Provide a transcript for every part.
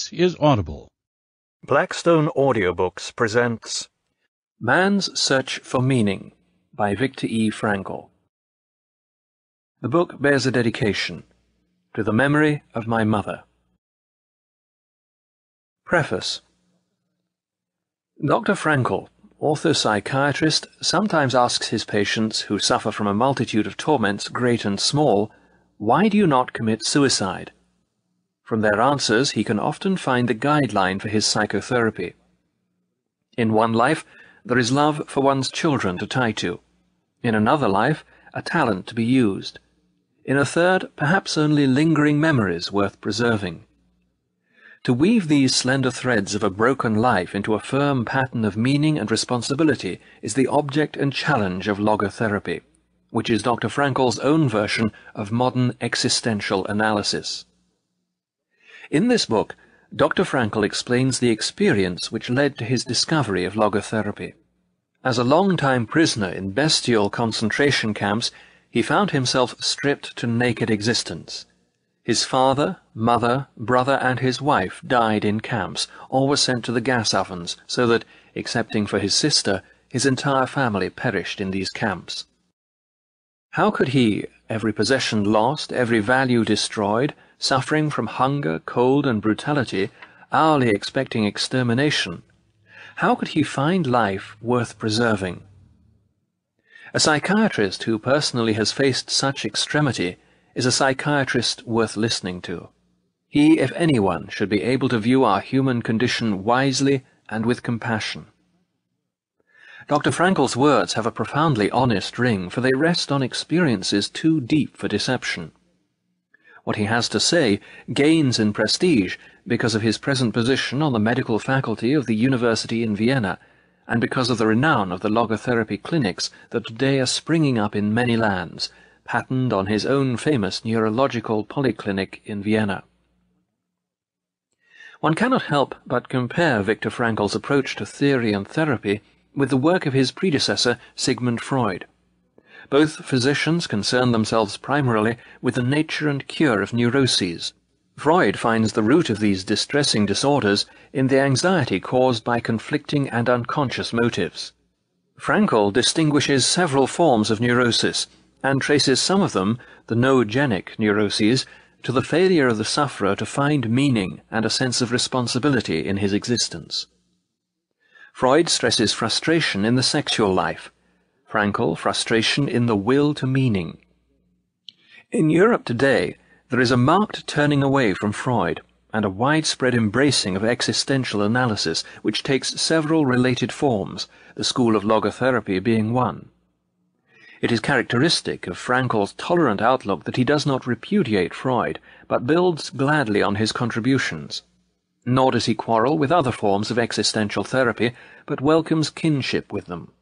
This is Audible. Blackstone Audiobooks presents Man's Search for Meaning by Viktor E. Frankl. The book bears a dedication to the memory of my mother. Preface Dr. Frankl, author psychiatrist, sometimes asks his patients who suffer from a multitude of torments, great and small, why do you not commit suicide? From their answers, he can often find the guideline for his psychotherapy. In one life, there is love for one's children to tie to. In another life, a talent to be used. In a third, perhaps only lingering memories worth preserving. To weave these slender threads of a broken life into a firm pattern of meaning and responsibility is the object and challenge of logotherapy, which is Dr. Frankl's own version of modern existential analysis. In this book, Dr. Frankl explains the experience which led to his discovery of logotherapy. As a long-time prisoner in bestial concentration camps, he found himself stripped to naked existence. His father, mother, brother, and his wife died in camps, or were sent to the gas ovens, so that, excepting for his sister, his entire family perished in these camps. How could he, every possession lost, every value destroyed, suffering from hunger, cold, and brutality, hourly expecting extermination, how could he find life worth preserving? A psychiatrist who personally has faced such extremity is a psychiatrist worth listening to. He, if anyone, should be able to view our human condition wisely and with compassion. Dr. Frankl's words have a profoundly honest ring, for they rest on experiences too deep for deception. What he has to say gains in prestige because of his present position on the medical faculty of the University in Vienna, and because of the renown of the logotherapy clinics that today are springing up in many lands, patterned on his own famous neurological polyclinic in Vienna. One cannot help but compare Viktor Frankl's approach to theory and therapy with the work of his predecessor Sigmund Freud. Both physicians concern themselves primarily with the nature and cure of neuroses. Freud finds the root of these distressing disorders in the anxiety caused by conflicting and unconscious motives. Frankl distinguishes several forms of neurosis and traces some of them, the noogenic neuroses, to the failure of the sufferer to find meaning and a sense of responsibility in his existence. Freud stresses frustration in the sexual life, Frankl, frustration in the will to meaning. In Europe today, there is a marked turning away from Freud and a widespread embracing of existential analysis, which takes several related forms, the school of logotherapy being one. It is characteristic of Frankl's tolerant outlook that he does not repudiate Freud, but builds gladly on his contributions. Nor does he quarrel with other forms of existential therapy, but welcomes kinship with them.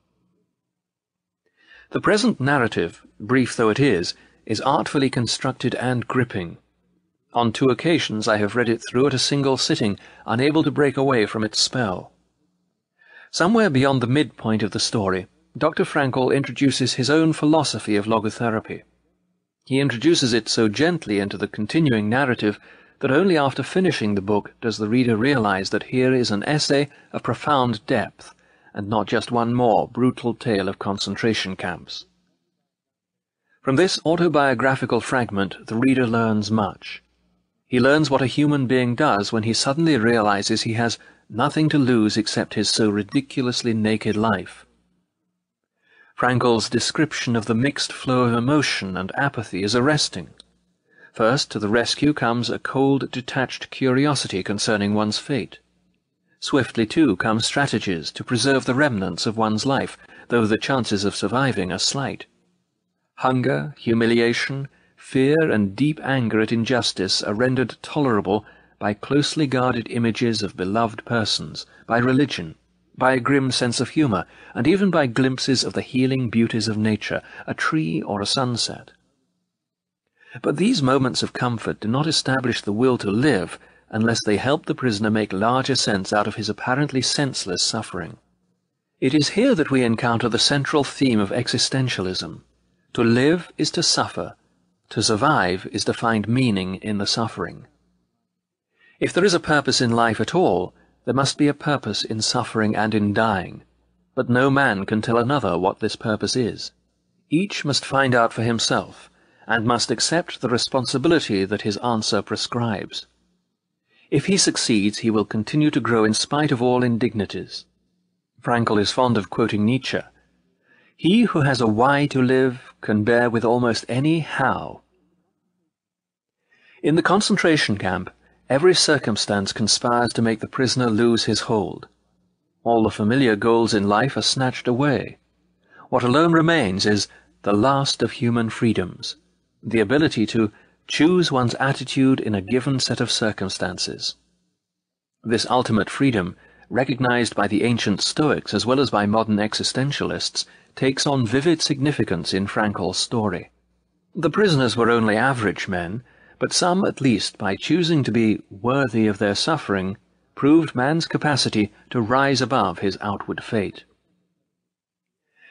The present narrative, brief though it is, is artfully constructed and gripping. On two occasions I have read it through at a single sitting, unable to break away from its spell. Somewhere beyond the midpoint of the story, Dr. Frankl introduces his own philosophy of logotherapy. He introduces it so gently into the continuing narrative that only after finishing the book does the reader realize that here is an essay of profound depth, and not just one more brutal tale of concentration camps. From this autobiographical fragment, the reader learns much. He learns what a human being does when he suddenly realizes he has nothing to lose except his so ridiculously naked life. Frankl's description of the mixed flow of emotion and apathy is arresting. First, to the rescue comes a cold, detached curiosity concerning one's fate. Swiftly, too, come strategies to preserve the remnants of one's life, though the chances of surviving are slight. Hunger, humiliation, fear, and deep anger at injustice are rendered tolerable by closely guarded images of beloved persons, by religion, by a grim sense of humour, and even by glimpses of the healing beauties of nature, a tree or a sunset. But these moments of comfort do not establish the will to live, unless they help the prisoner make larger sense out of his apparently senseless suffering. It is here that we encounter the central theme of existentialism. To live is to suffer. To survive is to find meaning in the suffering. If there is a purpose in life at all, there must be a purpose in suffering and in dying, but no man can tell another what this purpose is. Each must find out for himself, and must accept the responsibility that his answer prescribes. If he succeeds, he will continue to grow in spite of all indignities. Frankl is fond of quoting Nietzsche. He who has a why to live can bear with almost any how. In the concentration camp, every circumstance conspires to make the prisoner lose his hold. All the familiar goals in life are snatched away. What alone remains is the last of human freedoms, the ability to choose one's attitude in a given set of circumstances. This ultimate freedom, recognized by the ancient Stoics as well as by modern existentialists, takes on vivid significance in Frankl's story. The prisoners were only average men, but some at least, by choosing to be worthy of their suffering, proved man's capacity to rise above his outward fate.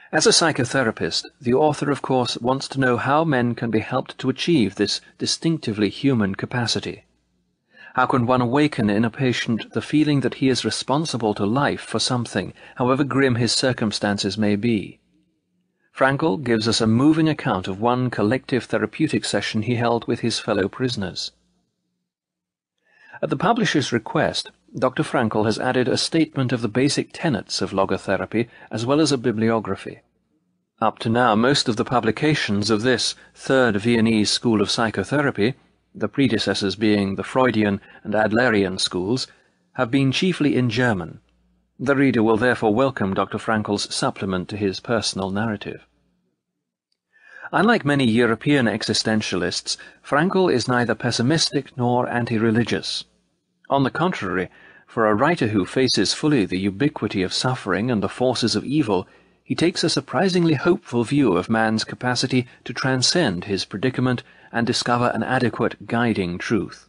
As a psychotherapist, the author of course wants to know how men can be helped to achieve this distinctively human capacity. How can one awaken in a patient the feeling that he is responsible to life for something, however grim his circumstances may be? Frankl gives us a moving account of one collective therapeutic session he held with his fellow prisoners. At the publisher's request, Dr. Frankl has added a statement of the basic tenets of logotherapy as well as a bibliography. Up to now, most of the publications of this third Viennese school of psychotherapy, the predecessors being the Freudian and Adlerian schools, have been chiefly in German. The reader will therefore welcome Dr. Frankl's supplement to his personal narrative. Unlike many European existentialists, Frankl is neither pessimistic nor anti-religious. On the contrary, for a writer who faces fully the ubiquity of suffering and the forces of evil, he takes a surprisingly hopeful view of man's capacity to transcend his predicament and discover an adequate guiding truth.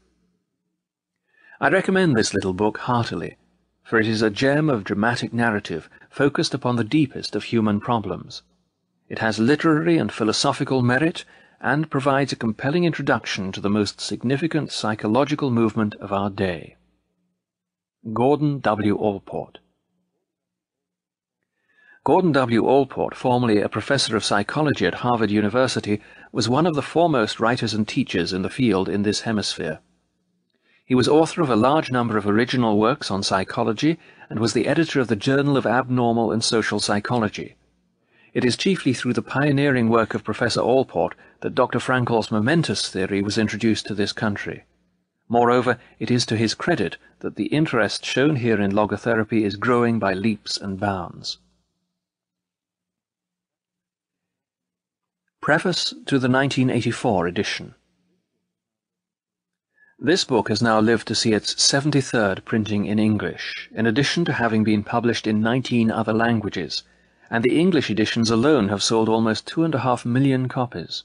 I recommend this little book heartily, for it is a gem of dramatic narrative focused upon the deepest of human problems. It has literary and philosophical merit and provides a compelling introduction to the most significant psychological movement of our day. Gordon W. Allport Gordon W. Allport, formerly a professor of psychology at Harvard University, was one of the foremost writers and teachers in the field in this hemisphere. He was author of a large number of original works on psychology and was the editor of the Journal of Abnormal and Social Psychology. It is chiefly through the pioneering work of Professor Allport that Dr. Frankl's momentous theory was introduced to this country. Moreover, it is to his credit that the interest shown here in logotherapy is growing by leaps and bounds. Preface to the 1984 edition This book has now lived to see its 73rd printing in English, in addition to having been published in 19 other languages, and the English editions alone have sold almost two and a half million copies.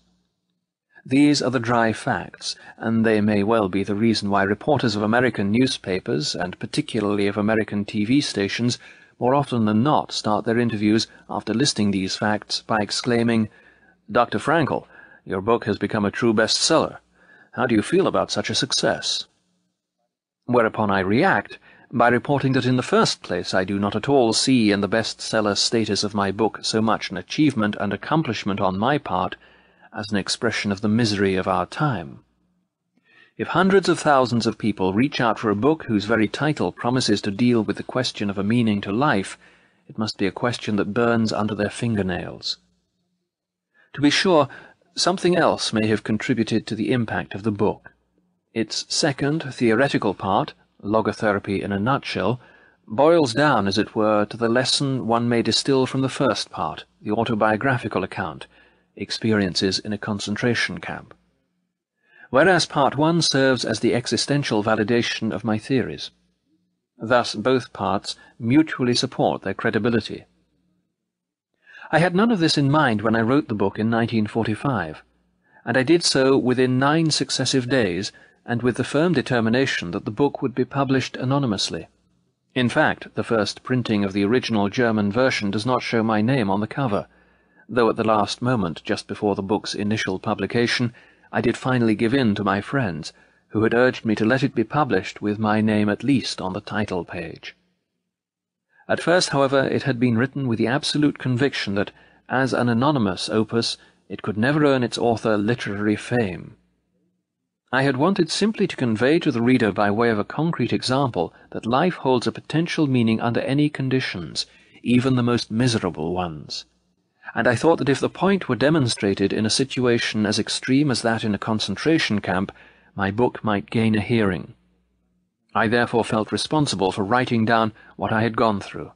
These are the dry facts, and they may well be the reason why reporters of American newspapers, and particularly of American TV stations, more often than not start their interviews after listing these facts by exclaiming, Dr. Frankl, your book has become a true bestseller. How do you feel about such a success? Whereupon I react by reporting that in the first place I do not at all see in the bestseller status of my book so much an achievement and accomplishment on my part as an expression of the misery of our time. If hundreds of thousands of people reach out for a book whose very title promises to deal with the question of a meaning to life, it must be a question that burns under their fingernails. To be sure, something else may have contributed to the impact of the book. Its second, theoretical part, logotherapy in a nutshell, boils down, as it were, to the lesson one may distill from the first part, the autobiographical account, experiences in a concentration camp. Whereas part one serves as the existential validation of my theories. Thus both parts mutually support their credibility. I had none of this in mind when I wrote the book in 1945, and I did so within nine successive days and with the firm determination that the book would be published anonymously. In fact, the first printing of the original German version does not show my name on the cover, though at the last moment, just before the book's initial publication, I did finally give in to my friends, who had urged me to let it be published with my name at least on the title page. At first, however, it had been written with the absolute conviction that, as an anonymous opus, it could never earn its author literary fame. I had wanted simply to convey to the reader by way of a concrete example that life holds a potential meaning under any conditions, even the most miserable ones. And I thought that if the point were demonstrated in a situation as extreme as that in a concentration camp, my book might gain a hearing. I therefore felt responsible for writing down what I had gone through,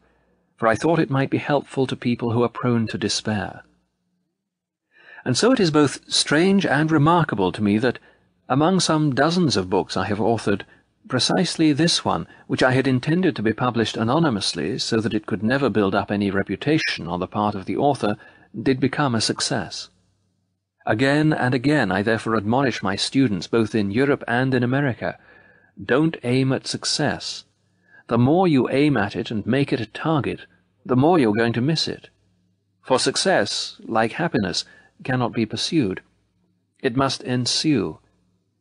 for I thought it might be helpful to people who are prone to despair. And so it is both strange and remarkable to me that among some dozens of books I have authored, precisely this one, which I had intended to be published anonymously so that it could never build up any reputation on the part of the author, did become a success. Again and again I therefore admonish my students, both in Europe and in America, don't aim at success. The more you aim at it and make it a target, the more you're going to miss it. For success, like happiness, cannot be pursued. It must ensue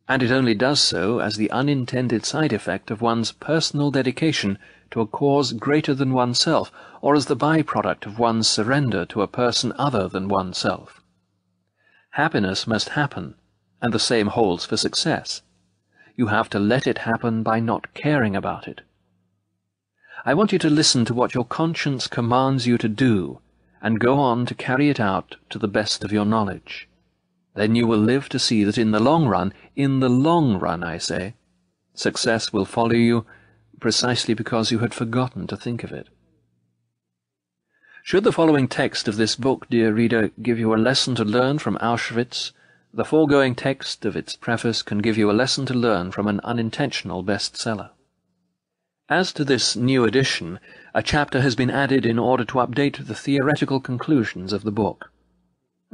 and it only does so as the unintended side effect of one's personal dedication to a cause greater than oneself, or as the byproduct of one's surrender to a person other than oneself. Happiness must happen, and the same holds for success. You have to let it happen by not caring about it. I want you to listen to what your conscience commands you to do, and go on to carry it out to the best of your knowledge. Then you will live to see that in the long run, in the long run, I say, success will follow you precisely because you had forgotten to think of it. Should the following text of this book, dear reader, give you a lesson to learn from Auschwitz, the foregoing text of its preface can give you a lesson to learn from an unintentional bestseller. As to this new edition, a chapter has been added in order to update the theoretical conclusions of the book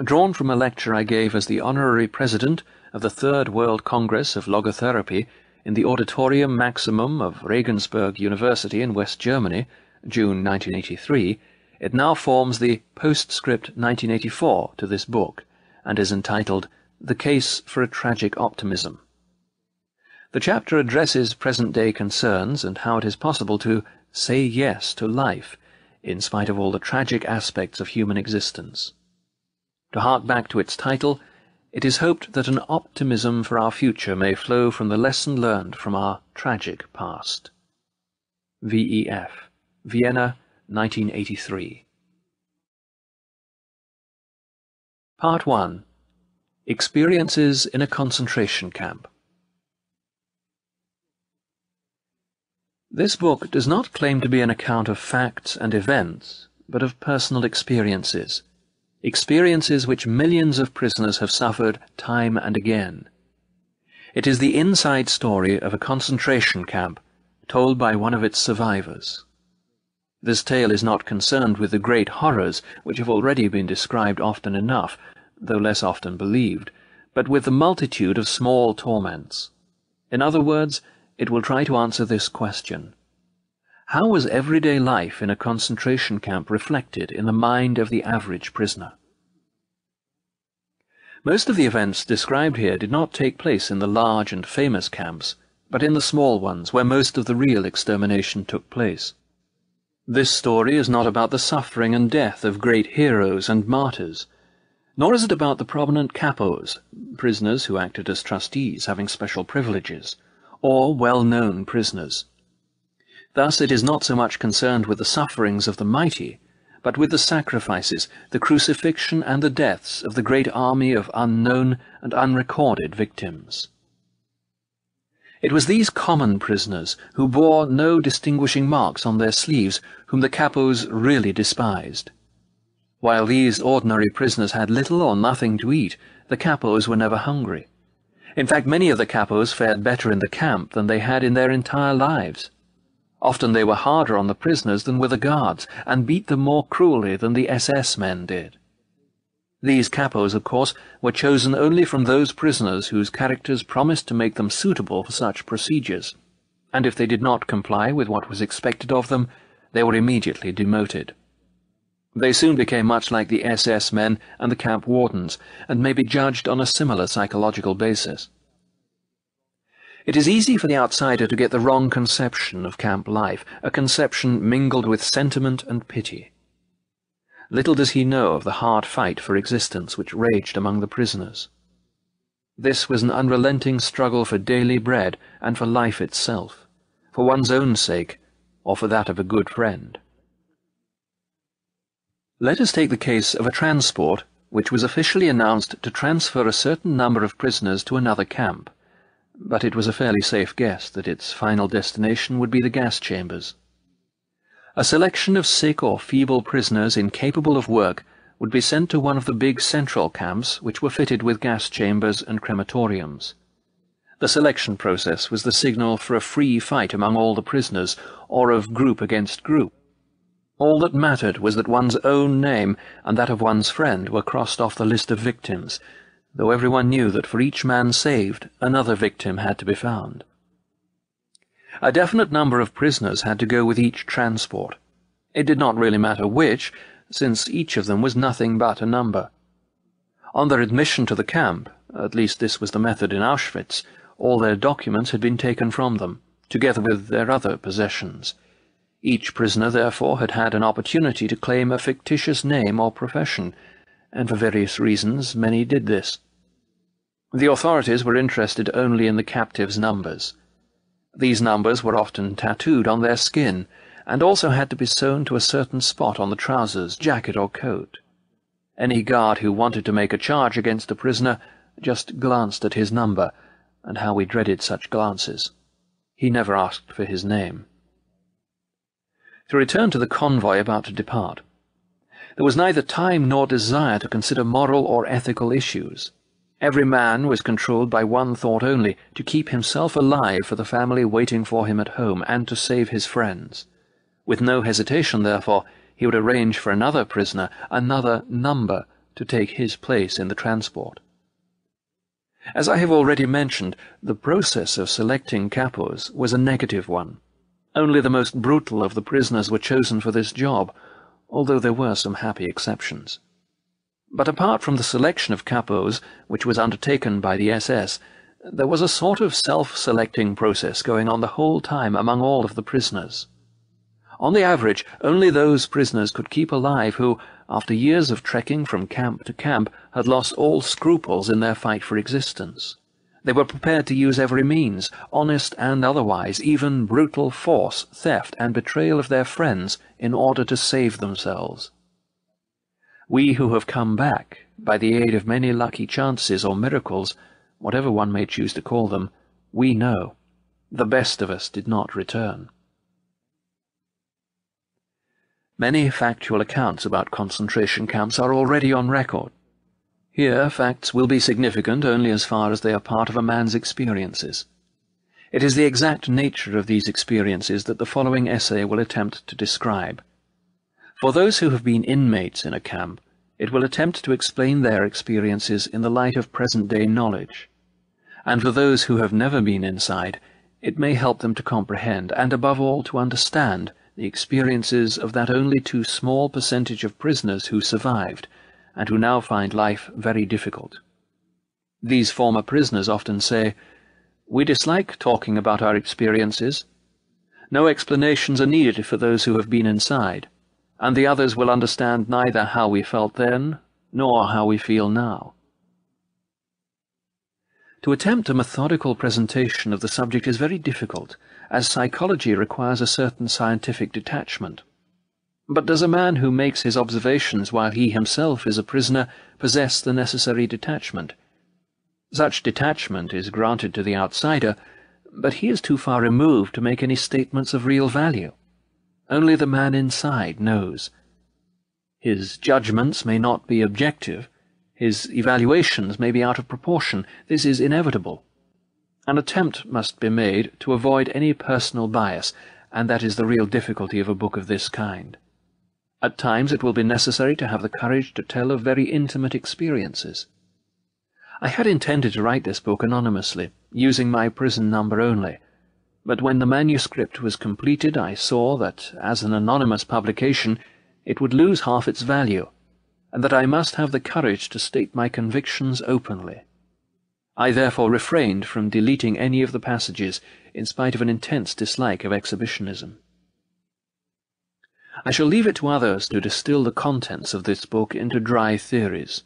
drawn from a lecture I gave as the honorary president of the Third World Congress of Logotherapy in the Auditorium Maximum of Regensburg University in West Germany, June 1983, it now forms the postscript 1984 to this book, and is entitled The Case for a Tragic Optimism. The chapter addresses present-day concerns and how it is possible to say yes to life, in spite of all the tragic aspects of human existence. To hark back to its title, it is hoped that an optimism for our future may flow from the lesson learned from our tragic past. VEF, Vienna, 1983. Part 1 Experiences in a Concentration Camp This book does not claim to be an account of facts and events, but of personal experiences experiences which millions of prisoners have suffered time and again. It is the inside story of a concentration camp told by one of its survivors. This tale is not concerned with the great horrors which have already been described often enough, though less often believed, but with the multitude of small torments. In other words, it will try to answer this question. How was everyday life in a concentration camp reflected in the mind of the average prisoner? Most of the events described here did not take place in the large and famous camps, but in the small ones where most of the real extermination took place. This story is not about the suffering and death of great heroes and martyrs, nor is it about the prominent capos, prisoners who acted as trustees having special privileges, or well-known prisoners. Thus it is not so much concerned with the sufferings of the mighty, but with the sacrifices, the crucifixion, and the deaths of the great army of unknown and unrecorded victims. It was these common prisoners, who bore no distinguishing marks on their sleeves, whom the capos really despised. While these ordinary prisoners had little or nothing to eat, the capos were never hungry. In fact, many of the capos fared better in the camp than they had in their entire lives. Often they were harder on the prisoners than were the guards, and beat them more cruelly than the SS men did. These capos, of course, were chosen only from those prisoners whose characters promised to make them suitable for such procedures, and if they did not comply with what was expected of them, they were immediately demoted. They soon became much like the SS men and the camp wardens, and may be judged on a similar psychological basis. It is easy for the outsider to get the wrong conception of camp life, a conception mingled with sentiment and pity. Little does he know of the hard fight for existence which raged among the prisoners. This was an unrelenting struggle for daily bread and for life itself, for one's own sake, or for that of a good friend. Let us take the case of a transport which was officially announced to transfer a certain number of prisoners to another camp, but it was a fairly safe guess that its final destination would be the gas chambers. A selection of sick or feeble prisoners incapable of work would be sent to one of the big central camps which were fitted with gas chambers and crematoriums. The selection process was the signal for a free fight among all the prisoners, or of group against group. All that mattered was that one's own name and that of one's friend were crossed off the list of victims, though everyone knew that for each man saved, another victim had to be found. A definite number of prisoners had to go with each transport. It did not really matter which, since each of them was nothing but a number. On their admission to the camp, at least this was the method in Auschwitz, all their documents had been taken from them, together with their other possessions. Each prisoner, therefore, had had an opportunity to claim a fictitious name or profession, and for various reasons many did this. The authorities were interested only in the captives' numbers. These numbers were often tattooed on their skin, and also had to be sewn to a certain spot on the trousers, jacket, or coat. Any guard who wanted to make a charge against a prisoner just glanced at his number, and how we dreaded such glances. He never asked for his name. To return to the convoy about to depart. There was neither time nor desire to consider moral or ethical issues. Every man was controlled by one thought only, to keep himself alive for the family waiting for him at home, and to save his friends. With no hesitation, therefore, he would arrange for another prisoner, another number, to take his place in the transport. As I have already mentioned, the process of selecting capos was a negative one. Only the most brutal of the prisoners were chosen for this job, although there were some happy exceptions. But apart from the selection of capos, which was undertaken by the SS, there was a sort of self-selecting process going on the whole time among all of the prisoners. On the average, only those prisoners could keep alive who, after years of trekking from camp to camp, had lost all scruples in their fight for existence. They were prepared to use every means, honest and otherwise, even brutal force, theft, and betrayal of their friends, in order to save themselves. We who have come back, by the aid of many lucky chances or miracles, whatever one may choose to call them, we know. The best of us did not return. Many factual accounts about concentration camps are already on record. Here, facts will be significant only as far as they are part of a man's experiences. It is the exact nature of these experiences that the following essay will attempt to describe. For those who have been inmates in a camp, it will attempt to explain their experiences in the light of present-day knowledge. And for those who have never been inside, it may help them to comprehend, and above all to understand, the experiences of that only too small percentage of prisoners who survived, and who now find life very difficult. These former prisoners often say, We dislike talking about our experiences. No explanations are needed for those who have been inside, and the others will understand neither how we felt then, nor how we feel now. To attempt a methodical presentation of the subject is very difficult, as psychology requires a certain scientific detachment. But does a man who makes his observations while he himself is a prisoner possess the necessary detachment? Such detachment is granted to the outsider, but he is too far removed to make any statements of real value. Only the man inside knows. His judgments may not be objective, his evaluations may be out of proportion. This is inevitable. An attempt must be made to avoid any personal bias, and that is the real difficulty of a book of this kind. At times it will be necessary to have the courage to tell of very intimate experiences. I had intended to write this book anonymously, using my prison number only, but when the manuscript was completed I saw that, as an anonymous publication, it would lose half its value, and that I must have the courage to state my convictions openly. I therefore refrained from deleting any of the passages in spite of an intense dislike of exhibitionism. I shall leave it to others to distill the contents of this book into dry theories.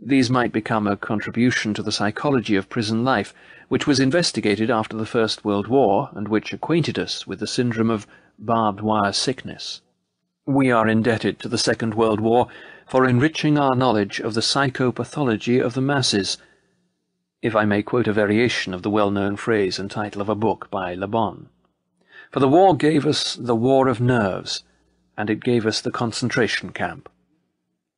These might become a contribution to the psychology of prison life, which was investigated after the First World War and which acquainted us with the syndrome of barbed wire sickness. We are indebted to the Second World War for enriching our knowledge of the psychopathology of the masses, if I may quote a variation of the well-known phrase and title of a book by Le Bon. For the war gave us the war of nerves, and it gave us the concentration camp.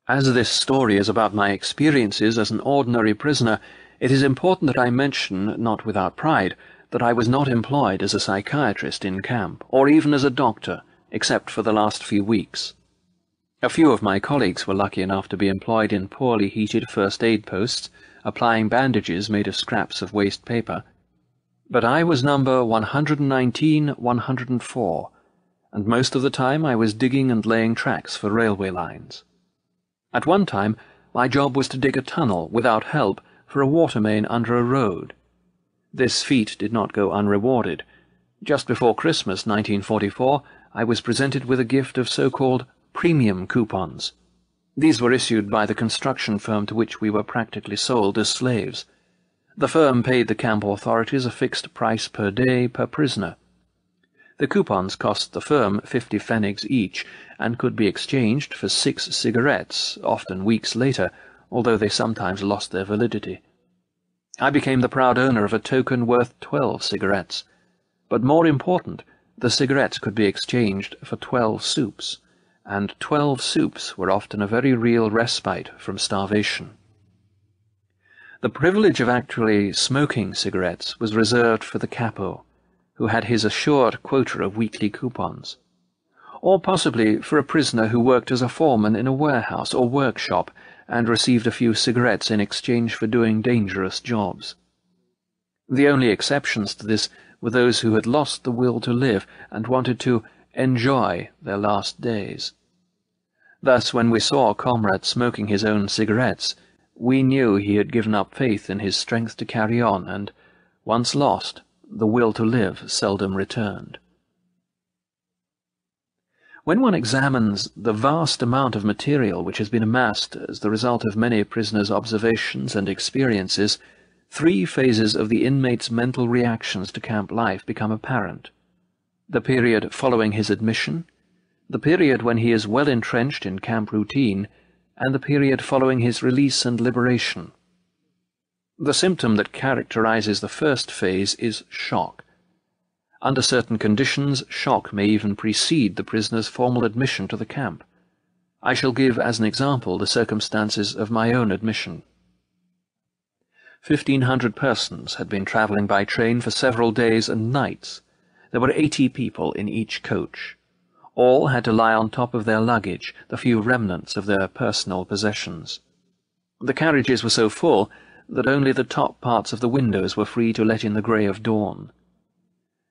As this story is about my experiences as an ordinary prisoner, it is important that I mention, not without pride, that I was not employed as a psychiatrist in camp, or even as a doctor, except for the last few weeks. A few of my colleagues were lucky enough to be employed in poorly heated first aid posts, applying bandages made of scraps of waste paper. But I was number 119-104, and most of the time I was digging and laying tracks for railway lines. At one time, my job was to dig a tunnel, without help, for a water main under a road. This feat did not go unrewarded. Just before Christmas 1944, I was presented with a gift of so-called premium coupons. These were issued by the construction firm to which we were practically sold as slaves. The firm paid the camp authorities a fixed price per day per prisoner. The coupons cost the firm fifty pfennigs each, and could be exchanged for six cigarettes, often weeks later, although they sometimes lost their validity. I became the proud owner of a token worth twelve cigarettes. But more important, the cigarettes could be exchanged for twelve soups, and twelve soups were often a very real respite from starvation. The privilege of actually smoking cigarettes was reserved for the capo, who had his assured quota of weekly coupons, or possibly for a prisoner who worked as a foreman in a warehouse or workshop and received a few cigarettes in exchange for doing dangerous jobs. The only exceptions to this were those who had lost the will to live and wanted to enjoy their last days. Thus, when we saw a comrade smoking his own cigarettes, we knew he had given up faith in his strength to carry on, and, once lost, the will to live seldom returned. When one examines the vast amount of material which has been amassed as the result of many prisoners' observations and experiences, three phases of the inmate's mental reactions to camp life become apparent. The period following his admission, the period when he is well entrenched in camp routine, and the period following his release and liberation. The symptom that characterizes the first phase is shock. Under certain conditions, shock may even precede the prisoner's formal admission to the camp. I shall give as an example the circumstances of my own admission. Fifteen hundred persons had been travelling by train for several days and nights. There were eighty people in each coach. All had to lie on top of their luggage, the few remnants of their personal possessions. The carriages were so full that only the top parts of the windows were free to let in the grey of dawn.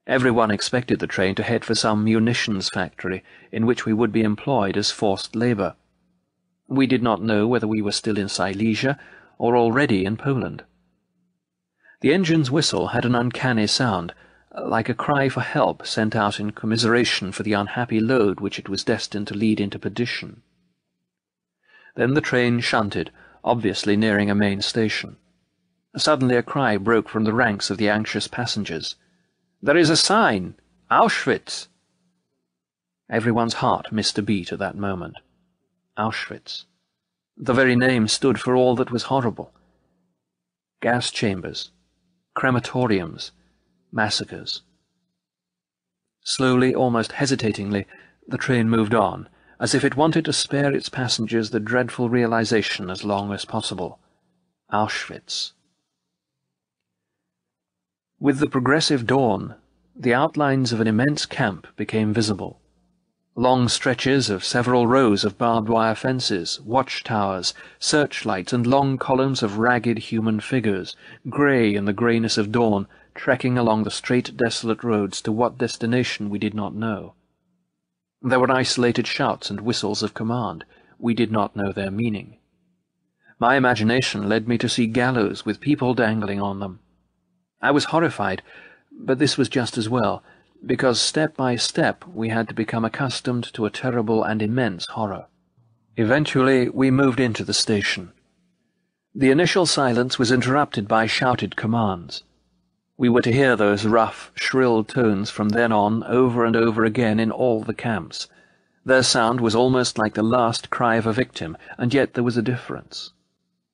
Everyone expected the train to head for some munitions factory in which we would be employed as forced labour. We did not know whether we were still in Silesia or already in Poland. The engine's whistle had an uncanny sound, like a cry for help sent out in commiseration for the unhappy load which it was destined to lead into perdition. Then the train shunted, obviously nearing a main station. Suddenly a cry broke from the ranks of the anxious passengers. There is a sign! Auschwitz! Everyone's heart missed a beat at that moment. Auschwitz. The very name stood for all that was horrible. Gas chambers, crematoriums, massacres. Slowly, almost hesitatingly, the train moved on, as if it wanted to spare its passengers the dreadful realization as long as possible. Auschwitz. With the progressive dawn, the outlines of an immense camp became visible. Long stretches of several rows of barbed wire fences, watchtowers, searchlights, and long columns of ragged human figures, grey in the greyness of dawn, trekking along the straight, desolate roads to what destination we did not know. There were isolated shouts and whistles of command. We did not know their meaning. My imagination led me to see gallows with people dangling on them. I was horrified, but this was just as well, because step by step we had to become accustomed to a terrible and immense horror. Eventually we moved into the station. The initial silence was interrupted by shouted commands. We were to hear those rough, shrill tones from then on over and over again in all the camps. Their sound was almost like the last cry of a victim, and yet there was a difference.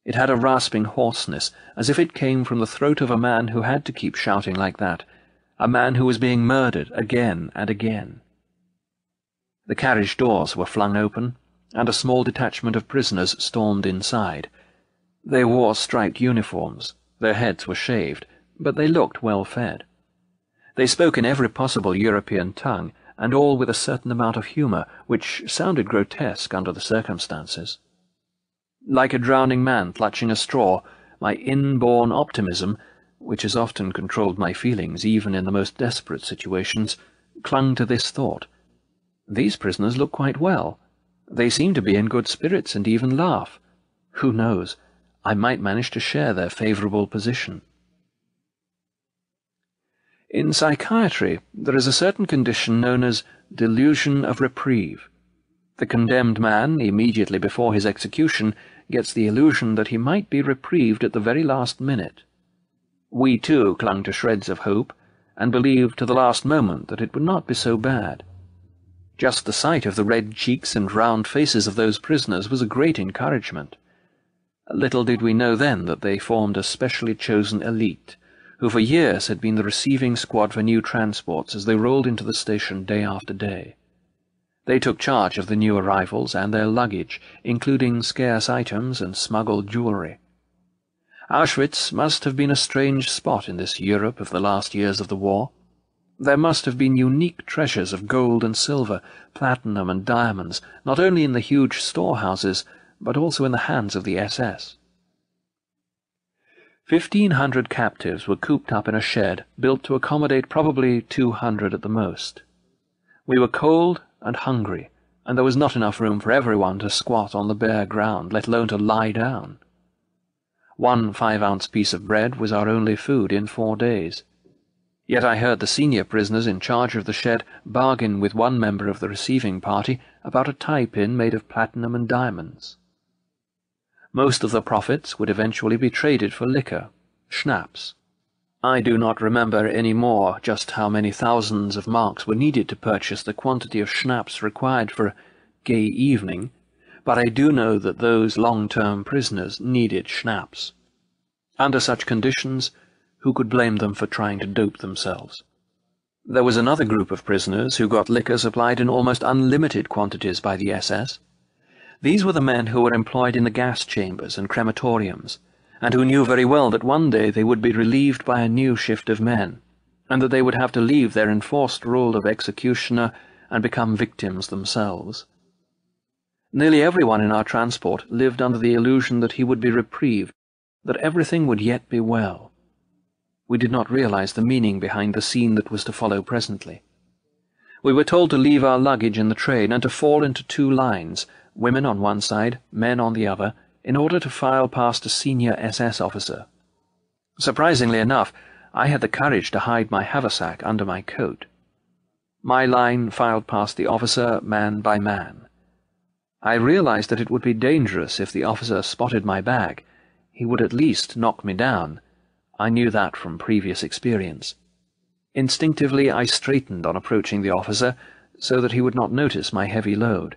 It had a rasping hoarseness, as if it came from the throat of a man who had to keep shouting like that, a man who was being murdered again and again. The carriage doors were flung open, and a small detachment of prisoners stormed inside. They wore striped uniforms, their heads were shaved, but they looked well fed. They spoke in every possible European tongue, and all with a certain amount of humour, which sounded grotesque under the circumstances. Like a drowning man clutching a straw, my inborn optimism, which has often controlled my feelings even in the most desperate situations, clung to this thought. These prisoners look quite well. They seem to be in good spirits and even laugh. Who knows? I might manage to share their favourable position. In psychiatry, there is a certain condition known as delusion of reprieve. The condemned man, immediately before his execution, gets the illusion that he might be reprieved at the very last minute. We, too, clung to shreds of hope, and believed to the last moment that it would not be so bad. Just the sight of the red cheeks and round faces of those prisoners was a great encouragement. Little did we know then that they formed a specially chosen elite, who for years had been the receiving squad for new transports as they rolled into the station day after day. They took charge of the new arrivals and their luggage, including scarce items and smuggled jewellery. Auschwitz must have been a strange spot in this Europe of the last years of the war. There must have been unique treasures of gold and silver, platinum and diamonds, not only in the huge storehouses, but also in the hands of the SS. Fifteen hundred captives were cooped up in a shed built to accommodate probably two hundred at the most. We were cold and hungry, and there was not enough room for everyone to squat on the bare ground, let alone to lie down. One five-ounce piece of bread was our only food in four days. Yet I heard the senior prisoners in charge of the shed bargain with one member of the receiving party about a tie-pin made of platinum and diamonds. Most of the profits would eventually be traded for liquor, schnapps, I do not remember any more just how many thousands of marks were needed to purchase the quantity of schnapps required for a gay evening, but I do know that those long-term prisoners needed schnapps. Under such conditions, who could blame them for trying to dope themselves? There was another group of prisoners who got liquor supplied in almost unlimited quantities by the SS. These were the men who were employed in the gas chambers and crematoriums, and who knew very well that one day they would be relieved by a new shift of men, and that they would have to leave their enforced role of executioner and become victims themselves. Nearly everyone in our transport lived under the illusion that he would be reprieved, that everything would yet be well. We did not realize the meaning behind the scene that was to follow presently. We were told to leave our luggage in the train and to fall into two lines, women on one side, men on the other, in order to file past a senior SS officer. Surprisingly enough, I had the courage to hide my haversack under my coat. My line filed past the officer man by man. I realized that it would be dangerous if the officer spotted my bag. He would at least knock me down. I knew that from previous experience. Instinctively I straightened on approaching the officer, so that he would not notice my heavy load.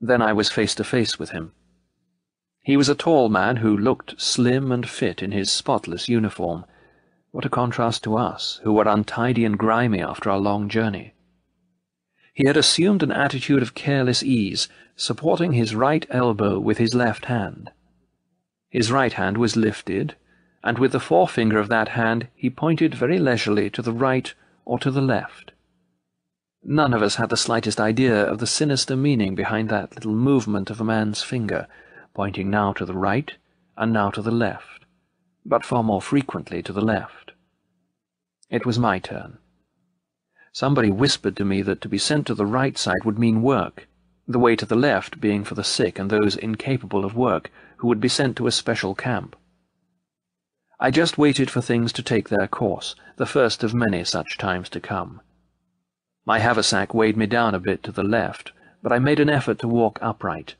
Then I was face to face with him. He was a tall man who looked slim and fit in his spotless uniform. What a contrast to us, who were untidy and grimy after our long journey. He had assumed an attitude of careless ease, supporting his right elbow with his left hand. His right hand was lifted, and with the forefinger of that hand he pointed very leisurely to the right or to the left. None of us had the slightest idea of the sinister meaning behind that little movement of a man's finger, pointing now to the right and now to the left, but far more frequently to the left. It was my turn. Somebody whispered to me that to be sent to the right side would mean work, the way to the left being for the sick and those incapable of work who would be sent to a special camp. I just waited for things to take their course, the first of many such times to come. My haversack weighed me down a bit to the left, but I made an effort to walk upright.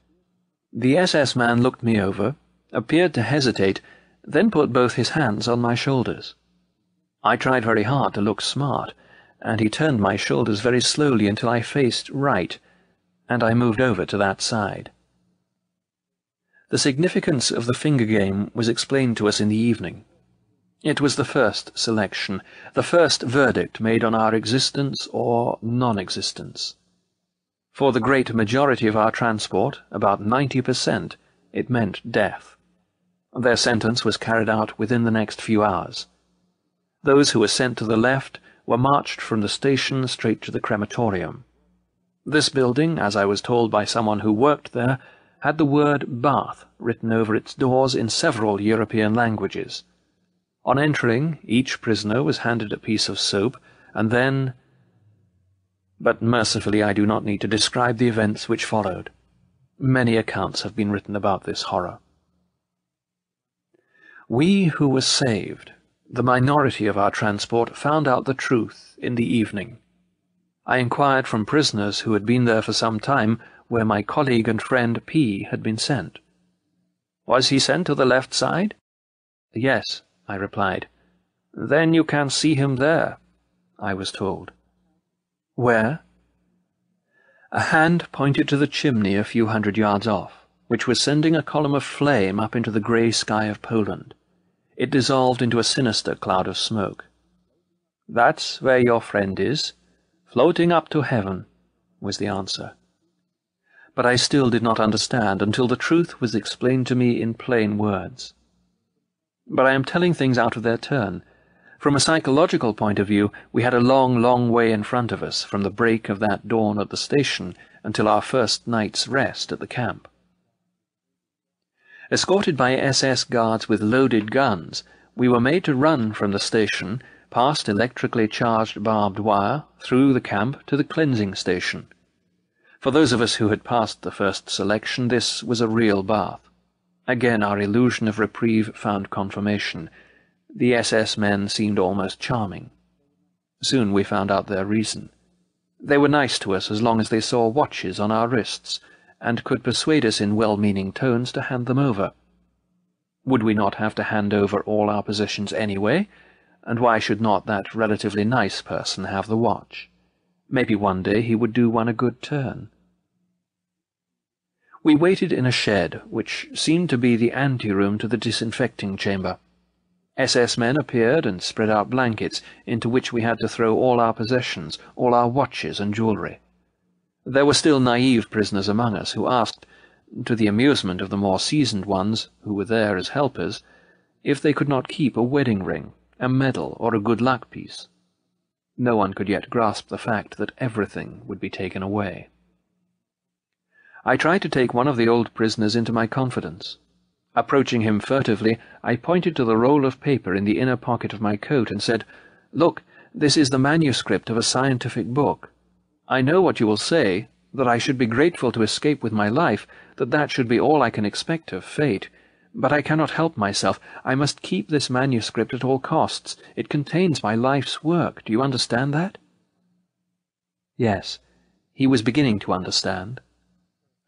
The SS man looked me over, appeared to hesitate, then put both his hands on my shoulders. I tried very hard to look smart, and he turned my shoulders very slowly until I faced right, and I moved over to that side. The significance of the finger game was explained to us in the evening. It was the first selection, the first verdict made on our existence or non-existence. For the great majority of our transport, about 90%, it meant death. Their sentence was carried out within the next few hours. Those who were sent to the left were marched from the station straight to the crematorium. This building, as I was told by someone who worked there, had the word bath written over its doors in several European languages. On entering, each prisoner was handed a piece of soap, and then... But mercifully I do not need to describe the events which followed. Many accounts have been written about this horror. We who were saved, the minority of our transport, found out the truth in the evening. I inquired from prisoners who had been there for some time where my colleague and friend P had been sent. Was he sent to the left side? Yes, I replied. Then you can see him there, I was told. Where? A hand pointed to the chimney a few hundred yards off, which was sending a column of flame up into the grey sky of Poland. It dissolved into a sinister cloud of smoke. That's where your friend is, floating up to heaven, was the answer. But I still did not understand until the truth was explained to me in plain words. But I am telling things out of their turn. From a psychological point of view, we had a long, long way in front of us from the break of that dawn at the station until our first night's rest at the camp. Escorted by SS guards with loaded guns, we were made to run from the station, past electrically charged barbed wire, through the camp to the cleansing station. For those of us who had passed the first selection, this was a real bath. Again our illusion of reprieve found confirmation. The SS men seemed almost charming. Soon we found out their reason. They were nice to us as long as they saw watches on our wrists, and could persuade us in well-meaning tones to hand them over. Would we not have to hand over all our possessions anyway? And why should not that relatively nice person have the watch? Maybe one day he would do one a good turn. We waited in a shed, which seemed to be the anteroom to the disinfecting chamber. SS men appeared and spread out blankets, into which we had to throw all our possessions, all our watches and jewellery. There were still naive prisoners among us who asked, to the amusement of the more seasoned ones, who were there as helpers, if they could not keep a wedding ring, a medal, or a good luck piece. No one could yet grasp the fact that everything would be taken away. I tried to take one of the old prisoners into my confidence. Approaching him furtively, I pointed to the roll of paper in the inner pocket of my coat and said, Look, this is the manuscript of a scientific book. I know what you will say, that I should be grateful to escape with my life, that that should be all I can expect of fate. But I cannot help myself. I must keep this manuscript at all costs. It contains my life's work. Do you understand that? Yes, he was beginning to understand.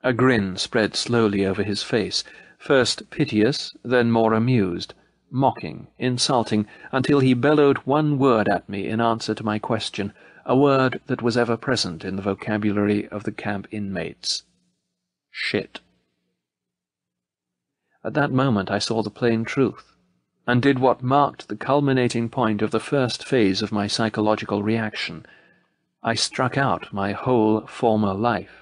A grin spread slowly over his face, first piteous, then more amused, mocking, insulting, until he bellowed one word at me in answer to my question, a word that was ever present in the vocabulary of the camp inmates. Shit. At that moment I saw the plain truth, and did what marked the culminating point of the first phase of my psychological reaction. I struck out my whole former life.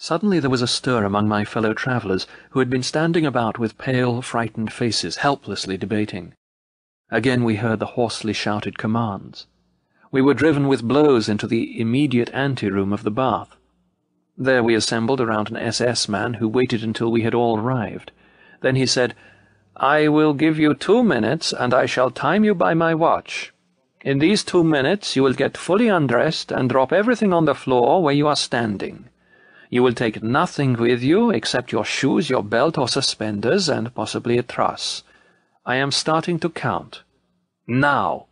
Suddenly there was a stir among my fellow travellers, who had been standing about with pale, frightened faces, helplessly debating. Again we heard the hoarsely shouted commands. We were driven with blows into the immediate anteroom of the bath. There we assembled around an SS man who waited until we had all arrived. Then he said, I will give you two minutes, and I shall time you by my watch. In these two minutes you will get fully undressed and drop everything on the floor where you are standing. You will take nothing with you except your shoes, your belt or suspenders, and possibly a truss. I am starting to count. Now!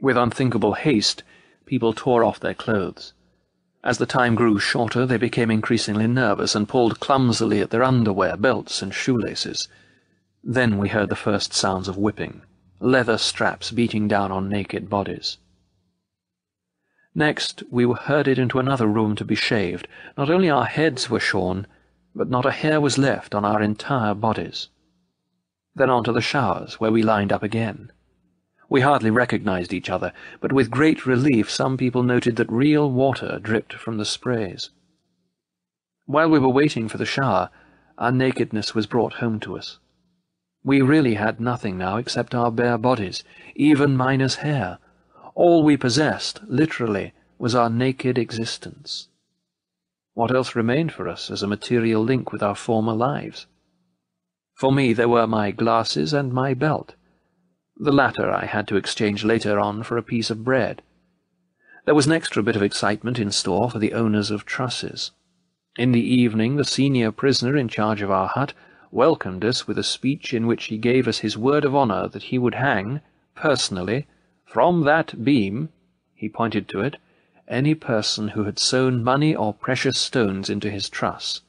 With unthinkable haste, people tore off their clothes. As the time grew shorter, they became increasingly nervous and pulled clumsily at their underwear, belts, and shoelaces. Then we heard the first sounds of whipping, leather straps beating down on naked bodies. Next, we were herded into another room to be shaved. Not only our heads were shorn, but not a hair was left on our entire bodies. Then on to the showers, where we lined up again. We hardly recognized each other, but with great relief some people noted that real water dripped from the sprays. While we were waiting for the shower, our nakedness was brought home to us. We really had nothing now except our bare bodies, even minus hair. All we possessed, literally, was our naked existence. What else remained for us as a material link with our former lives? For me there were my glasses and my belt. The latter I had to exchange later on for a piece of bread. There was an extra bit of excitement in store for the owners of trusses. In the evening the senior prisoner in charge of our hut welcomed us with a speech in which he gave us his word of honour that he would hang, personally, from that beam, he pointed to it, any person who had sewn money or precious stones into his truss.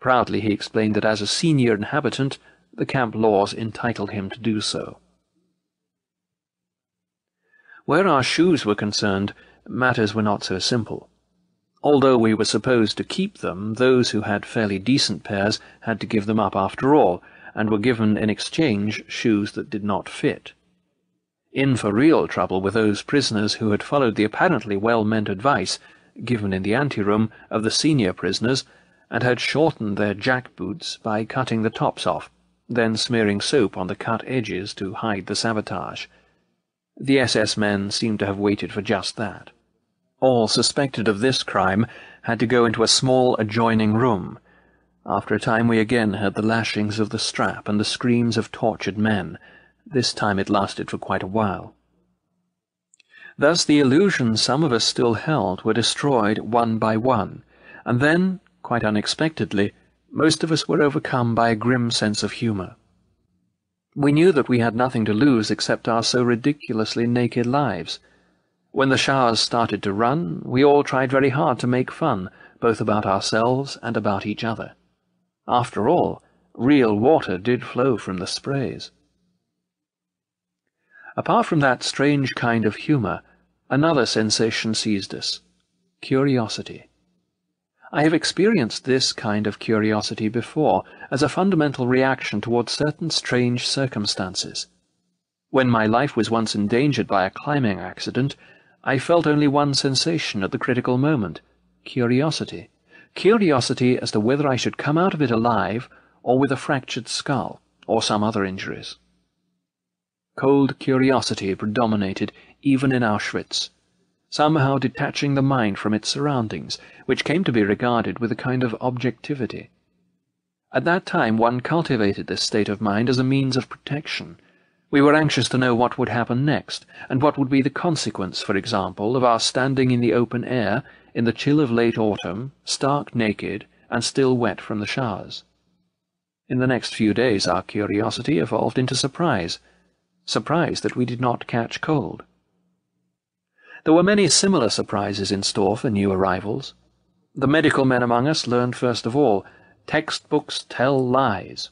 Proudly he explained that as a senior inhabitant, the camp laws entitled him to do so. Where our shoes were concerned, matters were not so simple. Although we were supposed to keep them, those who had fairly decent pairs had to give them up after all, and were given in exchange shoes that did not fit. In for real trouble were those prisoners who had followed the apparently well-meant advice, given in the anteroom, of the senior prisoners, and had shortened their jack-boots by cutting the tops off, then smearing soap on the cut edges to hide the sabotage. The SS men seemed to have waited for just that. All suspected of this crime had to go into a small adjoining room. After a time we again heard the lashings of the strap and the screams of tortured men. This time it lasted for quite a while. Thus the illusions some of us still held were destroyed one by one, and then, quite unexpectedly, most of us were overcome by a grim sense of humour. We knew that we had nothing to lose except our so ridiculously naked lives. When the showers started to run, we all tried very hard to make fun, both about ourselves and about each other. After all, real water did flow from the sprays. Apart from that strange kind of humour, another sensation seized us curiosity. I have experienced this kind of curiosity before as a fundamental reaction towards certain strange circumstances. When my life was once endangered by a climbing accident, I felt only one sensation at the critical moment curiosity. Curiosity as to whether I should come out of it alive or with a fractured skull or some other injuries. Cold curiosity predominated even in Auschwitz somehow detaching the mind from its surroundings, which came to be regarded with a kind of objectivity. At that time one cultivated this state of mind as a means of protection. We were anxious to know what would happen next, and what would be the consequence, for example, of our standing in the open air, in the chill of late autumn, stark naked, and still wet from the showers. In the next few days our curiosity evolved into surprise, surprise that we did not catch cold. There were many similar surprises in store for new arrivals. The medical men among us learned first of all, textbooks tell lies.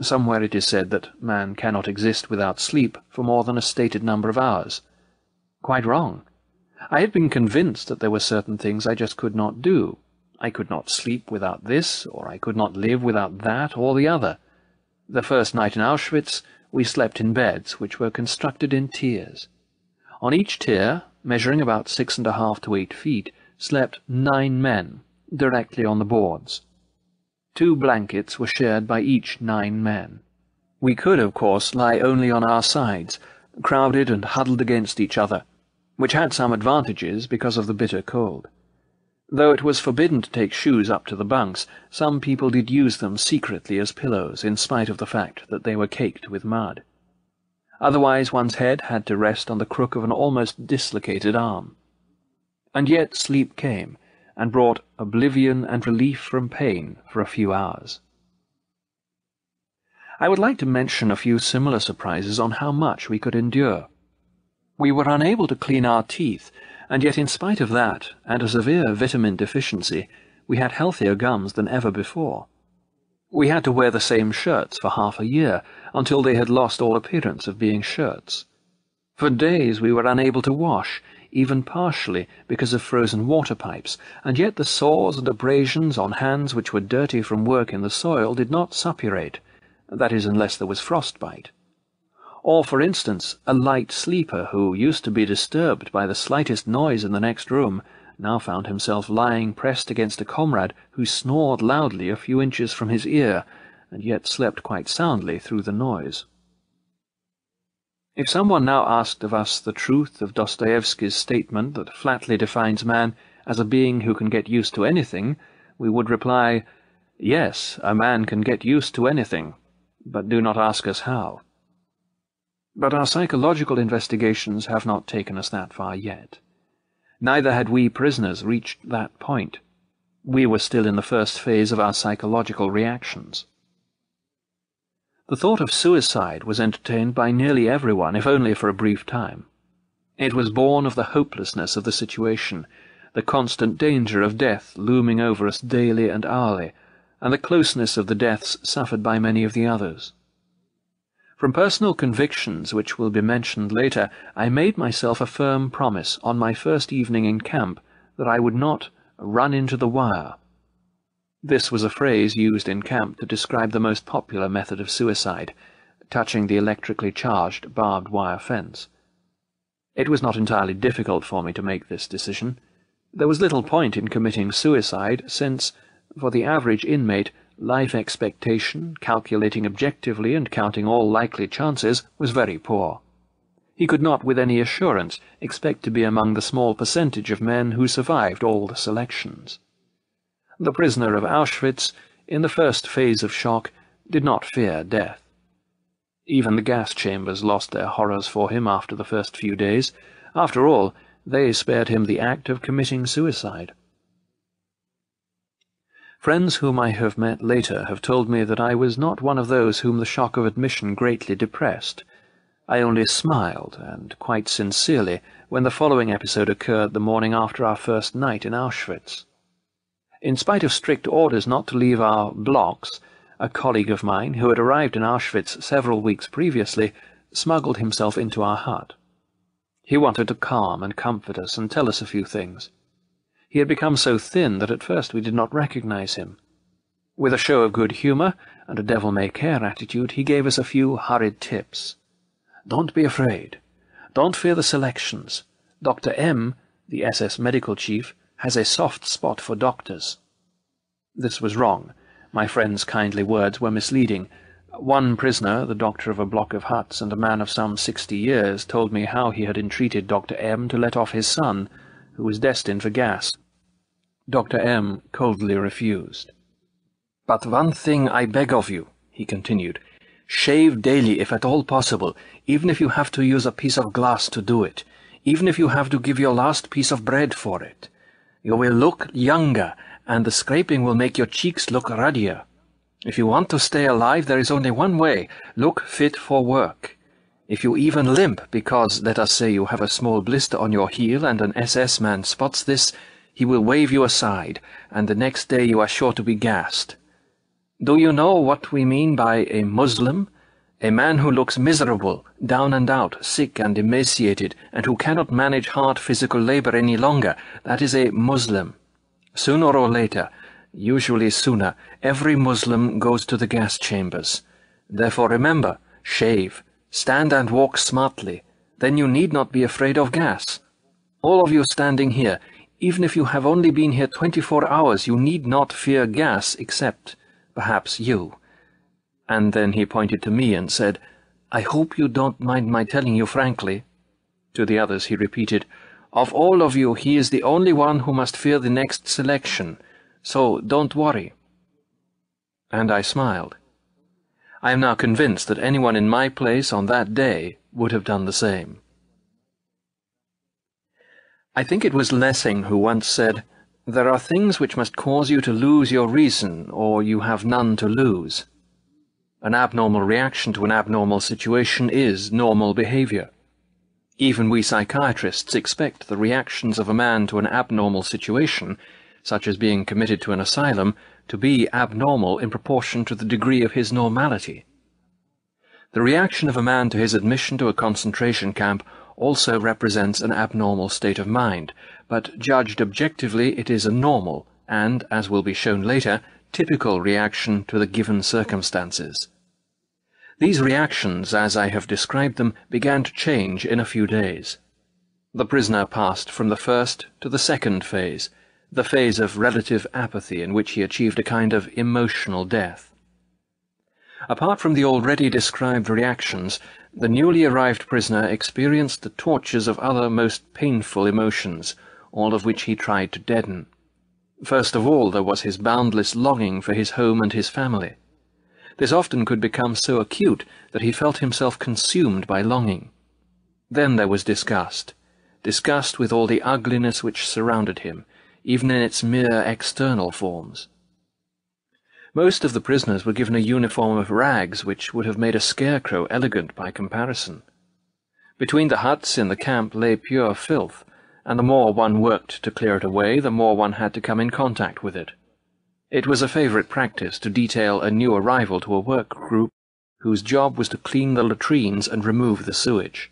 Somewhere it is said that man cannot exist without sleep for more than a stated number of hours. Quite wrong. I had been convinced that there were certain things I just could not do. I could not sleep without this, or I could not live without that or the other. The first night in Auschwitz, we slept in beds which were constructed in tiers. On each tier, measuring about six and a half to eight feet, slept nine men, directly on the boards. Two blankets were shared by each nine men. We could, of course, lie only on our sides, crowded and huddled against each other, which had some advantages because of the bitter cold. Though it was forbidden to take shoes up to the bunks, some people did use them secretly as pillows, in spite of the fact that they were caked with mud. Otherwise one's head had to rest on the crook of an almost dislocated arm. And yet sleep came, and brought oblivion and relief from pain for a few hours. I would like to mention a few similar surprises on how much we could endure. We were unable to clean our teeth, and yet in spite of that, and a severe vitamin deficiency, we had healthier gums than ever before. We had to wear the same shirts for half a year, until they had lost all appearance of being shirts. For days we were unable to wash, even partially because of frozen water pipes, and yet the sores and abrasions on hands which were dirty from work in the soil did not suppurate, that is, unless there was frostbite. Or, for instance, a light sleeper who used to be disturbed by the slightest noise in the next room now found himself lying pressed against a comrade who snored loudly a few inches from his ear, and yet slept quite soundly through the noise. If someone now asked of us the truth of Dostoevsky's statement that flatly defines man as a being who can get used to anything, we would reply, Yes, a man can get used to anything, but do not ask us how. But our psychological investigations have not taken us that far yet. Neither had we prisoners reached that point. We were still in the first phase of our psychological reactions. The thought of suicide was entertained by nearly everyone, if only for a brief time. It was born of the hopelessness of the situation, the constant danger of death looming over us daily and hourly, and the closeness of the deaths suffered by many of the others. From personal convictions, which will be mentioned later, I made myself a firm promise on my first evening in camp that I would not run into the wire. This was a phrase used in camp to describe the most popular method of suicide, touching the electrically charged barbed wire fence. It was not entirely difficult for me to make this decision. There was little point in committing suicide, since, for the average inmate, life expectation, calculating objectively and counting all likely chances, was very poor. He could not with any assurance expect to be among the small percentage of men who survived all the selections. The prisoner of Auschwitz, in the first phase of shock, did not fear death. Even the gas chambers lost their horrors for him after the first few days. After all, they spared him the act of committing suicide. Friends whom I have met later have told me that I was not one of those whom the shock of admission greatly depressed. I only smiled, and quite sincerely, when the following episode occurred the morning after our first night in Auschwitz. In spite of strict orders not to leave our blocks, a colleague of mine, who had arrived in Auschwitz several weeks previously, smuggled himself into our hut. He wanted to calm and comfort us and tell us a few things. He had become so thin that at first we did not recognize him. With a show of good humour and a devil-may-care attitude, he gave us a few hurried tips. Don't be afraid. Don't fear the selections. Dr. M, the SS medical chief, has a soft spot for doctors. This was wrong. My friend's kindly words were misleading. One prisoner, the doctor of a block of huts and a man of some sixty years, told me how he had entreated Dr. M to let off his son, who was destined for gas. Dr. M coldly refused. But one thing I beg of you, he continued. Shave daily if at all possible, even if you have to use a piece of glass to do it, even if you have to give your last piece of bread for it. You will look younger, and the scraping will make your cheeks look ruddier. If you want to stay alive, there is only one way. Look fit for work. If you even limp because, let us say, you have a small blister on your heel and an SS man spots this, he will wave you aside, and the next day you are sure to be gassed. Do you know what we mean by a Muslim? A man who looks miserable, down and out, sick and emaciated, and who cannot manage hard physical labor any longer. That is a Muslim. Sooner or later, usually sooner, every Muslim goes to the gas chambers. Therefore remember, shave, stand and walk smartly. Then you need not be afraid of gas. All of you standing here, even if you have only been here twenty-four hours, you need not fear gas, except, perhaps, you. And then he pointed to me and said, I hope you don't mind my telling you frankly. To the others he repeated, Of all of you, he is the only one who must fear the next selection, so don't worry. And I smiled. I am now convinced that anyone in my place on that day would have done the same. I think it was Lessing who once said, There are things which must cause you to lose your reason, or you have none to lose. An abnormal reaction to an abnormal situation is normal behavior. Even we psychiatrists expect the reactions of a man to an abnormal situation, such as being committed to an asylum, to be abnormal in proportion to the degree of his normality. The reaction of a man to his admission to a concentration camp also represents an abnormal state of mind, but judged objectively it is a normal and, as will be shown later, typical reaction to the given circumstances. These reactions, as I have described them, began to change in a few days. The prisoner passed from the first to the second phase, the phase of relative apathy in which he achieved a kind of emotional death. Apart from the already described reactions, the newly arrived prisoner experienced the tortures of other most painful emotions, all of which he tried to deaden. First of all, there was his boundless longing for his home and his family. This often could become so acute that he felt himself consumed by longing. Then there was disgust, disgust with all the ugliness which surrounded him, even in its mere external forms. Most of the prisoners were given a uniform of rags which would have made a scarecrow elegant by comparison. Between the huts in the camp lay pure filth, and the more one worked to clear it away, the more one had to come in contact with it. It was a favourite practice to detail a new arrival to a work group whose job was to clean the latrines and remove the sewage.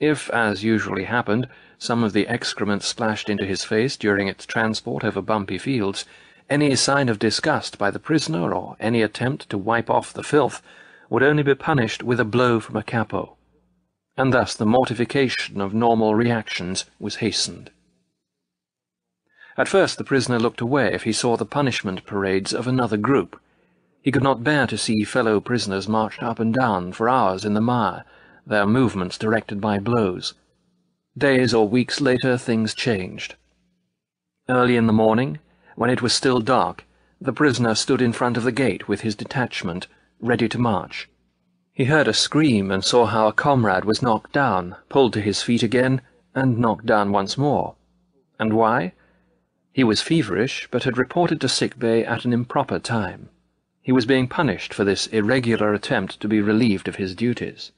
If, as usually happened, some of the excrement splashed into his face during its transport over bumpy fields, any sign of disgust by the prisoner or any attempt to wipe off the filth would only be punished with a blow from a capo, and thus the mortification of normal reactions was hastened. At first the prisoner looked away if he saw the punishment parades of another group. He could not bear to see fellow prisoners marched up and down for hours in the mire, their movements directed by blows. Days or weeks later things changed. Early in the morning, when it was still dark, the prisoner stood in front of the gate with his detachment, ready to march. He heard a scream and saw how a comrade was knocked down, pulled to his feet again, and knocked down once more. And why? He was feverish, but had reported to sick bay at an improper time. He was being punished for this irregular attempt to be relieved of his duties.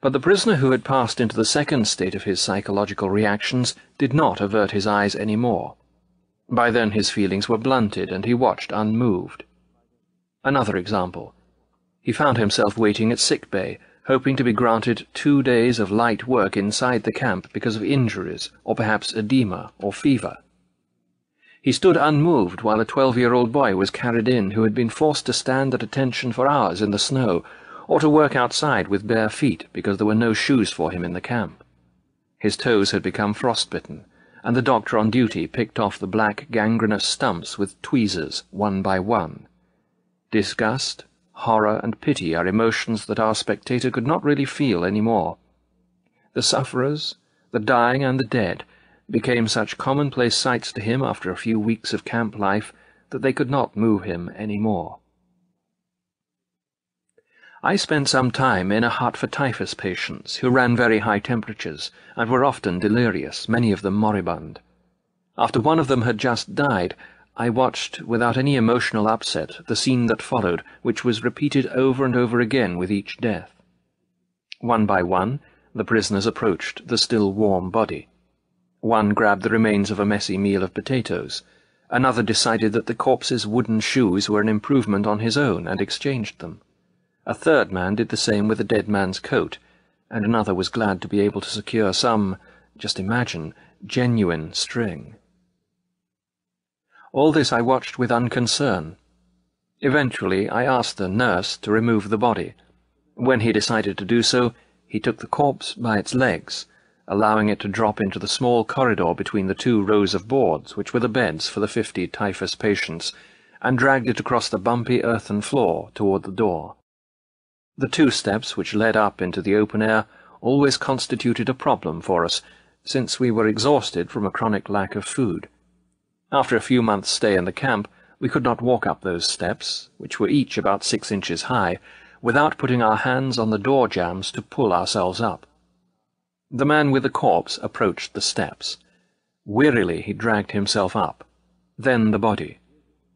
But the prisoner who had passed into the second state of his psychological reactions did not avert his eyes any more. By then his feelings were blunted, and he watched unmoved. Another example. He found himself waiting at sick bay, hoping to be granted two days of light work inside the camp because of injuries, or perhaps edema or fever. He stood unmoved while a twelve-year-old boy was carried in who had been forced to stand at attention for hours in the snow, or to work outside with bare feet because there were no shoes for him in the camp. His toes had become frostbitten, and the doctor on duty picked off the black gangrenous stumps with tweezers, one by one. Disgust, horror, and pity are emotions that our spectator could not really feel any more. The sufferers, the dying and the dead, became such commonplace sights to him after a few weeks of camp life that they could not move him any more. I spent some time in a hut for typhus patients who ran very high temperatures and were often delirious, many of them moribund. After one of them had just died, I watched, without any emotional upset, the scene that followed, which was repeated over and over again with each death. One by one, the prisoners approached the still warm body. One grabbed the remains of a messy meal of potatoes. Another decided that the corpse's wooden shoes were an improvement on his own and exchanged them. A third man did the same with the dead man's coat, and another was glad to be able to secure some, just imagine, genuine string. All this I watched with unconcern. Eventually I asked the nurse to remove the body. When he decided to do so, he took the corpse by its legs, allowing it to drop into the small corridor between the two rows of boards, which were the beds for the fifty typhus patients, and dragged it across the bumpy earthen floor toward the door. The two steps which led up into the open air always constituted a problem for us, since we were exhausted from a chronic lack of food. After a few months' stay in the camp, We could not walk up those steps, which were each about six inches high, without putting our hands on the door jambs to pull ourselves up. The man with the corpse approached the steps. Wearily he dragged himself up, then the body,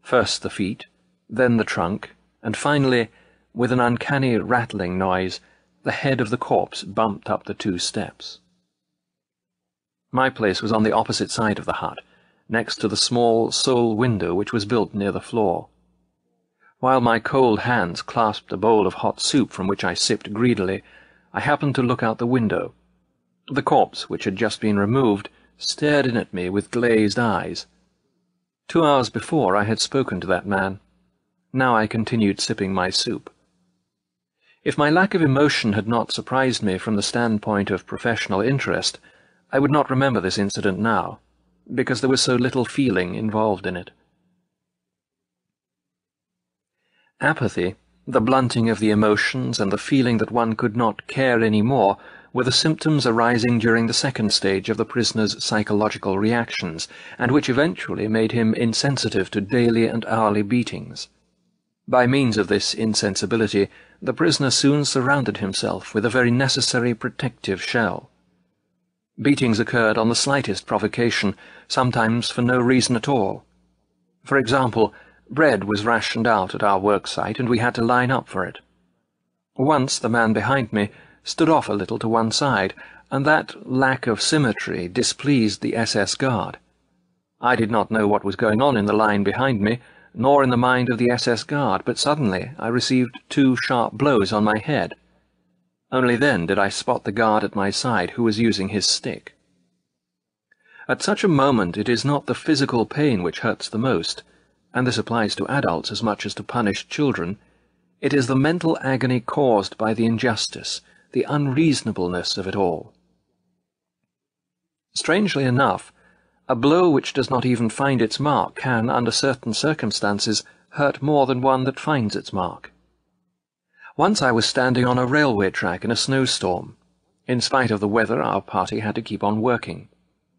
first the feet, then the trunk, and finally, with an uncanny rattling noise, the head of the corpse bumped up the two steps. My place was on the opposite side of the hut, next to the small sole window which was built near the floor. While my cold hands clasped a bowl of hot soup from which I sipped greedily, I happened to look out the window. The corpse, which had just been removed, stared in at me with glazed eyes. Two hours before I had spoken to that man. Now I continued sipping my soup. If my lack of emotion had not surprised me from the standpoint of professional interest, I would not remember this incident now because there was so little feeling involved in it. Apathy, the blunting of the emotions and the feeling that one could not care any more were the symptoms arising during the second stage of the prisoner's psychological reactions, and which eventually made him insensitive to daily and hourly beatings. By means of this insensibility, the prisoner soon surrounded himself with a very necessary protective shell. Beatings occurred on the slightest provocation, sometimes for no reason at all. For example, bread was rationed out at our work site, and we had to line up for it. Once the man behind me stood off a little to one side, and that lack of symmetry displeased the SS guard. I did not know what was going on in the line behind me, nor in the mind of the SS guard, but suddenly I received two sharp blows on my head. Only then did I spot the guard at my side who was using his stick. At such a moment it is not the physical pain which hurts the most, and this applies to adults as much as to punished children. It is the mental agony caused by the injustice, the unreasonableness of it all. Strangely enough, a blow which does not even find its mark can, under certain circumstances, hurt more than one that finds its mark. Once I was standing on a railway track in a snowstorm. In spite of the weather, our party had to keep on working.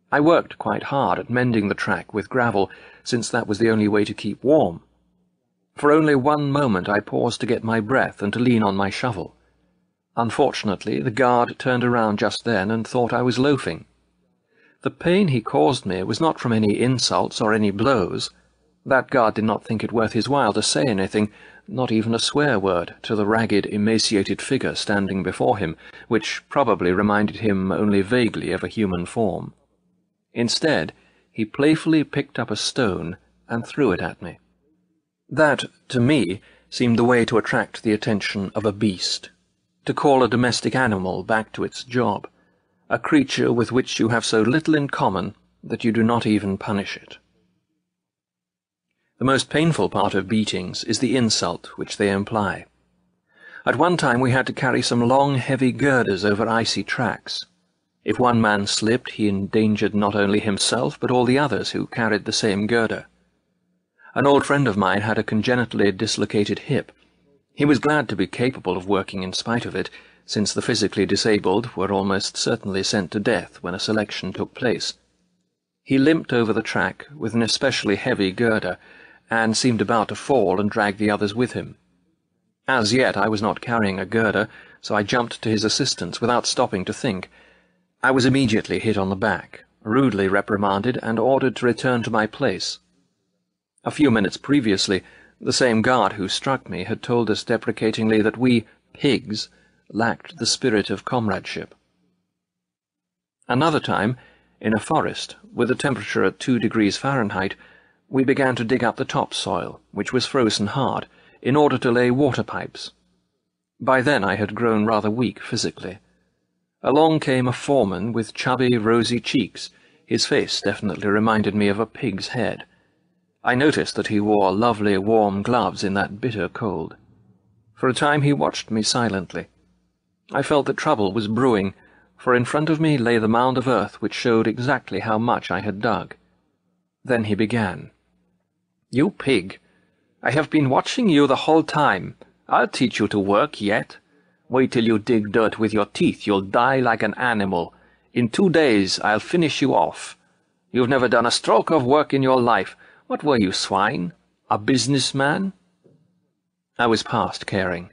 I worked quite hard at mending the track with gravel, since that was the only way to keep warm. For only one moment I paused to get my breath and to lean on my shovel. Unfortunately, the guard turned around just then and thought I was loafing. The pain he caused me was not from any insults or any blows. That guard did not think it worth his while to say anything, not even a swear word, to the ragged, emaciated figure standing before him, which probably reminded him only vaguely of a human form. Instead, he playfully picked up a stone and threw it at me. That, to me, seemed the way to attract the attention of a beast, to call a domestic animal back to its job, a creature with which you have so little in common that you do not even punish it. The most painful part of beatings is the insult which they imply. At one time we had to carry some long, heavy girders over icy tracks. If one man slipped, he endangered not only himself, but all the others who carried the same girder. An old friend of mine had a congenitally dislocated hip. He was glad to be capable of working in spite of it, since the physically disabled were almost certainly sent to death when a selection took place. He limped over the track with an especially heavy girder, and seemed about to fall and drag the others with him. As yet I was not carrying a girder, so I jumped to his assistance without stopping to think. I was immediately hit on the back, rudely reprimanded, and ordered to return to my place. A few minutes previously, the same guard who struck me had told us deprecatingly that we, pigs, lacked the spirit of comradeship. Another time, in a forest, with the temperature at two degrees Fahrenheit, we began to dig up the topsoil, which was frozen hard, in order to lay water pipes. By then I had grown rather weak physically. Along came a foreman with chubby, rosy cheeks. His face definitely reminded me of a pig's head. I noticed that he wore lovely warm gloves in that bitter cold. For a time he watched me silently. I felt that trouble was brewing, for in front of me lay the mound of earth which showed exactly how much I had dug. Then he began. You pig! I have been watching you the whole time. I'll teach you to work yet. Wait till you dig dirt with your teeth. You'll die like an animal. In two days I'll finish you off. You've never done a stroke of work in your life. What were you, swine? A businessman? I was past caring,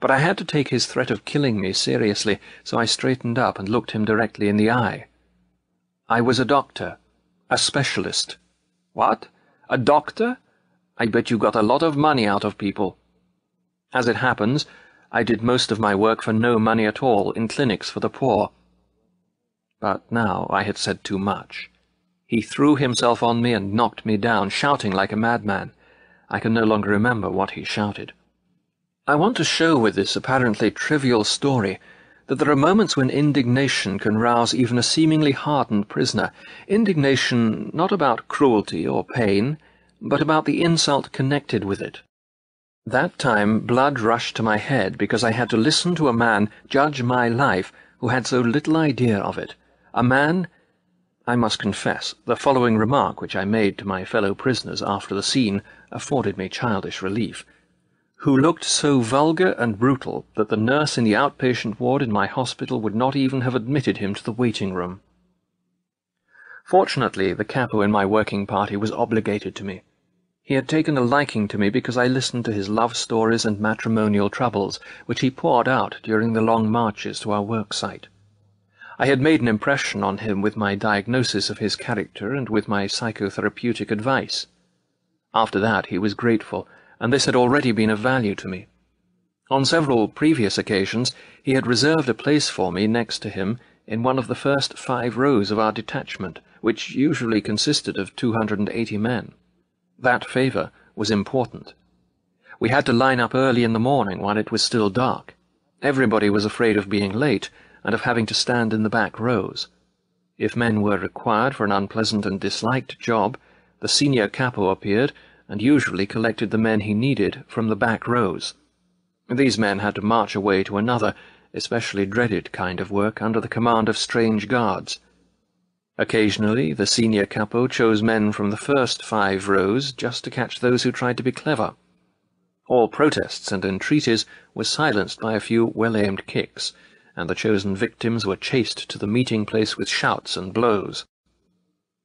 but I had to take his threat of killing me seriously, so I straightened up and looked him directly in the eye. I was a doctor, a specialist. What? A doctor? I bet you got a lot of money out of people. As it happens, I did most of my work for no money at all in clinics for the poor. But now I had said too much. He threw himself on me and knocked me down, shouting like a madman. I can no longer remember what he shouted. I want to show with this apparently trivial story that there are moments when indignation can rouse even a seemingly hardened prisoner. Indignation not about cruelty or pain, but about the insult connected with it. That time blood rushed to my head because I had to listen to a man judge my life who had so little idea of it. A man, I must confess, the following remark which I made to my fellow prisoners after the scene afforded me childish relief, who looked so vulgar and brutal that the nurse in the outpatient ward in my hospital would not even have admitted him to the waiting room. Fortunately, the capo in my working party was obligated to me. He had taken a liking to me because I listened to his love stories and matrimonial troubles, which he poured out during the long marches to our work site. I had made an impression on him with my diagnosis of his character and with my psychotherapeutic advice. After that he was grateful, and this had already been of value to me. On several previous occasions he had reserved a place for me next to him in one of the first five rows of our detachment, which usually consisted of 280 men. That favour was important. We had to line up early in the morning while it was still dark. Everybody was afraid of being late and of having to stand in the back rows. If men were required for an unpleasant and disliked job, the senior capo appeared and usually collected the men he needed from the back rows. These men had to march away to another, especially dreaded kind of work under the command of strange guards. Occasionally, the senior capo chose men from the first five rows just to catch those who tried to be clever. All protests and entreaties were silenced by a few well-aimed kicks, and the chosen victims were chased to the meeting place with shouts and blows.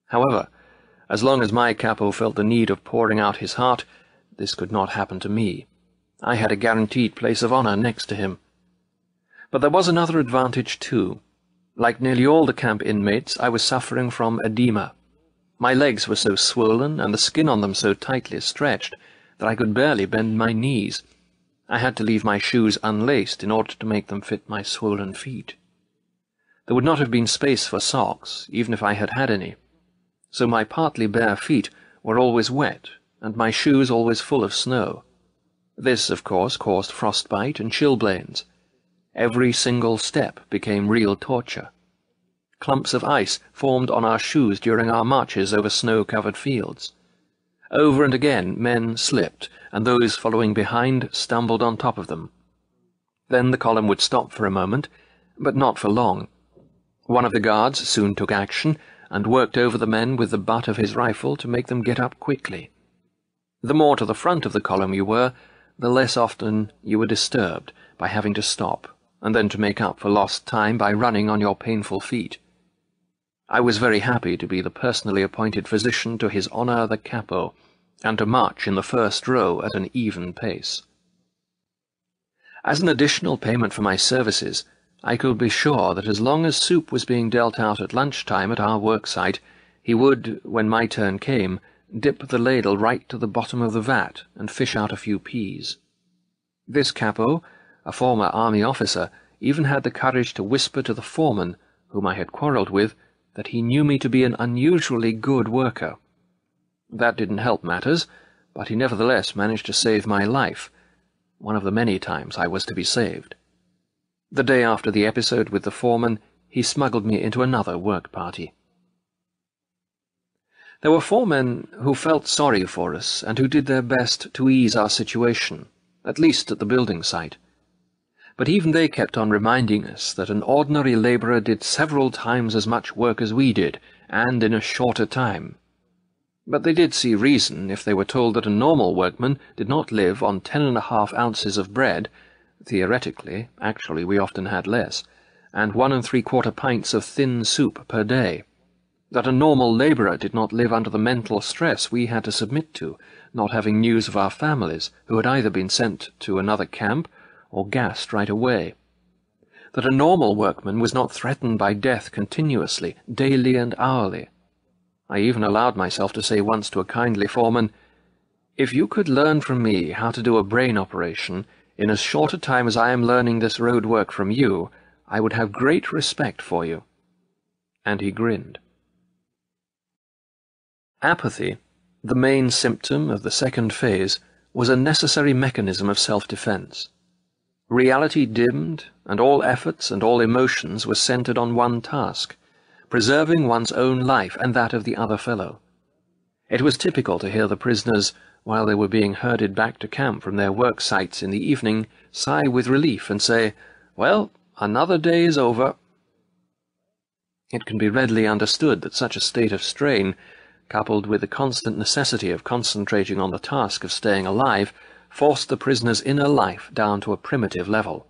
However, as long as my capo felt the need of pouring out his heart, this could not happen to me. I had a guaranteed place of honour next to him. But there was another advantage, too. Like nearly all the camp inmates, I was suffering from edema. My legs were so swollen and the skin on them so tightly stretched that I could barely bend my knees. I had to leave my shoes unlaced in order to make them fit my swollen feet. There would not have been space for socks, even if I had had any, so my partly bare feet were always wet, and my shoes always full of snow. This, of course, caused frostbite and chilblains, Every single step became real torture. Clumps of ice formed on our shoes during our marches over snow-covered fields. Over and again men slipped, and those following behind stumbled on top of them. Then the column would stop for a moment, but not for long. One of the guards soon took action, and worked over the men with the butt of his rifle to make them get up quickly. The more to the front of the column you were, the less often you were disturbed by having to stop and then to make up for lost time by running on your painful feet. I was very happy to be the personally appointed physician to His Honour the Capo, and to march in the first row at an even pace. As an additional payment for my services, I could be sure that as long as soup was being dealt out at lunchtime at our worksite, he would, when my turn came, dip the ladle right to the bottom of the vat and fish out a few peas. This capo a former army officer, even had the courage to whisper to the foreman, whom I had quarrelled with, that he knew me to be an unusually good worker. That didn't help matters, but he nevertheless managed to save my life, one of the many times I was to be saved. The day after the episode with the foreman, he smuggled me into another work party. There were four men who felt sorry for us and who did their best to ease our situation, at least at the building site but even they kept on reminding us that an ordinary labourer did several times as much work as we did, and in a shorter time. But they did see reason if they were told that a normal workman did not live on ten and a half ounces of bread, theoretically, actually we often had less, and one and three-quarter pints of thin soup per day. that a normal labourer did not live under the mental stress we had to submit to, not having news of our families, who had either been sent to another camp or gassed right away. That a normal workman was not threatened by death continuously, daily and hourly. I even allowed myself to say once to a kindly foreman, If you could learn from me how to do a brain operation in as short a time as I am learning this road work from you, I would have great respect for you. And he grinned. Apathy, the main symptom of the second phase, was a necessary mechanism of self-defense. Reality dimmed, and all efforts and all emotions were centered on one task, preserving one's own life and that of the other fellow. It was typical to hear the prisoners, while they were being herded back to camp from their work sites in the evening, sigh with relief and say, Well, another day is over. It can be readily understood that such a state of strain coupled with the constant necessity of concentrating on the task of staying alive, forced the prisoner's inner life down to a primitive level.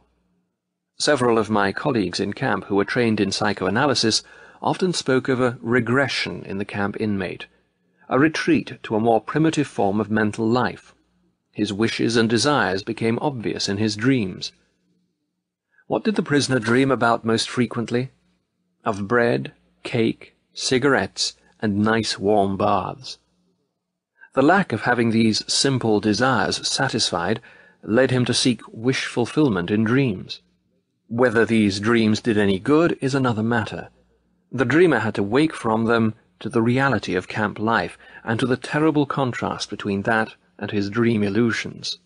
Several of my colleagues in camp who were trained in psychoanalysis often spoke of a regression in the camp inmate, a retreat to a more primitive form of mental life. His wishes and desires became obvious in his dreams. What did the prisoner dream about most frequently? Of bread, cake, cigarettes, and nice warm baths. The lack of having these simple desires satisfied led him to seek wish fulfillment in dreams. Whether these dreams did any good is another matter. The dreamer had to wake from them to the reality of camp life and to the terrible contrast between that and his dream illusions.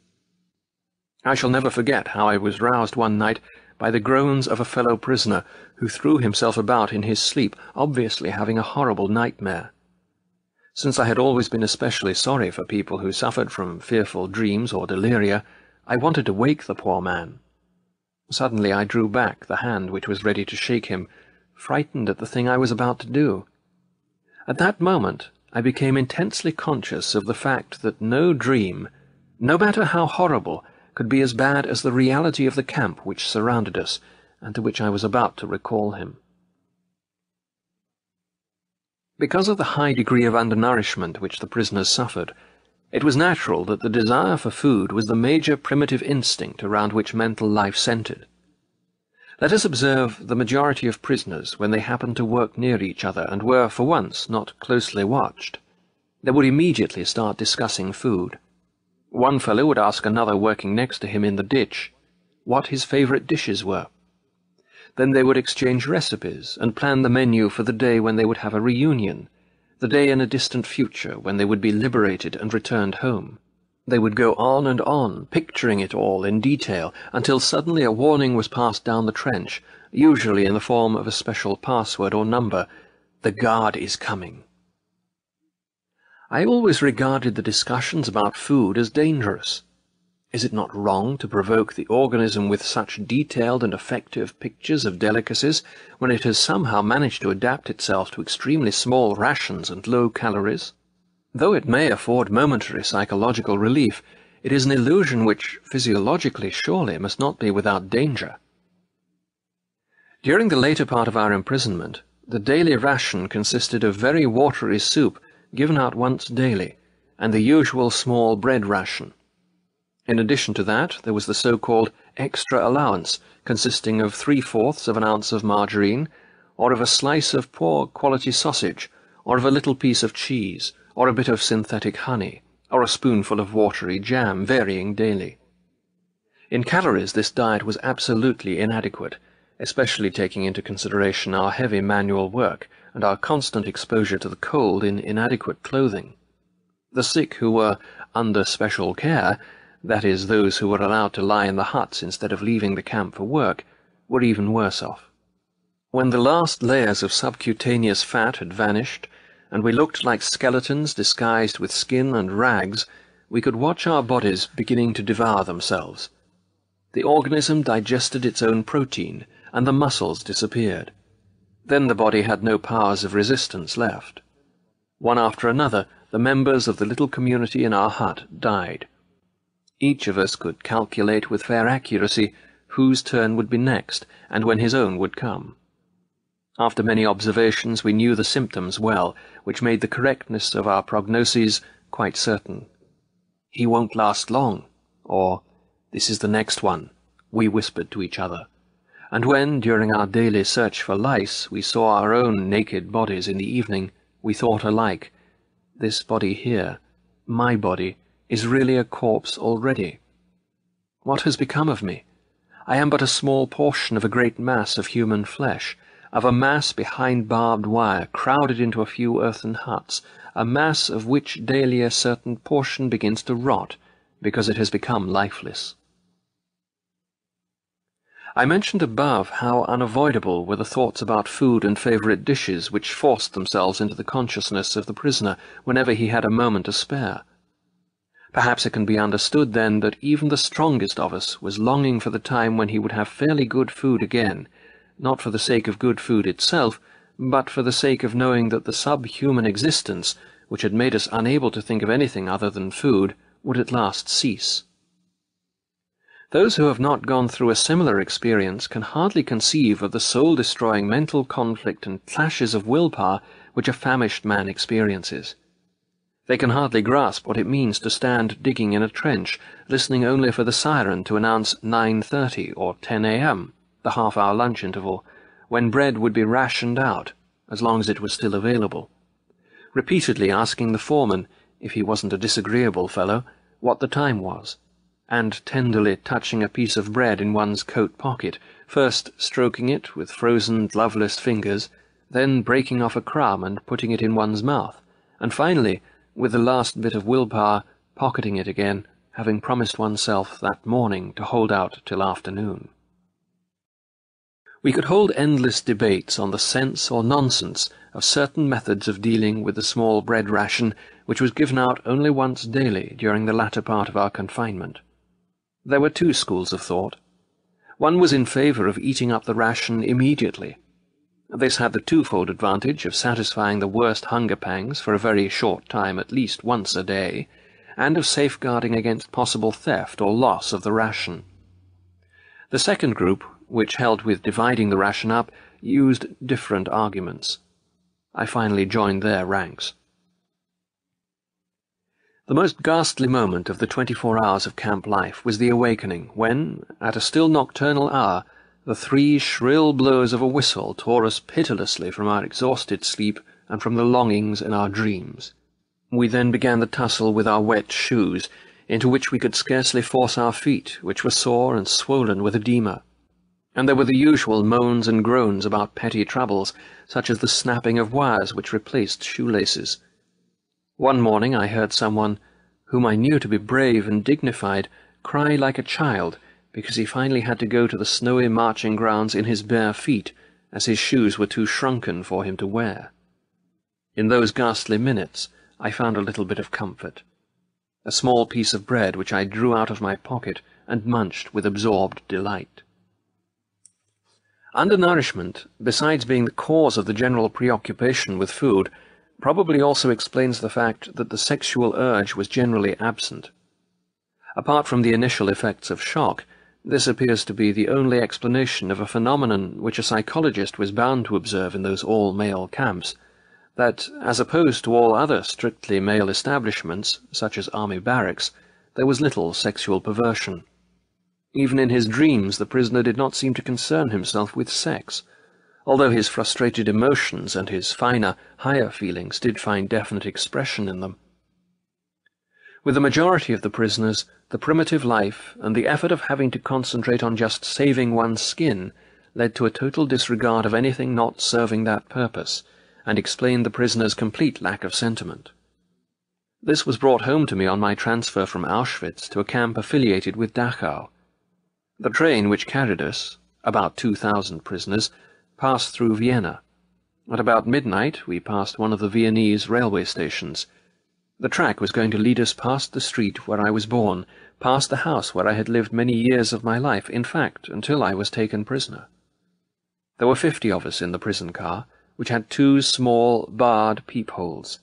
I shall never forget how I was roused one night by the groans of a fellow prisoner who threw himself about in his sleep, obviously having a horrible nightmare. Since I had always been especially sorry for people who suffered from fearful dreams or deliria, I wanted to wake the poor man. Suddenly I drew back the hand which was ready to shake him, frightened at the thing I was about to do. At that moment I became intensely conscious of the fact that no dream, no matter how horrible, could be as bad as the reality of the camp which surrounded us, and to which I was about to recall him. Because of the high degree of undernourishment which the prisoners suffered, it was natural that the desire for food was the major primitive instinct around which mental life centered. Let us observe the majority of prisoners when they happened to work near each other and were, for once, not closely watched. They would immediately start discussing food. One fellow would ask another working next to him in the ditch what his favorite dishes were. Then they would exchange recipes and plan the menu for the day when they would have a reunion, the day in a distant future when they would be liberated and returned home. They would go on and on, picturing it all in detail, until suddenly a warning was passed down the trench, usually in the form of a special password or number. The guard is coming. I always regarded the discussions about food as dangerous. Is it not wrong to provoke the organism with such detailed and effective pictures of delicacies when it has somehow managed to adapt itself to extremely small rations and low calories? Though it may afford momentary psychological relief, it is an illusion which, physiologically surely, must not be without danger. During the later part of our imprisonment, the daily ration consisted of very watery soup given out once daily, and the usual small bread ration. In addition to that, there was the so-called extra allowance, consisting of three-fourths of an ounce of margarine, or of a slice of poor quality sausage, or of a little piece of cheese, or a bit of synthetic honey, or a spoonful of watery jam, varying daily. In calories, this diet was absolutely inadequate, especially taking into consideration our heavy manual work and our constant exposure to the cold in inadequate clothing. The sick who were under special care, that is, those who were allowed to lie in the huts instead of leaving the camp for work, were even worse off. When the last layers of subcutaneous fat had vanished, and we looked like skeletons disguised with skin and rags, we could watch our bodies beginning to devour themselves. The organism digested its own protein, and the muscles disappeared. Then the body had no powers of resistance left. One after another, the members of the little community in our hut died. Each of us could calculate with fair accuracy whose turn would be next, and when his own would come. After many observations, we knew the symptoms well, which made the correctness of our prognoses quite certain. He won't last long, or this is the next one, we whispered to each other. And when, during our daily search for lice, we saw our own naked bodies in the evening, we thought alike, this body here, my body, is really a corpse already. What has become of me? I am but a small portion of a great mass of human flesh, of a mass behind barbed wire, crowded into a few earthen huts, a mass of which daily a certain portion begins to rot, because it has become lifeless. I mentioned above how unavoidable were the thoughts about food and favourite dishes which forced themselves into the consciousness of the prisoner whenever he had a moment to spare. Perhaps it can be understood, then, that even the strongest of us was longing for the time when he would have fairly good food again, not for the sake of good food itself, but for the sake of knowing that the subhuman existence, which had made us unable to think of anything other than food, would at last cease. Those who have not gone through a similar experience can hardly conceive of the soul-destroying mental conflict and clashes of willpower which a famished man experiences. They can hardly grasp what it means to stand digging in a trench, listening only for the siren to announce 9.30 or 10 a.m., the half-hour lunch interval, when bread would be rationed out, as long as it was still available. Repeatedly asking the foreman, if he wasn't a disagreeable fellow, what the time was, and tenderly touching a piece of bread in one's coat pocket, first stroking it with frozen, gloveless fingers, then breaking off a crumb and putting it in one's mouth, and finally, with the last bit of willpower, pocketing it again, having promised oneself that morning to hold out till afternoon. We could hold endless debates on the sense or nonsense of certain methods of dealing with the small bread ration which was given out only once daily during the latter part of our confinement. There were two schools of thought. One was in favour of eating up the ration immediately, this had the twofold advantage of satisfying the worst hunger pangs for a very short time at least once a day, and of safeguarding against possible theft or loss of the ration. The second group, which held with dividing the ration up, used different arguments. I finally joined their ranks. The most ghastly moment of the twenty-four hours of camp life was the awakening, when, at a still nocturnal hour, the three shrill blows of a whistle tore us pitilessly from our exhausted sleep and from the longings in our dreams. We then began the tussle with our wet shoes, into which we could scarcely force our feet, which were sore and swollen with edema. And there were the usual moans and groans about petty troubles, such as the snapping of wires which replaced shoelaces. One morning I heard someone, whom I knew to be brave and dignified, cry like a child, because he finally had to go to the snowy marching grounds in his bare feet, as his shoes were too shrunken for him to wear. In those ghastly minutes I found a little bit of comfort. A small piece of bread which I drew out of my pocket and munched with absorbed delight. Undernourishment, besides being the cause of the general preoccupation with food, probably also explains the fact that the sexual urge was generally absent. Apart from the initial effects of shock, this appears to be the only explanation of a phenomenon which a psychologist was bound to observe in those all-male camps, that, as opposed to all other strictly male establishments, such as army barracks, there was little sexual perversion. Even in his dreams the prisoner did not seem to concern himself with sex, although his frustrated emotions and his finer, higher feelings did find definite expression in them. With the majority of the prisoners, the primitive life and the effort of having to concentrate on just saving one's skin led to a total disregard of anything not serving that purpose, and explained the prisoner's complete lack of sentiment. This was brought home to me on my transfer from Auschwitz to a camp affiliated with Dachau. The train which carried us, about two thousand prisoners, passed through Vienna. At about midnight we passed one of the Viennese railway stations, the track was going to lead us past the street where I was born, past the house where I had lived many years of my life, in fact, until I was taken prisoner. There were fifty of us in the prison car, which had two small, barred peepholes.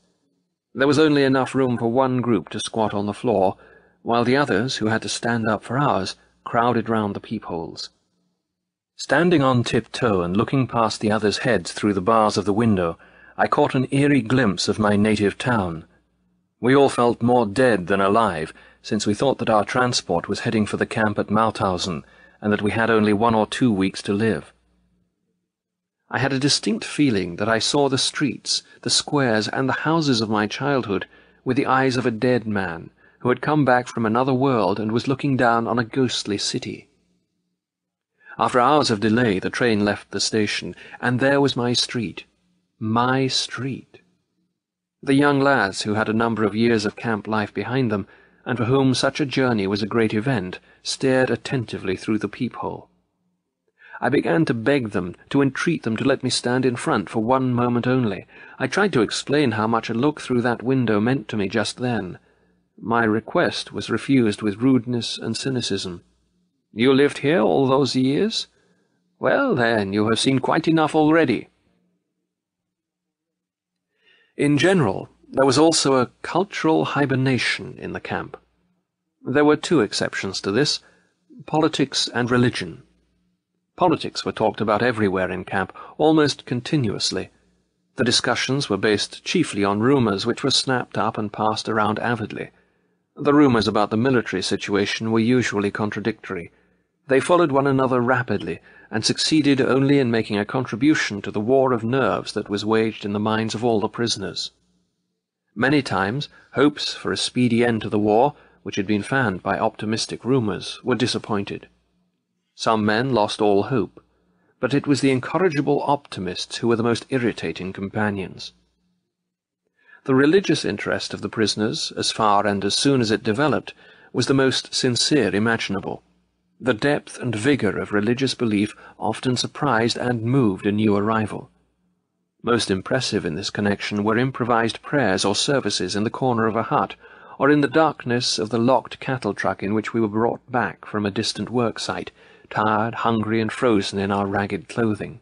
There was only enough room for one group to squat on the floor, while the others, who had to stand up for hours, crowded round the peepholes. Standing on tiptoe and looking past the others' heads through the bars of the window, I caught an eerie glimpse of my native town. We all felt more dead than alive, since we thought that our transport was heading for the camp at Mauthausen, and that we had only one or two weeks to live. I had a distinct feeling that I saw the streets, the squares, and the houses of my childhood with the eyes of a dead man who had come back from another world and was looking down on a ghostly city. After hours of delay, the train left the station, and there was my street. My street. The young lads who had a number of years of camp life behind them, and for whom such a journey was a great event, stared attentively through the peephole. I began to beg them, to entreat them to let me stand in front for one moment only. I tried to explain how much a look through that window meant to me just then. My request was refused with rudeness and cynicism. You lived here all those years? Well, then, you have seen quite enough already. In general, there was also a cultural hibernation in the camp. There were two exceptions to this, politics and religion. Politics were talked about everywhere in camp, almost continuously. The discussions were based chiefly on rumours which were snapped up and passed around avidly. The rumours about the military situation were usually contradictory. They followed one another rapidly, and succeeded only in making a contribution to the war of nerves that was waged in the minds of all the prisoners. Many times, hopes for a speedy end to the war, which had been fanned by optimistic rumours, were disappointed. Some men lost all hope, but it was the incorrigible optimists who were the most irritating companions. The religious interest of the prisoners, as far and as soon as it developed, was the most sincere imaginable. The depth and vigour of religious belief often surprised and moved a new arrival. Most impressive in this connection were improvised prayers or services in the corner of a hut, or in the darkness of the locked cattle truck in which we were brought back from a distant work site, tired, hungry, and frozen in our ragged clothing.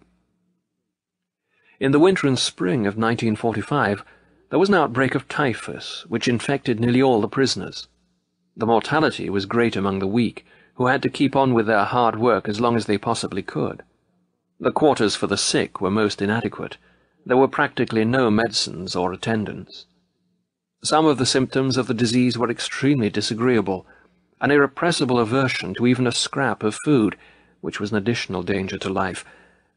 In the winter and spring of 1945, there was an outbreak of typhus, which infected nearly all the prisoners. The mortality was great among the weak, who had to keep on with their hard work as long as they possibly could. The quarters for the sick were most inadequate. There were practically no medicines or attendants. Some of the symptoms of the disease were extremely disagreeable, an irrepressible aversion to even a scrap of food, which was an additional danger to life,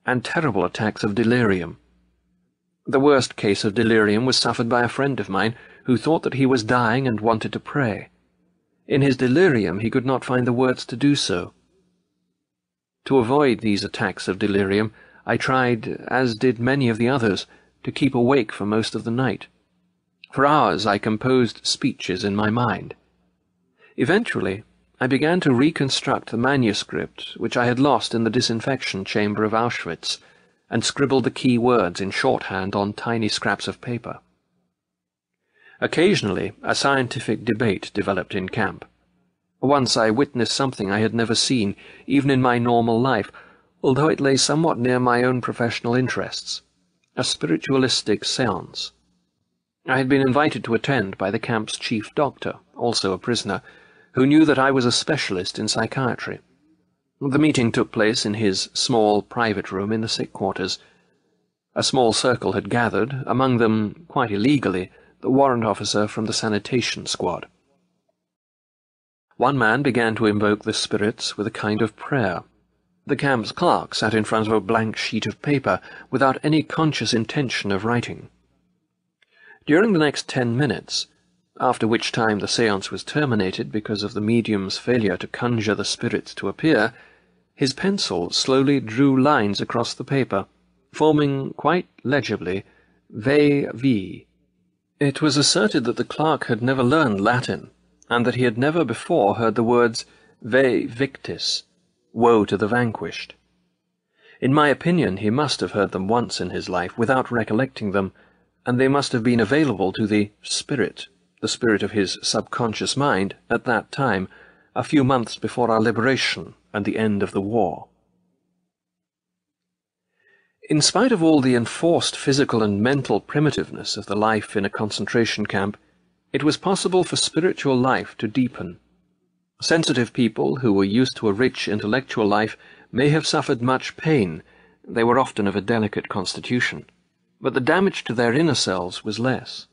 and terrible attacks of delirium. The worst case of delirium was suffered by a friend of mine who thought that he was dying and wanted to pray. In his delirium he could not find the words to do so. To avoid these attacks of delirium, I tried, as did many of the others, to keep awake for most of the night. For hours I composed speeches in my mind. Eventually, I began to reconstruct the manuscript which I had lost in the disinfection chamber of Auschwitz, and scribbled the key words in shorthand on tiny scraps of paper. Occasionally, a scientific debate developed in camp. Once I witnessed something I had never seen, even in my normal life, although it lay somewhat near my own professional interests a spiritualistic seance. I had been invited to attend by the camp's chief doctor, also a prisoner, who knew that I was a specialist in psychiatry. The meeting took place in his small private room in the sick quarters. A small circle had gathered, among them, quite illegally, the warrant officer from the sanitation squad. One man began to invoke the spirits with a kind of prayer. The camp's clerk sat in front of a blank sheet of paper without any conscious intention of writing. During the next ten minutes, after which time the seance was terminated because of the medium's failure to conjure the spirits to appear, his pencil slowly drew lines across the paper, forming quite legibly Vae Vi, it was asserted that the clerk had never learned Latin, and that he had never before heard the words Vae Victis, woe to the vanquished. In my opinion, he must have heard them once in his life without recollecting them, and they must have been available to the spirit, the spirit of his subconscious mind, at that time, a few months before our liberation and the end of the war. In spite of all the enforced physical and mental primitiveness of the life in a concentration camp, it was possible for spiritual life to deepen. Sensitive people who were used to a rich intellectual life may have suffered much pain, they were often of a delicate constitution, but the damage to their inner selves was less.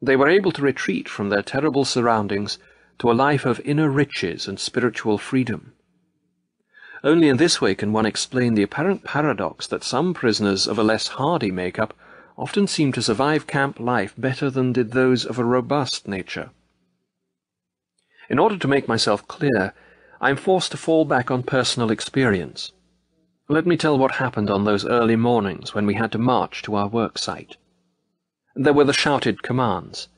They were able to retreat from their terrible surroundings to a life of inner riches and spiritual freedom. Only in this way can one explain the apparent paradox that some prisoners of a less hardy make-up often seem to survive camp life better than did those of a robust nature. In order to make myself clear, I am forced to fall back on personal experience. Let me tell what happened on those early mornings when we had to march to our work site. There were the shouted commands.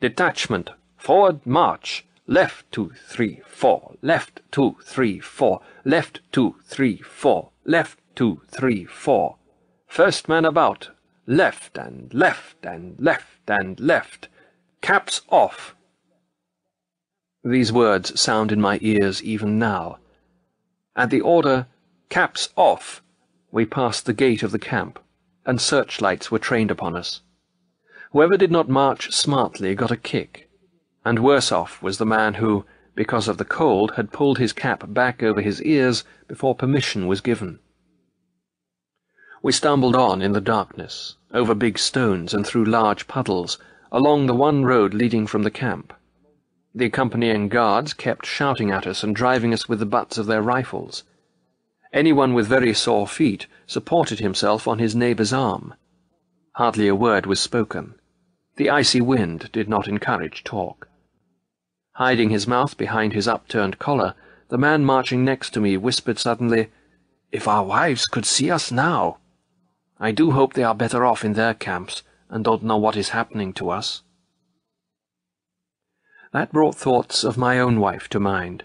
Detachment, forward, march, left, two, three, four, left, two, three, four, left, two, three, four, left, two, three, four. First man about, left and left and left and left. Caps off. These words sound in my ears even now. At the order, caps off, we passed the gate of the camp, and searchlights were trained upon us. Whoever did not march smartly got a kick, and worse off was the man who, because of the cold, had pulled his cap back over his ears before permission was given. We stumbled on in the darkness, over big stones and through large puddles, along the one road leading from the camp. The accompanying guards kept shouting at us and driving us with the butts of their rifles. Anyone with very sore feet supported himself on his neighbour's arm. Hardly a word was spoken. The icy wind did not encourage talk. Hiding his mouth behind his upturned collar, the man marching next to me whispered suddenly, If our wives could see us now! I do hope they are better off in their camps and don't know what is happening to us. That brought thoughts of my own wife to mind,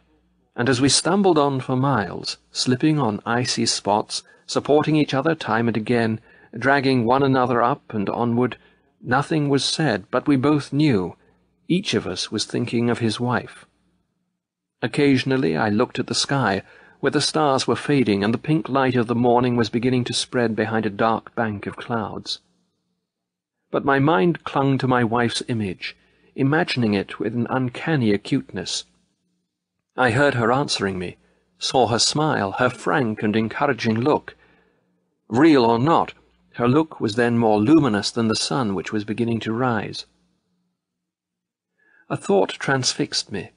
and as we stumbled on for miles, slipping on icy spots, supporting each other time and again, dragging one another up and onward, nothing was said, but we both knew each of us was thinking of his wife. Occasionally I looked at the sky, where the stars were fading and the pink light of the morning was beginning to spread behind a dark bank of clouds. But my mind clung to my wife's image, imagining it with an uncanny acuteness. I heard her answering me, saw her smile, her frank and encouraging look. Real or not, her look was then more luminous than the sun which was beginning to rise. A thought transfixed me.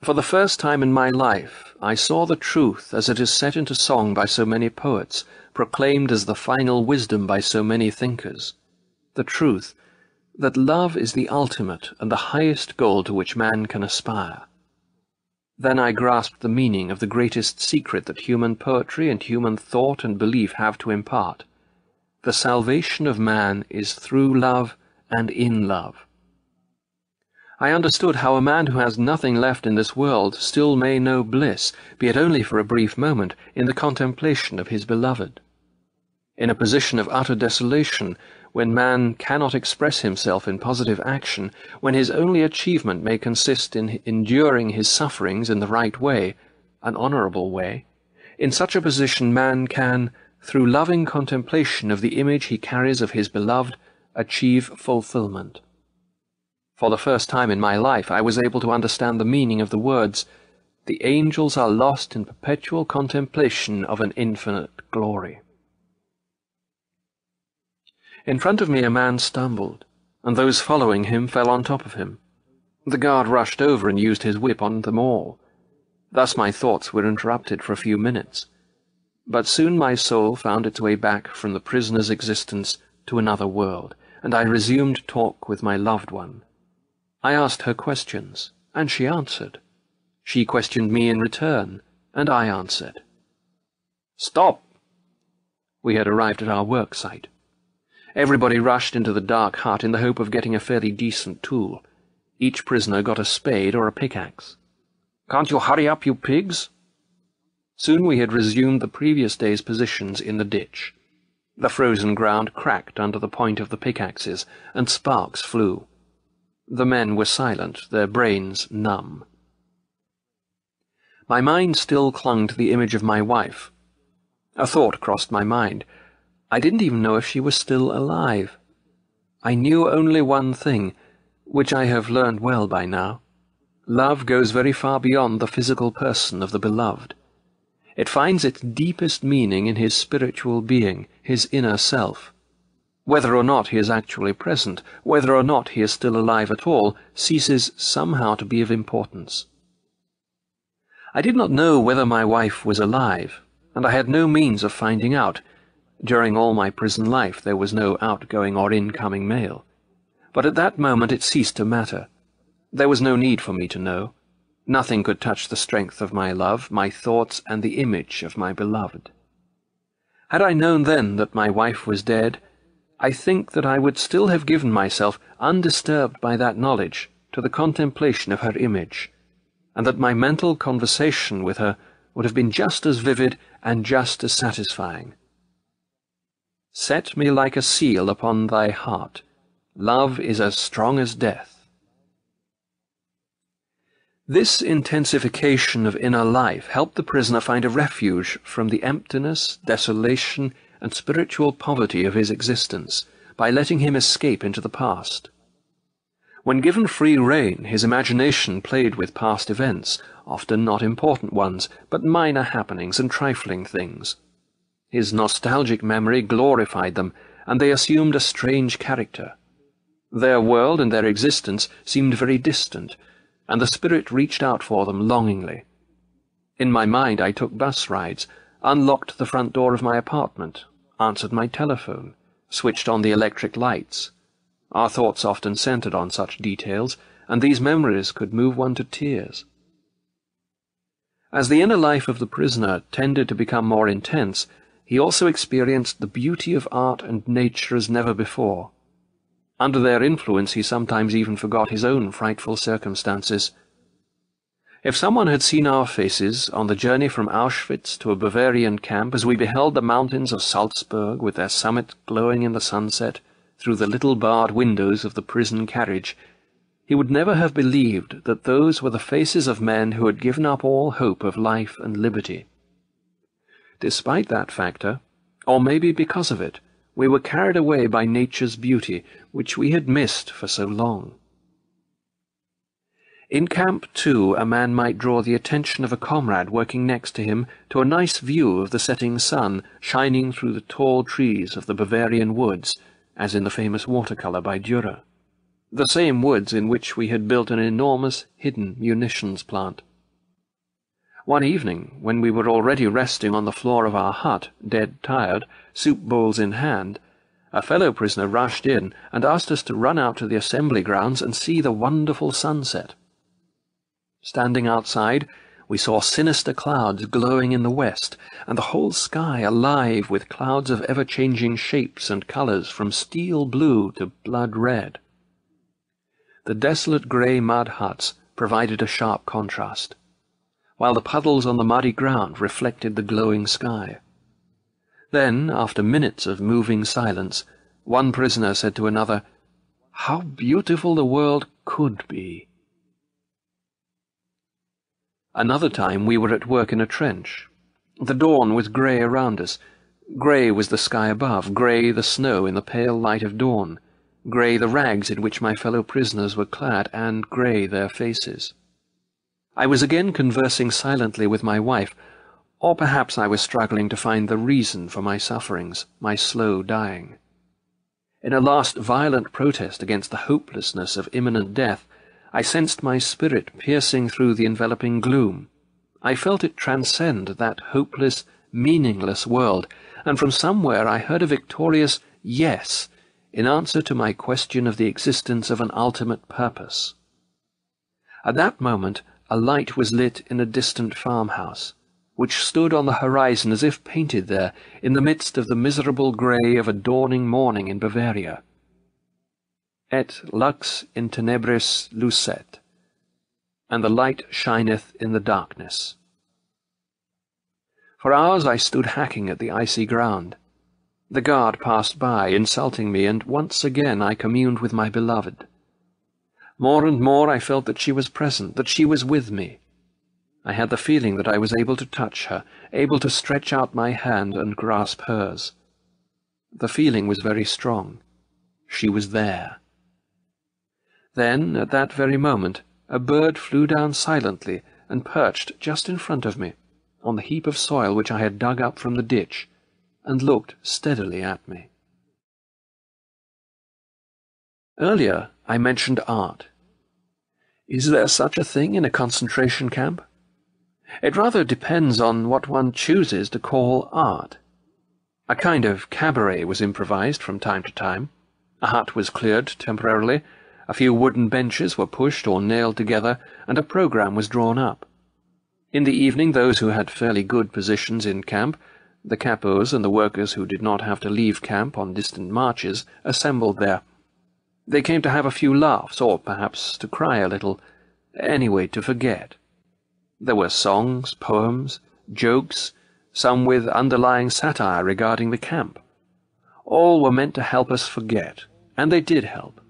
For the first time in my life, I saw the truth as it is set into song by so many poets, proclaimed as the final wisdom by so many thinkers. The truth that love is the ultimate and the highest goal to which man can aspire. Then I grasped the meaning of the greatest secret that human poetry and human thought and belief have to impart. The salvation of man is through love and in love. I understood how a man who has nothing left in this world still may know bliss, be it only for a brief moment, in the contemplation of his beloved. In a position of utter desolation, when man cannot express himself in positive action, when his only achievement may consist in enduring his sufferings in the right way, an honourable way, in such a position man can, through loving contemplation of the image he carries of his beloved, achieve fulfilment. For the first time in my life I was able to understand the meaning of the words, The angels are lost in perpetual contemplation of an infinite glory. In front of me a man stumbled, and those following him fell on top of him. The guard rushed over and used his whip on them all. Thus my thoughts were interrupted for a few minutes. But soon my soul found its way back from the prisoner's existence to another world, and I resumed talk with my loved one. I asked her questions, and she answered. She questioned me in return, and I answered. Stop! We had arrived at our work site. Everybody rushed into the dark hut in the hope of getting a fairly decent tool. Each prisoner got a spade or a pickaxe. Can't you hurry up, you pigs? Soon we had resumed the previous day's positions in the ditch. The frozen ground cracked under the point of the pickaxes, and sparks flew. The men were silent, their brains numb. My mind still clung to the image of my wife. A thought crossed my mind. I didn't even know if she was still alive. I knew only one thing, which I have learned well by now. Love goes very far beyond the physical person of the beloved. It finds its deepest meaning in his spiritual being, his inner self. Whether or not he is actually present, whether or not he is still alive at all, ceases somehow to be of importance. I did not know whether my wife was alive, and I had no means of finding out. During all my prison life there was no outgoing or incoming mail. But at that moment it ceased to matter. There was no need for me to know. Nothing could touch the strength of my love, my thoughts, and the image of my beloved. Had I known then that my wife was dead, I think that I would still have given myself, undisturbed by that knowledge, to the contemplation of her image, and that my mental conversation with her would have been just as vivid and just as satisfying. Set me like a seal upon thy heart. Love is as strong as death. This intensification of inner life helped the prisoner find a refuge from the emptiness, desolation, and spiritual poverty of his existence by letting him escape into the past. When given free rein, his imagination played with past events, often not important ones, but minor happenings and trifling things. His nostalgic memory glorified them, and they assumed a strange character. Their world and their existence seemed very distant, and the spirit reached out for them longingly. In my mind I took bus rides, unlocked the front door of my apartment, answered my telephone, switched on the electric lights. Our thoughts often centered on such details, and these memories could move one to tears. As the inner life of the prisoner tended to become more intense, he also experienced the beauty of art and nature as never before. Under their influence he sometimes even forgot his own frightful circumstances. If someone had seen our faces on the journey from Auschwitz to a Bavarian camp as we beheld the mountains of Salzburg with their summit glowing in the sunset through the little barred windows of the prison carriage, he would never have believed that those were the faces of men who had given up all hope of life and liberty. Despite that factor, or maybe because of it, we were carried away by nature's beauty, which we had missed for so long. In camp, too, a man might draw the attention of a comrade working next to him to a nice view of the setting sun shining through the tall trees of the Bavarian woods, as in the famous watercolour by Dürer, the same woods in which we had built an enormous hidden munitions plant. One evening, when we were already resting on the floor of our hut, dead tired, soup bowls in hand, a fellow prisoner rushed in and asked us to run out to the assembly grounds and see the wonderful sunset. Standing outside, we saw sinister clouds glowing in the west, and the whole sky alive with clouds of ever-changing shapes and colours from steel blue to blood red. The desolate grey mud huts provided a sharp contrast while the puddles on the muddy ground reflected the glowing sky. Then, after minutes of moving silence, one prisoner said to another, How beautiful the world could be. Another time we were at work in a trench. The dawn was grey around us. Grey was the sky above, grey the snow in the pale light of dawn, grey the rags in which my fellow prisoners were clad, and grey their faces. I was again conversing silently with my wife, or perhaps I was struggling to find the reason for my sufferings, my slow dying. In a last violent protest against the hopelessness of imminent death, I sensed my spirit piercing through the enveloping gloom. I felt it transcend that hopeless, meaningless world, and from somewhere I heard a victorious yes in answer to my question of the existence of an ultimate purpose. At that moment a light was lit in a distant farmhouse, which stood on the horizon as if painted there in the midst of the miserable grey of a dawning morning in Bavaria. Et lux in tenebris lucet, and the light shineth in the darkness. For hours I stood hacking at the icy ground. The guard passed by, insulting me, and once again I communed with my beloved. More and more I felt that she was present, that she was with me. I had the feeling that I was able to touch her, able to stretch out my hand and grasp hers. The feeling was very strong. She was there. Then, at that very moment, a bird flew down silently and perched just in front of me, on the heap of soil which I had dug up from the ditch, and looked steadily at me. Earlier, I mentioned art. Is there such a thing in a concentration camp? It rather depends on what one chooses to call art. A kind of cabaret was improvised from time to time. A hut was cleared temporarily, a few wooden benches were pushed or nailed together, and a programme was drawn up. In the evening those who had fairly good positions in camp, the capos and the workers who did not have to leave camp on distant marches, assembled there. They came to have a few laughs, or perhaps to cry a little, anyway to forget. There were songs, poems, jokes, some with underlying satire regarding the camp. All were meant to help us forget, and they did help.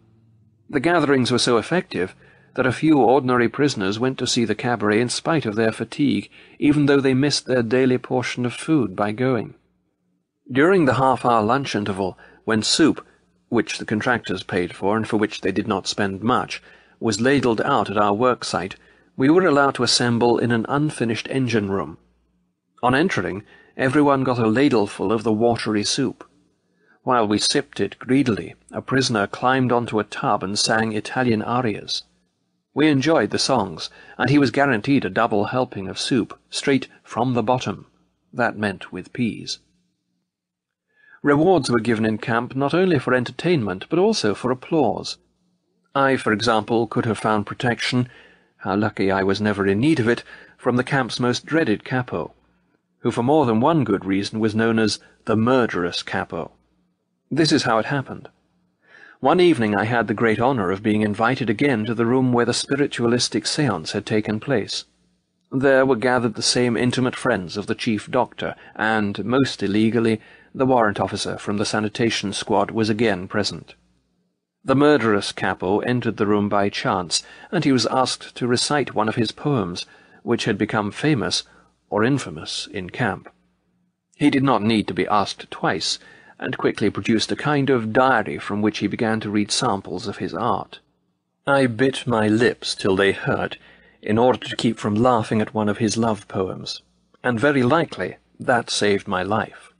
The gatherings were so effective that a few ordinary prisoners went to see the cabaret in spite of their fatigue, even though they missed their daily portion of food by going. During the half-hour lunch interval, when soup, which the contractors paid for and for which they did not spend much, was ladled out at our work site, we were allowed to assemble in an unfinished engine room. On entering, everyone got a ladleful of the watery soup. While we sipped it greedily, a prisoner climbed onto a tub and sang Italian arias. We enjoyed the songs, and he was guaranteed a double helping of soup, straight from the bottom. That meant with peas. Rewards were given in camp not only for entertainment, but also for applause. I, for example, could have found protection how lucky I was never in need of it, from the camp's most dreaded capo, who for more than one good reason was known as the murderous capo. This is how it happened. One evening I had the great honour of being invited again to the room where the spiritualistic seance had taken place. There were gathered the same intimate friends of the chief doctor, and, most illegally, the warrant officer from the sanitation squad was again present. The murderous capo entered the room by chance, and he was asked to recite one of his poems, which had become famous or infamous in camp. He did not need to be asked twice, and quickly produced a kind of diary from which he began to read samples of his art. I bit my lips till they hurt, in order to keep from laughing at one of his love poems, and very likely that saved my life.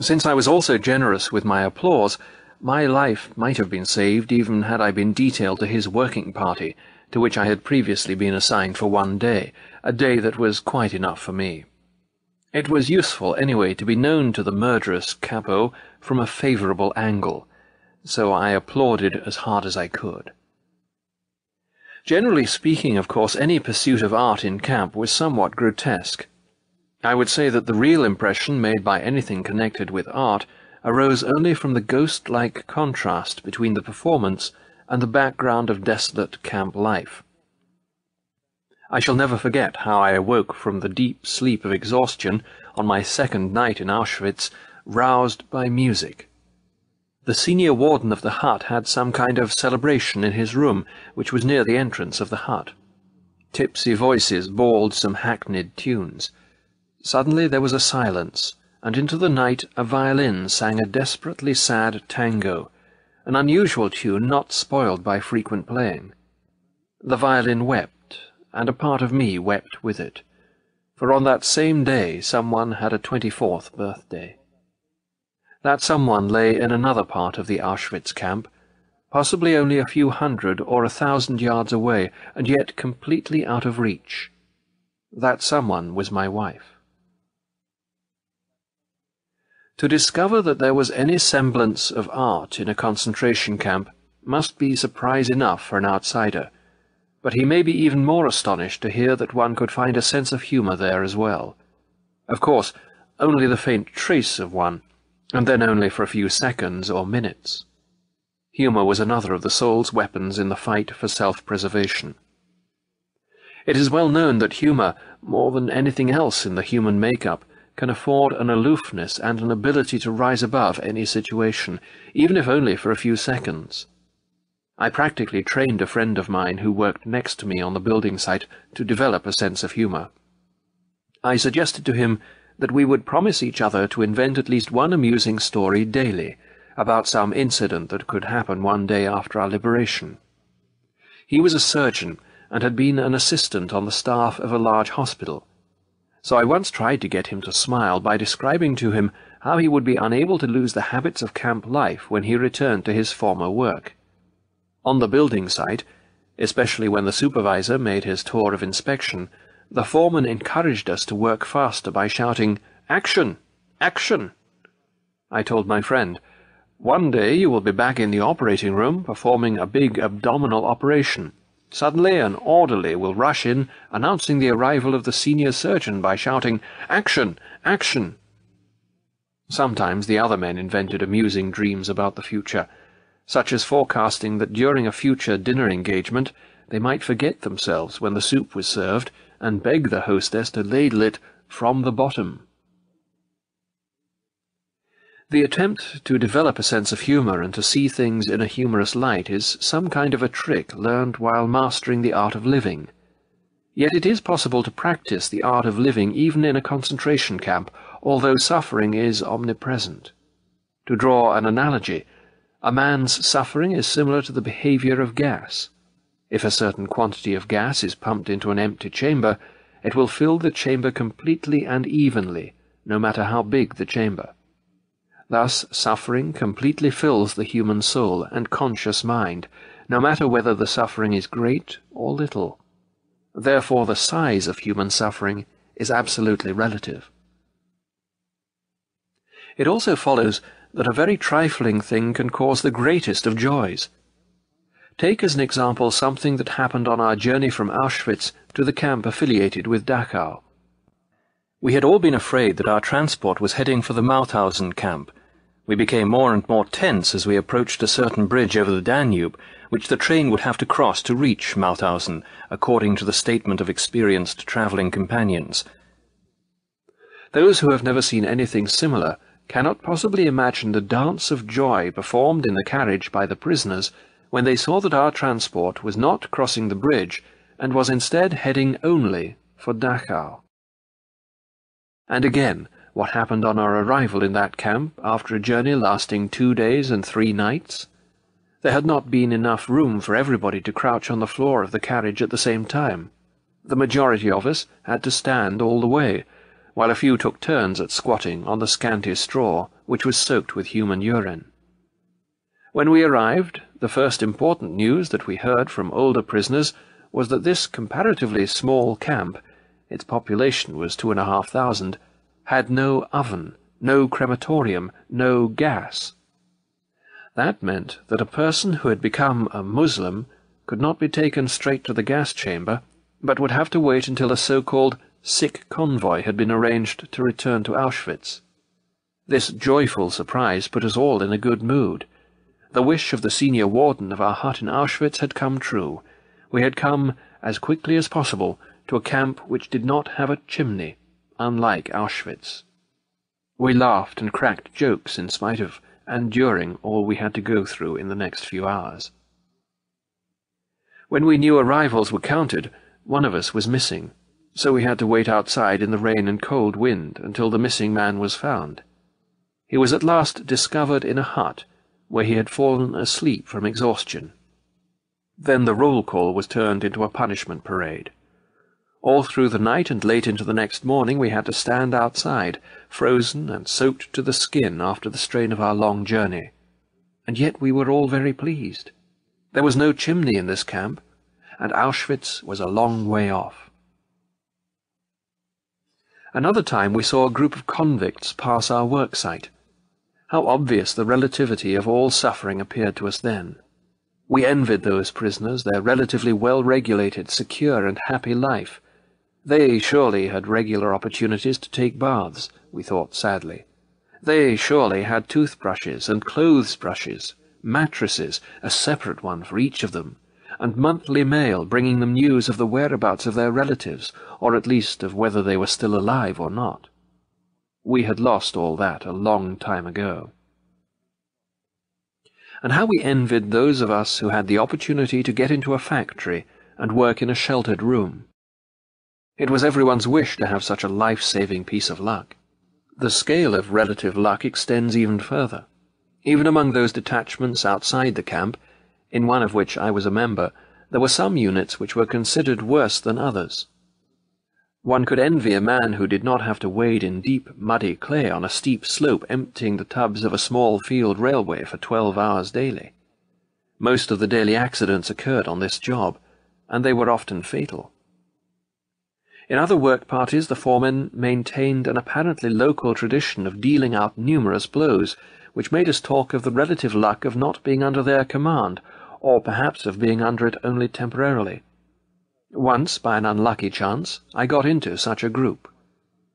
Since I was also generous with my applause, my life might have been saved even had I been detailed to his working party, to which I had previously been assigned for one day, a day that was quite enough for me. It was useful, anyway, to be known to the murderous capo from a favourable angle, so I applauded as hard as I could. Generally speaking, of course, any pursuit of art in camp was somewhat grotesque. I would say that the real impression made by anything connected with art arose only from the ghost-like contrast between the performance and the background of desolate camp life. I shall never forget how I awoke from the deep sleep of exhaustion on my second night in Auschwitz, roused by music. The senior warden of the hut had some kind of celebration in his room, which was near the entrance of the hut. Tipsy voices bawled some hackneyed tunes. Suddenly there was a silence, and into the night a violin sang a desperately sad tango, an unusual tune not spoiled by frequent playing. The violin wept, and a part of me wept with it, for on that same day someone had a twenty-fourth birthday. That someone lay in another part of the Auschwitz camp, possibly only a few hundred or a thousand yards away, and yet completely out of reach. That someone was my wife. To discover that there was any semblance of art in a concentration camp must be surprise enough for an outsider, but he may be even more astonished to hear that one could find a sense of humour there as well. Of course, only the faint trace of one, and then only for a few seconds or minutes. Humour was another of the soul's weapons in the fight for self-preservation. It is well known that humour, more than anything else in the human make-up, can afford an aloofness and an ability to rise above any situation, even if only for a few seconds. I practically trained a friend of mine who worked next to me on the building site to develop a sense of humour. I suggested to him that we would promise each other to invent at least one amusing story daily about some incident that could happen one day after our liberation. He was a surgeon and had been an assistant on the staff of a large hospital, So I once tried to get him to smile by describing to him how he would be unable to lose the habits of camp life when he returned to his former work. On the building site, especially when the supervisor made his tour of inspection, the foreman encouraged us to work faster by shouting, Action! Action! I told my friend, One day you will be back in the operating room performing a big abdominal operation. Suddenly an orderly will rush in, announcing the arrival of the senior surgeon by shouting, Action! Action! Sometimes the other men invented amusing dreams about the future, such as forecasting that during a future dinner engagement they might forget themselves when the soup was served and beg the hostess to ladle it from the bottom. The attempt to develop a sense of humor and to see things in a humorous light is some kind of a trick learned while mastering the art of living. Yet it is possible to practice the art of living even in a concentration camp, although suffering is omnipresent. To draw an analogy, a man's suffering is similar to the behavior of gas. If a certain quantity of gas is pumped into an empty chamber, it will fill the chamber completely and evenly, no matter how big the chamber. Thus, suffering completely fills the human soul and conscious mind, no matter whether the suffering is great or little. Therefore, the size of human suffering is absolutely relative. It also follows that a very trifling thing can cause the greatest of joys. Take as an example something that happened on our journey from Auschwitz to the camp affiliated with Dachau. We had all been afraid that our transport was heading for the Mauthausen camp, we became more and more tense as we approached a certain bridge over the Danube, which the train would have to cross to reach Mauthausen, according to the statement of experienced travelling companions. Those who have never seen anything similar cannot possibly imagine the dance of joy performed in the carriage by the prisoners when they saw that our transport was not crossing the bridge and was instead heading only for Dachau. And again, what happened on our arrival in that camp after a journey lasting two days and three nights. There had not been enough room for everybody to crouch on the floor of the carriage at the same time. The majority of us had to stand all the way, while a few took turns at squatting on the scanty straw, which was soaked with human urine. When we arrived, the first important news that we heard from older prisoners was that this comparatively small camp, its population was two and a half thousand, had no oven, no crematorium, no gas. That meant that a person who had become a Muslim could not be taken straight to the gas chamber, but would have to wait until a so-called sick convoy had been arranged to return to Auschwitz. This joyful surprise put us all in a good mood. The wish of the senior warden of our hut in Auschwitz had come true. We had come, as quickly as possible, to a camp which did not have a chimney, unlike Auschwitz. We laughed and cracked jokes in spite of and during all we had to go through in the next few hours. When we knew arrivals were counted, one of us was missing, so we had to wait outside in the rain and cold wind until the missing man was found. He was at last discovered in a hut where he had fallen asleep from exhaustion. Then the roll call was turned into a punishment parade. All through the night and late into the next morning we had to stand outside, frozen and soaked to the skin after the strain of our long journey. And yet we were all very pleased. There was no chimney in this camp, and Auschwitz was a long way off. Another time we saw a group of convicts pass our work site. How obvious the relativity of all suffering appeared to us then. We envied those prisoners their relatively well-regulated, secure, and happy life, they surely had regular opportunities to take baths, we thought sadly. They surely had toothbrushes and clothes brushes, mattresses, a separate one for each of them, and monthly mail bringing them news of the whereabouts of their relatives, or at least of whether they were still alive or not. We had lost all that a long time ago. And how we envied those of us who had the opportunity to get into a factory and work in a sheltered room. It was everyone's wish to have such a life-saving piece of luck. The scale of relative luck extends even further. Even among those detachments outside the camp, in one of which I was a member, there were some units which were considered worse than others. One could envy a man who did not have to wade in deep, muddy clay on a steep slope emptying the tubs of a small field railway for twelve hours daily. Most of the daily accidents occurred on this job, and they were often fatal. In other work parties, the foremen maintained an apparently local tradition of dealing out numerous blows, which made us talk of the relative luck of not being under their command, or perhaps of being under it only temporarily. Once, by an unlucky chance, I got into such a group.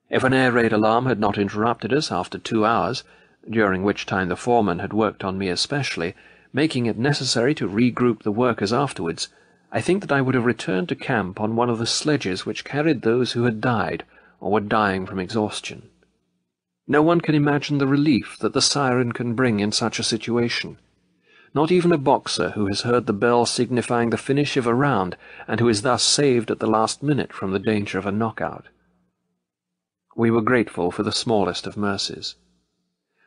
If an air raid alarm had not interrupted us after two hours, during which time the foreman had worked on me especially, making it necessary to regroup the workers afterwards, I think that I would have returned to camp on one of the sledges which carried those who had died or were dying from exhaustion. No one can imagine the relief that the siren can bring in such a situation. Not even a boxer who has heard the bell signifying the finish of a round and who is thus saved at the last minute from the danger of a knockout. We were grateful for the smallest of mercies.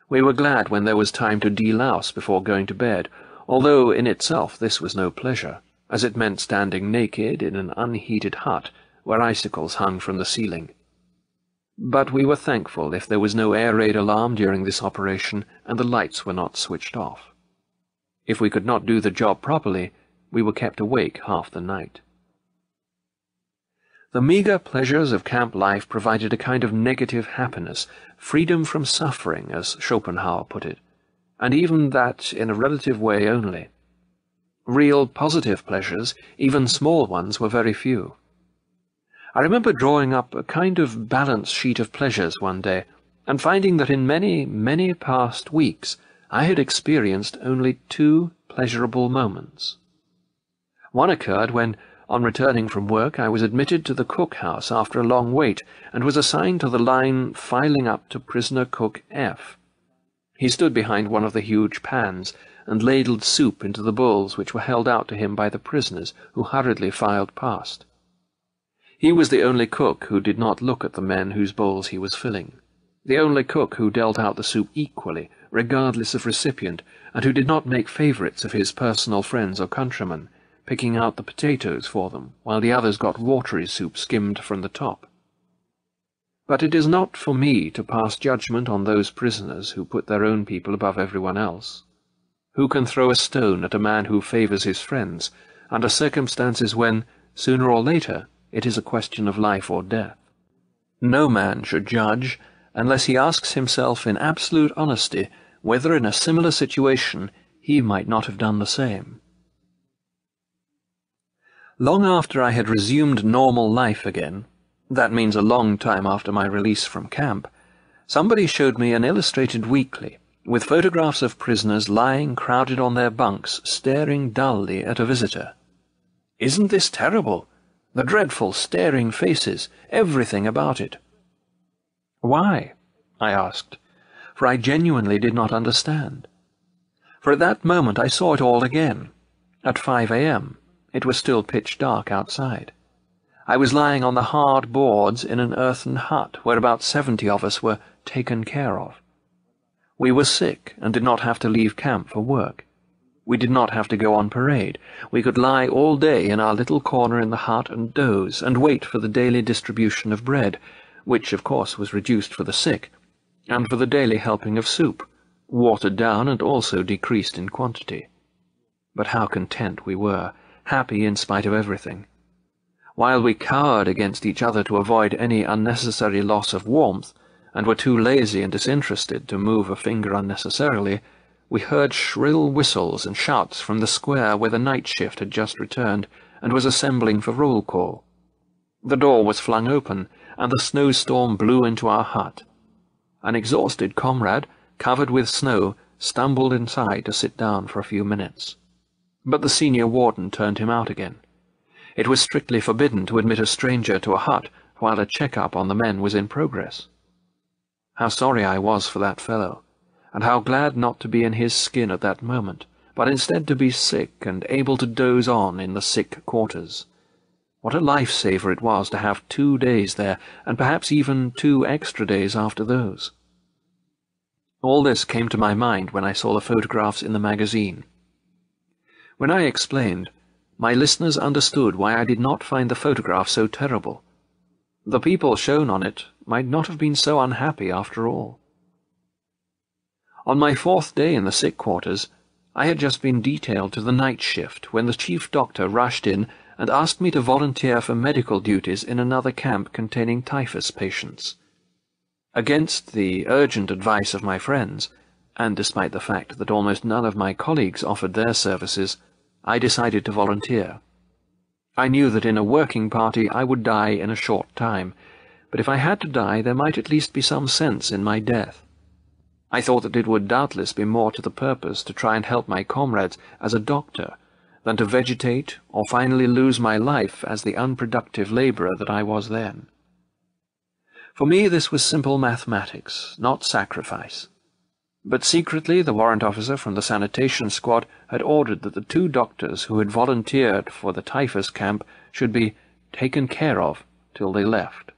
We were glad when there was time to delouse before going to bed, although in itself this was no pleasure, as it meant standing naked in an unheated hut where icicles hung from the ceiling. But we were thankful if there was no air raid alarm during this operation and the lights were not switched off. If we could not do the job properly, we were kept awake half the night. The meagre pleasures of camp life provided a kind of negative happiness, freedom from suffering, as Schopenhauer put it, and even that in a relative way only. Real positive pleasures, even small ones, were very few. I remember drawing up a kind of balance sheet of pleasures one day, and finding that in many, many past weeks I had experienced only two pleasurable moments. One occurred when, on returning from work, I was admitted to the cook-house after a long wait, and was assigned to the line filing up to prisoner cook F. He stood behind one of the huge pans, and ladled soup into the bowls which were held out to him by the prisoners, who hurriedly filed past. He was the only cook who did not look at the men whose bowls he was filling, the only cook who dealt out the soup equally, regardless of recipient, and who did not make favourites of his personal friends or countrymen, picking out the potatoes for them, while the others got watery soup skimmed from the top. But it is not for me to pass judgment on those prisoners who put their own people above everyone else. Who can throw a stone at a man who favours his friends, under circumstances when, sooner or later, it is a question of life or death? No man should judge unless he asks himself in absolute honesty whether in a similar situation he might not have done the same. Long after I had resumed normal life again, that means a long time after my release from camp, somebody showed me an illustrated weekly with photographs of prisoners lying crowded on their bunks, staring dully at a visitor. Isn't this terrible? The dreadful, staring faces, everything about it. Why? I asked, for I genuinely did not understand. For at that moment I saw it all again. At five a.m. it was still pitch dark outside. I was lying on the hard boards in an earthen hut where about seventy of us were taken care of. We were sick and did not have to leave camp for work. We did not have to go on parade. We could lie all day in our little corner in the hut and doze and wait for the daily distribution of bread, which of course was reduced for the sick, and for the daily helping of soup, watered down and also decreased in quantity. But how content we were, happy in spite of everything. While we cowered against each other to avoid any unnecessary loss of warmth, and were too lazy and disinterested to move a finger unnecessarily, we heard shrill whistles and shouts from the square where the night shift had just returned and was assembling for roll call. The door was flung open, and the snowstorm blew into our hut. An exhausted comrade, covered with snow, stumbled inside to sit down for a few minutes. But the senior warden turned him out again. It was strictly forbidden to admit a stranger to a hut while a check-up on the men was in progress. How sorry I was for that fellow, and how glad not to be in his skin at that moment, but instead to be sick and able to doze on in the sick quarters. What a life-saver it was to have two days there, and perhaps even two extra days after those. All this came to my mind when I saw the photographs in the magazine. When I explained, my listeners understood why I did not find the photograph so terrible. The people shown on it might not have been so unhappy after all. On my fourth day in the sick quarters, I had just been detailed to the night shift when the chief doctor rushed in and asked me to volunteer for medical duties in another camp containing typhus patients. Against the urgent advice of my friends, and despite the fact that almost none of my colleagues offered their services, I decided to volunteer. I knew that in a working party I would die in a short time, but if I had to die there might at least be some sense in my death. I thought that it would doubtless be more to the purpose to try and help my comrades as a doctor than to vegetate or finally lose my life as the unproductive labourer that I was then. For me this was simple mathematics, not sacrifice. But secretly the warrant officer from the sanitation squad had ordered that the two doctors who had volunteered for the typhus camp should be taken care of till they left.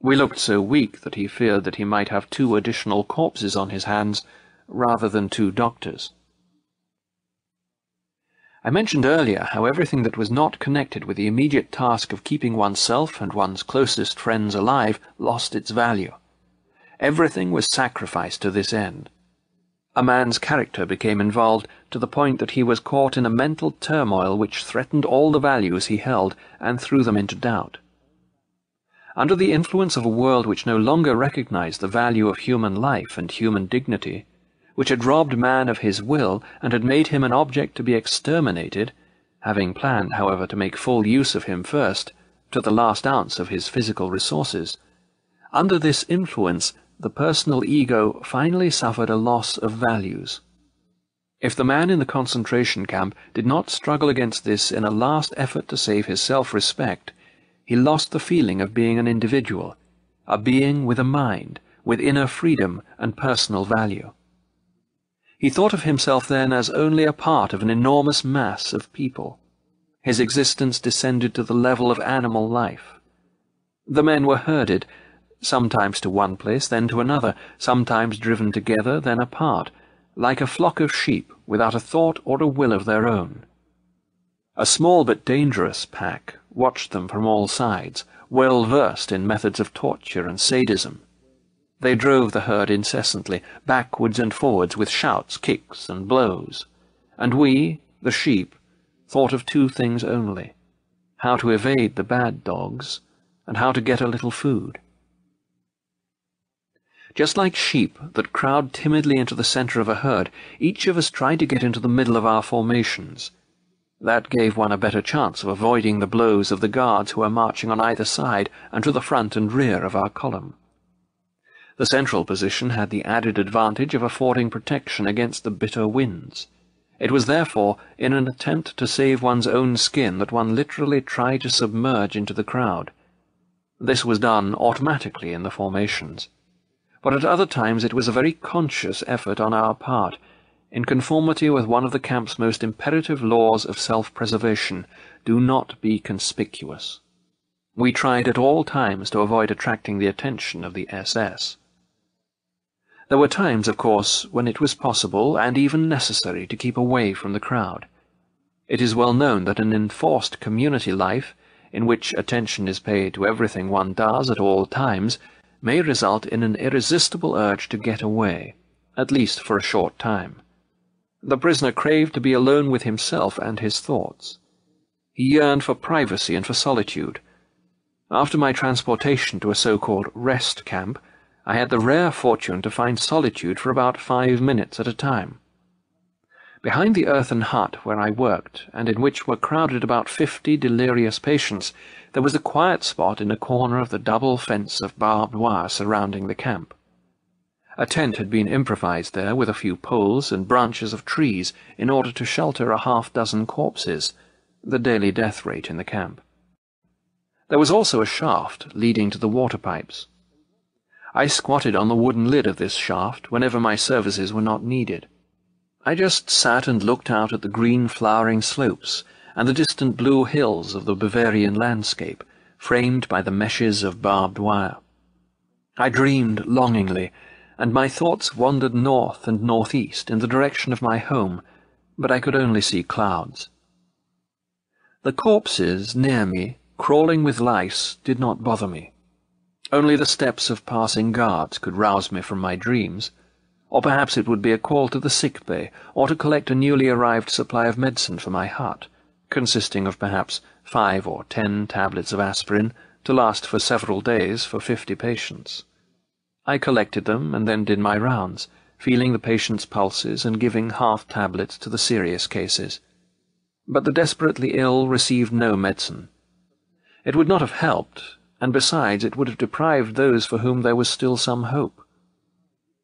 We looked so weak that he feared that he might have two additional corpses on his hands rather than two doctors. I mentioned earlier how everything that was not connected with the immediate task of keeping oneself and one's closest friends alive lost its value. Everything was sacrificed to this end. A man's character became involved to the point that he was caught in a mental turmoil which threatened all the values he held and threw them into doubt. Under the influence of a world which no longer recognized the value of human life and human dignity, which had robbed man of his will and had made him an object to be exterminated, having planned, however, to make full use of him first, to the last ounce of his physical resources. Under this influence, the personal ego finally suffered a loss of values. If the man in the concentration camp did not struggle against this in a last effort to save his self-respect, he lost the feeling of being an individual, a being with a mind, with inner freedom and personal value. He thought of himself then as only a part of an enormous mass of people. His existence descended to the level of animal life. The men were herded, sometimes to one place, then to another, sometimes driven together, then apart, like a flock of sheep without a thought or a will of their own. A small but dangerous pack watched them from all sides, well versed in methods of torture and sadism. They drove the herd incessantly, backwards and forwards, with shouts, kicks, and blows. And we, the sheep, thought of two things only how to evade the bad dogs, and how to get a little food. Just like sheep that crowd timidly into the center of a herd, each of us tried to get into the middle of our formations. That gave one a better chance of avoiding the blows of the guards who were marching on either side and to the front and rear of our column. The central position had the added advantage of affording protection against the bitter winds. It was therefore in an attempt to save one's own skin that one literally tried to submerge into the crowd. This was done automatically in the formations. But at other times it was a very conscious effort on our part, in conformity with one of the camp's most imperative laws of self-preservation, do not be conspicuous. We tried at all times to avoid attracting the attention of the SS. There were times, of course, when it was possible and even necessary to keep away from the crowd. It is well known that an enforced community life, in which attention is paid to everything one does at all times, may result in an irresistible urge to get away, at least for a short time. The prisoner craved to be alone with himself and his thoughts. He yearned for privacy and for solitude. After my transportation to a so-called rest camp, I had the rare fortune to find solitude for about five minutes at a time. Behind the earthen hut where I worked, and in which were crowded about fifty delirious patients, there was a quiet spot in a corner of the double fence of barbed wire surrounding the camp. A tent had been improvised there with a few poles and branches of trees in order to shelter a half-dozen corpses, the daily death rate in the camp. There was also a shaft leading to the water pipes. I squatted on the wooden lid of this shaft whenever my services were not needed. I just sat and looked out at the green flowering slopes and the distant blue hills of the Bavarian landscape, framed by the meshes of barbed wire. I dreamed longingly, and my thoughts wandered north and northeast in the direction of my home, but I could only see clouds. The corpses near me crawling with lice did not bother me. Only the steps of passing guards could rouse me from my dreams, or perhaps it would be a call to the sick bay, or to collect a newly arrived supply of medicine for my hut, consisting of perhaps five or ten tablets of aspirin, to last for several days for fifty patients. I collected them and then did my rounds, feeling the patients' pulses and giving half tablets to the serious cases. But the desperately ill received no medicine. It would not have helped, and besides it would have deprived those for whom there was still some hope.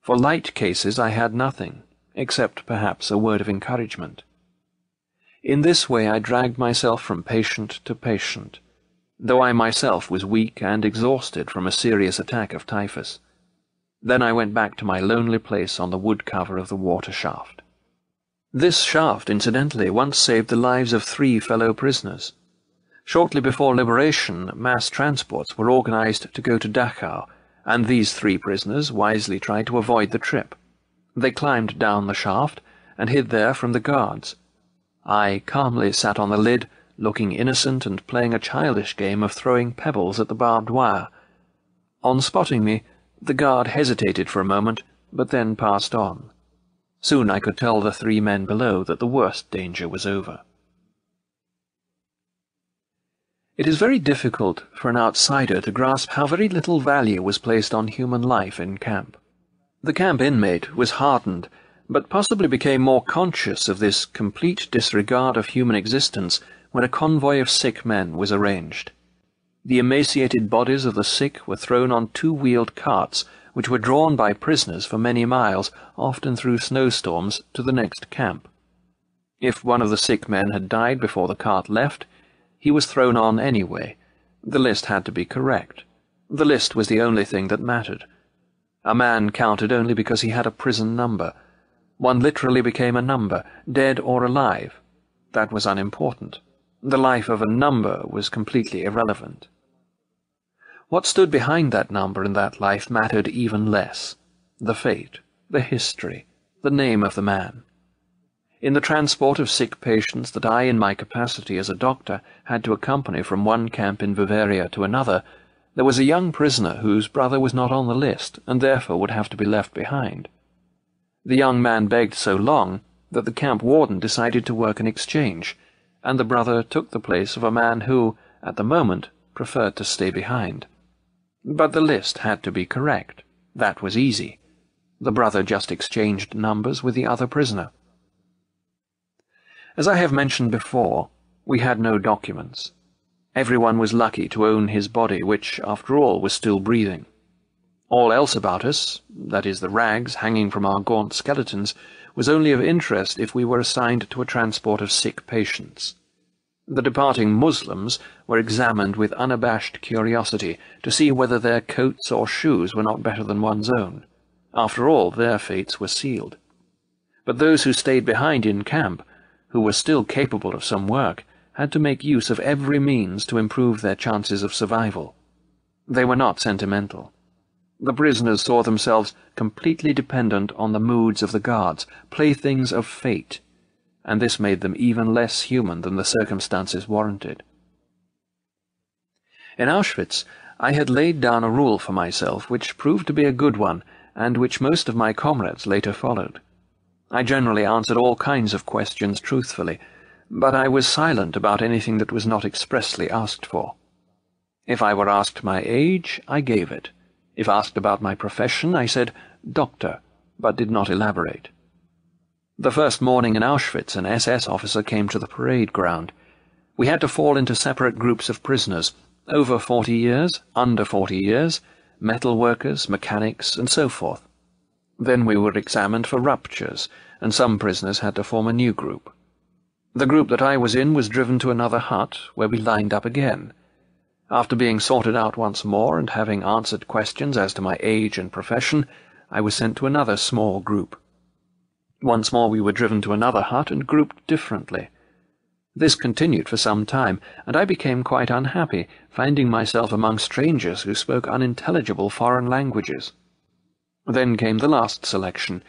For light cases I had nothing, except perhaps a word of encouragement. In this way I dragged myself from patient to patient, though I myself was weak and exhausted from a serious attack of typhus. Then I went back to my lonely place on the wood cover of the water shaft. This shaft, incidentally, once saved the lives of three fellow prisoners. Shortly before liberation, mass transports were organized to go to Dachau, and these three prisoners wisely tried to avoid the trip. They climbed down the shaft and hid there from the guards. I calmly sat on the lid, looking innocent and playing a childish game of throwing pebbles at the barbed wire. On spotting me, the guard hesitated for a moment, but then passed on. Soon I could tell the three men below that the worst danger was over. It is very difficult for an outsider to grasp how very little value was placed on human life in camp. The camp inmate was hardened, but possibly became more conscious of this complete disregard of human existence when a convoy of sick men was arranged. The emaciated bodies of the sick were thrown on two-wheeled carts, which were drawn by prisoners for many miles, often through snowstorms, to the next camp. If one of the sick men had died before the cart left, he was thrown on anyway. The list had to be correct. The list was the only thing that mattered. A man counted only because he had a prison number. One literally became a number, dead or alive. That was unimportant. The life of a number was completely irrelevant. What stood behind that number and that life mattered even less. The fate, the history, the name of the man. In the transport of sick patients that I, in my capacity as a doctor, had to accompany from one camp in Bavaria to another, there was a young prisoner whose brother was not on the list, and therefore would have to be left behind. The young man begged so long that the camp warden decided to work an exchange, and the brother took the place of a man who, at the moment, preferred to stay behind. But the list had to be correct. That was easy. The brother just exchanged numbers with the other prisoner. As I have mentioned before, we had no documents. Everyone was lucky to own his body, which, after all, was still breathing. All else about us, that is, the rags hanging from our gaunt skeletons, was only of interest if we were assigned to a transport of sick patients. The departing Muslims were examined with unabashed curiosity to see whether their coats or shoes were not better than one's own. After all, their fates were sealed. But those who stayed behind in camp, who were still capable of some work, had to make use of every means to improve their chances of survival. They were not sentimental. The prisoners saw themselves completely dependent on the moods of the guards, playthings of fate, and this made them even less human than the circumstances warranted. In Auschwitz, I had laid down a rule for myself which proved to be a good one, and which most of my comrades later followed. I generally answered all kinds of questions truthfully, but I was silent about anything that was not expressly asked for. If I were asked my age, I gave it. If asked about my profession, I said, doctor, but did not elaborate. The first morning in Auschwitz, an SS officer came to the parade ground. We had to fall into separate groups of prisoners, over forty years, under forty years, metal workers, mechanics, and so forth. Then we were examined for ruptures, and some prisoners had to form a new group. The group that I was in was driven to another hut, where we lined up again. After being sorted out once more and having answered questions as to my age and profession, I was sent to another small group. Once more we were driven to another hut and grouped differently. This continued for some time, and I became quite unhappy, finding myself among strangers who spoke unintelligible foreign languages. Then came the last selection,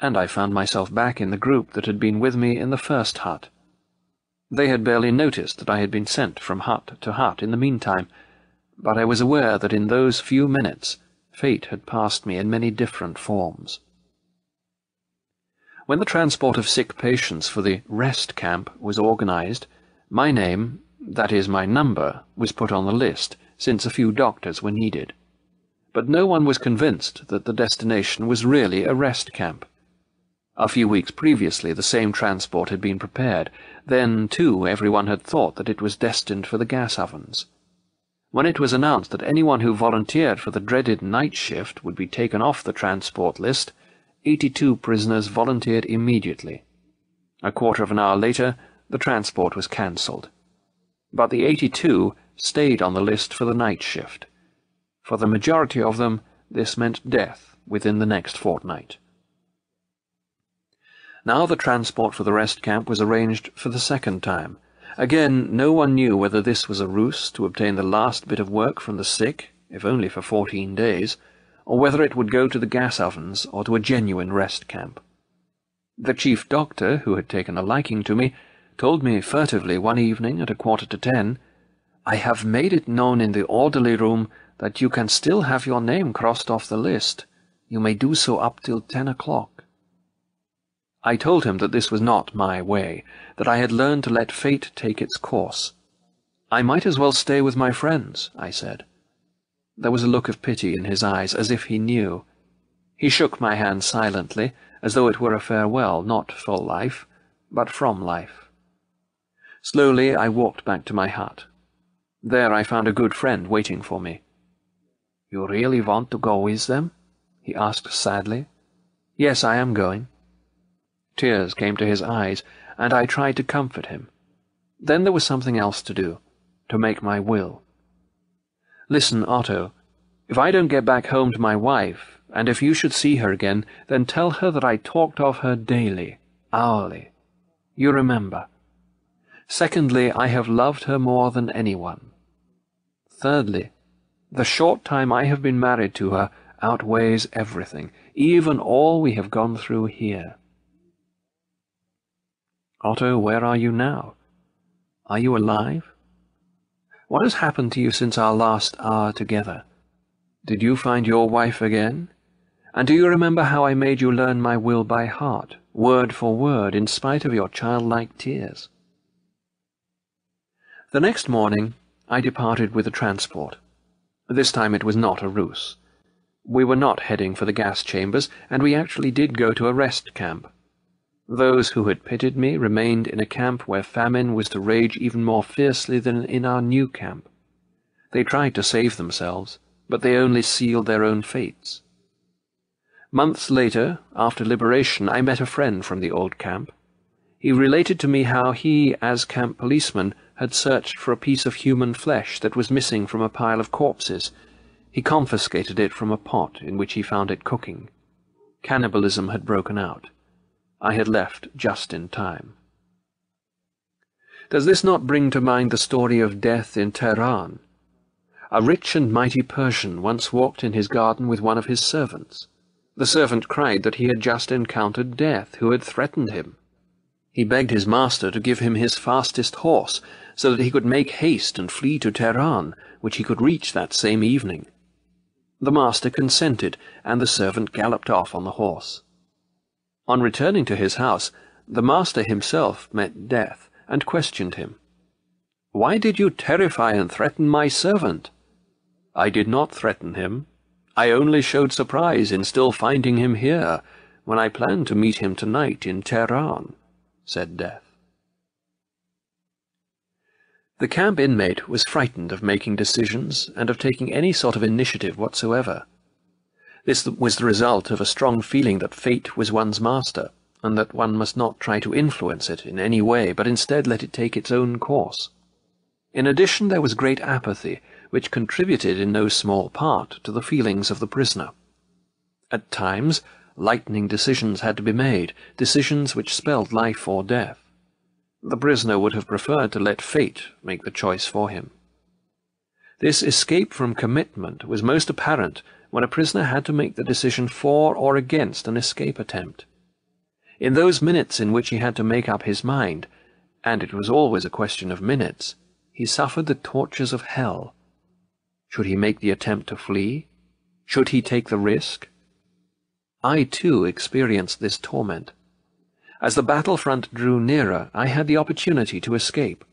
and I found myself back in the group that had been with me in the first hut. They had barely noticed that I had been sent from hut to hut in the meantime, but I was aware that in those few minutes fate had passed me in many different forms. When the transport of sick patients for the rest camp was organized, my name, that is my number, was put on the list, since a few doctors were needed. But no one was convinced that the destination was really a rest camp. A few weeks previously the same transport had been prepared. Then, too, everyone had thought that it was destined for the gas ovens. When it was announced that anyone who volunteered for the dreaded night shift would be taken off the transport list, 82 prisoners volunteered immediately. A quarter of an hour later, the transport was cancelled. But the 82 stayed on the list for the night shift. For the majority of them, this meant death within the next fortnight. Now the transport for the rest camp was arranged for the second time. Again, no one knew whether this was a ruse to obtain the last bit of work from the sick, if only for fourteen days, or whether it would go to the gas ovens or to a genuine rest camp. The chief doctor, who had taken a liking to me, told me furtively one evening at a quarter to ten, I have made it known in the orderly room that you can still have your name crossed off the list. You may do so up till ten o'clock. I told him that this was not my way, that I had learned to let fate take its course. I might as well stay with my friends, I said. There was a look of pity in his eyes, as if he knew. He shook my hand silently, as though it were a farewell, not for life, but from life. Slowly I walked back to my hut. There I found a good friend waiting for me. You really want to go with them? he asked sadly. Yes, I am going. Tears came to his eyes, and I tried to comfort him. Then there was something else to do, to make my will. Listen, Otto, if I don't get back home to my wife, and if you should see her again, then tell her that I talked of her daily, hourly. You remember. Secondly, I have loved her more than anyone. Thirdly, the short time I have been married to her outweighs everything, even all we have gone through here. Otto, where are you now? Are you alive? What has happened to you since our last hour together? Did you find your wife again? And do you remember how I made you learn my will by heart, word for word, in spite of your childlike tears? The next morning I departed with the transport. This time it was not a ruse. We were not heading for the gas chambers, and we actually did go to a rest camp. Those who had pitied me remained in a camp where famine was to rage even more fiercely than in our new camp. They tried to save themselves, but they only sealed their own fates. Months later, after liberation, I met a friend from the old camp. He related to me how he, as camp policeman, had searched for a piece of human flesh that was missing from a pile of corpses. He confiscated it from a pot in which he found it cooking. Cannibalism had broken out. I had left just in time. Does this not bring to mind the story of death in Tehran? A rich and mighty Persian once walked in his garden with one of his servants. The servant cried that he had just encountered death, who had threatened him. He begged his master to give him his fastest horse, so that he could make haste and flee to Tehran, which he could reach that same evening. The master consented, and the servant galloped off on the horse. On returning to his house, the master himself met Death and questioned him. Why did you terrify and threaten my servant? I did not threaten him. I only showed surprise in still finding him here, when I planned to meet him tonight in Tehran, said Death. The camp inmate was frightened of making decisions and of taking any sort of initiative whatsoever. This was the result of a strong feeling that fate was one's master, and that one must not try to influence it in any way, but instead let it take its own course. In addition, there was great apathy, which contributed in no small part to the feelings of the prisoner. At times, lightning decisions had to be made, decisions which spelled life or death. The prisoner would have preferred to let fate make the choice for him. This escape from commitment was most apparent when a prisoner had to make the decision for or against an escape attempt. In those minutes in which he had to make up his mind, and it was always a question of minutes, he suffered the tortures of hell. Should he make the attempt to flee? Should he take the risk? I, too, experienced this torment. As the battlefront drew nearer, I had the opportunity to escape.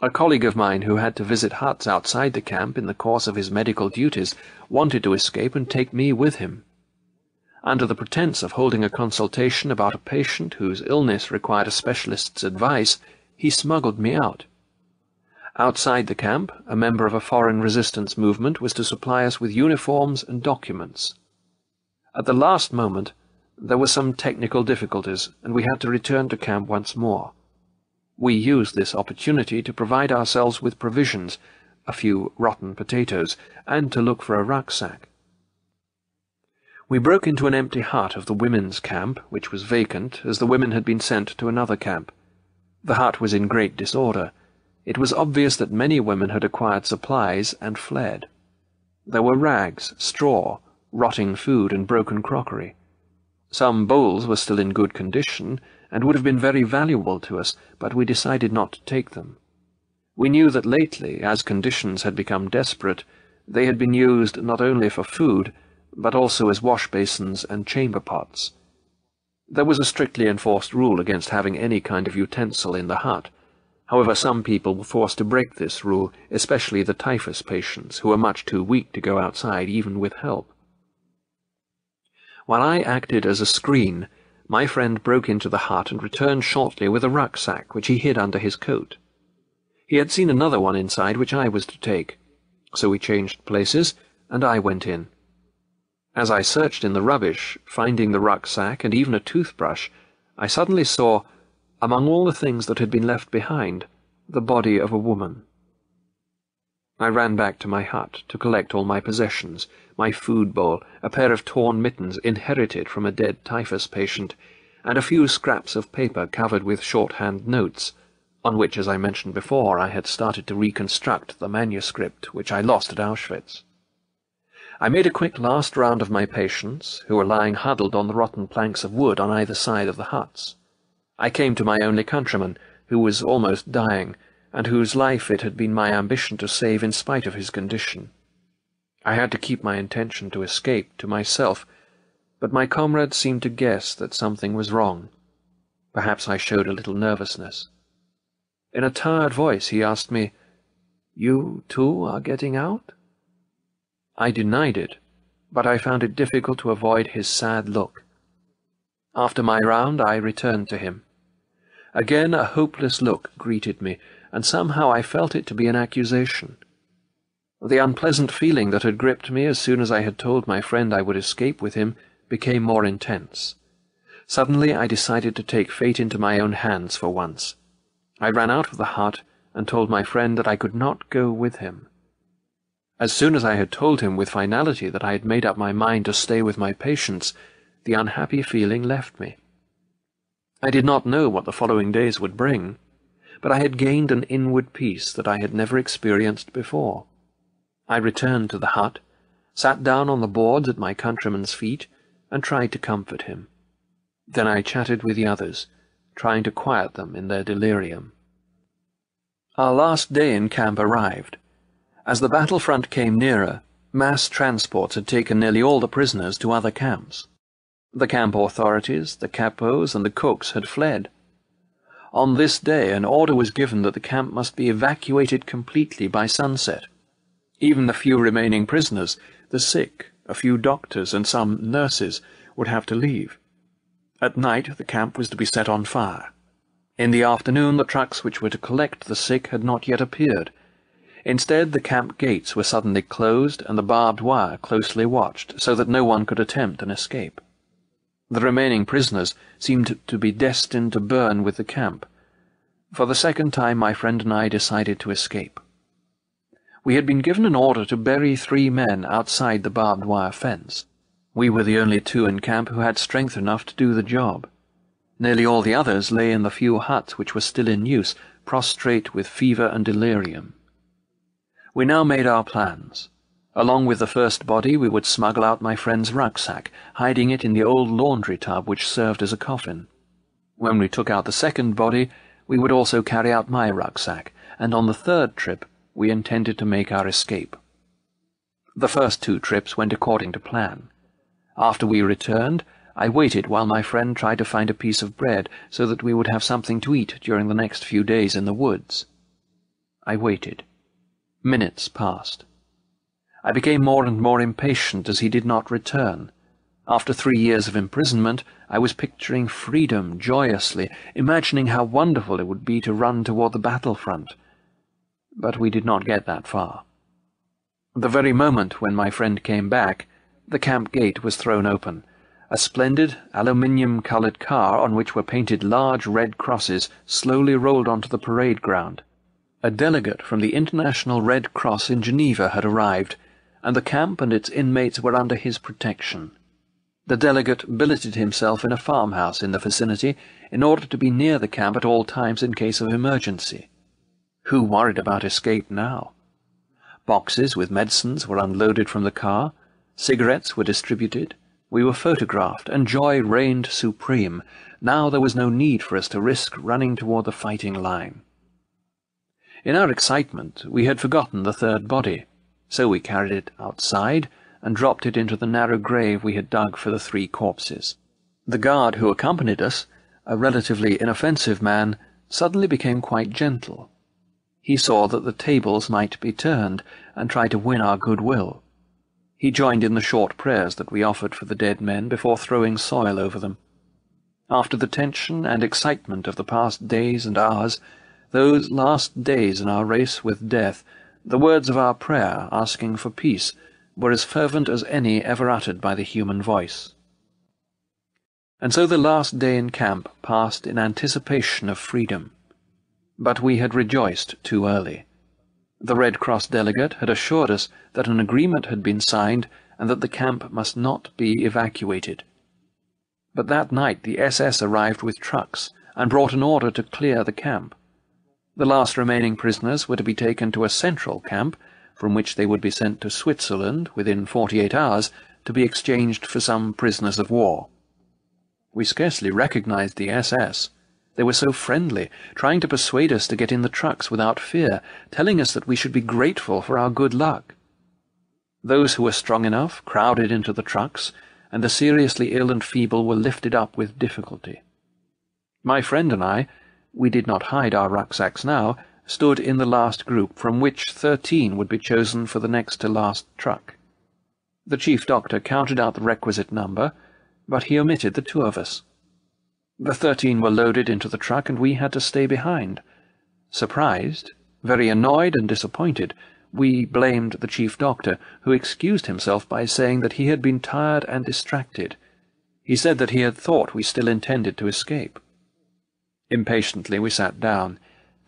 A colleague of mine who had to visit huts outside the camp in the course of his medical duties wanted to escape and take me with him. Under the pretense of holding a consultation about a patient whose illness required a specialist's advice, he smuggled me out. Outside the camp, a member of a foreign resistance movement was to supply us with uniforms and documents. At the last moment, there were some technical difficulties, and we had to return to camp once more. We used this opportunity to provide ourselves with provisions, a few rotten potatoes, and to look for a rucksack. We broke into an empty hut of the women's camp, which was vacant, as the women had been sent to another camp. The hut was in great disorder. It was obvious that many women had acquired supplies and fled. There were rags, straw, rotting food, and broken crockery. Some bowls were still in good condition, and would have been very valuable to us, but we decided not to take them. We knew that lately, as conditions had become desperate, they had been used not only for food, but also as wash basins and chamber pots. There was a strictly enforced rule against having any kind of utensil in the hut. However, some people were forced to break this rule, especially the typhus patients, who were much too weak to go outside even with help. While I acted as a screen, my friend broke into the hut and returned shortly with a rucksack which he hid under his coat. He had seen another one inside which I was to take, so we changed places, and I went in. As I searched in the rubbish, finding the rucksack and even a toothbrush, I suddenly saw, among all the things that had been left behind, the body of a woman. I ran back to my hut to collect all my possessions, my food bowl, a pair of torn mittens inherited from a dead typhus patient, and a few scraps of paper covered with shorthand notes, on which, as I mentioned before, I had started to reconstruct the manuscript which I lost at Auschwitz. I made a quick last round of my patients, who were lying huddled on the rotten planks of wood on either side of the huts. I came to my only countryman, who was almost dying, and whose life it had been my ambition to save in spite of his condition. I had to keep my intention to escape to myself, but my comrade seemed to guess that something was wrong. Perhaps I showed a little nervousness. In a tired voice he asked me, You, too, are getting out? I denied it, but I found it difficult to avoid his sad look. After my round, I returned to him. Again a hopeless look greeted me, and somehow I felt it to be an accusation. The unpleasant feeling that had gripped me as soon as I had told my friend I would escape with him became more intense. Suddenly I decided to take fate into my own hands for once. I ran out of the hut and told my friend that I could not go with him. As soon as I had told him with finality that I had made up my mind to stay with my patients, the unhappy feeling left me. I did not know what the following days would bring, but I had gained an inward peace that I had never experienced before. I returned to the hut, sat down on the boards at my countryman's feet, and tried to comfort him. Then I chatted with the others, trying to quiet them in their delirium. Our last day in camp arrived. As the battlefront came nearer, mass transports had taken nearly all the prisoners to other camps. The camp authorities, the capos, and the cooks had fled. On this day, an order was given that the camp must be evacuated completely by sunset. Even the few remaining prisoners, the sick, a few doctors, and some nurses, would have to leave. At night, the camp was to be set on fire. In the afternoon, the trucks which were to collect the sick had not yet appeared, Instead, the camp gates were suddenly closed and the barbed wire closely watched, so that no one could attempt an escape. The remaining prisoners seemed to be destined to burn with the camp. For the second time, my friend and I decided to escape. We had been given an order to bury three men outside the barbed wire fence. We were the only two in camp who had strength enough to do the job. Nearly all the others lay in the few huts which were still in use, prostrate with fever and delirium. We now made our plans. Along with the first body, we would smuggle out my friend's rucksack, hiding it in the old laundry tub which served as a coffin. When we took out the second body, we would also carry out my rucksack, and on the third trip we intended to make our escape. The first two trips went according to plan. After we returned, I waited while my friend tried to find a piece of bread so that we would have something to eat during the next few days in the woods. I waited. Minutes passed. I became more and more impatient as he did not return. After three years of imprisonment, I was picturing freedom joyously, imagining how wonderful it would be to run toward the battlefront. But we did not get that far. The very moment when my friend came back, the camp gate was thrown open. A splendid aluminium-coloured car on which were painted large red crosses slowly rolled onto the parade ground. A delegate from the International Red Cross in Geneva had arrived, and the camp and its inmates were under his protection. The delegate billeted himself in a farmhouse in the vicinity in order to be near the camp at all times in case of emergency. Who worried about escape now? Boxes with medicines were unloaded from the car, cigarettes were distributed, we were photographed, and joy reigned supreme. Now there was no need for us to risk running toward the fighting line. In our excitement, we had forgotten the third body, so we carried it outside and dropped it into the narrow grave we had dug for the three corpses. The guard who accompanied us, a relatively inoffensive man, suddenly became quite gentle. He saw that the tables might be turned, and tried to win our goodwill. He joined in the short prayers that we offered for the dead men before throwing soil over them. After the tension and excitement of the past days and hours, those last days in our race with death, the words of our prayer asking for peace were as fervent as any ever uttered by the human voice. And so the last day in camp passed in anticipation of freedom. But we had rejoiced too early. The Red Cross delegate had assured us that an agreement had been signed and that the camp must not be evacuated. But that night the SS arrived with trucks and brought an order to clear the camp. The last remaining prisoners were to be taken to a central camp, from which they would be sent to Switzerland within forty-eight hours to be exchanged for some prisoners of war. We scarcely recognized the SS. They were so friendly, trying to persuade us to get in the trucks without fear, telling us that we should be grateful for our good luck. Those who were strong enough crowded into the trucks, and the seriously ill and feeble were lifted up with difficulty. My friend and I, we did not hide our rucksacks now, stood in the last group, from which thirteen would be chosen for the next to last truck. The chief doctor counted out the requisite number, but he omitted the two of us. The thirteen were loaded into the truck, and we had to stay behind. Surprised, very annoyed and disappointed, we blamed the chief doctor, who excused himself by saying that he had been tired and distracted. He said that he had thought we still intended to escape. Impatiently we sat down,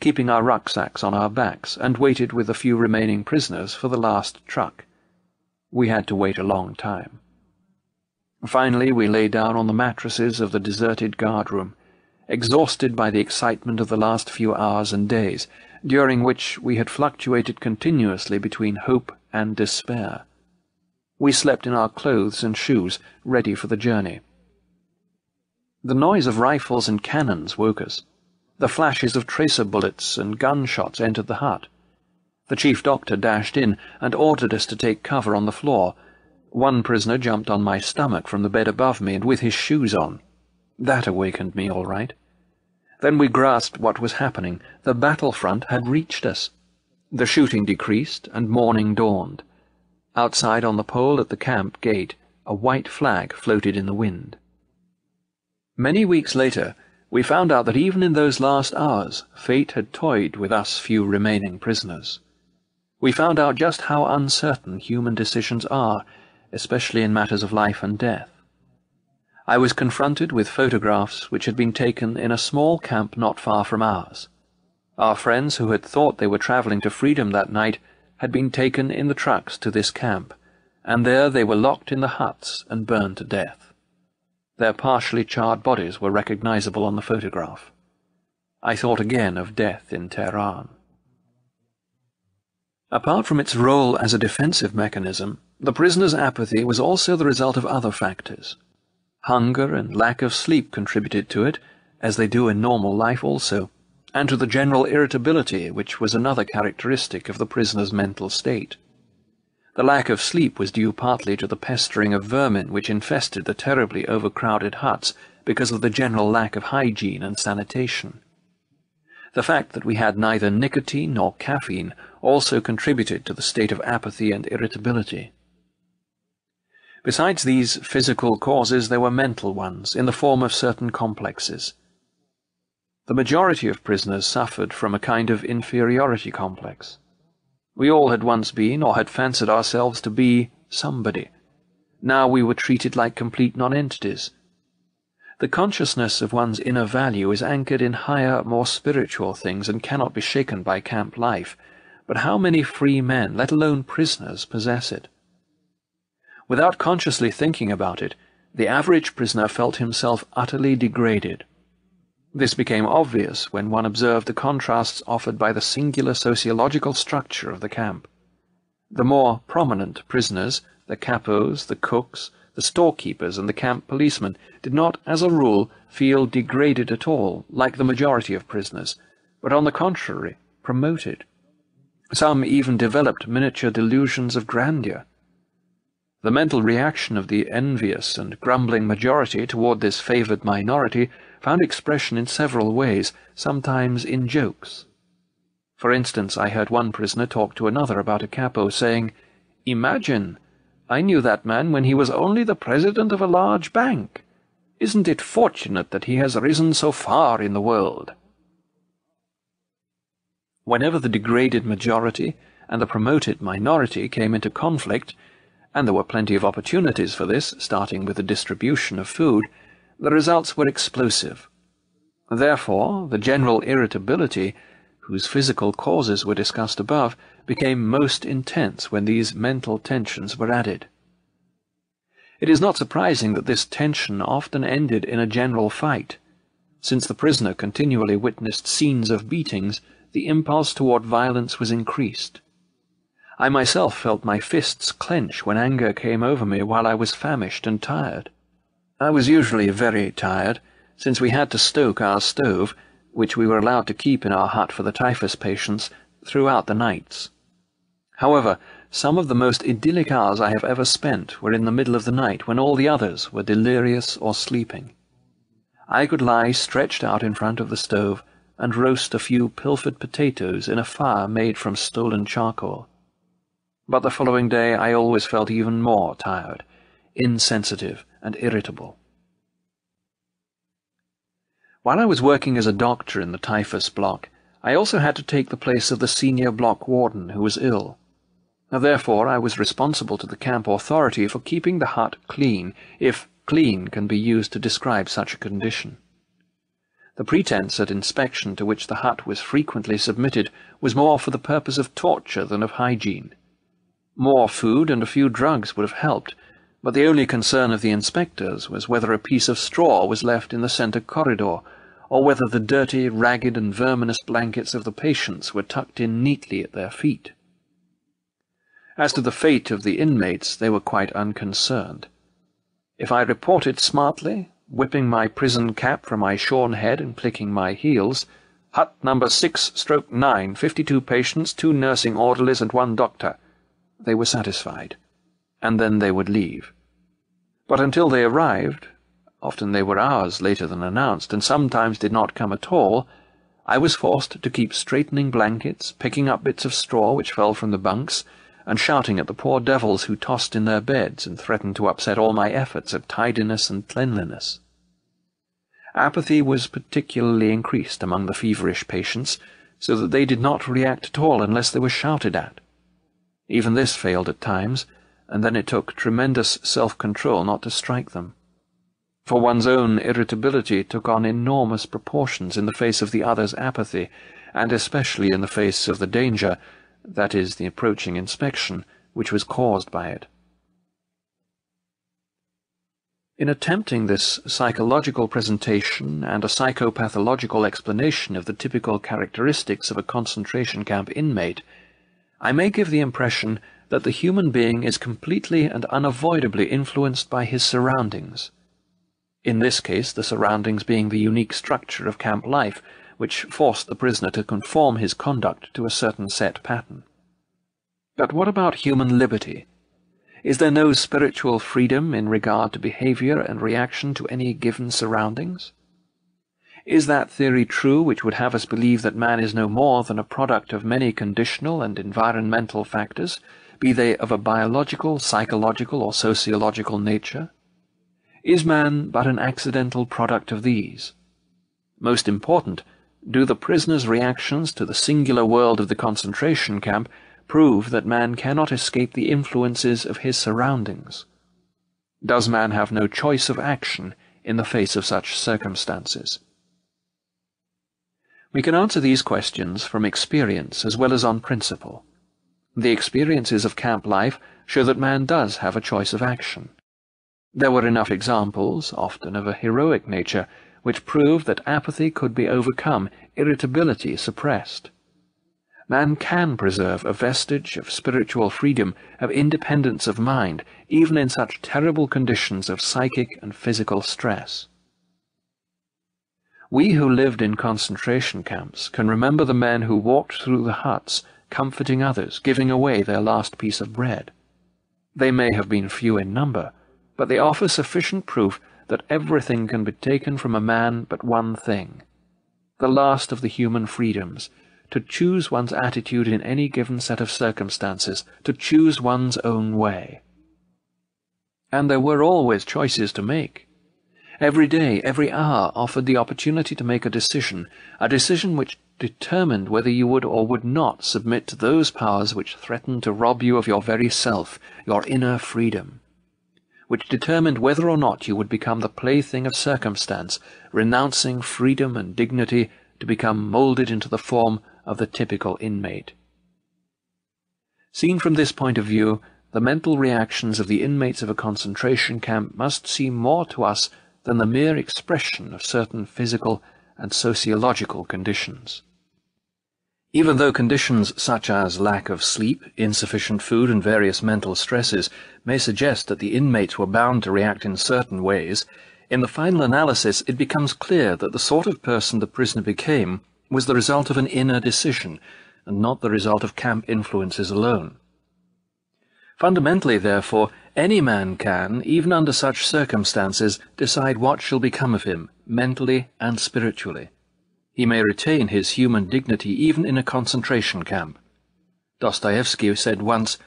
keeping our rucksacks on our backs, and waited with the few remaining prisoners for the last truck. We had to wait a long time. Finally, we lay down on the mattresses of the deserted guardroom, exhausted by the excitement of the last few hours and days, during which we had fluctuated continuously between hope and despair. We slept in our clothes and shoes, ready for the journey. The noise of rifles and cannons woke us. The flashes of tracer bullets and gunshots entered the hut. The chief doctor dashed in and ordered us to take cover on the floor, one prisoner jumped on my stomach from the bed above me and with his shoes on. That awakened me all right. Then we grasped what was happening. The battlefront had reached us. The shooting decreased, and morning dawned. Outside on the pole at the camp gate, a white flag floated in the wind. Many weeks later, we found out that even in those last hours, fate had toyed with us few remaining prisoners. We found out just how uncertain human decisions are, especially in matters of life and death. I was confronted with photographs which had been taken in a small camp not far from ours. Our friends who had thought they were travelling to freedom that night had been taken in the trucks to this camp, and there they were locked in the huts and burned to death. Their partially charred bodies were recognizable on the photograph. I thought again of death in Tehran. Apart from its role as a defensive mechanism, the prisoner's apathy was also the result of other factors. Hunger and lack of sleep contributed to it, as they do in normal life also, and to the general irritability which was another characteristic of the prisoner's mental state. The lack of sleep was due partly to the pestering of vermin which infested the terribly overcrowded huts because of the general lack of hygiene and sanitation. The fact that we had neither nicotine nor caffeine also contributed to the state of apathy and irritability. Besides these physical causes, there were mental ones, in the form of certain complexes. The majority of prisoners suffered from a kind of inferiority complex. We all had once been, or had fancied ourselves to be, somebody. Now we were treated like complete nonentities. The consciousness of one's inner value is anchored in higher, more spiritual things and cannot be shaken by camp life. But how many free men, let alone prisoners, possess it? Without consciously thinking about it, the average prisoner felt himself utterly degraded. This became obvious when one observed the contrasts offered by the singular sociological structure of the camp. The more prominent prisoners, the capos, the cooks, the storekeepers, and the camp policemen, did not, as a rule, feel degraded at all, like the majority of prisoners, but on the contrary, promoted. Some even developed miniature delusions of grandeur. The mental reaction of the envious and grumbling majority toward this favored minority found expression in several ways, sometimes in jokes. For instance, I heard one prisoner talk to another about a capo, saying, Imagine, I knew that man when he was only the president of a large bank. Isn't it fortunate that he has risen so far in the world? Whenever the degraded majority and the promoted minority came into conflict, and there were plenty of opportunities for this, starting with the distribution of food, the results were explosive. Therefore, the general irritability, whose physical causes were discussed above, became most intense when these mental tensions were added. It is not surprising that this tension often ended in a general fight. Since the prisoner continually witnessed scenes of beatings, the impulse toward violence was increased. I myself felt my fists clench when anger came over me while I was famished and tired. I was usually very tired, since we had to stoke our stove, which we were allowed to keep in our hut for the typhus patients, throughout the nights. However, some of the most idyllic hours I have ever spent were in the middle of the night when all the others were delirious or sleeping. I could lie stretched out in front of the stove and roast a few pilfered potatoes in a fire made from stolen charcoal. But the following day I always felt even more tired, insensitive, and irritable. While I was working as a doctor in the typhus block, I also had to take the place of the senior block warden who was ill. Therefore, I was responsible to the camp authority for keeping the hut clean, if clean can be used to describe such a condition. The pretense at inspection to which the hut was frequently submitted was more for the purpose of torture than of hygiene. More food and a few drugs would have helped, but the only concern of the inspectors was whether a piece of straw was left in the centre corridor, or whether the dirty, ragged, and verminous blankets of the patients were tucked in neatly at their feet. As to the fate of the inmates, they were quite unconcerned. If I reported smartly, whipping my prison cap from my shorn head and clicking my heels, hut number six stroke nine, fifty-two patients, two nursing orderlies, and one doctor, they were satisfied, and then they would leave. But until they arrived, often they were hours later than announced, and sometimes did not come at all, I was forced to keep straightening blankets, picking up bits of straw which fell from the bunks, and shouting at the poor devils who tossed in their beds and threatened to upset all my efforts at tidiness and cleanliness. Apathy was particularly increased among the feverish patients, so that they did not react at all unless they were shouted at. Even this failed at times, and then it took tremendous self-control not to strike them. For one's own irritability took on enormous proportions in the face of the other's apathy, and especially in the face of the danger, that is, the approaching inspection, which was caused by it. In attempting this psychological presentation and a psychopathological explanation of the typical characteristics of a concentration camp inmate, I may give the impression that the human being is completely and unavoidably influenced by his surroundings. In this case, the surroundings being the unique structure of camp life, which forced the prisoner to conform his conduct to a certain set pattern. But what about human liberty? Is there no spiritual freedom in regard to behavior and reaction to any given surroundings? Is that theory true which would have us believe that man is no more than a product of many conditional and environmental factors, be they of a biological, psychological, or sociological nature? Is man but an accidental product of these? Most important, do the prisoner's reactions to the singular world of the concentration camp prove that man cannot escape the influences of his surroundings? Does man have no choice of action in the face of such circumstances? We can answer these questions from experience as well as on principle. The experiences of camp life show that man does have a choice of action. There were enough examples, often of a heroic nature, which proved that apathy could be overcome, irritability suppressed. Man can preserve a vestige of spiritual freedom, of independence of mind, even in such terrible conditions of psychic and physical stress. We who lived in concentration camps can remember the men who walked through the huts, comforting others, giving away their last piece of bread. They may have been few in number, but they offer sufficient proof that everything can be taken from a man but one thing, the last of the human freedoms, to choose one's attitude in any given set of circumstances, to choose one's own way. And there were always choices to make. Every day, every hour offered the opportunity to make a decision, a decision which determined whether you would or would not submit to those powers which threatened to rob you of your very self, your inner freedom which determined whether or not you would become the plaything of circumstance, renouncing freedom and dignity to become moulded into the form of the typical inmate. Seen from this point of view, the mental reactions of the inmates of a concentration camp must seem more to us than the mere expression of certain physical and sociological conditions. Even though conditions such as lack of sleep, insufficient food, and various mental stresses may suggest that the inmates were bound to react in certain ways, in the final analysis it becomes clear that the sort of person the prisoner became was the result of an inner decision, and not the result of camp influences alone. Fundamentally, therefore, any man can, even under such circumstances, decide what shall become of him, mentally and spiritually. He may retain his human dignity even in a concentration camp. Dostoevsky said once,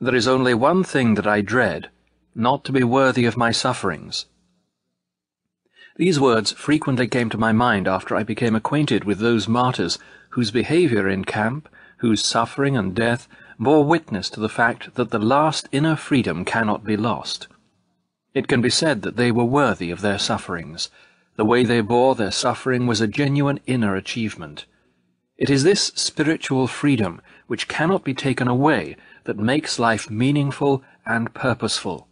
There is only one thing that I dread, not to be worthy of my sufferings. These words frequently came to my mind after I became acquainted with those martyrs whose behavior in camp, whose suffering and death, bore witness to the fact that the last inner freedom cannot be lost. It can be said that they were worthy of their sufferings, the way they bore their suffering was a genuine inner achievement. It is this spiritual freedom, which cannot be taken away, that makes life meaningful and purposeful.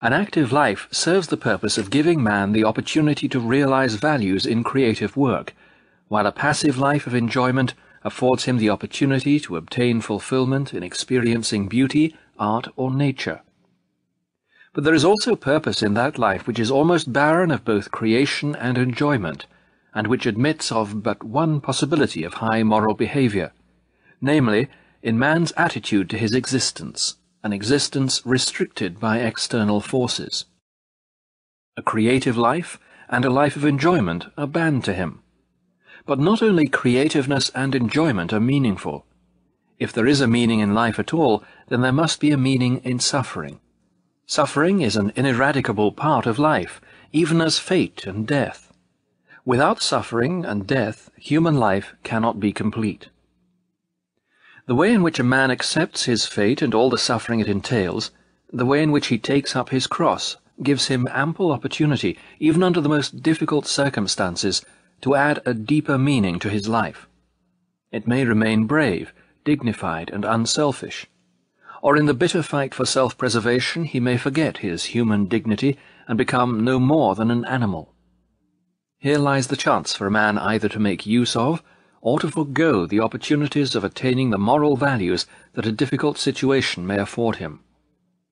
An active life serves the purpose of giving man the opportunity to realize values in creative work, while a passive life of enjoyment affords him the opportunity to obtain fulfillment in experiencing beauty, art, or nature. But there is also purpose in that life which is almost barren of both creation and enjoyment, and which admits of but one possibility of high moral behavior, namely, in man's attitude to his existence, an existence restricted by external forces. A creative life and a life of enjoyment are banned to him. But not only creativeness and enjoyment are meaningful. If there is a meaning in life at all, then there must be a meaning in suffering. Suffering is an ineradicable part of life, even as fate and death. Without suffering and death, human life cannot be complete. The way in which a man accepts his fate and all the suffering it entails, the way in which he takes up his cross, gives him ample opportunity, even under the most difficult circumstances, to add a deeper meaning to his life. It may remain brave, dignified, and unselfish or in the bitter fight for self-preservation he may forget his human dignity and become no more than an animal. Here lies the chance for a man either to make use of, or to forego the opportunities of attaining the moral values that a difficult situation may afford him.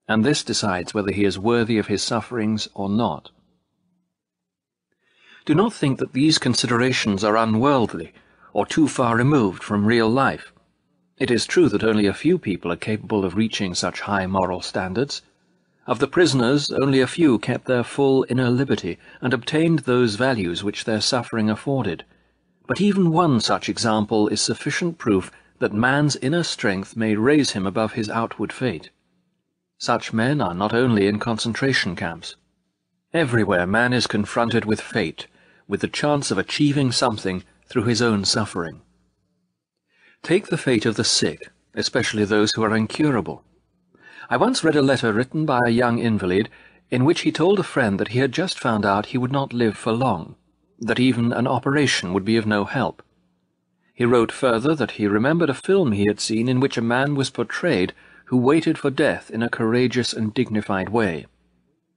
And this decides whether he is worthy of his sufferings or not. Do not think that these considerations are unworldly or too far removed from real life. It is true that only a few people are capable of reaching such high moral standards. Of the prisoners, only a few kept their full inner liberty and obtained those values which their suffering afforded. But even one such example is sufficient proof that man's inner strength may raise him above his outward fate. Such men are not only in concentration camps. Everywhere man is confronted with fate, with the chance of achieving something through his own suffering. Take the fate of the sick, especially those who are incurable. I once read a letter written by a young invalid in which he told a friend that he had just found out he would not live for long, that even an operation would be of no help. He wrote further that he remembered a film he had seen in which a man was portrayed who waited for death in a courageous and dignified way.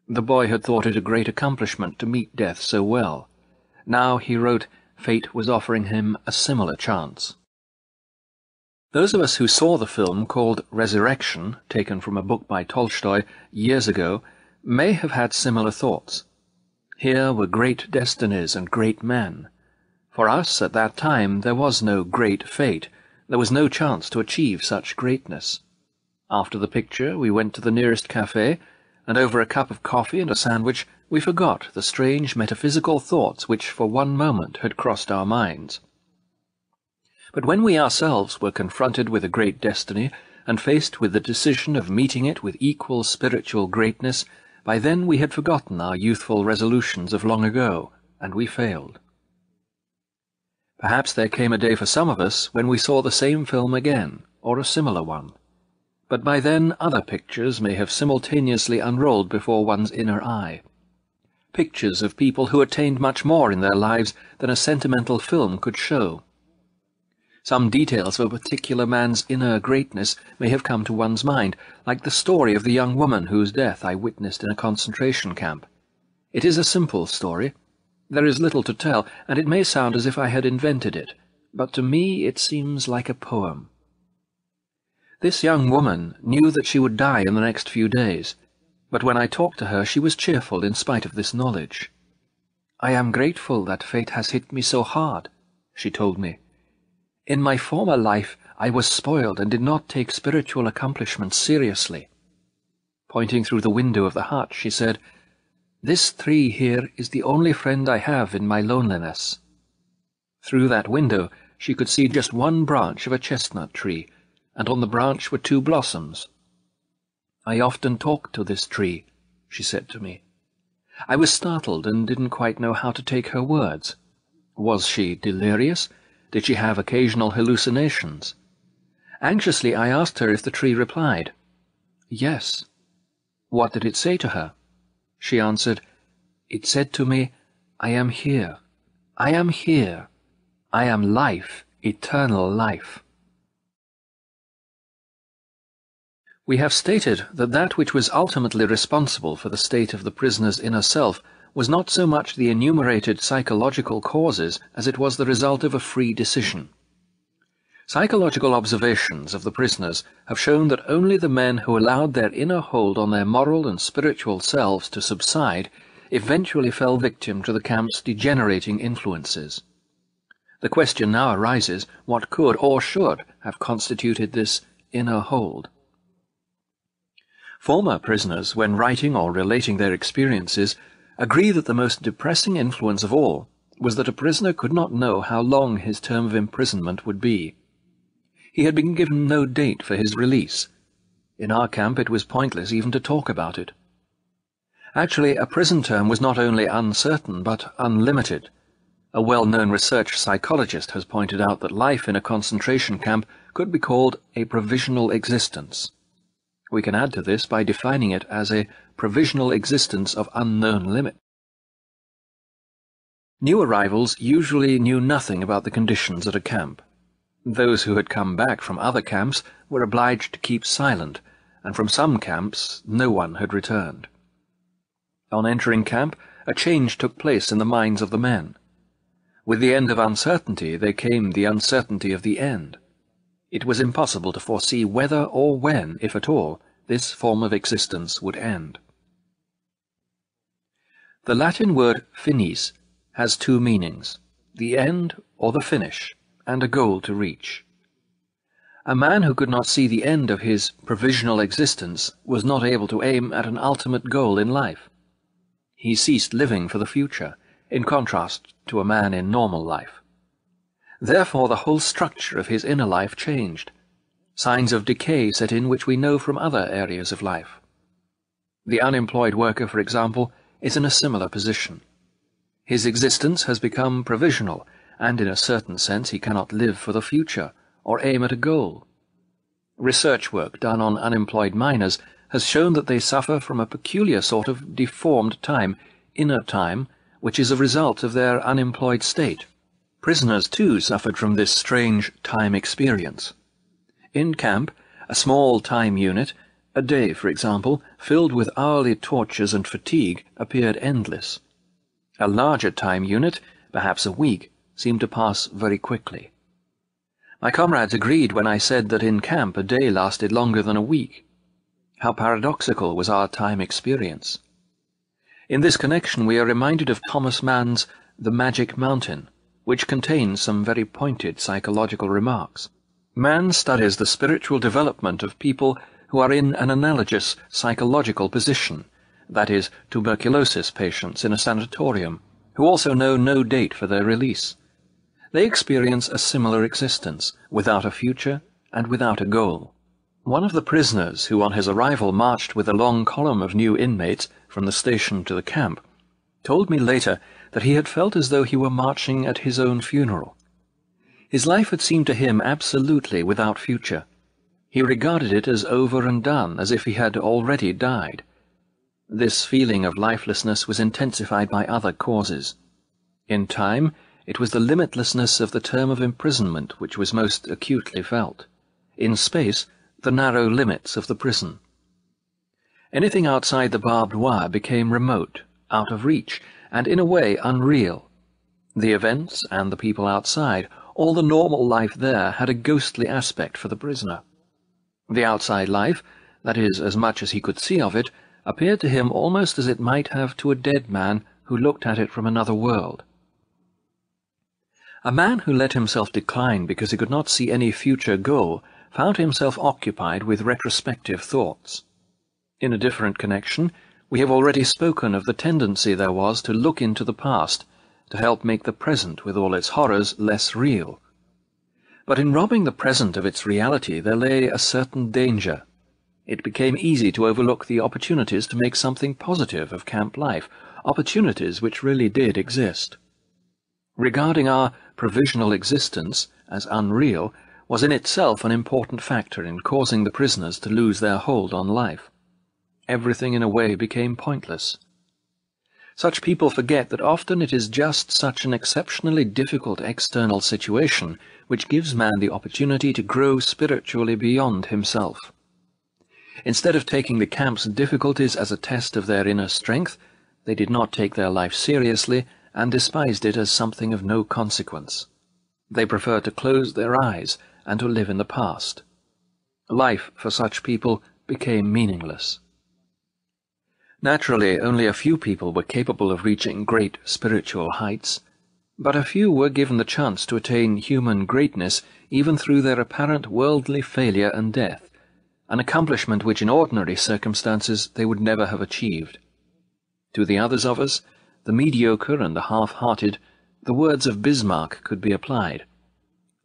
The boy had thought it a great accomplishment to meet death so well. Now, he wrote, fate was offering him a similar chance. Those of us who saw the film called Resurrection, taken from a book by Tolstoy years ago, may have had similar thoughts. Here were great destinies and great men. For us, at that time, there was no great fate. There was no chance to achieve such greatness. After the picture, we went to the nearest cafe, and over a cup of coffee and a sandwich, we forgot the strange metaphysical thoughts which for one moment had crossed our minds. But when we ourselves were confronted with a great destiny, and faced with the decision of meeting it with equal spiritual greatness, by then we had forgotten our youthful resolutions of long ago, and we failed. Perhaps there came a day for some of us when we saw the same film again, or a similar one. But by then other pictures may have simultaneously unrolled before one's inner eye. Pictures of people who attained much more in their lives than a sentimental film could show. Some details of a particular man's inner greatness may have come to one's mind, like the story of the young woman whose death I witnessed in a concentration camp. It is a simple story. There is little to tell, and it may sound as if I had invented it, but to me it seems like a poem. This young woman knew that she would die in the next few days, but when I talked to her she was cheerful in spite of this knowledge. I am grateful that fate has hit me so hard, she told me. In my former life, I was spoiled and did not take spiritual accomplishments seriously. Pointing through the window of the hut, she said, This tree here is the only friend I have in my loneliness. Through that window, she could see just one branch of a chestnut tree, and on the branch were two blossoms. I often talk to this tree, she said to me. I was startled and didn't quite know how to take her words. Was she delirious? Did she have occasional hallucinations? Anxiously I asked her if the tree replied. Yes. What did it say to her? She answered, It said to me, I am here. I am here. I am life, eternal life. We have stated that that which was ultimately responsible for the state of the prisoner's inner self was not so much the enumerated psychological causes as it was the result of a free decision. Psychological observations of the prisoners have shown that only the men who allowed their inner hold on their moral and spiritual selves to subside eventually fell victim to the camp's degenerating influences. The question now arises what could or should have constituted this inner hold. Former prisoners, when writing or relating their experiences, agree that the most depressing influence of all was that a prisoner could not know how long his term of imprisonment would be. He had been given no date for his release. In our camp it was pointless even to talk about it. Actually, a prison term was not only uncertain, but unlimited. A well-known research psychologist has pointed out that life in a concentration camp could be called a provisional existence. We can add to this by defining it as a provisional existence of unknown limit. New arrivals usually knew nothing about the conditions at a camp. Those who had come back from other camps were obliged to keep silent, and from some camps no one had returned. On entering camp, a change took place in the minds of the men. With the end of uncertainty there came the uncertainty of the end. It was impossible to foresee whether or when, if at all, this form of existence would end. The Latin word finis has two meanings, the end or the finish, and a goal to reach. A man who could not see the end of his provisional existence was not able to aim at an ultimate goal in life. He ceased living for the future, in contrast to a man in normal life. Therefore the whole structure of his inner life changed. Signs of decay set in which we know from other areas of life. The unemployed worker, for example, is in a similar position. His existence has become provisional, and in a certain sense he cannot live for the future, or aim at a goal. Research work done on unemployed miners has shown that they suffer from a peculiar sort of deformed time, inner time, which is a result of their unemployed state. Prisoners, too, suffered from this strange time experience. In camp, a small time unit, a day, for example, filled with hourly tortures and fatigue, appeared endless. A larger time unit, perhaps a week, seemed to pass very quickly. My comrades agreed when I said that in camp a day lasted longer than a week. How paradoxical was our time experience. In this connection we are reminded of Thomas Mann's The Magic Mountain, which contains some very pointed psychological remarks. Mann studies the spiritual development of people who are in an analogous psychological position, that is, tuberculosis patients in a sanatorium, who also know no date for their release. They experience a similar existence, without a future and without a goal. One of the prisoners, who on his arrival marched with a long column of new inmates from the station to the camp, told me later that he had felt as though he were marching at his own funeral. His life had seemed to him absolutely without future. He regarded it as over and done, as if he had already died. This feeling of lifelessness was intensified by other causes. In time, it was the limitlessness of the term of imprisonment which was most acutely felt. In space, the narrow limits of the prison. Anything outside the barbed wire became remote, out of reach, and in a way unreal. The events and the people outside, all the normal life there, had a ghostly aspect for the prisoner. The outside life, that is, as much as he could see of it, appeared to him almost as it might have to a dead man who looked at it from another world. A man who let himself decline because he could not see any future goal found himself occupied with retrospective thoughts. In a different connection, we have already spoken of the tendency there was to look into the past, to help make the present with all its horrors less real. But in robbing the present of its reality there lay a certain danger. It became easy to overlook the opportunities to make something positive of camp life, opportunities which really did exist. Regarding our provisional existence as unreal was in itself an important factor in causing the prisoners to lose their hold on life. Everything in a way became pointless. Such people forget that often it is just such an exceptionally difficult external situation which gives man the opportunity to grow spiritually beyond himself. Instead of taking the camp's difficulties as a test of their inner strength, they did not take their life seriously and despised it as something of no consequence. They preferred to close their eyes and to live in the past. Life for such people became meaningless. Naturally, only a few people were capable of reaching great spiritual heights, but a few were given the chance to attain human greatness even through their apparent worldly failure and death, an accomplishment which in ordinary circumstances they would never have achieved. To the others of us, the mediocre and the half-hearted, the words of Bismarck could be applied.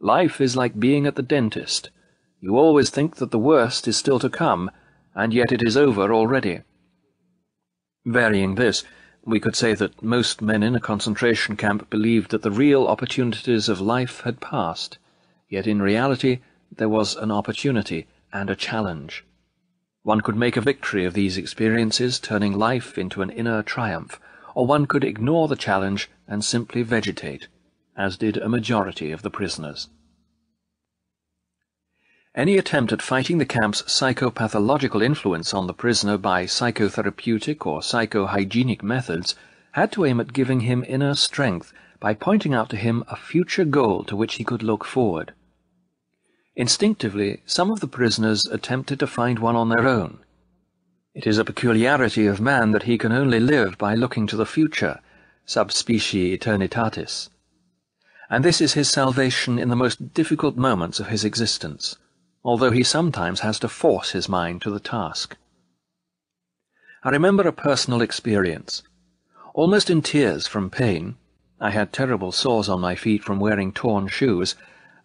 Life is like being at the dentist. You always think that the worst is still to come, and yet it is over already. Varying this, we could say that most men in a concentration camp believed that the real opportunities of life had passed, yet in reality there was an opportunity and a challenge. One could make a victory of these experiences, turning life into an inner triumph, or one could ignore the challenge and simply vegetate, as did a majority of the prisoners. Any attempt at fighting the camp's psychopathological influence on the prisoner by psychotherapeutic or psychohygienic methods had to aim at giving him inner strength by pointing out to him a future goal to which he could look forward. Instinctively, some of the prisoners attempted to find one on their own, it is a peculiarity of man that he can only live by looking to the future, sub specie aeternitatis. And this is his salvation in the most difficult moments of his existence, although he sometimes has to force his mind to the task. I remember a personal experience. Almost in tears from pain, I had terrible sores on my feet from wearing torn shoes,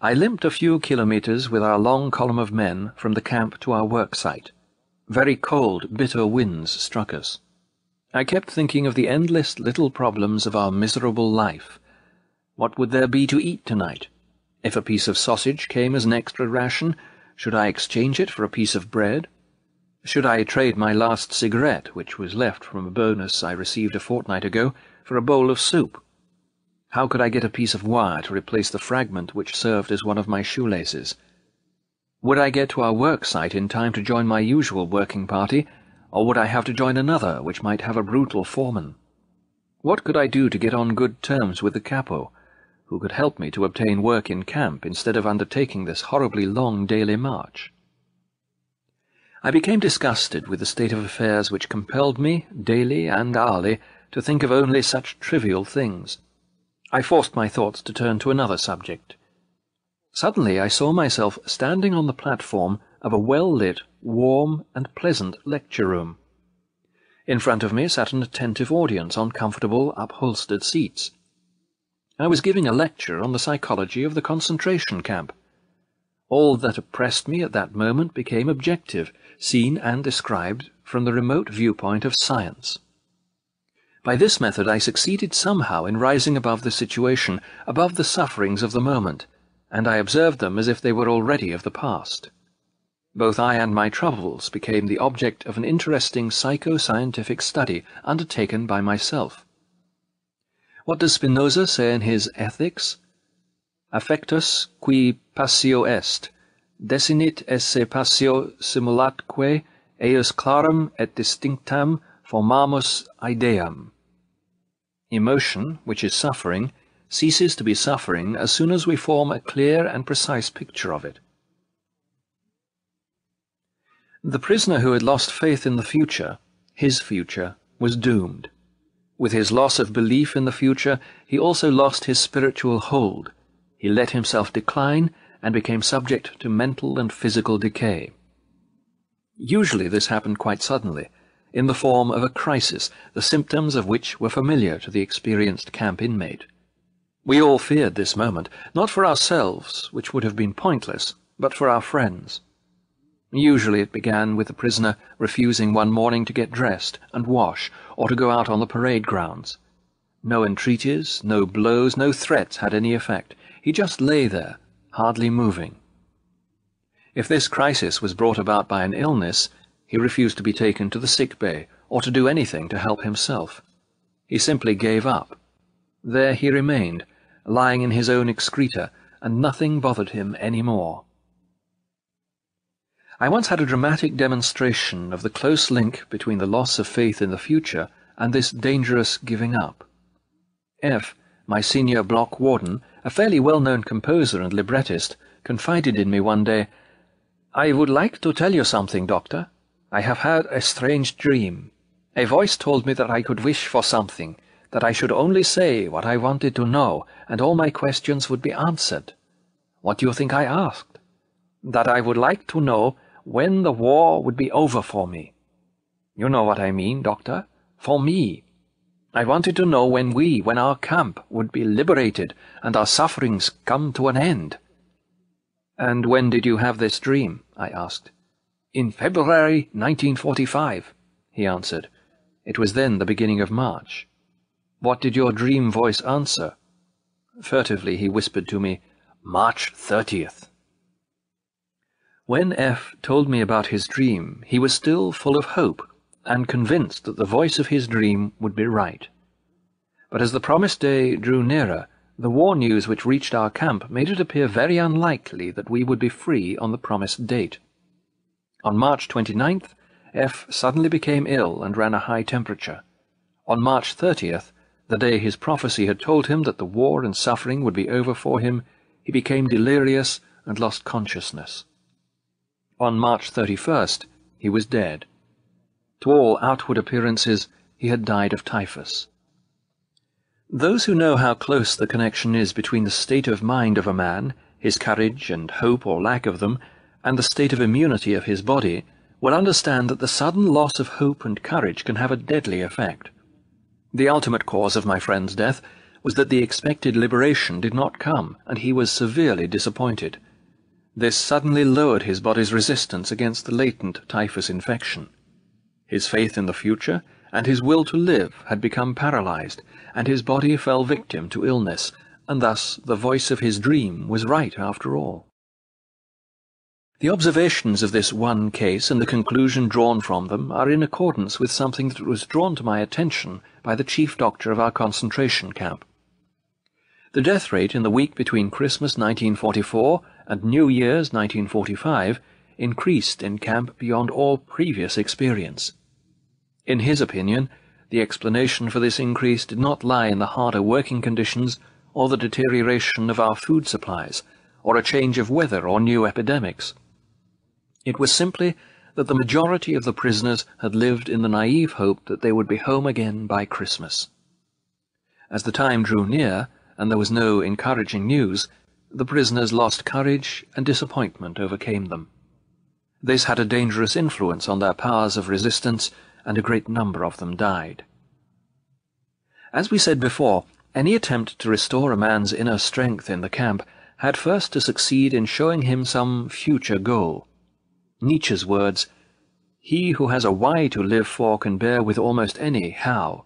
I limped a few kilometres with our long column of men from the camp to our work site. Very cold, bitter winds struck us. I kept thinking of the endless little problems of our miserable life. What would there be to eat tonight? If a piece of sausage came as an extra ration, should I exchange it for a piece of bread? Should I trade my last cigarette, which was left from a bonus I received a fortnight ago, for a bowl of soup? How could I get a piece of wire to replace the fragment which served as one of my shoelaces? Would I get to our work site in time to join my usual working party, or would I have to join another which might have a brutal foreman? What could I do to get on good terms with the capo, who could help me to obtain work in camp instead of undertaking this horribly long daily march? I became disgusted with the state of affairs which compelled me, daily and hourly, to think of only such trivial things. I forced my thoughts to turn to another subject. Suddenly I saw myself standing on the platform of a well-lit, warm, and pleasant lecture room. In front of me sat an attentive audience on comfortable, upholstered seats. I was giving a lecture on the psychology of the concentration camp. All that oppressed me at that moment became objective, seen and described from the remote viewpoint of science. By this method I succeeded somehow in rising above the situation, above the sufferings of the moment, and I observed them as if they were already of the past. Both I and my troubles became the object of an interesting psycho-scientific study undertaken by myself. What does Spinoza say in his Ethics? Affectus qui passio est, desinit esse passio simulatque eius clarum et distinctam formamus ideam. Emotion, which is suffering, ceases to be suffering as soon as we form a clear and precise picture of it. The prisoner who had lost faith in the future, his future, was doomed. With his loss of belief in the future, he also lost his spiritual hold. He let himself decline and became subject to mental and physical decay. Usually this happened quite suddenly, in the form of a crisis, the symptoms of which were familiar to the experienced camp inmate. We all feared this moment, not for ourselves, which would have been pointless, but for our friends. Usually it began with the prisoner refusing one morning to get dressed and wash, or to go out on the parade grounds. No entreaties, no blows, no threats had any effect. He just lay there, hardly moving. If this crisis was brought about by an illness, he refused to be taken to the sick bay or to do anything to help himself. He simply gave up. There he remained, lying in his own excreta, and nothing bothered him any more. I once had a dramatic demonstration of the close link between the loss of faith in the future and this dangerous giving up. F., my senior block warden, a fairly well-known composer and librettist, confided in me one day, I would like to tell you something, Doctor. I have had a strange dream. A voice told me that I could wish for something, that I should only say what I wanted to know, and all my questions would be answered. What do you think I asked? That I would like to know when the war would be over for me. You know what I mean, Doctor. For me. I wanted to know when we, when our camp, would be liberated and our sufferings come to an end. And when did you have this dream? I asked. In February 1945, he answered. It was then the beginning of March. What did your dream voice answer? Furtively he whispered to me, March 30th. When F told me about his dream, he was still full of hope and convinced that the voice of his dream would be right. But as the promised day drew nearer, the war news which reached our camp made it appear very unlikely that we would be free on the promised date. On March 29th, F suddenly became ill and ran a high temperature. On March 30th, the day his prophecy had told him that the war and suffering would be over for him, he became delirious and lost consciousness. On March 31st, he was dead. To all outward appearances, he had died of typhus. Those who know how close the connection is between the state of mind of a man, his courage and hope or lack of them, and the state of immunity of his body, will understand that the sudden loss of hope and courage can have a deadly effect. The ultimate cause of my friend's death was that the expected liberation did not come, and he was severely disappointed. This suddenly lowered his body's resistance against the latent typhus infection. His faith in the future and his will to live had become paralyzed, and his body fell victim to illness, and thus the voice of his dream was right after all. The observations of this one case and the conclusion drawn from them are in accordance with something that was drawn to my attention by the chief doctor of our concentration camp. The death rate in the week between Christmas 1944 and New Year's 1945 increased in camp beyond all previous experience. In his opinion, the explanation for this increase did not lie in the harder working conditions or the deterioration of our food supplies, or a change of weather or new epidemics. It was simply that the majority of the prisoners had lived in the naive hope that they would be home again by Christmas. As the time drew near, and there was no encouraging news, the prisoners lost courage and disappointment overcame them. This had a dangerous influence on their powers of resistance, and a great number of them died. As we said before, any attempt to restore a man's inner strength in the camp had first to succeed in showing him some future goal. Nietzsche's words, He who has a why to live for can bear with almost any how,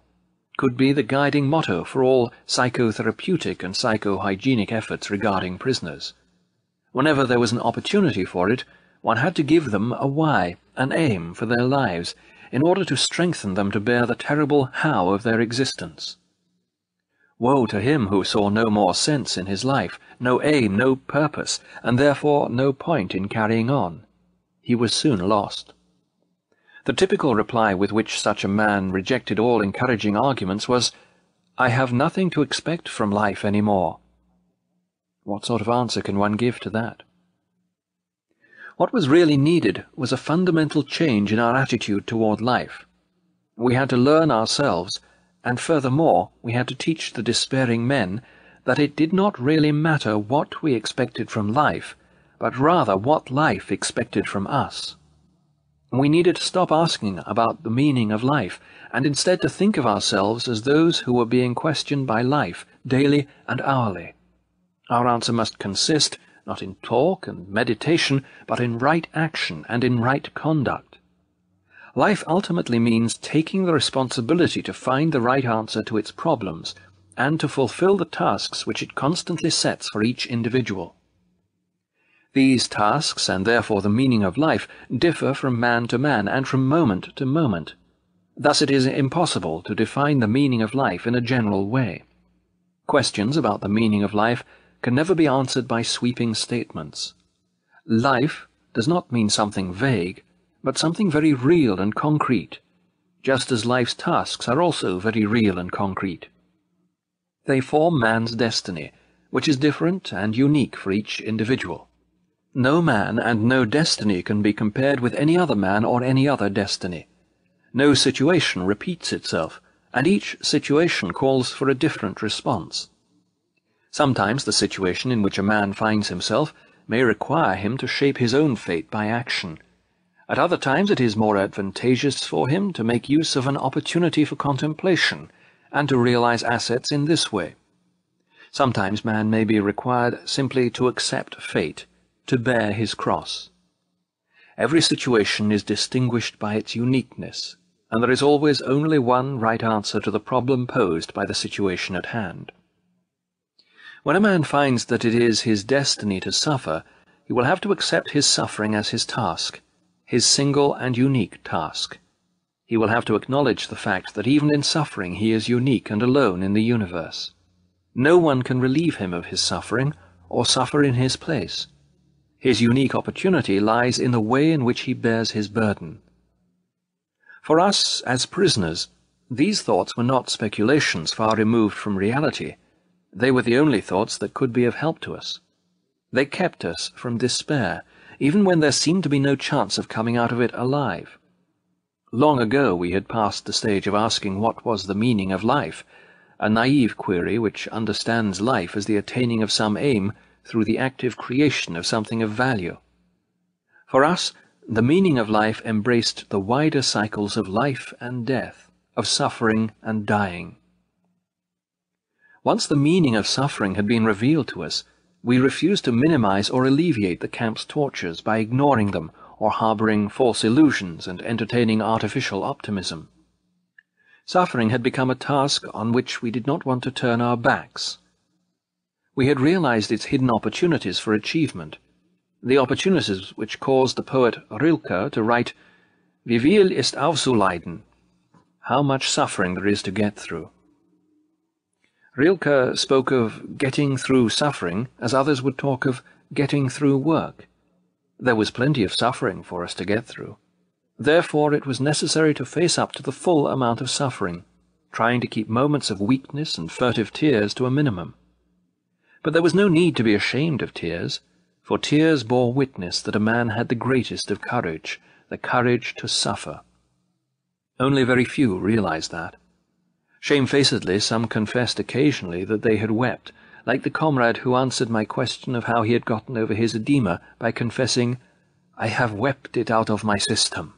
could be the guiding motto for all psychotherapeutic and psychohygienic efforts regarding prisoners. Whenever there was an opportunity for it, one had to give them a why, an aim for their lives, in order to strengthen them to bear the terrible how of their existence. Woe to him who saw no more sense in his life, no aim, no purpose, and therefore no point in carrying on. He was soon lost. The typical reply with which such a man rejected all encouraging arguments was, I have nothing to expect from life any more. What sort of answer can one give to that? What was really needed was a fundamental change in our attitude toward life. We had to learn ourselves, and furthermore, we had to teach the despairing men that it did not really matter what we expected from life, but rather what life expected from us. We needed to stop asking about the meaning of life, and instead to think of ourselves as those who were being questioned by life, daily and hourly. Our answer must consist not in talk and meditation, but in right action and in right conduct. Life ultimately means taking the responsibility to find the right answer to its problems, and to fulfill the tasks which it constantly sets for each individual. These tasks, and therefore the meaning of life, differ from man to man and from moment to moment. Thus it is impossible to define the meaning of life in a general way. Questions about the meaning of life can never be answered by sweeping statements. Life does not mean something vague, but something very real and concrete, just as life's tasks are also very real and concrete. They form man's destiny, which is different and unique for each individual. No man and no destiny can be compared with any other man or any other destiny. No situation repeats itself, and each situation calls for a different response. Sometimes the situation in which a man finds himself may require him to shape his own fate by action. At other times it is more advantageous for him to make use of an opportunity for contemplation, and to realize assets in this way. Sometimes man may be required simply to accept fate, to bear his cross. Every situation is distinguished by its uniqueness, and there is always only one right answer to the problem posed by the situation at hand. When a man finds that it is his destiny to suffer, he will have to accept his suffering as his task, his single and unique task. He will have to acknowledge the fact that even in suffering he is unique and alone in the universe. No one can relieve him of his suffering or suffer in his place. His unique opportunity lies in the way in which he bears his burden. For us, as prisoners, these thoughts were not speculations far removed from reality. They were the only thoughts that could be of help to us. They kept us from despair, even when there seemed to be no chance of coming out of it alive. Long ago we had passed the stage of asking what was the meaning of life, a naive query which understands life as the attaining of some aim through the active creation of something of value. For us, the meaning of life embraced the wider cycles of life and death, of suffering and dying. Once the meaning of suffering had been revealed to us, we refused to minimize or alleviate the camp's tortures by ignoring them or harboring false illusions and entertaining artificial optimism. Suffering had become a task on which we did not want to turn our backs. We had realized its hidden opportunities for achievement, the opportunities which caused the poet Rilke to write, Wie viel ist aufzuleiden? How much suffering there is to get through. Rilke spoke of getting through suffering as others would talk of getting through work. There was plenty of suffering for us to get through. Therefore it was necessary to face up to the full amount of suffering, trying to keep moments of weakness and furtive tears to a minimum. But there was no need to be ashamed of tears for tears bore witness that a man had the greatest of courage, the courage to suffer. Only very few realized that. Shamefacedly, some confessed occasionally that they had wept, like the comrade who answered my question of how he had gotten over his edema by confessing, I have wept it out of my system.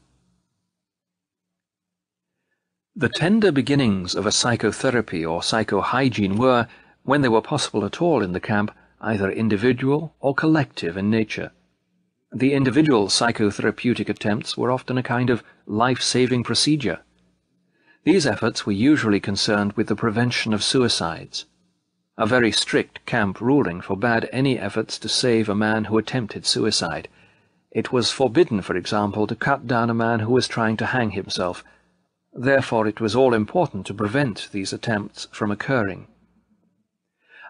The tender beginnings of a psychotherapy or psychohygiene were, when they were possible at all in the camp, either individual or collective in nature. The individual psychotherapeutic attempts were often a kind of life-saving procedure. These efforts were usually concerned with the prevention of suicides. A very strict camp ruling forbade any efforts to save a man who attempted suicide. It was forbidden, for example, to cut down a man who was trying to hang himself. Therefore it was all important to prevent these attempts from occurring.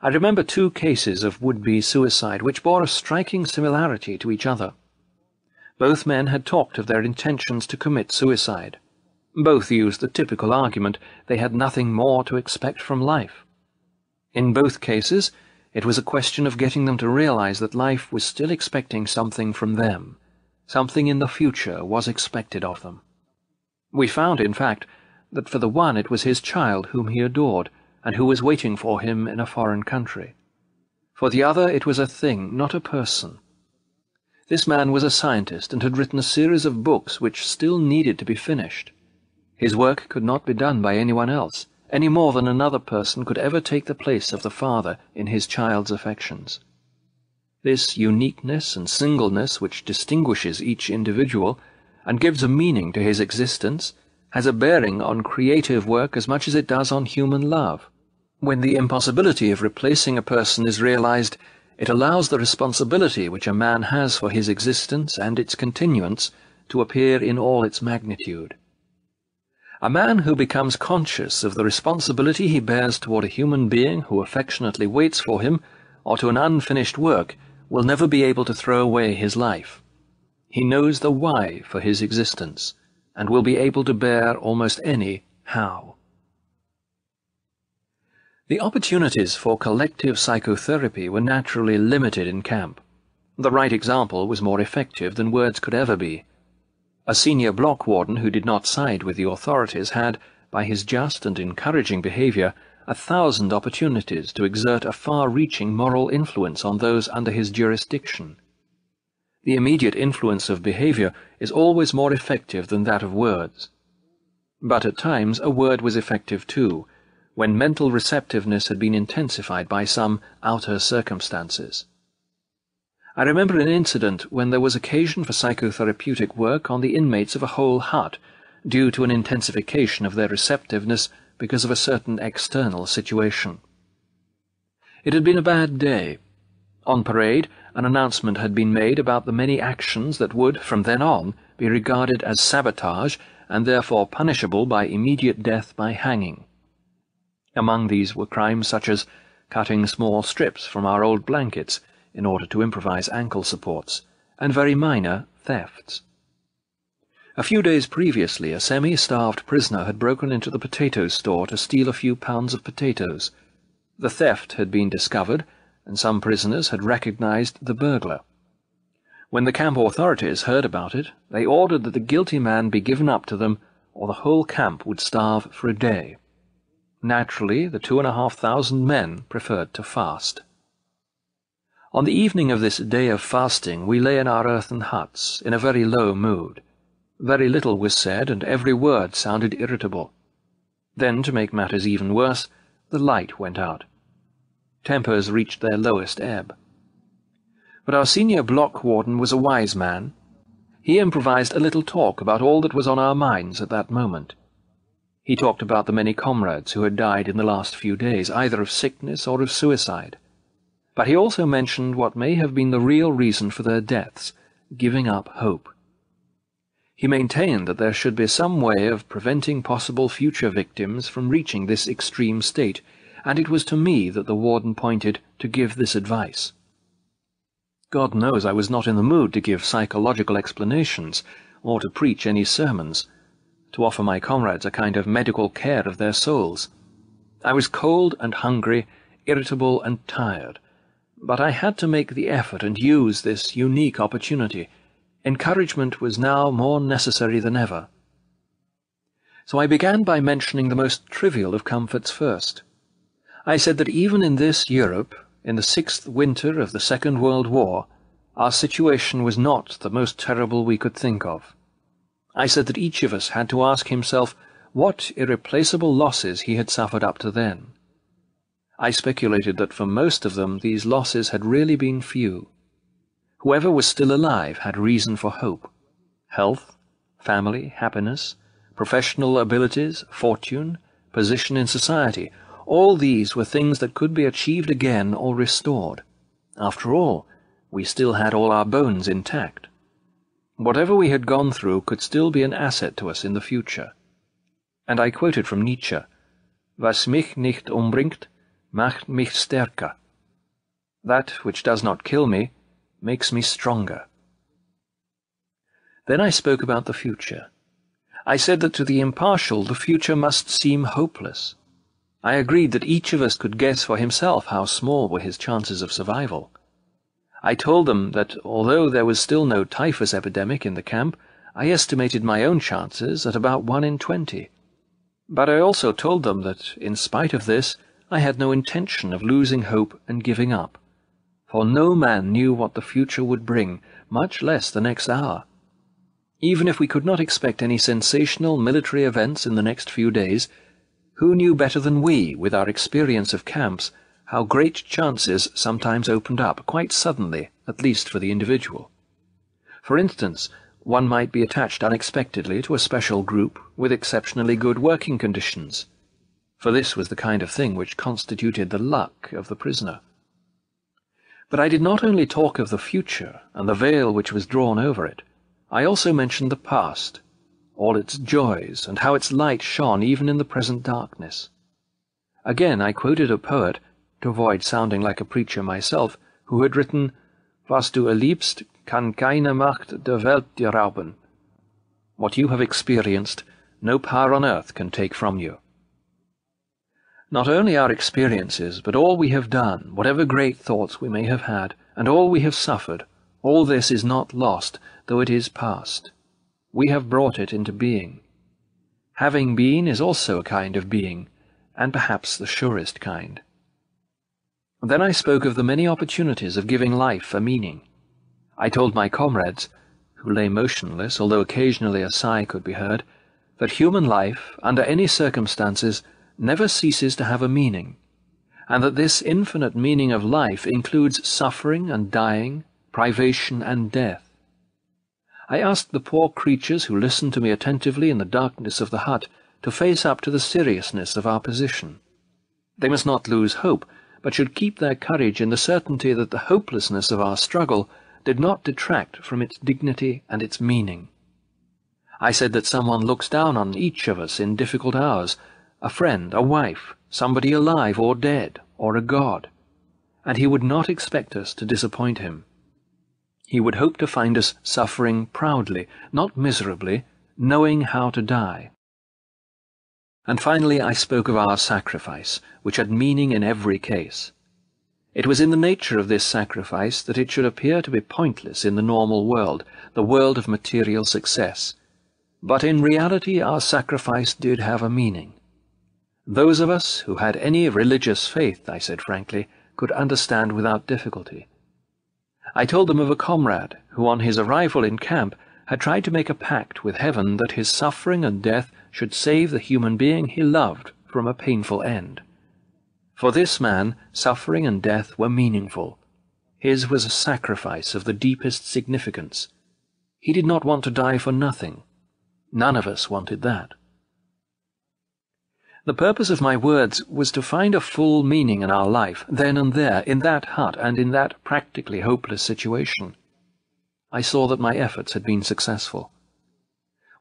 I remember two cases of would-be suicide which bore a striking similarity to each other. Both men had talked of their intentions to commit suicide. Both used the typical argument they had nothing more to expect from life. In both cases, it was a question of getting them to realize that life was still expecting something from them. Something in the future was expected of them. We found, in fact, that for the one it was his child whom he adored, and who was waiting for him in a foreign country. For the other it was a thing, not a person. This man was a scientist and had written a series of books which still needed to be finished. His work could not be done by anyone else, any more than another person could ever take the place of the father in his child's affections. This uniqueness and singleness which distinguishes each individual and gives a meaning to his existence has a bearing on creative work as much as it does on human love. When the impossibility of replacing a person is realized, it allows the responsibility which a man has for his existence and its continuance to appear in all its magnitude. A man who becomes conscious of the responsibility he bears toward a human being who affectionately waits for him, or to an unfinished work, will never be able to throw away his life. He knows the why for his existence, and will be able to bear almost any how. The opportunities for collective psychotherapy were naturally limited in camp. The right example was more effective than words could ever be. A senior block warden who did not side with the authorities had, by his just and encouraging behavior, a thousand opportunities to exert a far-reaching moral influence on those under his jurisdiction. The immediate influence of behavior is always more effective than that of words. But at times a word was effective too, when mental receptiveness had been intensified by some outer circumstances. I remember an incident when there was occasion for psychotherapeutic work on the inmates of a whole hut, due to an intensification of their receptiveness because of a certain external situation. It had been a bad day. On parade, an announcement had been made about the many actions that would, from then on, be regarded as sabotage and therefore punishable by immediate death by hanging. Among these were crimes such as cutting small strips from our old blankets in order to improvise ankle supports, and very minor thefts. A few days previously, a semi-starved prisoner had broken into the potato store to steal a few pounds of potatoes. The theft had been discovered, and some prisoners had recognized the burglar. When the camp authorities heard about it, they ordered that the guilty man be given up to them, or the whole camp would starve for a day. Naturally, the two and a half thousand men preferred to fast. On the evening of this day of fasting, we lay in our earthen huts, in a very low mood. Very little was said, and every word sounded irritable. Then, to make matters even worse, the light went out. Tempers reached their lowest ebb. But our senior block warden was a wise man. He improvised a little talk about all that was on our minds at that moment. He talked about the many comrades who had died in the last few days, either of sickness or of suicide but he also mentioned what may have been the real reason for their deaths, giving up hope. He maintained that there should be some way of preventing possible future victims from reaching this extreme state, and it was to me that the warden pointed to give this advice. God knows I was not in the mood to give psychological explanations, or to preach any sermons, to offer my comrades a kind of medical care of their souls. I was cold and hungry, irritable and tired, but I had to make the effort and use this unique opportunity. Encouragement was now more necessary than ever. So I began by mentioning the most trivial of comforts first. I said that even in this Europe, in the sixth winter of the Second World War, our situation was not the most terrible we could think of. I said that each of us had to ask himself what irreplaceable losses he had suffered up to then. I speculated that for most of them these losses had really been few. Whoever was still alive had reason for hope. Health, family, happiness, professional abilities, fortune, position in society, all these were things that could be achieved again or restored. After all, we still had all our bones intact. Whatever we had gone through could still be an asset to us in the future. And I quoted from Nietzsche, Was mich nicht umbringt, macht mich stärker. That which does not kill me makes me stronger. Then I spoke about the future. I said that to the impartial the future must seem hopeless. I agreed that each of us could guess for himself how small were his chances of survival. I told them that although there was still no typhus epidemic in the camp, I estimated my own chances at about one in twenty. But I also told them that, in spite of this, I had no intention of losing hope and giving up, for no man knew what the future would bring, much less the next hour. Even if we could not expect any sensational military events in the next few days, who knew better than we, with our experience of camps, how great chances sometimes opened up, quite suddenly, at least for the individual? For instance, one might be attached unexpectedly to a special group with exceptionally good working conditions for this was the kind of thing which constituted the luck of the prisoner. But I did not only talk of the future and the veil which was drawn over it, I also mentioned the past, all its joys, and how its light shone even in the present darkness. Again I quoted a poet, to avoid sounding like a preacher myself, who had written, Was du erliebst, kann keine Macht der Welt dir rauben. What you have experienced, no power on earth can take from you. Not only our experiences, but all we have done, whatever great thoughts we may have had, and all we have suffered, all this is not lost, though it is past. We have brought it into being. Having been is also a kind of being, and perhaps the surest kind. Then I spoke of the many opportunities of giving life a meaning. I told my comrades, who lay motionless, although occasionally a sigh could be heard, that human life, under any circumstances, never ceases to have a meaning, and that this infinite meaning of life includes suffering and dying, privation and death. I asked the poor creatures who listened to me attentively in the darkness of the hut to face up to the seriousness of our position. They must not lose hope, but should keep their courage in the certainty that the hopelessness of our struggle did not detract from its dignity and its meaning. I said that someone looks down on each of us in difficult hours, a friend, a wife, somebody alive or dead, or a god, and he would not expect us to disappoint him. He would hope to find us suffering proudly, not miserably, knowing how to die. And finally I spoke of our sacrifice, which had meaning in every case. It was in the nature of this sacrifice that it should appear to be pointless in the normal world, the world of material success. But in reality our sacrifice did have a meaning. Those of us who had any religious faith, I said frankly, could understand without difficulty. I told them of a comrade who, on his arrival in camp, had tried to make a pact with heaven that his suffering and death should save the human being he loved from a painful end. For this man, suffering and death were meaningful. His was a sacrifice of the deepest significance. He did not want to die for nothing. None of us wanted that. The purpose of my words was to find a full meaning in our life, then and there, in that hut and in that practically hopeless situation. I saw that my efforts had been successful.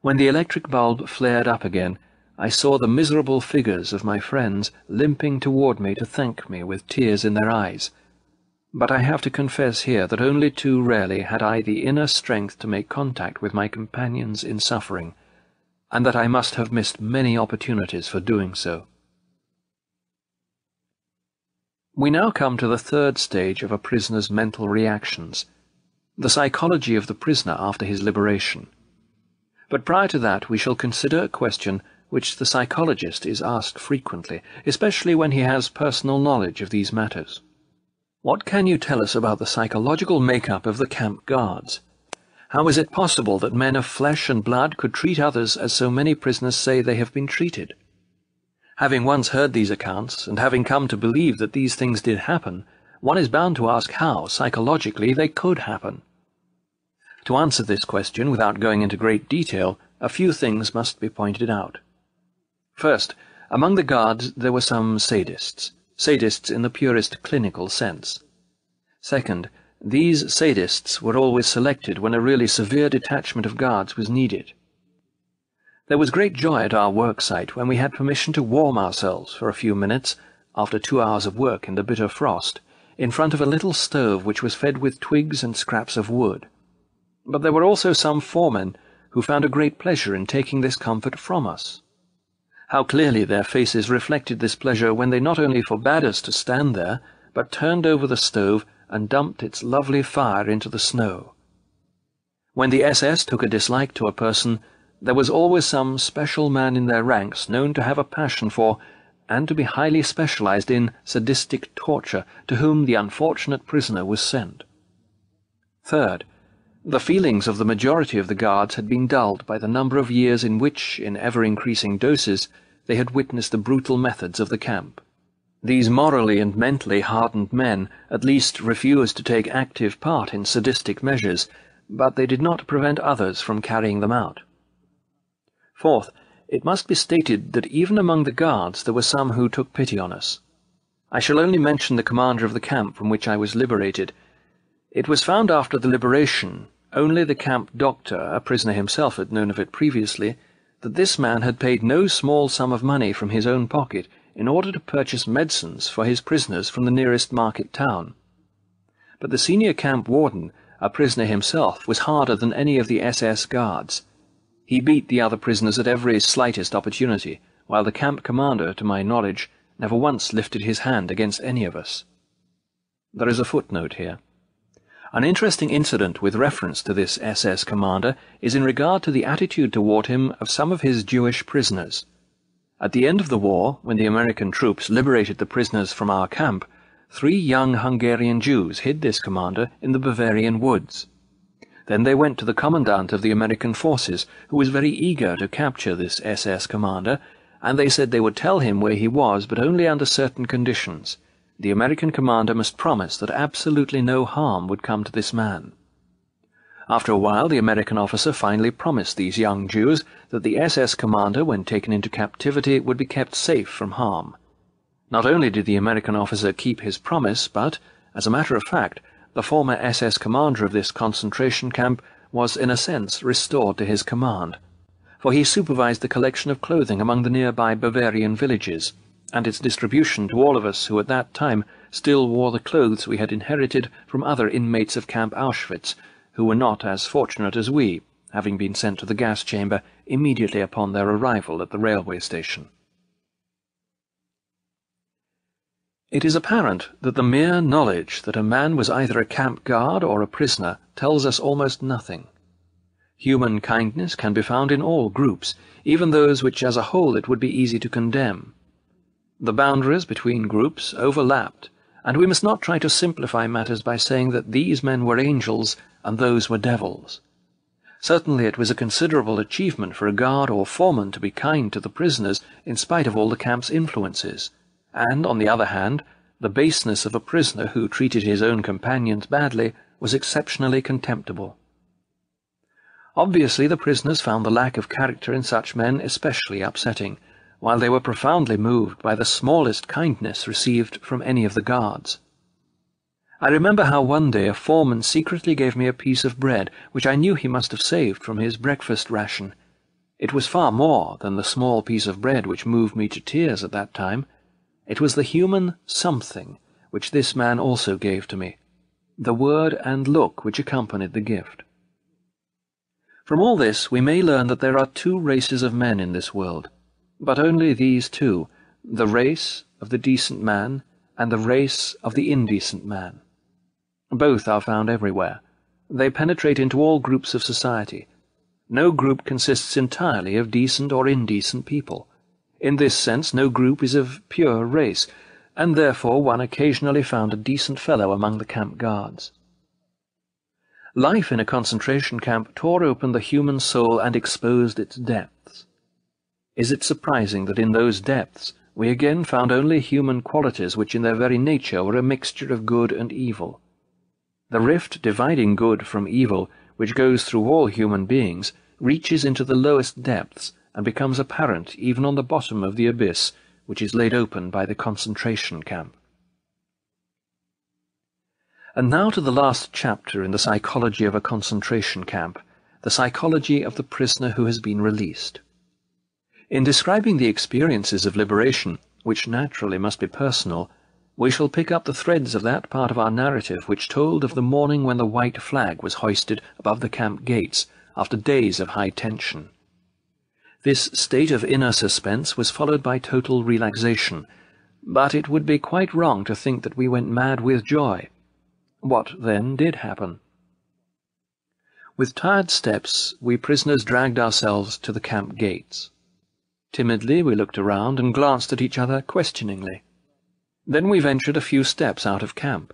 When the electric bulb flared up again, I saw the miserable figures of my friends limping toward me to thank me with tears in their eyes. But I have to confess here that only too rarely had I the inner strength to make contact with my companions in suffering, and that I must have missed many opportunities for doing so. We now come to the third stage of a prisoner's mental reactions, the psychology of the prisoner after his liberation. But prior to that we shall consider a question which the psychologist is asked frequently, especially when he has personal knowledge of these matters. What can you tell us about the psychological makeup of the camp guards? How is it possible that men of flesh and blood could treat others as so many prisoners say they have been treated? Having once heard these accounts, and having come to believe that these things did happen, one is bound to ask how, psychologically, they could happen. To answer this question without going into great detail, a few things must be pointed out. First, among the guards there were some sadists, sadists in the purest clinical sense. Second, these sadists were always selected when a really severe detachment of guards was needed. There was great joy at our work site when we had permission to warm ourselves for a few minutes, after two hours of work in the bitter frost, in front of a little stove which was fed with twigs and scraps of wood. But there were also some foremen who found a great pleasure in taking this comfort from us. How clearly their faces reflected this pleasure when they not only forbade us to stand there, but turned over the stove and dumped its lovely fire into the snow. When the SS took a dislike to a person, there was always some special man in their ranks known to have a passion for, and to be highly specialized in, sadistic torture, to whom the unfortunate prisoner was sent. Third, the feelings of the majority of the guards had been dulled by the number of years in which, in ever-increasing doses, they had witnessed the brutal methods of the camp. These morally and mentally hardened men at least refused to take active part in sadistic measures, but they did not prevent others from carrying them out. Fourth, it must be stated that even among the guards there were some who took pity on us. I shall only mention the commander of the camp from which I was liberated. It was found after the liberation only the camp doctor, a prisoner himself, had known of it previously, that this man had paid no small sum of money from his own pocket in order to purchase medicines for his prisoners from the nearest market town. But the senior camp warden, a prisoner himself, was harder than any of the SS guards. He beat the other prisoners at every slightest opportunity, while the camp commander, to my knowledge, never once lifted his hand against any of us. There is a footnote here. An interesting incident with reference to this SS commander is in regard to the attitude toward him of some of his Jewish prisoners. At the end of the war, when the American troops liberated the prisoners from our camp, three young Hungarian Jews hid this commander in the Bavarian woods. Then they went to the commandant of the American forces, who was very eager to capture this SS commander, and they said they would tell him where he was, but only under certain conditions the American commander must promise that absolutely no harm would come to this man. After a while, the American officer finally promised these young Jews that the SS commander, when taken into captivity, would be kept safe from harm. Not only did the American officer keep his promise, but, as a matter of fact, the former SS commander of this concentration camp was, in a sense, restored to his command, for he supervised the collection of clothing among the nearby Bavarian villages, and its distribution to all of us who at that time still wore the clothes we had inherited from other inmates of Camp Auschwitz, who were not as fortunate as we, having been sent to the gas chamber immediately upon their arrival at the railway station. It is apparent that the mere knowledge that a man was either a camp guard or a prisoner tells us almost nothing. Human kindness can be found in all groups, even those which as a whole it would be easy to condemn. The boundaries between groups overlapped, and we must not try to simplify matters by saying that these men were angels and those were devils. Certainly it was a considerable achievement for a guard or foreman to be kind to the prisoners in spite of all the camp's influences, and, on the other hand, the baseness of a prisoner who treated his own companions badly was exceptionally contemptible. Obviously the prisoners found the lack of character in such men especially upsetting, while they were profoundly moved by the smallest kindness received from any of the guards. I remember how one day a foreman secretly gave me a piece of bread which I knew he must have saved from his breakfast ration. It was far more than the small piece of bread which moved me to tears at that time. It was the human something which this man also gave to me, the word and look which accompanied the gift. From all this we may learn that there are two races of men in this world, but only these two, the race of the decent man and the race of the indecent man. Both are found everywhere. They penetrate into all groups of society. No group consists entirely of decent or indecent people. In this sense, no group is of pure race, and therefore one occasionally found a decent fellow among the camp guards. Life in a concentration camp tore open the human soul and exposed its depths. Is it surprising that in those depths we again found only human qualities which in their very nature were a mixture of good and evil? The rift dividing good from evil, which goes through all human beings, reaches into the lowest depths and becomes apparent even on the bottom of the abyss which is laid open by the concentration camp. And now to the last chapter in the psychology of a concentration camp, the psychology of the prisoner who has been released. In describing the experiences of liberation, which naturally must be personal, we shall pick up the threads of that part of our narrative which told of the morning when the white flag was hoisted above the camp gates after days of high tension. This state of inner suspense was followed by total relaxation, but it would be quite wrong to think that we went mad with joy. What, then, did happen? With tired steps, we prisoners dragged ourselves to the camp gates. Timidly we looked around and glanced at each other questioningly. Then we ventured a few steps out of camp.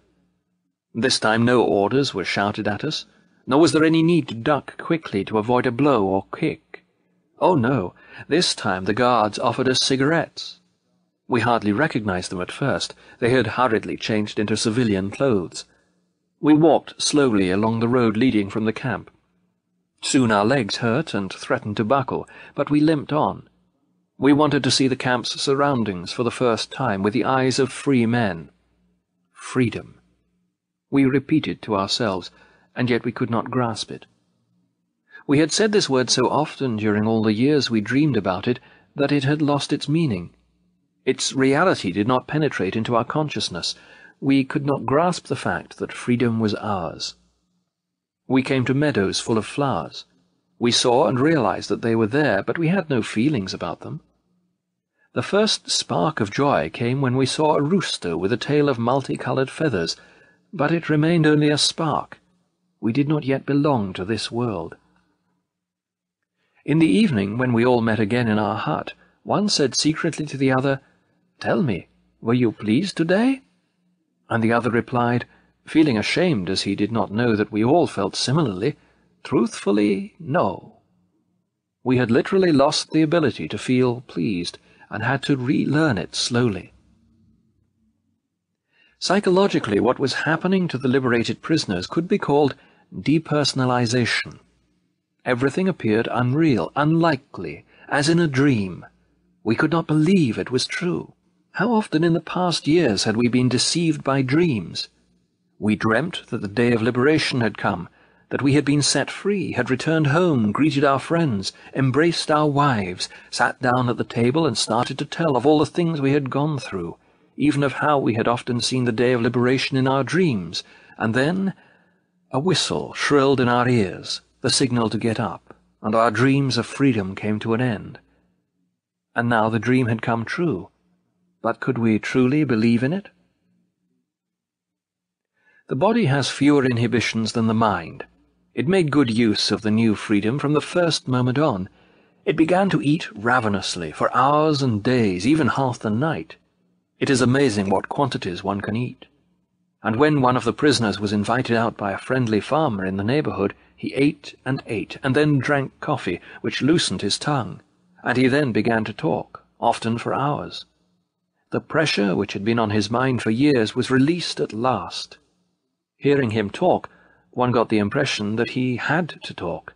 This time no orders were shouted at us, nor was there any need to duck quickly to avoid a blow or kick. Oh no, this time the guards offered us cigarettes. We hardly recognized them at first. They had hurriedly changed into civilian clothes. We walked slowly along the road leading from the camp. Soon our legs hurt and threatened to buckle, but we limped on. We wanted to see the camp's surroundings for the first time with the eyes of free men. Freedom. We repeated to ourselves, and yet we could not grasp it. We had said this word so often during all the years we dreamed about it that it had lost its meaning. Its reality did not penetrate into our consciousness. We could not grasp the fact that freedom was ours. We came to meadows full of flowers. We saw and realized that they were there, but we had no feelings about them. The first spark of joy came when we saw a rooster with a tail of multicolored feathers, but it remained only a spark. We did not yet belong to this world. In the evening, when we all met again in our hut, one said secretly to the other, Tell me, were you pleased today? And the other replied, feeling ashamed as he did not know that we all felt similarly, Truthfully, no. We had literally lost the ability to feel pleased, and had to relearn it slowly. Psychologically, what was happening to the liberated prisoners could be called depersonalization. Everything appeared unreal, unlikely, as in a dream. We could not believe it was true. How often in the past years had we been deceived by dreams? We dreamt that the day of liberation had come, that we had been set free, had returned home, greeted our friends, embraced our wives, sat down at the table and started to tell of all the things we had gone through, even of how we had often seen the day of liberation in our dreams, and then a whistle shrilled in our ears, the signal to get up, and our dreams of freedom came to an end. And now the dream had come true, but could we truly believe in it? The body has fewer inhibitions than the mind, it made good use of the new freedom from the first moment on. It began to eat ravenously for hours and days, even half the night. It is amazing what quantities one can eat. And when one of the prisoners was invited out by a friendly farmer in the neighbourhood, he ate and ate, and then drank coffee, which loosened his tongue, and he then began to talk, often for hours. The pressure which had been on his mind for years was released at last. Hearing him talk, one got the impression that he had to talk,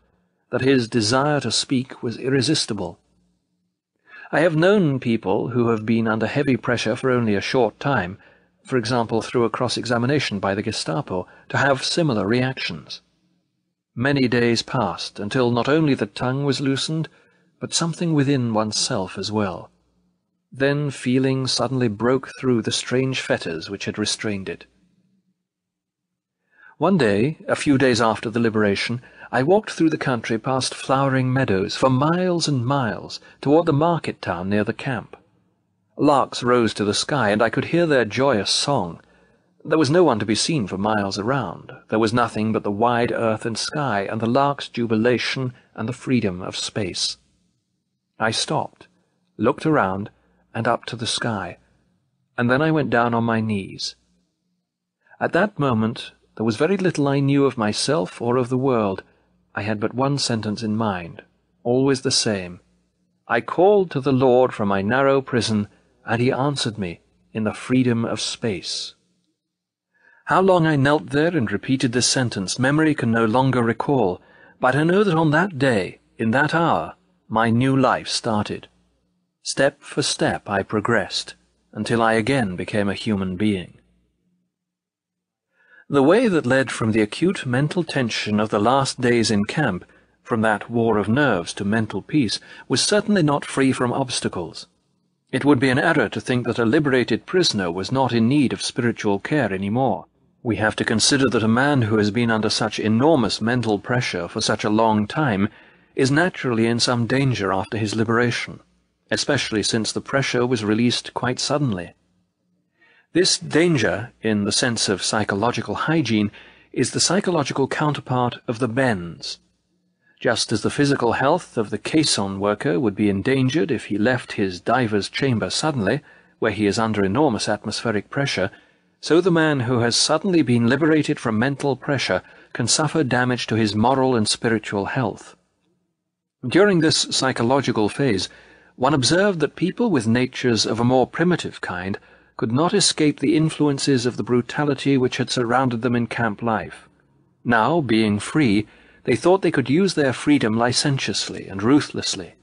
that his desire to speak was irresistible. I have known people who have been under heavy pressure for only a short time, for example through a cross-examination by the Gestapo, to have similar reactions. Many days passed until not only the tongue was loosened, but something within oneself as well. Then feeling suddenly broke through the strange fetters which had restrained it. One day, a few days after the liberation, I walked through the country past flowering meadows for miles and miles toward the market town near the camp. Larks rose to the sky, and I could hear their joyous song, there was no one to be seen for miles around. There was nothing but the wide earth and sky, and the lark's jubilation and the freedom of space. I stopped, looked around, and up to the sky, and then I went down on my knees. At that moment there was very little I knew of myself or of the world. I had but one sentence in mind, always the same. I called to the Lord from my narrow prison, and he answered me in the freedom of space. How long I knelt there and repeated this sentence, memory can no longer recall, but I know that on that day, in that hour, my new life started. Step for step I progressed, until I again became a human being. The way that led from the acute mental tension of the last days in camp, from that war of nerves to mental peace, was certainly not free from obstacles. It would be an error to think that a liberated prisoner was not in need of spiritual care any more. We have to consider that a man who has been under such enormous mental pressure for such a long time is naturally in some danger after his liberation, especially since the pressure was released quite suddenly. This danger, in the sense of psychological hygiene, is the psychological counterpart of the bends. Just as the physical health of the caisson worker would be endangered if he left his diver's chamber suddenly, where he is under enormous atmospheric pressure, so the man who has suddenly been liberated from mental pressure can suffer damage to his moral and spiritual health. During this psychological phase, one observed that people with natures of a more primitive kind could not escape the influences of the brutality which had surrounded them in camp life. Now, being free, they thought they could use their freedom licentiously and ruthlessly.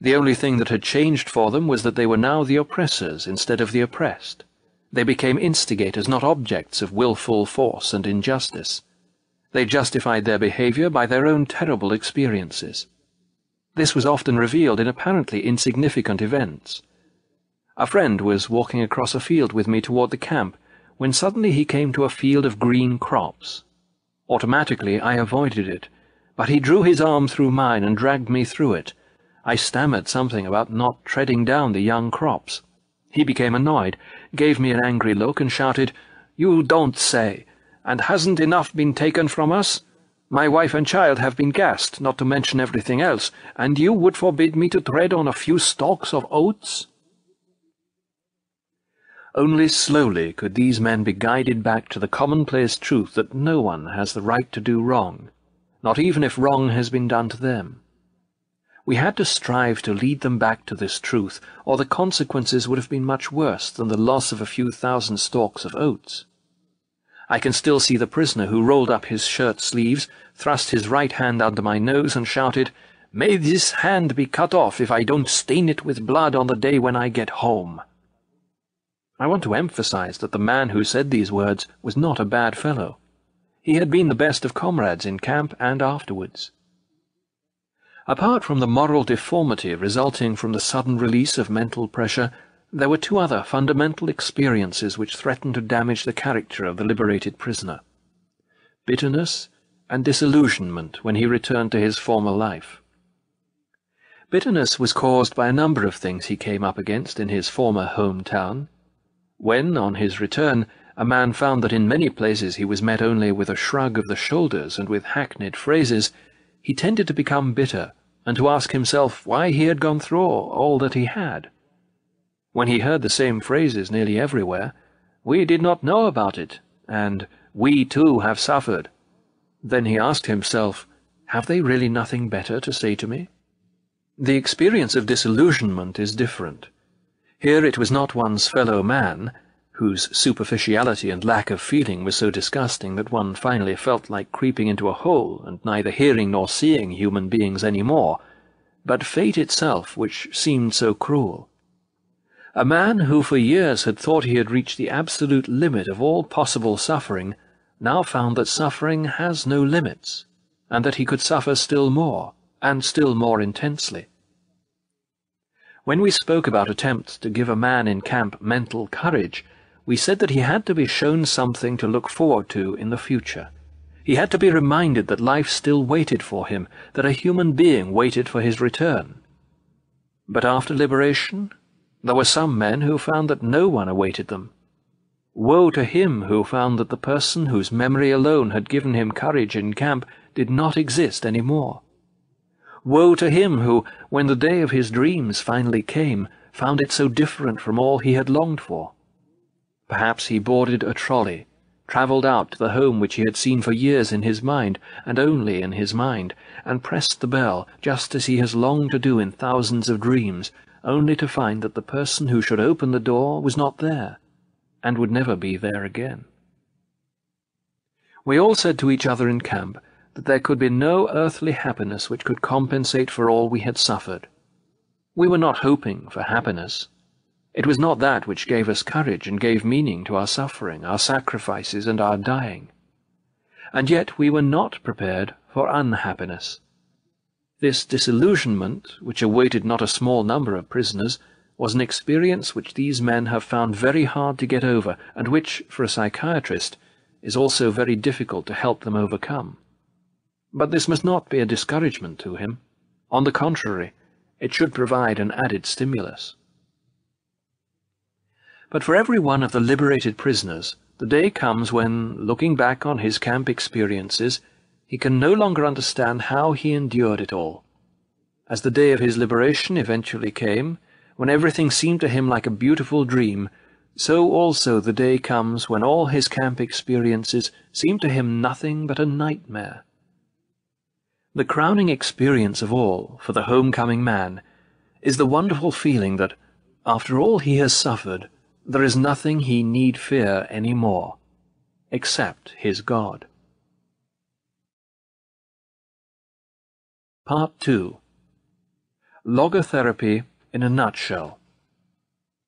The only thing that had changed for them was that they were now the oppressors instead of the oppressed. They became instigators, not objects of wilful force and injustice. They justified their behavior by their own terrible experiences. This was often revealed in apparently insignificant events. A friend was walking across a field with me toward the camp, when suddenly he came to a field of green crops. Automatically I avoided it, but he drew his arm through mine and dragged me through it. I stammered something about not treading down the young crops. He became annoyed, gave me an angry look, and shouted, You don't say! And hasn't enough been taken from us? My wife and child have been gassed, not to mention everything else, and you would forbid me to tread on a few stalks of oats? Only slowly could these men be guided back to the commonplace truth that no one has the right to do wrong, not even if wrong has been done to them. We had to strive to lead them back to this truth, or the consequences would have been much worse than the loss of a few thousand stalks of oats. I can still see the prisoner who rolled up his shirt sleeves, thrust his right hand under my nose, and shouted, May this hand be cut off if I don't stain it with blood on the day when I get home. I want to emphasize that the man who said these words was not a bad fellow. He had been the best of comrades in camp and afterwards. Apart from the moral deformity resulting from the sudden release of mental pressure, there were two other fundamental experiences which threatened to damage the character of the liberated prisoner. Bitterness and disillusionment when he returned to his former life. Bitterness was caused by a number of things he came up against in his former hometown. When, on his return, a man found that in many places he was met only with a shrug of the shoulders and with hackneyed phrases, he tended to become bitter and to ask himself why he had gone through all that he had. When he heard the same phrases nearly everywhere, we did not know about it, and we too have suffered. Then he asked himself, have they really nothing better to say to me? The experience of disillusionment is different. Here it was not one's fellow man, whose superficiality and lack of feeling was so disgusting that one finally felt like creeping into a hole and neither hearing nor seeing human beings any more, but fate itself which seemed so cruel. A man who for years had thought he had reached the absolute limit of all possible suffering now found that suffering has no limits and that he could suffer still more, and still more intensely. When we spoke about attempts to give a man in camp mental courage, we said that he had to be shown something to look forward to in the future. He had to be reminded that life still waited for him, that a human being waited for his return. But after liberation, there were some men who found that no one awaited them. Woe to him who found that the person whose memory alone had given him courage in camp did not exist any more. Woe to him who, when the day of his dreams finally came, found it so different from all he had longed for. Perhaps he boarded a trolley, travelled out to the home which he had seen for years in his mind, and only in his mind, and pressed the bell, just as he has longed to do in thousands of dreams, only to find that the person who should open the door was not there, and would never be there again. We all said to each other in camp that there could be no earthly happiness which could compensate for all we had suffered. We were not hoping for happiness. It was not that which gave us courage and gave meaning to our suffering, our sacrifices, and our dying. And yet we were not prepared for unhappiness. This disillusionment, which awaited not a small number of prisoners, was an experience which these men have found very hard to get over, and which, for a psychiatrist, is also very difficult to help them overcome. But this must not be a discouragement to him. On the contrary, it should provide an added stimulus. But for every one of the liberated prisoners, the day comes when, looking back on his camp experiences, he can no longer understand how he endured it all. As the day of his liberation eventually came, when everything seemed to him like a beautiful dream, so also the day comes when all his camp experiences seem to him nothing but a nightmare. The crowning experience of all for the homecoming man is the wonderful feeling that, after all he has suffered, there is nothing he need fear any more, except his God. Part 2 Logotherapy in a Nutshell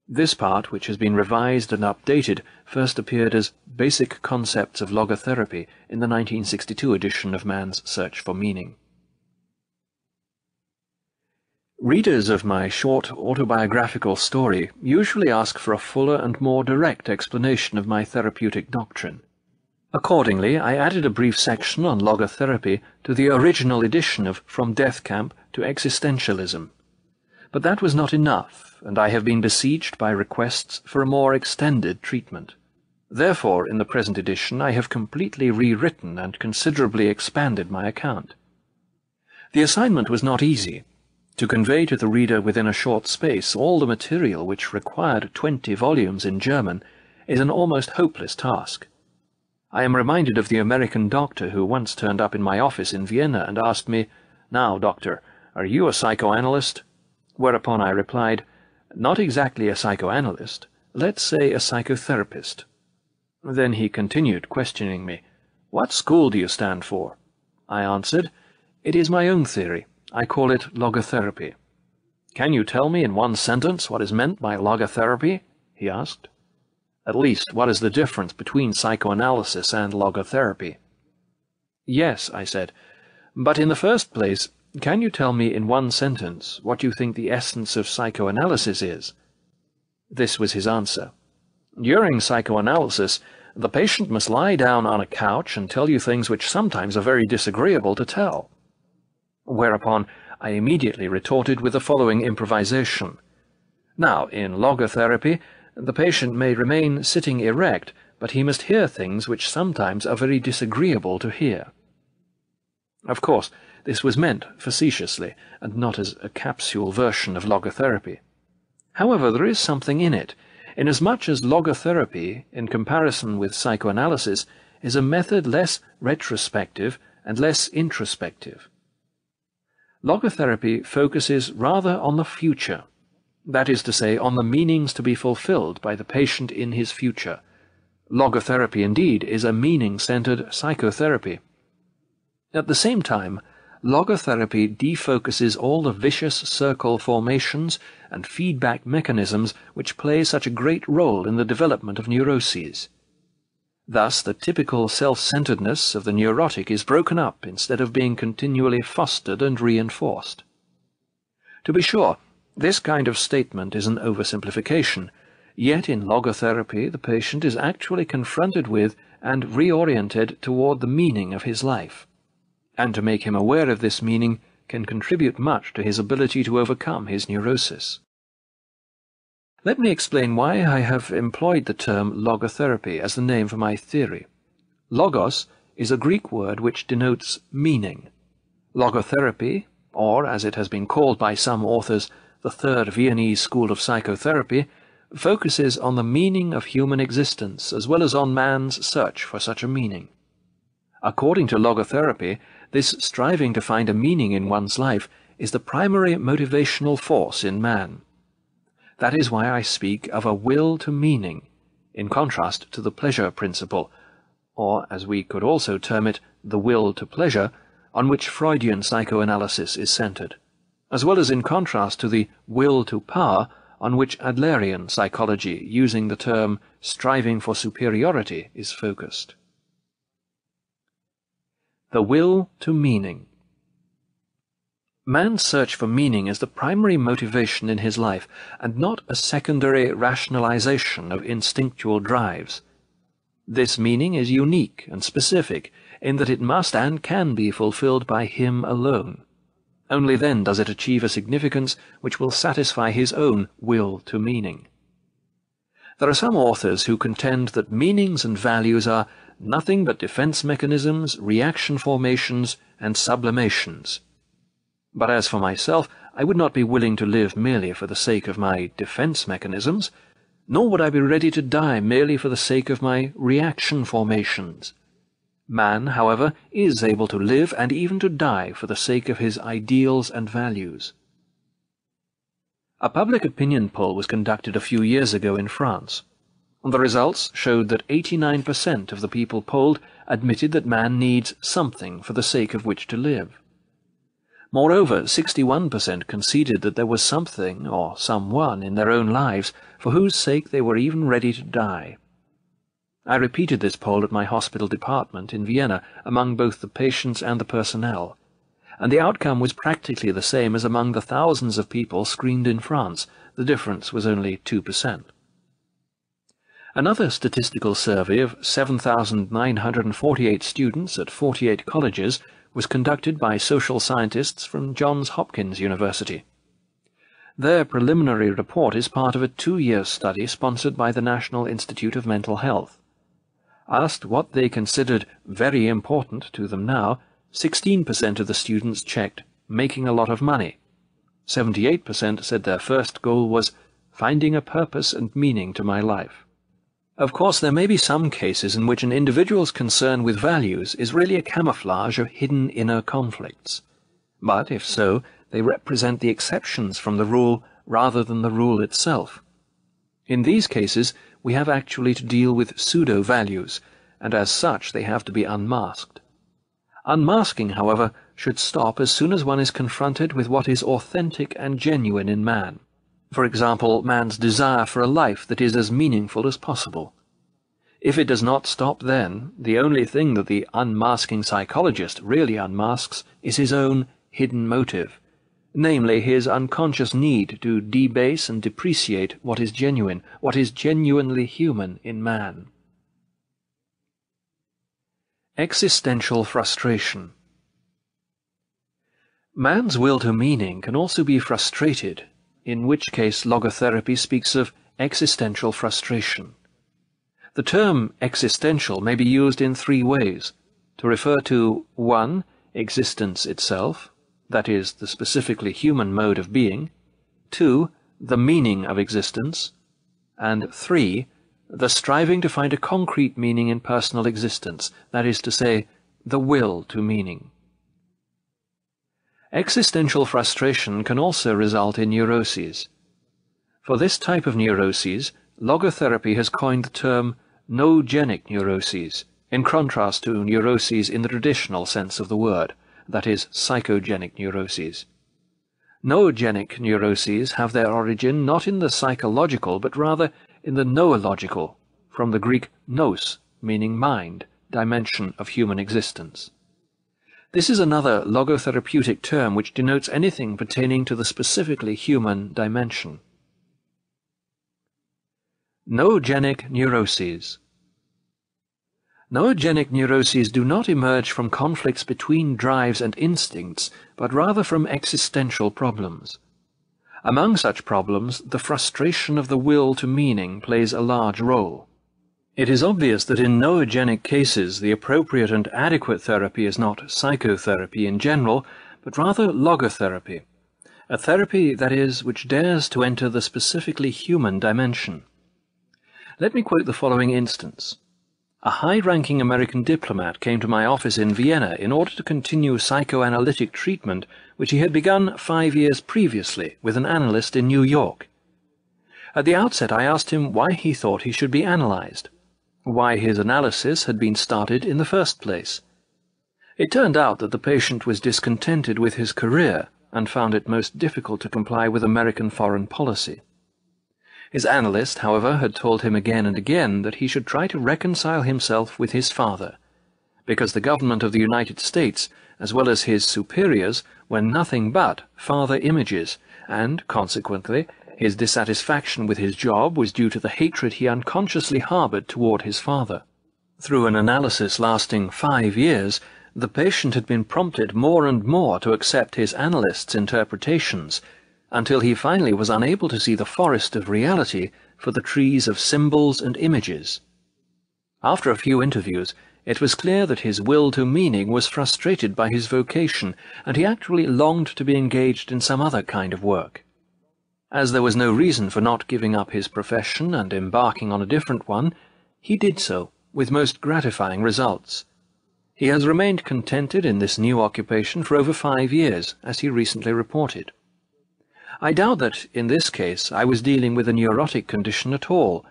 This part, which has been revised and updated, first appeared as Basic Concepts of Logotherapy in the 1962 edition of Man's Search for Meaning. Readers of my short autobiographical story usually ask for a fuller and more direct explanation of my therapeutic doctrine. Accordingly, I added a brief section on logotherapy to the original edition of From Death Camp to Existentialism. But that was not enough, and I have been besieged by requests for a more extended treatment. Therefore, in the present edition, I have completely rewritten and considerably expanded my account. The assignment was not easy, to convey to the reader within a short space all the material which required twenty volumes in German is an almost hopeless task. I am reminded of the American doctor who once turned up in my office in Vienna and asked me, Now, doctor, are you a psychoanalyst? Whereupon I replied, Not exactly a psychoanalyst, let's say a psychotherapist. Then he continued, questioning me, What school do you stand for? I answered, It is my own theory. I call it logotherapy. Can you tell me in one sentence what is meant by logotherapy? he asked. At least, what is the difference between psychoanalysis and logotherapy? Yes, I said, but in the first place, can you tell me in one sentence what you think the essence of psychoanalysis is? This was his answer. During psychoanalysis, the patient must lie down on a couch and tell you things which sometimes are very disagreeable to tell whereupon I immediately retorted with the following improvisation. Now, in logotherapy, the patient may remain sitting erect, but he must hear things which sometimes are very disagreeable to hear. Of course, this was meant facetiously, and not as a capsule version of logotherapy. However, there is something in it, inasmuch as logotherapy, in comparison with psychoanalysis, is a method less retrospective and less introspective. Logotherapy focuses rather on the future, that is to say, on the meanings to be fulfilled by the patient in his future. Logotherapy, indeed, is a meaning-centered psychotherapy. At the same time, logotherapy defocuses all the vicious circle formations and feedback mechanisms which play such a great role in the development of neuroses. Thus, the typical self-centeredness of the neurotic is broken up instead of being continually fostered and reinforced. To be sure, this kind of statement is an oversimplification, yet in logotherapy the patient is actually confronted with and reoriented toward the meaning of his life and to make him aware of this meaning can contribute much to his ability to overcome his neurosis. Let me explain why I have employed the term logotherapy as the name for my theory. Logos is a Greek word which denotes meaning. Logotherapy, or as it has been called by some authors, the Third Viennese School of Psychotherapy, focuses on the meaning of human existence as well as on man's search for such a meaning. According to logotherapy, this striving to find a meaning in one's life is the primary motivational force in man. That is why I speak of a will to meaning, in contrast to the pleasure principle, or, as we could also term it, the will to pleasure, on which Freudian psychoanalysis is centered, as well as in contrast to the will to power, on which Adlerian psychology, using the term striving for superiority, is focused. The will to meaning. Man's search for meaning is the primary motivation in his life, and not a secondary rationalization of instinctual drives. This meaning is unique and specific in that it must and can be fulfilled by him alone. Only then does it achieve a significance which will satisfy his own will to meaning. There are some authors who contend that meanings and values are nothing but defense mechanisms, reaction formations, and sublimations. But as for myself, I would not be willing to live merely for the sake of my defense mechanisms, nor would I be ready to die merely for the sake of my reaction formations. Man, however, is able to live and even to die for the sake of his ideals and values. A public opinion poll was conducted a few years ago in France. And the results showed that 89% of the people polled admitted that man needs something for the sake of which to live. Moreover, 61% conceded that there was something or someone in their own lives for whose sake they were even ready to die. I repeated this poll at my hospital department in Vienna among both the patients and the personnel, and the outcome was practically the same as among the thousands of people screened in France. The difference was only 2%. Another statistical survey of 7,948 students at 48 colleges was conducted by social scientists from Johns Hopkins University. Their preliminary report is part of a two-year study sponsored by the National Institute of Mental Health. Asked what they considered very important to them now, 16% of the students checked making a lot of money. 78% said their first goal was finding a purpose and meaning to my life. Of course, there may be some cases in which an individual's concern with values is really a camouflage of hidden inner conflicts. But, if so, they represent the exceptions from the rule rather than the rule itself. In these cases, we have actually to deal with pseudo-values, and as such they have to be unmasked. Unmasking, however, should stop as soon as one is confronted with what is authentic and genuine in man. For example, man's desire for a life that is as meaningful as possible. If it does not stop then, the only thing that the unmasking psychologist really unmasks is his own hidden motive, namely his unconscious need to debase and depreciate what is genuine, what is genuinely human in man. Existential frustration. Man's will to meaning can also be frustrated in which case logotherapy speaks of existential frustration. The term existential may be used in three ways, to refer to 1. Existence itself, that is, the specifically human mode of being, 2. the meaning of existence, and 3. the striving to find a concrete meaning in personal existence, that is to say, the will to meaning. Existential frustration can also result in neuroses. For this type of neuroses, logotherapy has coined the term noogenic neuroses, in contrast to neuroses in the traditional sense of the word, that is, psychogenic neuroses. Noogenic neuroses have their origin not in the psychological, but rather in the noological, from the Greek nous, meaning mind, dimension of human existence. This is another logotherapeutic term which denotes anything pertaining to the specifically human dimension. Noogenic neuroses. Noogenic neuroses do not emerge from conflicts between drives and instincts, but rather from existential problems. Among such problems, the frustration of the will to meaning plays a large role. It is obvious that in noogenic cases the appropriate and adequate therapy is not psychotherapy in general, but rather logotherapy, a therapy, that is, which dares to enter the specifically human dimension. Let me quote the following instance. A high-ranking American diplomat came to my office in Vienna in order to continue psychoanalytic treatment which he had begun five years previously with an analyst in New York. At the outset I asked him why he thought he should be analyzed why his analysis had been started in the first place. It turned out that the patient was discontented with his career and found it most difficult to comply with American foreign policy. His analyst, however, had told him again and again that he should try to reconcile himself with his father, because the government of the United States, as well as his superiors, were nothing but father images, and, consequently, his dissatisfaction with his job was due to the hatred he unconsciously harbored toward his father. Through an analysis lasting five years, the patient had been prompted more and more to accept his analyst's interpretations, until he finally was unable to see the forest of reality for the trees of symbols and images. After a few interviews, it was clear that his will to meaning was frustrated by his vocation, and he actually longed to be engaged in some other kind of work. As there was no reason for not giving up his profession and embarking on a different one, he did so, with most gratifying results. He has remained contented in this new occupation for over five years, as he recently reported. I doubt that, in this case, I was dealing with a neurotic condition at all,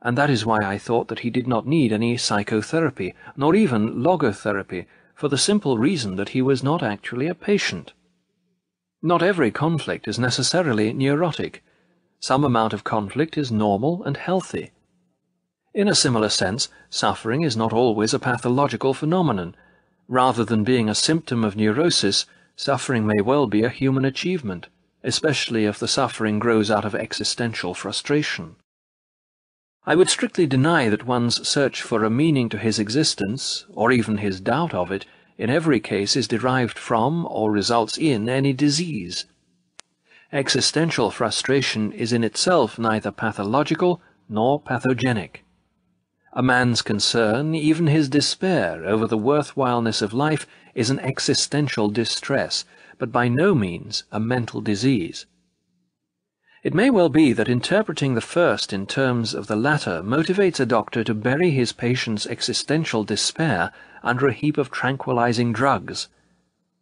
and that is why I thought that he did not need any psychotherapy, nor even logotherapy, for the simple reason that he was not actually a patient. Not every conflict is necessarily neurotic. Some amount of conflict is normal and healthy. In a similar sense, suffering is not always a pathological phenomenon. Rather than being a symptom of neurosis, suffering may well be a human achievement, especially if the suffering grows out of existential frustration. I would strictly deny that one's search for a meaning to his existence, or even his doubt of it, in every case is derived from or results in any disease. Existential frustration is in itself neither pathological nor pathogenic. A man's concern, even his despair over the worthwhileness of life, is an existential distress, but by no means a mental disease. It may well be that interpreting the first in terms of the latter motivates a doctor to bury his patient's existential despair under a heap of tranquilizing drugs.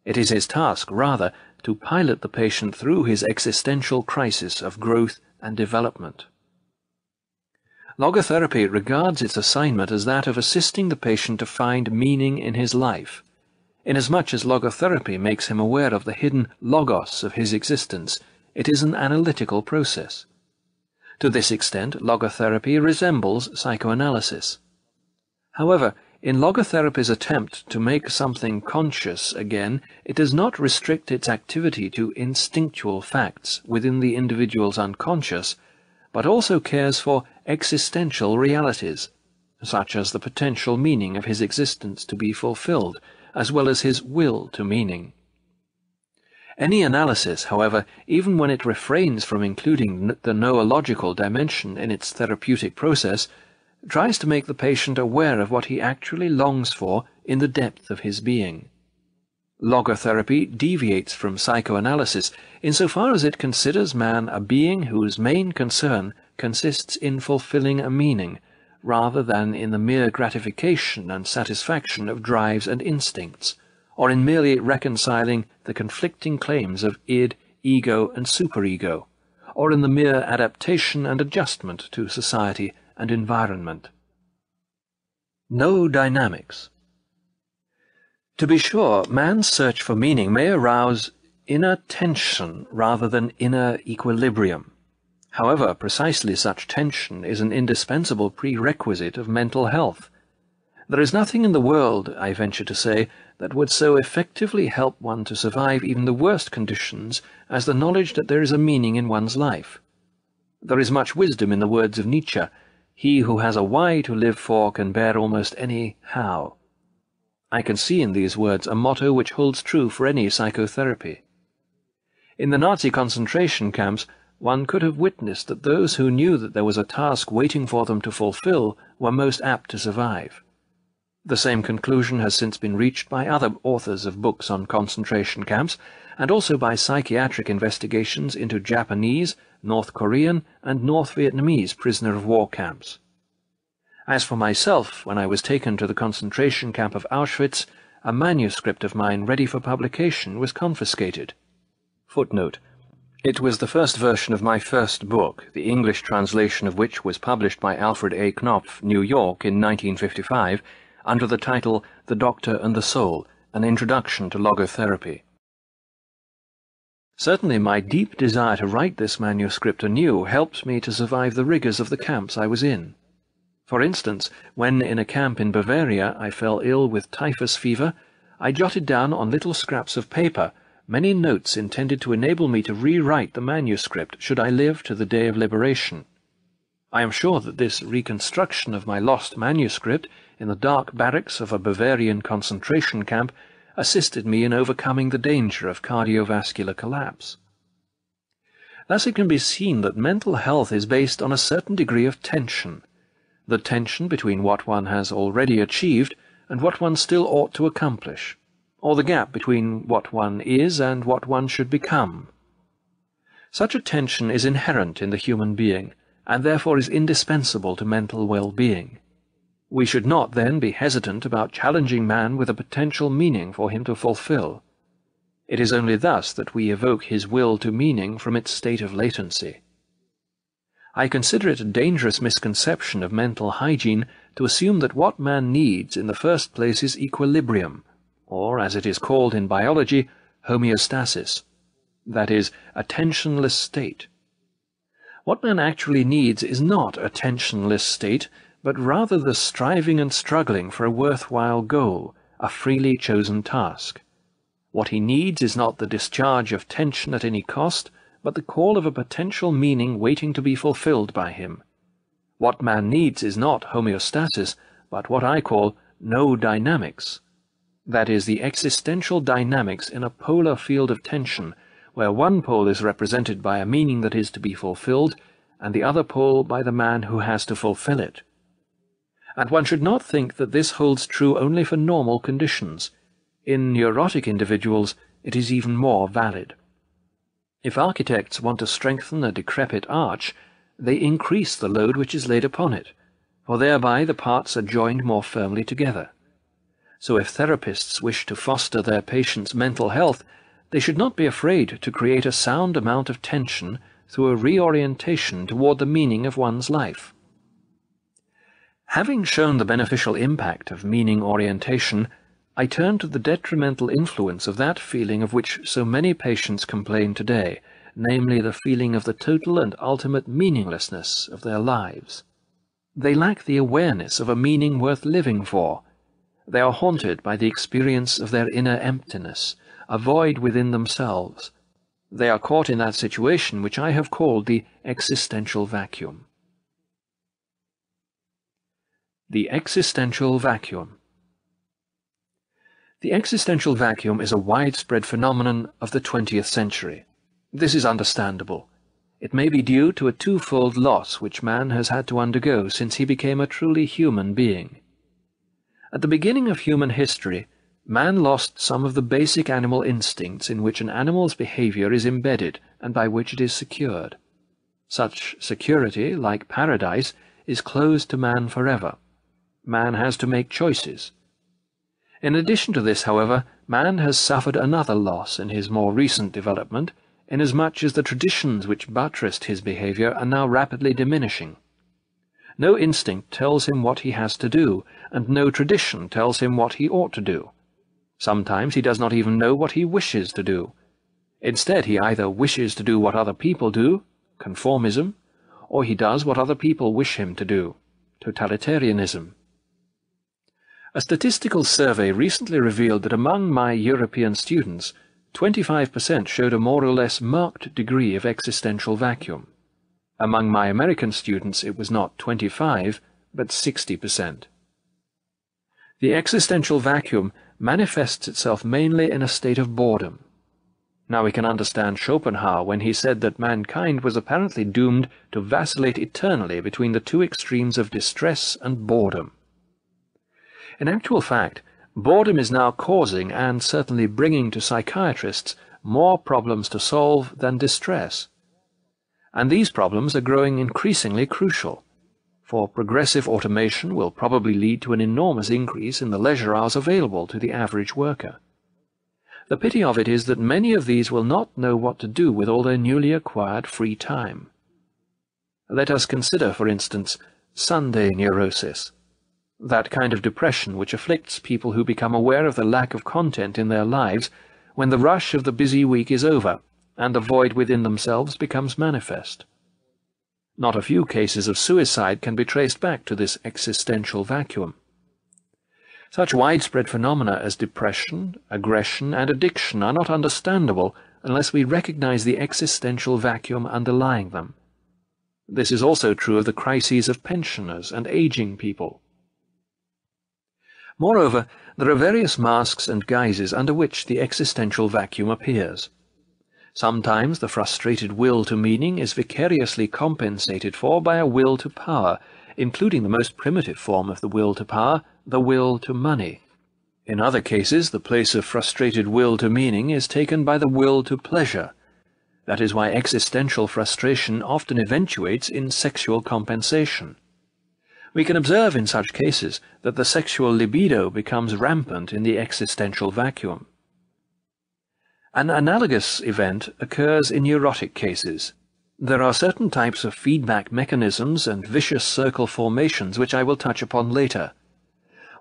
It is his task, rather, to pilot the patient through his existential crisis of growth and development. Logotherapy regards its assignment as that of assisting the patient to find meaning in his life, inasmuch as logotherapy makes him aware of the hidden logos of his existence it is an analytical process. To this extent, logotherapy resembles psychoanalysis. However, in logotherapy's attempt to make something conscious again, it does not restrict its activity to instinctual facts within the individual's unconscious, but also cares for existential realities, such as the potential meaning of his existence to be fulfilled, as well as his will to meaning. Any analysis, however, even when it refrains from including the noological dimension in its therapeutic process, tries to make the patient aware of what he actually longs for in the depth of his being. Logotherapy deviates from psychoanalysis insofar as it considers man a being whose main concern consists in fulfilling a meaning, rather than in the mere gratification and satisfaction of drives and instincts, or in merely reconciling the conflicting claims of id, ego, and superego, or in the mere adaptation and adjustment to society and environment. Noö-dynamics. To be sure, man's search for meaning may arouse inner tension rather than inner equilibrium. However, precisely such tension is an indispensable prerequisite of mental health. There is nothing in the world, I venture to say, that would so effectively help one to survive even the worst conditions as the knowledge that there is a meaning in one's life. There is much wisdom in the words of Nietzsche, he who has a why to live for can bear almost any how. I can see in these words a motto which holds true for any psychotherapy. In the Nazi concentration camps, one could have witnessed that those who knew that there was a task waiting for them to fulfill were most apt to survive. The same conclusion has since been reached by other authors of books on concentration camps, and also by psychiatric investigations into Japanese, North Korean, and North Vietnamese prisoner of war camps. As for myself, when I was taken to the concentration camp of Auschwitz, a manuscript of mine ready for publication was confiscated. Footnote. It was the first version of my first book, the English translation of which was published by Alfred A. Knopf, New York, in 1955, under the title The Doctor and the Soul, An Introduction to Logotherapy. Certainly my deep desire to write this manuscript anew helped me to survive the rigours of the camps I was in. For instance, when in a camp in Bavaria I fell ill with typhus fever, I jotted down on little scraps of paper many notes intended to enable me to rewrite the manuscript should I live to the day of liberation. I am sure that this reconstruction of my lost manuscript in the dark barracks of a Bavarian concentration camp assisted me in overcoming the danger of cardiovascular collapse. Thus it can be seen that mental health is based on a certain degree of tension, the tension between what one has already achieved and what one still ought to accomplish, or the gap between what one is and what one should become. Such a tension is inherent in the human being, and therefore is indispensable to mental well-being. We should not, then, be hesitant about challenging man with a potential meaning for him to fulfill. It is only thus that we evoke his will to meaning from its state of latency. I consider it a dangerous misconception of mental hygiene to assume that what man needs in the first place is equilibrium, or, as it is called in biology, homeostasis, that is, a tensionless state. What man actually needs is not a tensionless state, but rather the striving and struggling for a worthwhile goal, a freely chosen task. What he needs is not the discharge of tension at any cost, but the call of a potential meaning waiting to be fulfilled by him. What man needs is not homeostasis, but what I call noö-dynamics. That is, the existential dynamics in a polar field of tension, where one pole is represented by a meaning that is to be fulfilled, and the other pole by the man who has to fulfill it. And one should not think that this holds true only for normal conditions. In neurotic individuals, it is even more valid. If architects want to strengthen a decrepit arch, they increase the load which is laid upon it, for thereby the parts are joined more firmly together. So if therapists wish to foster their patients' mental health, they should not be afraid to create a sound amount of tension through a reorientation toward the meaning of one's life. Having shown the beneficial impact of meaning orientation, I turn to the detrimental influence of that feeling of which so many patients complain today, namely the feeling of the total and ultimate meaninglessness of their lives. They lack the awareness of a meaning worth living for. They are haunted by the experience of their inner emptiness, a void within themselves. They are caught in that situation which I have called the existential vacuum. The existential vacuum. The existential vacuum is a widespread phenomenon of the 20th century. This is understandable. It may be due to a twofold loss which man has had to undergo since he became a truly human being. At the beginning of human history, man lost some of the basic animal instincts in which an animal's behavior is embedded and by which it is secured. Such security, like paradise, is closed to man forever. Man has to make choices. In addition to this, however, man has suffered another loss in his more recent development, inasmuch as the traditions which buttressed his behavior are now rapidly diminishing. No instinct tells him what he has to do, and no tradition tells him what he ought to do. Sometimes he does not even know what he wishes to do. Instead, he either wishes to do what other people do, conformism, or he does what other people wish him to do, totalitarianism. A statistical survey recently revealed that among my European students, 25% showed a more or less marked degree of existential vacuum. Among my American students it was not 25, but 60%. The existential vacuum manifests itself mainly in a state of boredom. Now we can understand Schopenhauer when he said that mankind was apparently doomed to vacillate eternally between the two extremes of distress and boredom. In actual fact, boredom is now causing and certainly bringing to psychiatrists more problems to solve than distress. And these problems are growing increasingly crucial, for progressive automation will probably lead to an enormous increase in the leisure hours available to the average worker. The pity of it is that many of these will not know what to do with all their newly acquired free time. Let us consider, for instance, Sunday neurosis that kind of depression which afflicts people who become aware of the lack of content in their lives when the rush of the busy week is over and the void within themselves becomes manifest. Not a few cases of suicide can be traced back to this existential vacuum. Such widespread phenomena as depression, aggression, and addiction are not understandable unless we recognize the existential vacuum underlying them. This is also true of the crises of pensioners and aging people. Moreover, there are various masks and guises under which the existential vacuum appears. Sometimes the frustrated will to meaning is vicariously compensated for by a will to power, including the most primitive form of the will to power, the will to money. In other cases, the place of frustrated will to meaning is taken by the will to pleasure. That is why existential frustration often eventuates in sexual compensation. We can observe in such cases that the sexual libido becomes rampant in the existential vacuum. An analogous event occurs in neurotic cases. There are certain types of feedback mechanisms and vicious circle formations which I will touch upon later.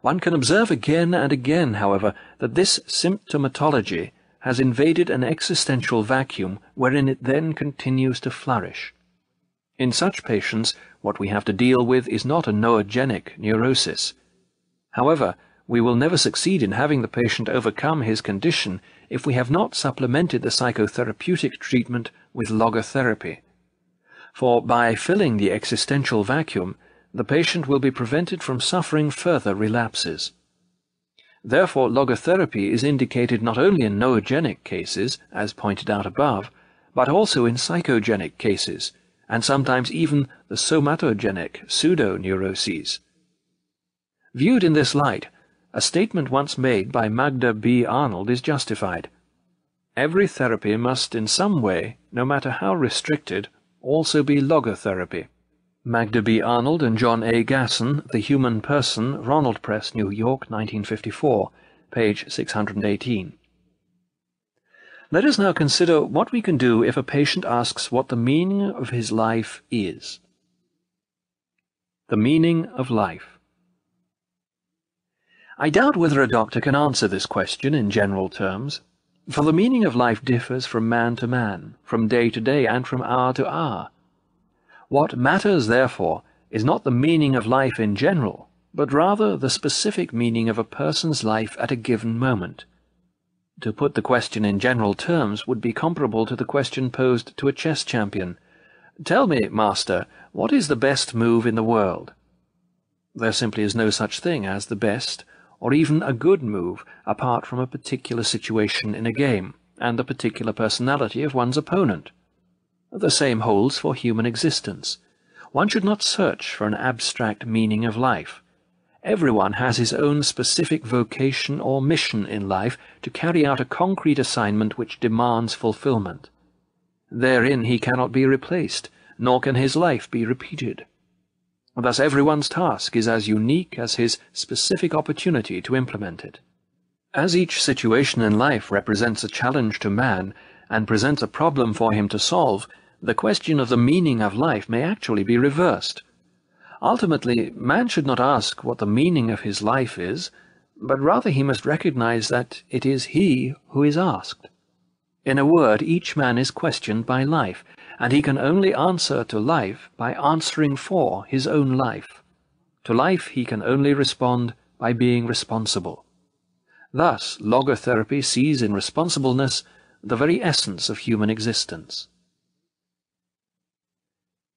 One can observe again and again, however, that this symptomatology has invaded an existential vacuum wherein it then continues to flourish. In such patients, what we have to deal with is not a noogenic neurosis. However, we will never succeed in having the patient overcome his condition if we have not supplemented the psychotherapeutic treatment with logotherapy. For by filling the existential vacuum, the patient will be prevented from suffering further relapses. Therefore, logotherapy is indicated not only in noogenic cases, as pointed out above, but also in psychogenic cases, and sometimes even the somatogenic pseudoneuroses. Viewed in this light, a statement once made by Magda B. Arnold is justified. Every therapy must in some way, no matter how restricted, also be logotherapy. Magda B. Arnold and John A. Gasson, The Human Person, Ronald Press, New York, 1954, page 618. Let us now consider what we can do if a patient asks what the meaning of his life is. The meaning of life. I doubt whether a doctor can answer this question in general terms, for the meaning of life differs from man to man, from day to day, and from hour to hour. What matters, therefore, is not the meaning of life in general, but rather the specific meaning of a person's life at a given moment. To put the question in general terms would be comparable to the question posed to a chess champion. Tell me, master, what is the best move in the world? There simply is no such thing as the best, or even a good move, apart from a particular situation in a game, and the particular personality of one's opponent. The same holds for human existence. One should not search for an abstract meaning of life. Everyone has his own specific vocation or mission in life to carry out a concrete assignment which demands fulfillment. Therein he cannot be replaced, nor can his life be repeated. Thus everyone's task is as unique as his specific opportunity to implement it. As each situation in life represents a challenge to man and presents a problem for him to solve, the question of the meaning of life may actually be reversed. Ultimately, man should not ask what the meaning of his life is, but rather he must recognize that it is he who is asked. In a word, each man is questioned by life, and he can only answer to life by answering for his own life. To life he can only respond by being responsible. Thus, logotherapy sees in responsibleness the very essence of human existence.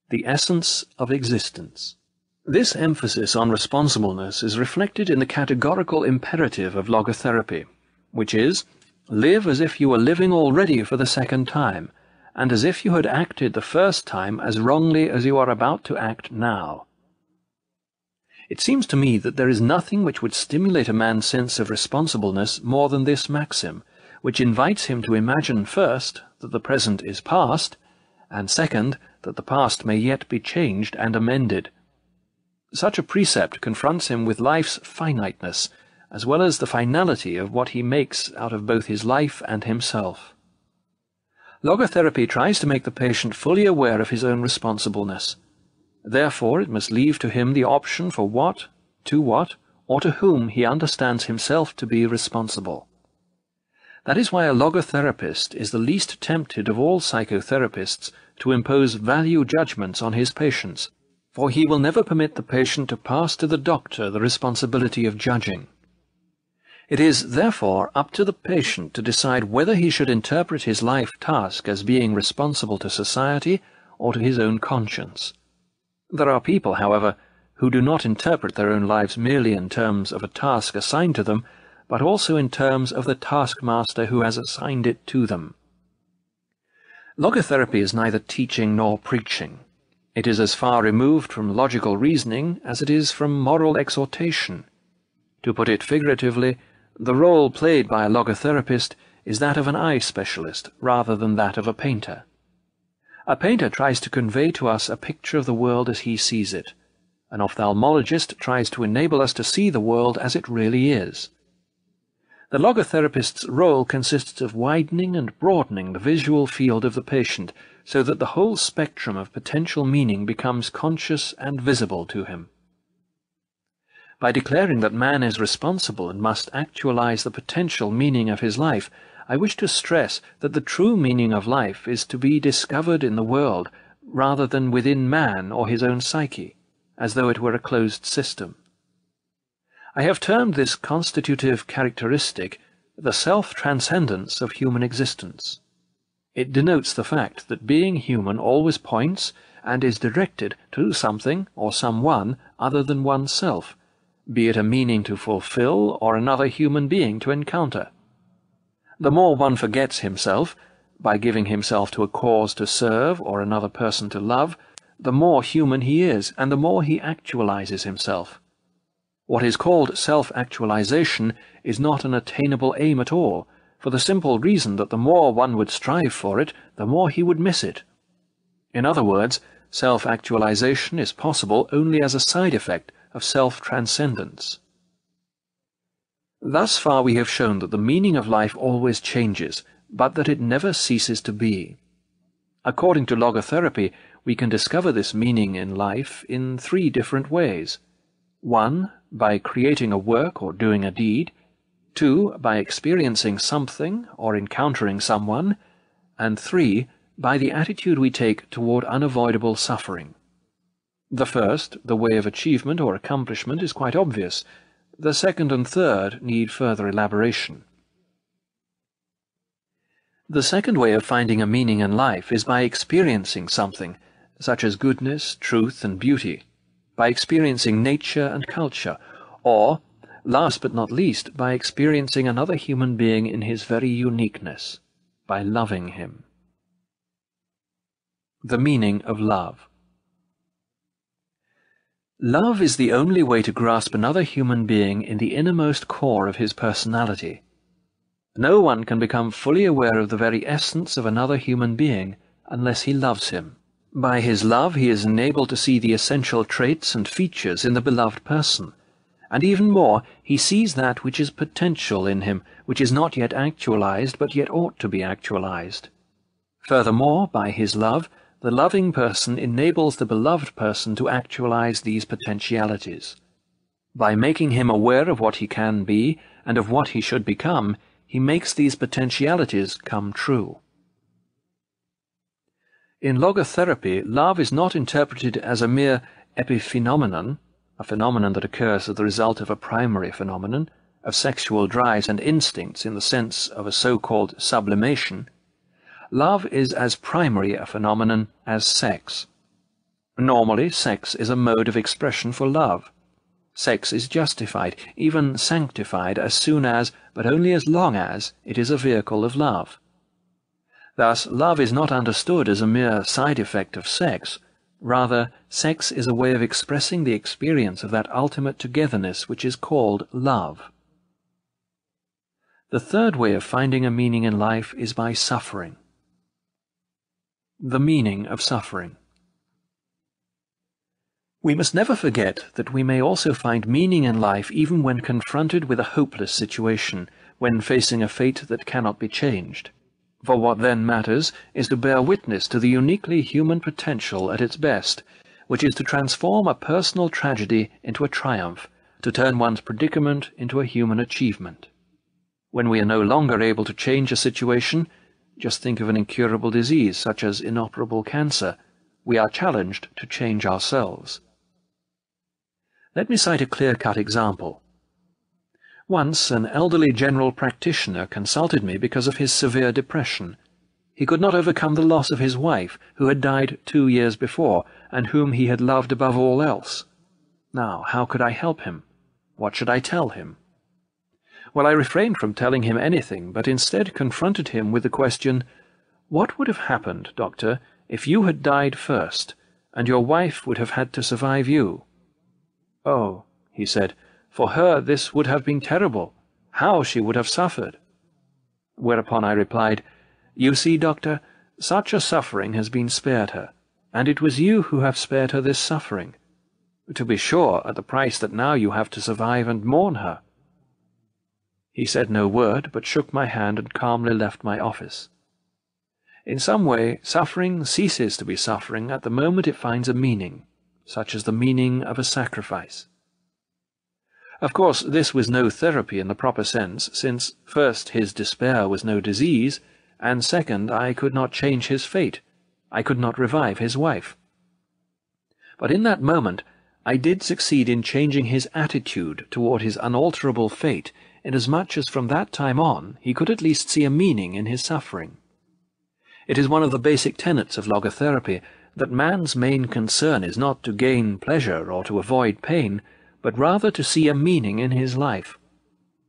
The essence of existence. This emphasis on responsibleness is reflected in the categorical imperative of logotherapy, which is, live as if you were living already for the second time, and as if you had acted the first time as wrongly as you are about to act now. It seems to me that there is nothing which would stimulate a man's sense of responsibleness more than this maxim, which invites him to imagine first that the present is past, and second, that the past may yet be changed and amended. Such a precept confronts him with life's finiteness, as well as the finality of what he makes out of both his life and himself. Logotherapy tries to make the patient fully aware of his own responsibleness. Therefore, it must leave to him the option for what, to what, or to whom he understands himself to be responsible. That is why a logotherapist is the least tempted of all psychotherapists to impose value judgments on his patients, for he will never permit the patient to pass to the doctor the responsibility of judging. It is, therefore, up to the patient to decide whether he should interpret his life task as being responsible to society or to his own conscience. There are people, however, who do not interpret their own lives merely in terms of a task assigned to them, but also in terms of the taskmaster who has assigned it to them. Logotherapy is neither teaching nor preaching. It is as far removed from logical reasoning as it is from moral exhortation. To put it figuratively, the role played by a logotherapist is that of an eye specialist rather than that of a painter. A painter tries to convey to us a picture of the world as he sees it. An ophthalmologist tries to enable us to see the world as it really is. The logotherapist's role consists of widening and broadening the visual field of the patient so that the whole spectrum of potential meaning becomes conscious and visible to him. By declaring that man is responsible and must actualize the potential meaning of his life, I wish to stress that the true meaning of life is to be discovered in the world rather than within man or his own psyche, as though it were a closed system. I have termed this constitutive characteristic the self-transcendence of human existence. It denotes the fact that being human always points and is directed to something or someone other than oneself, be it a meaning to fulfill or another human being to encounter. The more one forgets himself, by giving himself to a cause to serve or another person to love, the more human he is, and the more he actualizes himself. What is called self-actualization is not an attainable aim at all, for the simple reason that the more one would strive for it, the more he would miss it. In other words, self-actualization is possible only as a side effect of self-transcendence. Thus far we have shown that the meaning of life always changes, but that it never ceases to be. According to logotherapy, we can discover this meaning in life in three different ways. One, by creating a work or doing a deed. Two, by experiencing something or encountering someone. And three, by the attitude we take toward unavoidable suffering. The first, the way of achievement or accomplishment, is quite obvious. The second and third need further elaboration. The second way of finding a meaning in life is by experiencing something, such as goodness, truth, and beauty, by experiencing nature and culture, or, last but not least, by experiencing another human being in his very uniqueness, by loving him. The meaning of love. Love is the only way to grasp another human being in the innermost core of his personality. No one can become fully aware of the very essence of another human being unless he loves him. By his love he is enabled to see the essential traits and features in the beloved person, and even more, he sees that which is potential in him, which is not yet actualized, but yet ought to be actualized. Furthermore, by his love, the loving person enables the beloved person to actualize these potentialities. By making him aware of what he can be and of what he should become, he makes these potentialities come true. In logotherapy, love is not interpreted as a mere epiphenomenon, a phenomenon that occurs as the result of a primary phenomenon, of sexual drives and instincts in the sense of a so-called sublimation, love is as primary a phenomenon as sex. Normally, sex is a mode of expression for love. Sex is justified, even sanctified, as soon as, but only as long as, it is a vehicle of love. Thus, love is not understood as a mere side effect of sex. Rather, sex is a way of expressing the experience of that ultimate togetherness which is called love. The third way of finding a meaning in life is by suffering. The meaning of suffering. We must never forget that we may also find meaning in life even when confronted with a hopeless situation, when facing a fate that cannot be changed. For what then matters is to bear witness to the uniquely human potential at its best, which is to transform a personal tragedy into a triumph, to turn one's predicament into a human achievement. When we are no longer able to change a situation, just think of an incurable disease such as inoperable cancer. We are challenged to change ourselves. Let me cite a clear-cut example. Once an elderly general practitioner consulted me because of his severe depression. He could not overcome the loss of his wife, who had died two years before, and whom he had loved above all else. Now, how could I help him? What should I tell him? Well, I refrained from telling him anything, but instead confronted him with the question, What would have happened, Doctor, if you had died first, and your wife would have had to survive you? Oh, he said, for her this would have been terrible. How she would have suffered! Whereupon I replied, You see, Doctor, such a suffering has been spared her, and it was you who have spared her this suffering. To be sure, at the price that now you have to survive and mourn her. He said no word, but shook my hand and calmly left my office. In some way, suffering ceases to be suffering at the moment it finds a meaning, such as the meaning of a sacrifice. Of course, this was no therapy in the proper sense, since, first, his despair was no disease, and second, I could not change his fate. I could not revive his wife. But in that moment, I did succeed in changing his attitude toward his unalterable fate inasmuch as from that time on he could at least see a meaning in his suffering. It is one of the basic tenets of logotherapy that man's main concern is not to gain pleasure or to avoid pain, but rather to see a meaning in his life.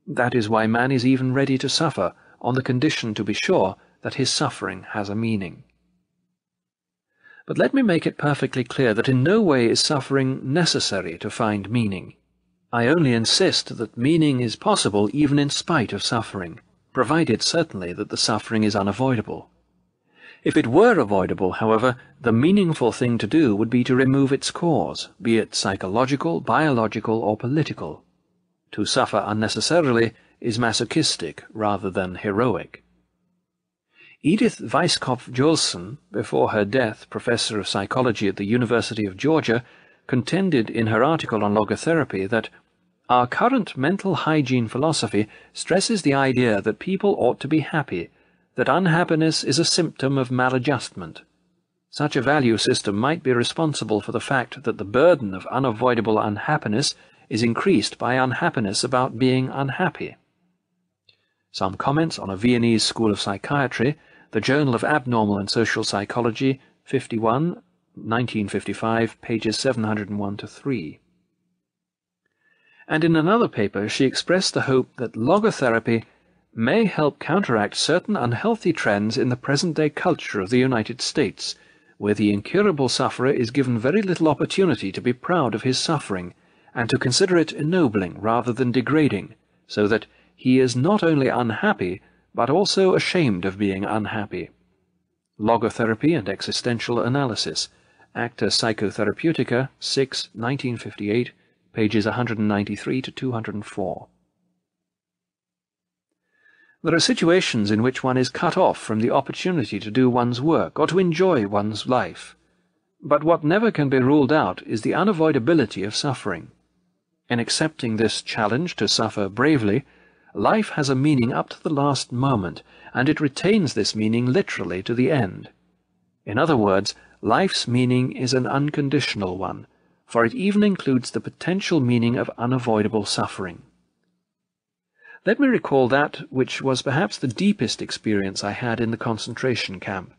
That is why man is even ready to suffer, on the condition, to be sure, that his suffering has a meaning. But let me make it perfectly clear that in no way is suffering necessary to find meaning. I only insist that meaning is possible even in spite of suffering, provided certainly that the suffering is unavoidable. If it were avoidable, however, the meaningful thing to do would be to remove its cause, be it psychological, biological, or political. To suffer unnecessarily is masochistic rather than heroic. Edith Weisskopf Joelson, before her death professor of psychology at the University of Georgia, contended in her article on logotherapy that our current mental hygiene philosophy stresses the idea that people ought to be happy, that unhappiness is a symptom of maladjustment. Such a value system might be responsible for the fact that the burden of unavoidable unhappiness is increased by unhappiness about being unhappy. Some comments on a Viennese School of Psychiatry, the Journal of Abnormal and Social Psychology, 51, 1955, pages 701 to 3 and in another paper she expressed the hope that logotherapy may help counteract certain unhealthy trends in the present-day culture of the United States, where the incurable sufferer is given very little opportunity to be proud of his suffering, and to consider it ennobling rather than degrading, so that he is not only unhappy, but also ashamed of being unhappy. Logotherapy and Existential Analysis, Acta Psychotherapeutica, 6, 1958, pages 193 to 204. There are situations in which one is cut off from the opportunity to do one's work or to enjoy one's life. But what never can be ruled out is the unavoidability of suffering. In accepting this challenge to suffer bravely, life has a meaning up to the last moment, and it retains this meaning literally to the end. In other words, life's meaning is an unconditional one, for it even includes the potential meaning of unavoidable suffering. Let me recall that which was perhaps the deepest experience I had in the concentration camp.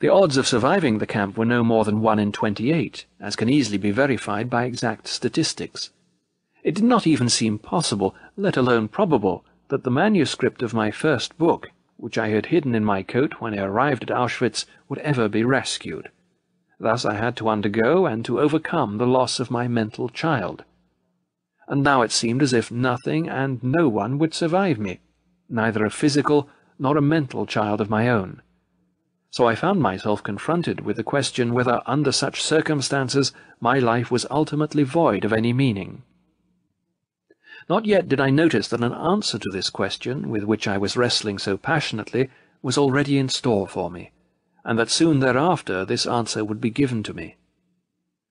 The odds of surviving the camp were no more than one in twenty-eight, as can easily be verified by exact statistics. It did not even seem possible, let alone probable, that the manuscript of my first book, which I had hidden in my coat when I arrived at Auschwitz, would ever be rescued. Thus I had to undergo and to overcome the loss of my mental child and now it seemed as if nothing and no one would survive me, neither a physical nor a mental child of my own. So I found myself confronted with the question whether, under such circumstances, my life was ultimately void of any meaning. Not yet did I notice that an answer to this question, with which I was wrestling so passionately, was already in store for me, and that soon thereafter this answer would be given to me.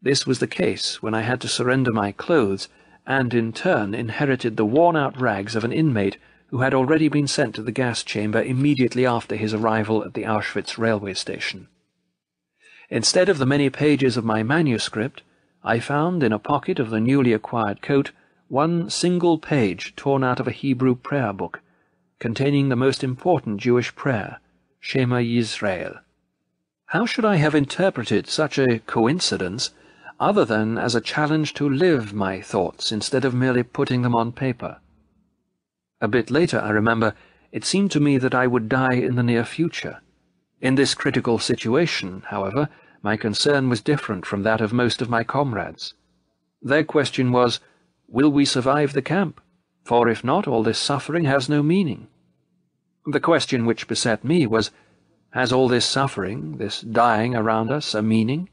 This was the case when I had to surrender my clothes and in turn inherited the worn-out rags of an inmate who had already been sent to the gas chamber immediately after his arrival at the Auschwitz railway station. Instead of the many pages of my manuscript, I found in a pocket of the newly acquired coat one single page torn out of a Hebrew prayer book, containing the most important Jewish prayer, Shema Yisrael. How should I have interpreted such a coincidence other than as a challenge to live my thoughts instead of merely putting them on paper. A bit later, I remember, it seemed to me that I would die in the near future. In this critical situation, however, my concern was different from that of most of my comrades. Their question was, will we survive the camp? For if not, all this suffering has no meaning. The question which beset me was, has all this suffering, this dying around us, a meaning?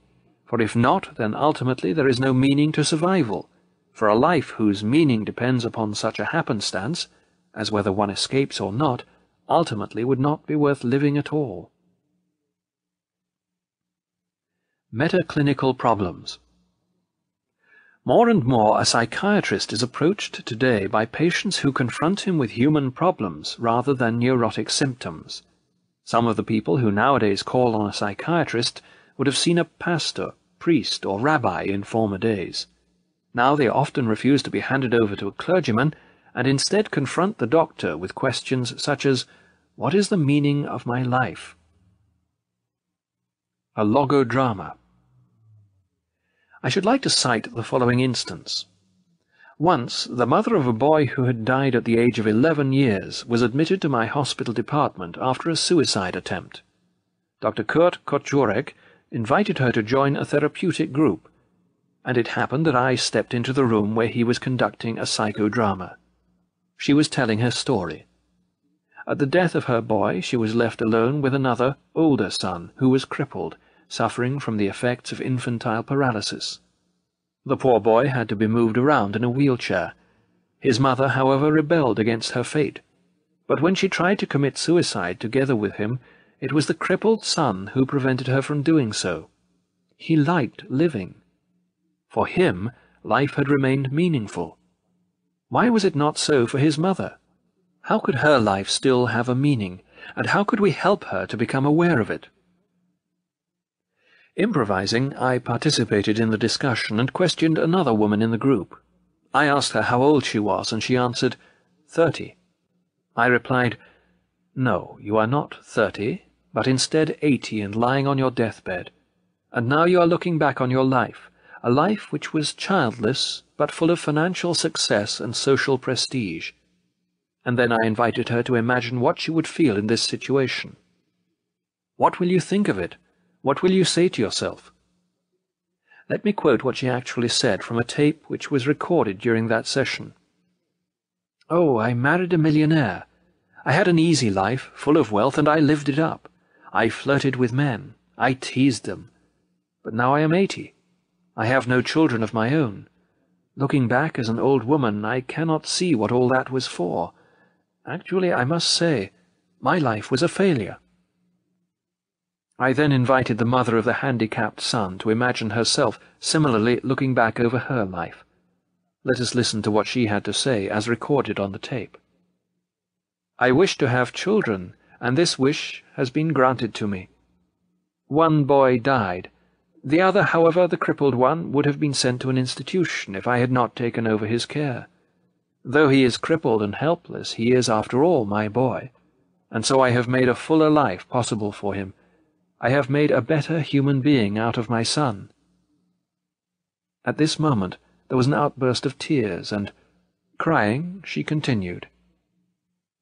For if not, then ultimately there is no meaning to survival, for a life whose meaning depends upon such a happenstance, as whether one escapes or not, ultimately would not be worth living at all. Metaclinical problems More and more a psychiatrist is approached today by patients who confront him with human problems rather than neurotic symptoms. Some of the people who nowadays call on a psychiatrist would have seen a pastor, priest, or rabbi in former days. Now they often refuse to be handed over to a clergyman and instead confront the doctor with questions such as, What is the meaning of my life? A logodrama. I should like to cite the following instance. Once, the mother of a boy who had died at the age of eleven years was admitted to my hospital department after a suicide attempt. Dr. Kurt Kocourek invited her to join a therapeutic group, and it happened that I stepped into the room where he was conducting a psychodrama. She was telling her story. At the death of her boy, she was left alone with another, older son, who was crippled, suffering from the effects of infantile paralysis. The poor boy had to be moved around in a wheelchair. His mother, however, rebelled against her fate. But when she tried to commit suicide together with him, it was the crippled son who prevented her from doing so. He liked living. For him, life had remained meaningful. Why was it not so for his mother? How could her life still have a meaning, and how could we help her to become aware of it? Improvising, I participated in the discussion and questioned another woman in the group. I asked her how old she was, and she answered, thirty. I replied, No, you are not thirty, but instead eighty and lying on your deathbed. And now you are looking back on your life, a life which was childless, but full of financial success and social prestige. And then I invited her to imagine what she would feel in this situation. What will you think of it? What will you say to yourself? Let me quote what she actually said from a tape which was recorded during that session. Oh, I married a millionaire. I had an easy life, full of wealth, and I lived it up. I flirted with men. I teased them. But now I am eighty. I have no children of my own. Looking back as an old woman, I cannot see what all that was for. Actually, I must say, my life was a failure. I then invited the mother of the handicapped son to imagine herself similarly looking back over her life. Let us listen to what she had to say as recorded on the tape. I wish to have children, and this wish has been granted to me. One boy died. The other, however, the crippled one, would have been sent to an institution if I had not taken over his care. Though he is crippled and helpless, he is, after all, my boy, and so I have made a fuller life possible for him. I have made a better human being out of my son. At this moment there was an outburst of tears, and, crying, she continued.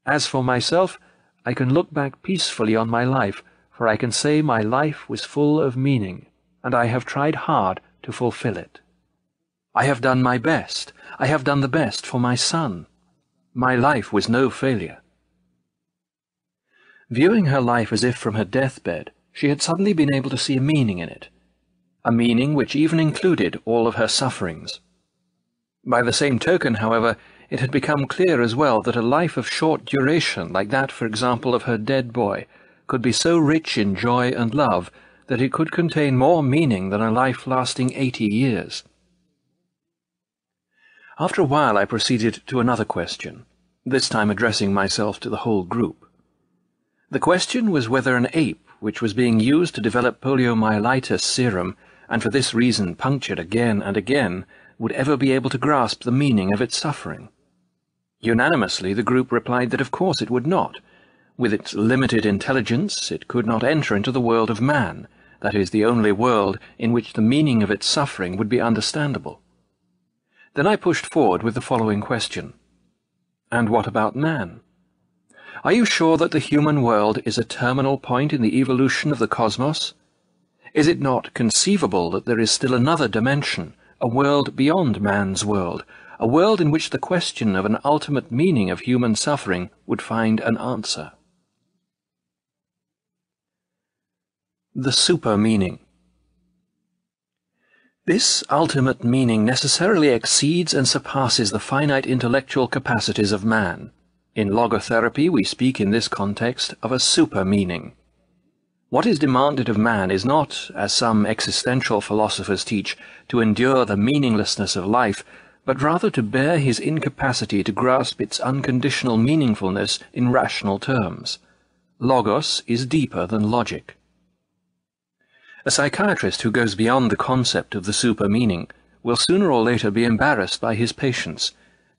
As for myself, I can look back peacefully on my life, for I can say my life was full of meaning, and I have tried hard to fulfill it. I have done my best. I have done the best for my son. My life was no failure. Viewing her life as if from her deathbed, she had suddenly been able to see a meaning in it, a meaning which even included all of her sufferings. By the same token, however, it had become clear as well that a life of short duration, like that, for example, of her dead boy, could be so rich in joy and love that it could contain more meaning than a life lasting eighty years. After a while I proceeded to another question, this time addressing myself to the whole group. The question was whether an ape, which was being used to develop poliomyelitis serum, and for this reason punctured again and again, would ever be able to grasp the meaning of its suffering. Unanimously, the group replied that of course it would not. With its limited intelligence, it could not enter into the world of man, that is, the only world in which the meaning of its suffering would be understandable. Then I pushed forward with the following question. And what about man? Are you sure that the human world is a terminal point in the evolution of the cosmos? Is it not conceivable that there is still another dimension, a world beyond man's world, a world in which the question of an ultimate meaning of human suffering would find an answer? The super meaning. This ultimate meaning necessarily exceeds and surpasses the finite intellectual capacities of man. In logotherapy, we speak in this context of a super meaning. What is demanded of man is not, as some existential philosophers teach, to endure the meaninglessness of life, but rather to bear his incapacity to grasp its unconditional meaningfulness in rational terms. Logos is deeper than logic. A psychiatrist who goes beyond the concept of the super meaning will sooner or later be embarrassed by his patients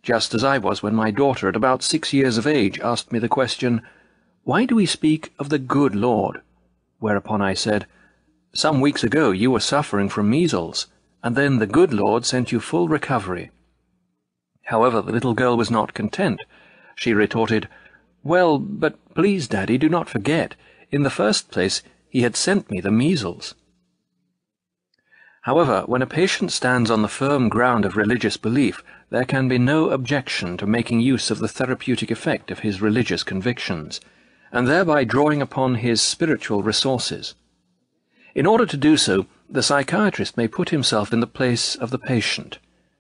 just as I was when my daughter, at about six years of age, asked me the question, Why do we speak of the good Lord? Whereupon I said, Some weeks ago you were suffering from measles, and then the good Lord sent you full recovery. However, the little girl was not content. She retorted, Well, but please, Daddy, do not forget, in the first place, he had sent me the measles. However, when a patient stands on the firm ground of religious belief, there can be no objection to making use of the therapeutic effect of his religious convictions, and thereby drawing upon his spiritual resources. In order to do so, the psychiatrist may put himself in the place of the patient.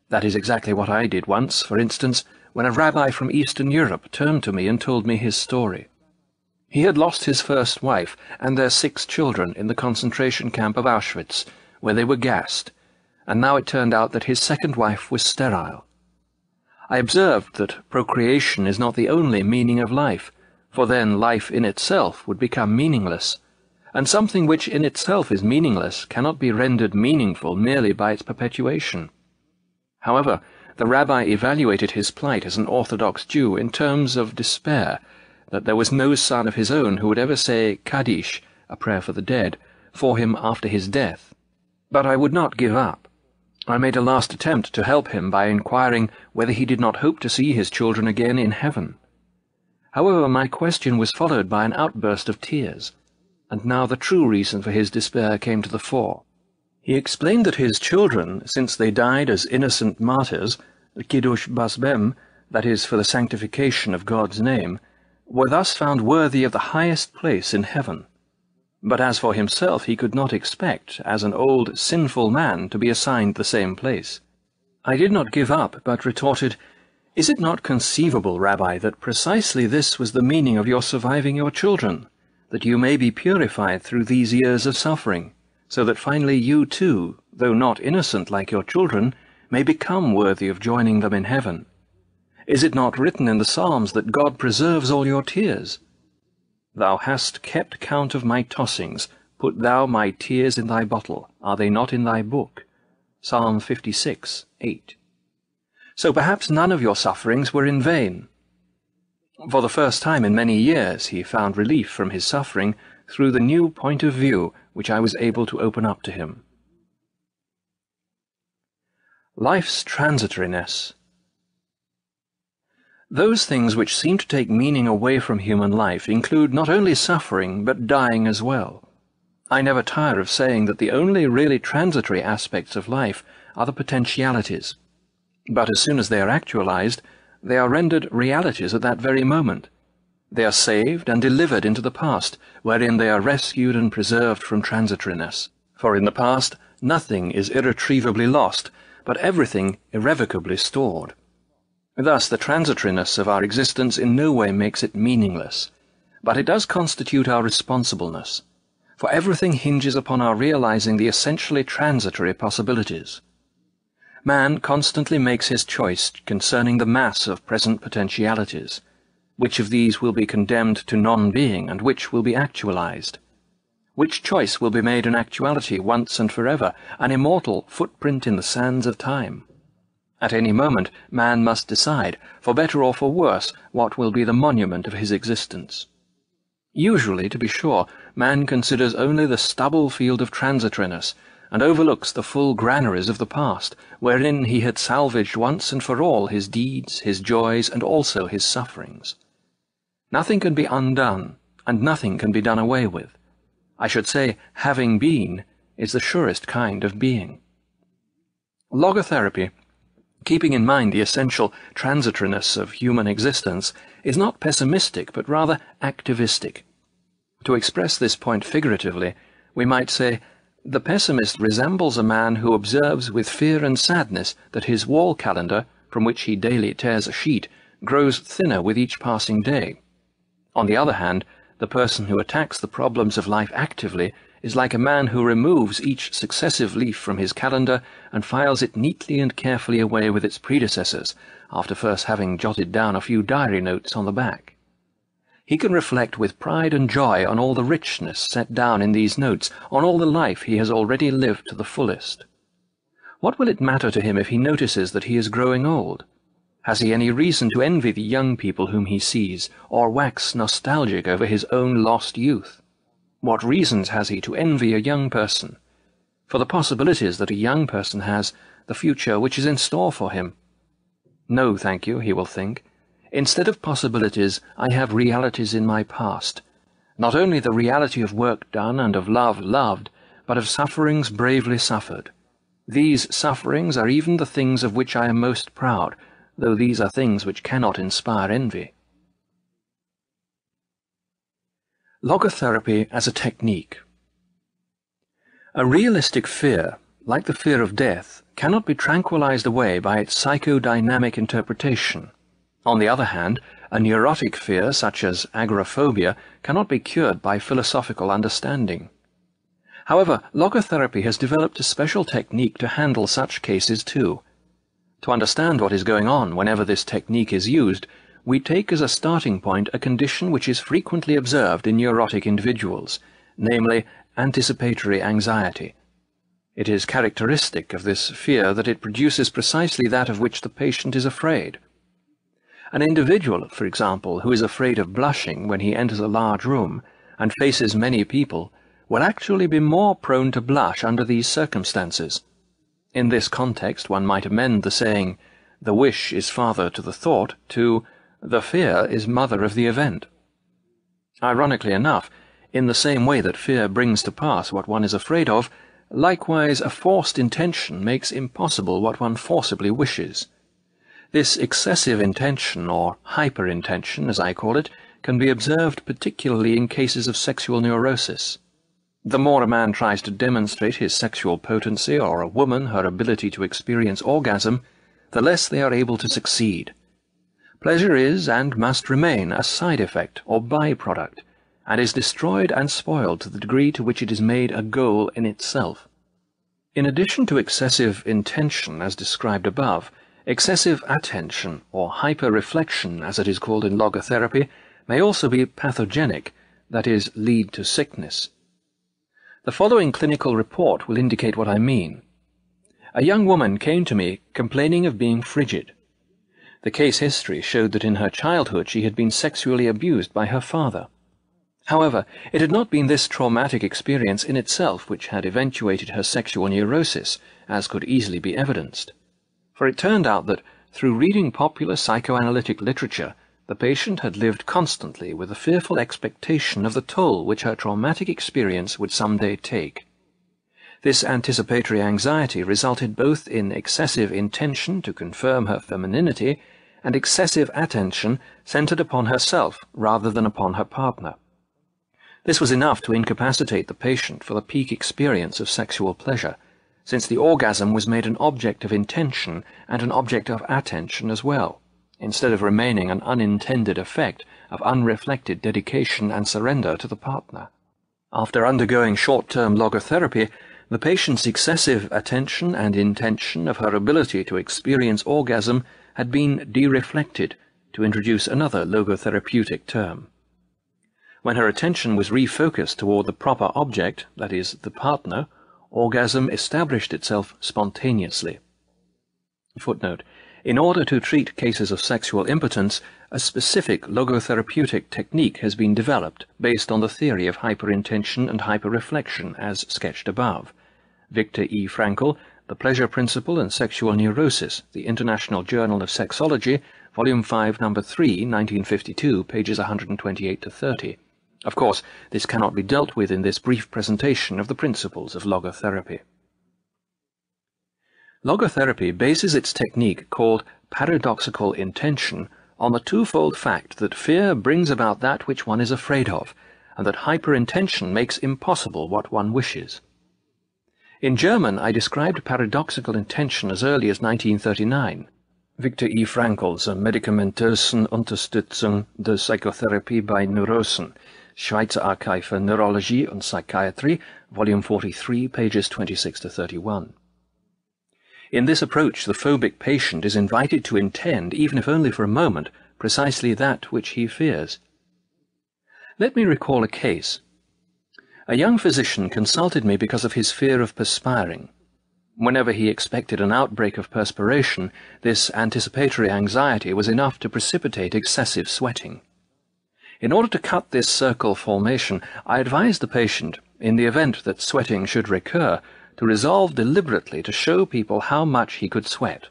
That is exactly what I did once, for instance, when a rabbi from Eastern Europe turned to me and told me his story. He had lost his first wife and their six children in the concentration camp of Auschwitz, where they were gassed, and now it turned out that his second wife was sterile. I observed that procreation is not the only meaning of life, for then life in itself would become meaningless, and something which in itself is meaningless cannot be rendered meaningful merely by its perpetuation. However, the rabbi evaluated his plight as an Orthodox Jew in terms of despair, that there was no son of his own who would ever say Kaddish, a prayer for the dead, for him after his death. But I would not give up. I made a last attempt to help him by inquiring whether he did not hope to see his children again in heaven. However, my question was followed by an outburst of tears, and now the true reason for his despair came to the fore. He explained that his children, since they died as innocent martyrs, Kiddush Hashem, that is, for the sanctification of God's name, were thus found worthy of the highest place in heaven. But as for himself, he could not expect, as an old, sinful man, to be assigned the same place. I did not give up, but retorted, Is it not conceivable, Rabbi, that precisely this was the meaning of your surviving your children, that you may be purified through these years of suffering, so that finally you too, though not innocent like your children, may become worthy of joining them in heaven? Is it not written in the Psalms that God preserves all your tears? Thou hast kept count of my tossings. Put thou my tears in thy bottle. Are they not in thy book? Psalm 56, 8. So perhaps none of your sufferings were in vain. For the first time in many years he found relief from his suffering through the new point of view which I was able to open up to him. Life's transitoriness those things which seem to take meaning away from human life include not only suffering, but dying as well. I never tire of saying that the only really transitory aspects of life are the potentialities. But as soon as they are actualized, they are rendered realities at that very moment. They are saved and delivered into the past, wherein they are rescued and preserved from transitoriness. For in the past, nothing is irretrievably lost, but everything irrevocably stored. Thus, the transitoriness of our existence in no way makes it meaningless, but it does constitute our responsibleness, for everything hinges upon our realizing the essentially transitory possibilities. Man constantly makes his choice concerning the mass of present potentialities, which of these will be condemned to non-being and which will be actualized. Which choice will be made an actuality once and forever, an immortal footprint in the sands of time? At any moment, man must decide, for better or for worse, what will be the monument of his existence. Usually, to be sure, man considers only the stubble field of transitoriness, and overlooks the full granaries of the past, wherein he had salvaged once and for all his deeds, his joys, and also his sufferings. Nothing can be undone, and nothing can be done away with. I should say, having been is the surest kind of being. Logotherapy keeping in mind the essential transitoriness of human existence, is not pessimistic, but rather activistic. To express this point figuratively, we might say, the pessimist resembles a man who observes with fear and sadness that his wall calendar, from which he daily tears a sheet, grows thinner with each passing day. On the other hand, the person who attacks the problems of life actively is like a man who removes each successive leaf from his calendar and files it neatly and carefully away with its predecessors, after first having jotted down a few diary notes on the back. He can reflect with pride and joy on all the richness set down in these notes, on all the life he has already lived to the fullest. What will it matter to him if he notices that he is growing old? Has he any reason to envy the young people whom he sees, or wax nostalgic over his own lost youth? What reasons has he to envy a young person? For the possibilities that a young person has, the future which is in store for him. No, thank you, he will think. Instead of possibilities, I have realities in my past. Not only the reality of work done and of love loved, but of sufferings bravely suffered. These sufferings are even the things of which I am most proud, though these are things which cannot inspire envy. Logotherapy as a technique. A realistic fear, like the fear of death, cannot be tranquilized away by its psychodynamic interpretation. On the other hand, a neurotic fear, such as agoraphobia, cannot be cured by philosophical understanding. However, logotherapy has developed a special technique to handle such cases too. To understand what is going on whenever this technique is used, we take as a starting point a condition which is frequently observed in neurotic individuals, namely anticipatory anxiety. It is characteristic of this fear that it produces precisely that of which the patient is afraid. An individual, for example, who is afraid of blushing when he enters a large room and faces many people, will actually be more prone to blush under these circumstances. In this context, one might amend the saying, the wish is father to the thought, to the fear is mother of the event. Ironically enough, In the same way that fear brings to pass what one is afraid of, likewise a forced intention makes impossible what one forcibly wishes. This excessive intention, or hyperintention as I call it, can be observed particularly in cases of sexual neurosis. The more a man tries to demonstrate his sexual potency or a woman her ability to experience orgasm, the less they are able to succeed. Pleasure is and must remain a side effect or byproduct, and is destroyed and spoiled to the degree to which it is made a goal in itself. In addition to excessive intention as described above, excessive attention, or hyper-reflection as it is called in logotherapy, may also be pathogenic, that is, lead to sickness. The following clinical report will indicate what I mean. A young woman came to me complaining of being frigid. The case history showed that in her childhood she had been sexually abused by her father. However, it had not been this traumatic experience in itself which had eventuated her sexual neurosis, as could easily be evidenced. For it turned out that, through reading popular psychoanalytic literature, the patient had lived constantly with a fearful expectation of the toll which her traumatic experience would some day take. This anticipatory anxiety resulted both in excessive intention to confirm her femininity and excessive attention centered upon herself rather than upon her partner. This was enough to incapacitate the patient for the peak experience of sexual pleasure, since the orgasm was made an object of intention and an object of attention as well, instead of remaining an unintended effect of unreflected dedication and surrender to the partner. After undergoing short-term logotherapy, the patient's excessive attention and intention of her ability to experience orgasm had been dereflected, to introduce another logotherapeutic term. When her attention was refocused toward the proper object, that is, the partner, orgasm established itself spontaneously. Footnote. In order to treat cases of sexual impotence, a specific logotherapeutic technique has been developed based on the theory of hyperintention and hyperreflection as sketched above. Viktor E. Frankl, The Pleasure Principle and Sexual Neurosis, The International Journal of Sexology, Volume 5, Number 3, 1952, pages 128 to 30. Of course, this cannot be dealt with in this brief presentation of the principles of logotherapy. Logotherapy bases its technique called paradoxical intention on the twofold fact that fear brings about that which one is afraid of, and that hyperintention makes impossible what one wishes. In German, I described paradoxical intention as early as 1939. Viktor E. Frankl's Medikamentösen Unterstützung der Psychotherapie bei Neurosen Schweizer Archive for Neurology and Psychiatry, Volume 43, pages 26 to 31. In this approach, the phobic patient is invited to intend, even if only for a moment, precisely that which he fears. Let me recall a case. A young physician consulted me because of his fear of perspiring. Whenever he expected an outbreak of perspiration, this anticipatory anxiety was enough to precipitate excessive sweating. In order to cut this circle formation, I advised the patient, in the event that sweating should recur, to resolve deliberately to show people how much he could sweat.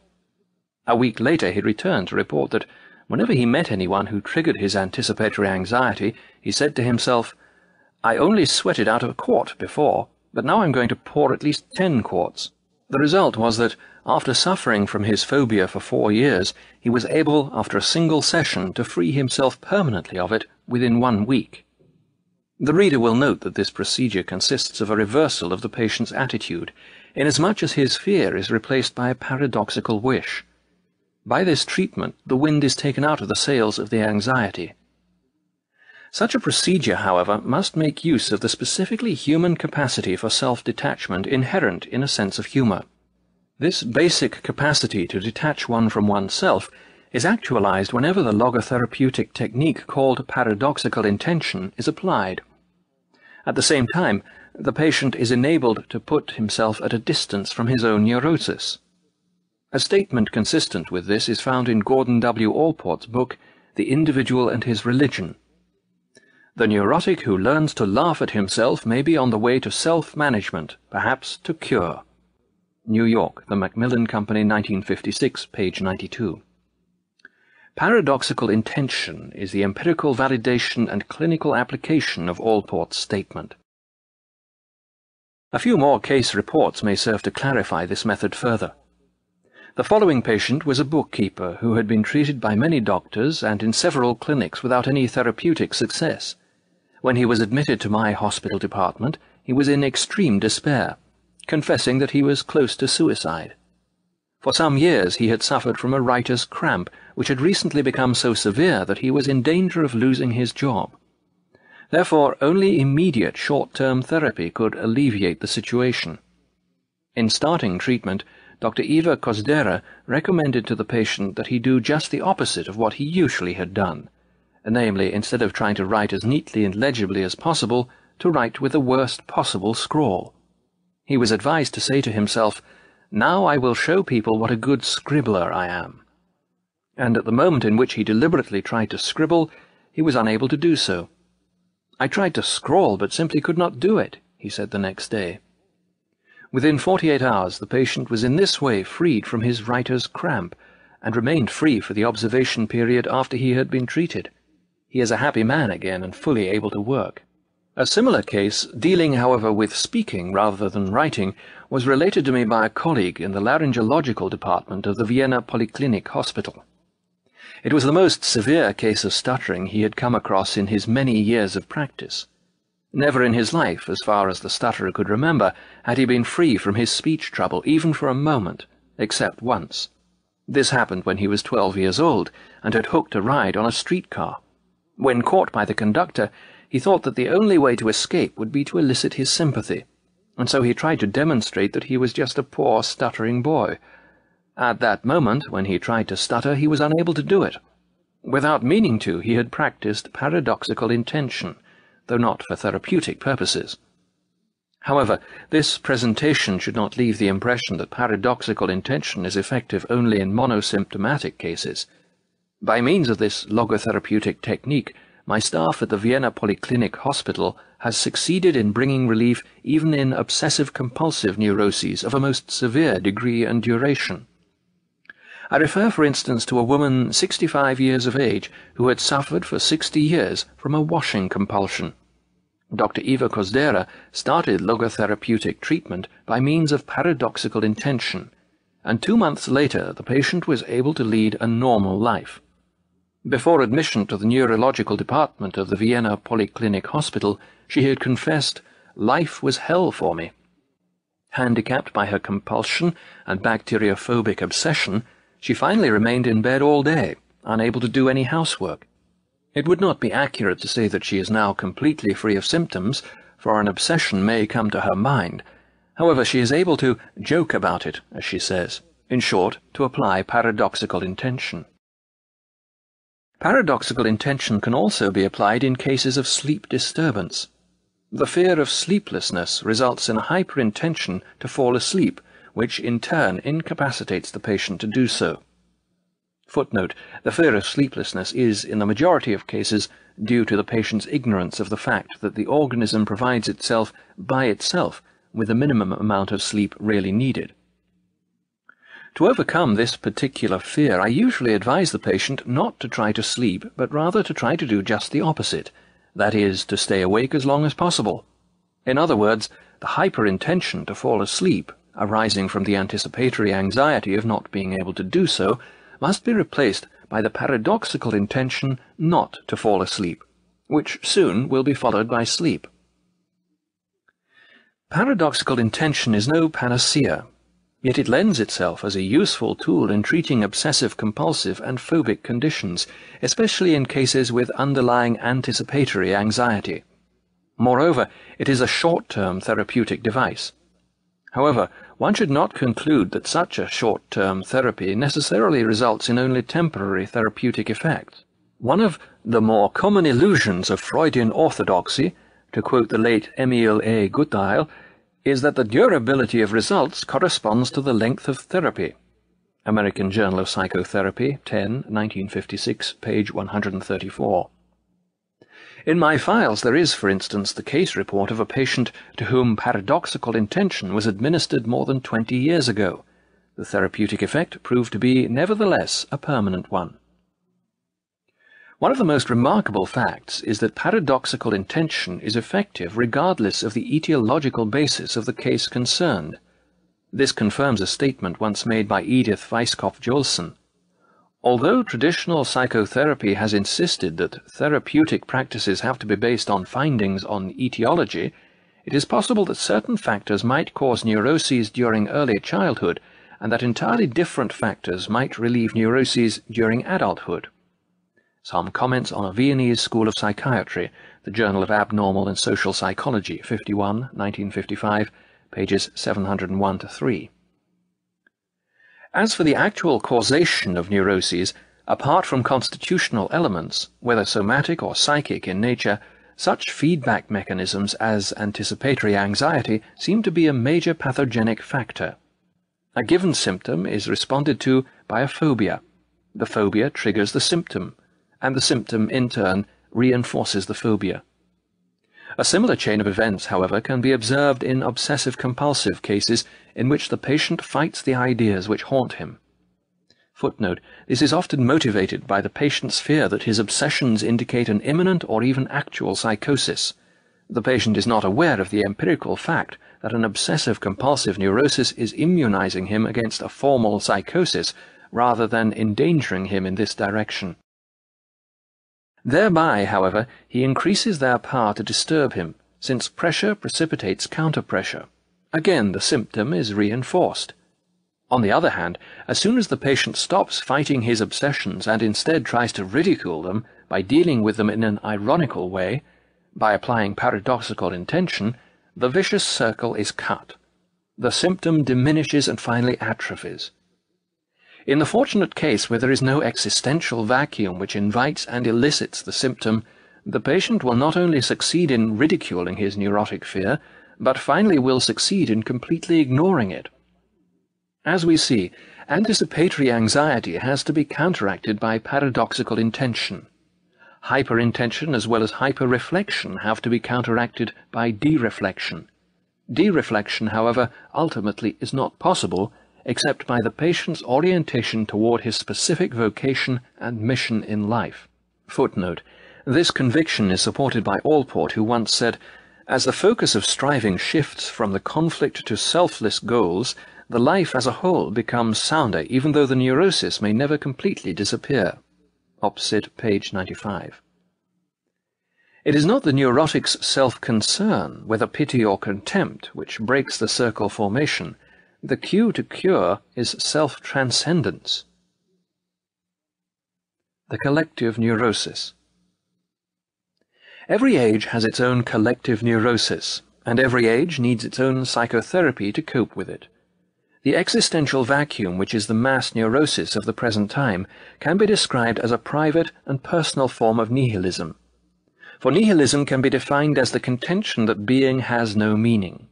A week later he returned to report that whenever he met anyone who triggered his anticipatory anxiety, he said to himself, I only sweated out of a quart before, but now I'm going to pour at least ten quarts. The result was that, after suffering from his phobia for four years, he was able, after a single session, to free himself permanently of it within one week. The reader will note that this procedure consists of a reversal of the patient's attitude, inasmuch as his fear is replaced by a paradoxical wish. By this treatment, the wind is taken out of the sails of the anxiety. Such a procedure, however, must make use of the specifically human capacity for self-detachment inherent in a sense of humor. This basic capacity to detach one from oneself is actualized whenever the logotherapeutic technique called paradoxical intention is applied. At the same time, the patient is enabled to put himself at a distance from his own neurosis. A statement consistent with this is found in Gordon W. Allport's book, The Individual and His Religion. The neurotic who learns to laugh at himself may be on the way to self-management, perhaps to cure. New York, The Macmillan Company, 1956, page 92. Paradoxical intention is the empirical validation and clinical application of Allport's statement. A few more case reports may serve to clarify this method further. The following patient was a bookkeeper who had been treated by many doctors and in several clinics without any therapeutic success. When he was admitted to my hospital department, he was in extreme despair, confessing that he was close to suicide. For some years he had suffered from a writer's cramp, which had recently become so severe that he was in danger of losing his job. Therefore, only immediate short-term therapy could alleviate the situation. In starting treatment, Dr. Eva Kozdera recommended to the patient that he do just the opposite of what he usually had done, namely, instead of trying to write as neatly and legibly as possible, to write with the worst possible scrawl. He was advised to say to himself, now I will show people what a good scribbler I am. And at the moment in which he deliberately tried to scribble, he was unable to do so. I tried to scrawl, but simply could not do it, he said the next day. Within forty-eight hours the patient was in this way freed from his writer's cramp, and remained free for the observation period after he had been treated. He is a happy man again and fully able to work. A similar case, dealing, however, with speaking rather than writing, was related to me by a colleague in the laryngological department of the Vienna Polyclinic Hospital. It was the most severe case of stuttering he had come across in his many years of practice. Never in his life, as far as the stutterer could remember, had he been free from his speech trouble even for a moment, except once. This happened when he was twelve years old and had hooked a ride on a streetcar. When caught by the conductor, he thought that the only way to escape would be to elicit his sympathy, and so he tried to demonstrate that he was just a poor, stuttering boy. At that moment, when he tried to stutter, he was unable to do it. Without meaning to, he had practiced paradoxical intention, though not for therapeutic purposes. However, this presentation should not leave the impression that paradoxical intention is effective only in monosymptomatic cases. By means of this logotherapeutic technique, my staff at the Vienna Polyclinic Hospital has succeeded in bringing relief even in obsessive-compulsive neuroses of a most severe degree and duration. I refer, for instance, to a woman 65 years of age who had suffered for 60 years from a washing compulsion. Dr. Eva Kozdera started logotherapeutic treatment by means of paradoxical intention, and two months later the patient was able to lead a normal life. Before admission to the neurological department of the Vienna Polyclinic Hospital, she had confessed, Life was hell for me. Handicapped by her compulsion and bacteriophobic obsession, she finally remained in bed all day, unable to do any housework. It would not be accurate to say that she is now completely free of symptoms, for an obsession may come to her mind. However, she is able to joke about it, as she says. In short, to apply paradoxical intention. Paradoxical intention can also be applied in cases of sleep disturbance. The fear of sleeplessness results in a hyperintention to fall asleep, which in turn incapacitates the patient to do so. Footnote, the fear of sleeplessness is, in the majority of cases, due to the patient's ignorance of the fact that the organism provides itself by itself with the minimum amount of sleep really needed. To overcome this particular fear, I usually advise the patient not to try to sleep, but rather to try to do just the opposite, that is, to stay awake as long as possible. In other words, the hyperintention to fall asleep, arising from the anticipatory anxiety of not being able to do so, must be replaced by the paradoxical intention not to fall asleep, which soon will be followed by sleep. Paradoxical intention is no panacea, Yet it lends itself as a useful tool in treating obsessive-compulsive and phobic conditions, especially in cases with underlying anticipatory anxiety. Moreover, it is a short-term therapeutic device. However, one should not conclude that such a short-term therapy necessarily results in only temporary therapeutic effects. One of the more common illusions of Freudian orthodoxy, to quote the late Emil A. Gutheil, is that the durability of results corresponds to the length of therapy. American Journal of Psychotherapy, 10, 1956, page 134. In my files there is, for instance, the case report of a patient to whom paradoxical intention was administered more than 20 years ago. The therapeutic effect proved to be, nevertheless, a permanent one. One of the most remarkable facts is that paradoxical intention is effective regardless of the etiological basis of the case concerned. This confirms a statement once made by Edith Weisskopf Joelson. Although traditional psychotherapy has insisted that therapeutic practices have to be based on findings on etiology, it is possible that certain factors might cause neuroses during early childhood and that entirely different factors might relieve neuroses during adulthood. Some comments on a Viennese School of Psychiatry, the Journal of Abnormal and Social Psychology, 51, 1955, pages 701 to 3. As for the actual causation of neuroses, apart from constitutional elements, whether somatic or psychic in nature, such feedback mechanisms as anticipatory anxiety seem to be a major pathogenic factor. A given symptom is responded to by a phobia. The phobia triggers the symptom and the symptom in turn reinforces the phobia. A similar chain of events, however, can be observed in obsessive-compulsive cases in which the patient fights the ideas which haunt him. Footnote, this is often motivated by the patient's fear that his obsessions indicate an imminent or even actual psychosis. The patient is not aware of the empirical fact that an obsessive-compulsive neurosis is immunizing him against a formal psychosis rather than endangering him in this direction. Thereby, however, he increases their power to disturb him, since pressure precipitates counterpressure. Again, the symptom is reinforced. On the other hand, as soon as the patient stops fighting his obsessions and instead tries to ridicule them by dealing with them in an ironical way, by applying paradoxical intention, the vicious circle is cut. The symptom diminishes and finally atrophies. In the fortunate case where there is no existential vacuum which invites and elicits the symptom, the patient will not only succeed in ridiculing his neurotic fear, but finally will succeed in completely ignoring it. As we see, anticipatory anxiety has to be counteracted by paradoxical intention. Hyperintention as well as hyperreflection have to be counteracted by dereflection. Dereflection, however, ultimately is not possible except by the patient's orientation toward his specific vocation and mission in life. Footnote. This conviction is supported by Allport, who once said, As the focus of striving shifts from the conflict to selfless goals, the life as a whole becomes sounder, even though the neurosis may never completely disappear. Opposite page 95. It is not the neurotic's self-concern, whether pity or contempt, which breaks the circle formation, the cue to cure is self-transcendence. The collective neurosis. Every age has its own collective neurosis, and every age needs its own psychotherapy to cope with it. The existential vacuum, which is the mass neurosis of the present time, can be described as a private and personal form of nihilism. For nihilism can be defined as the contention that being has no meaning.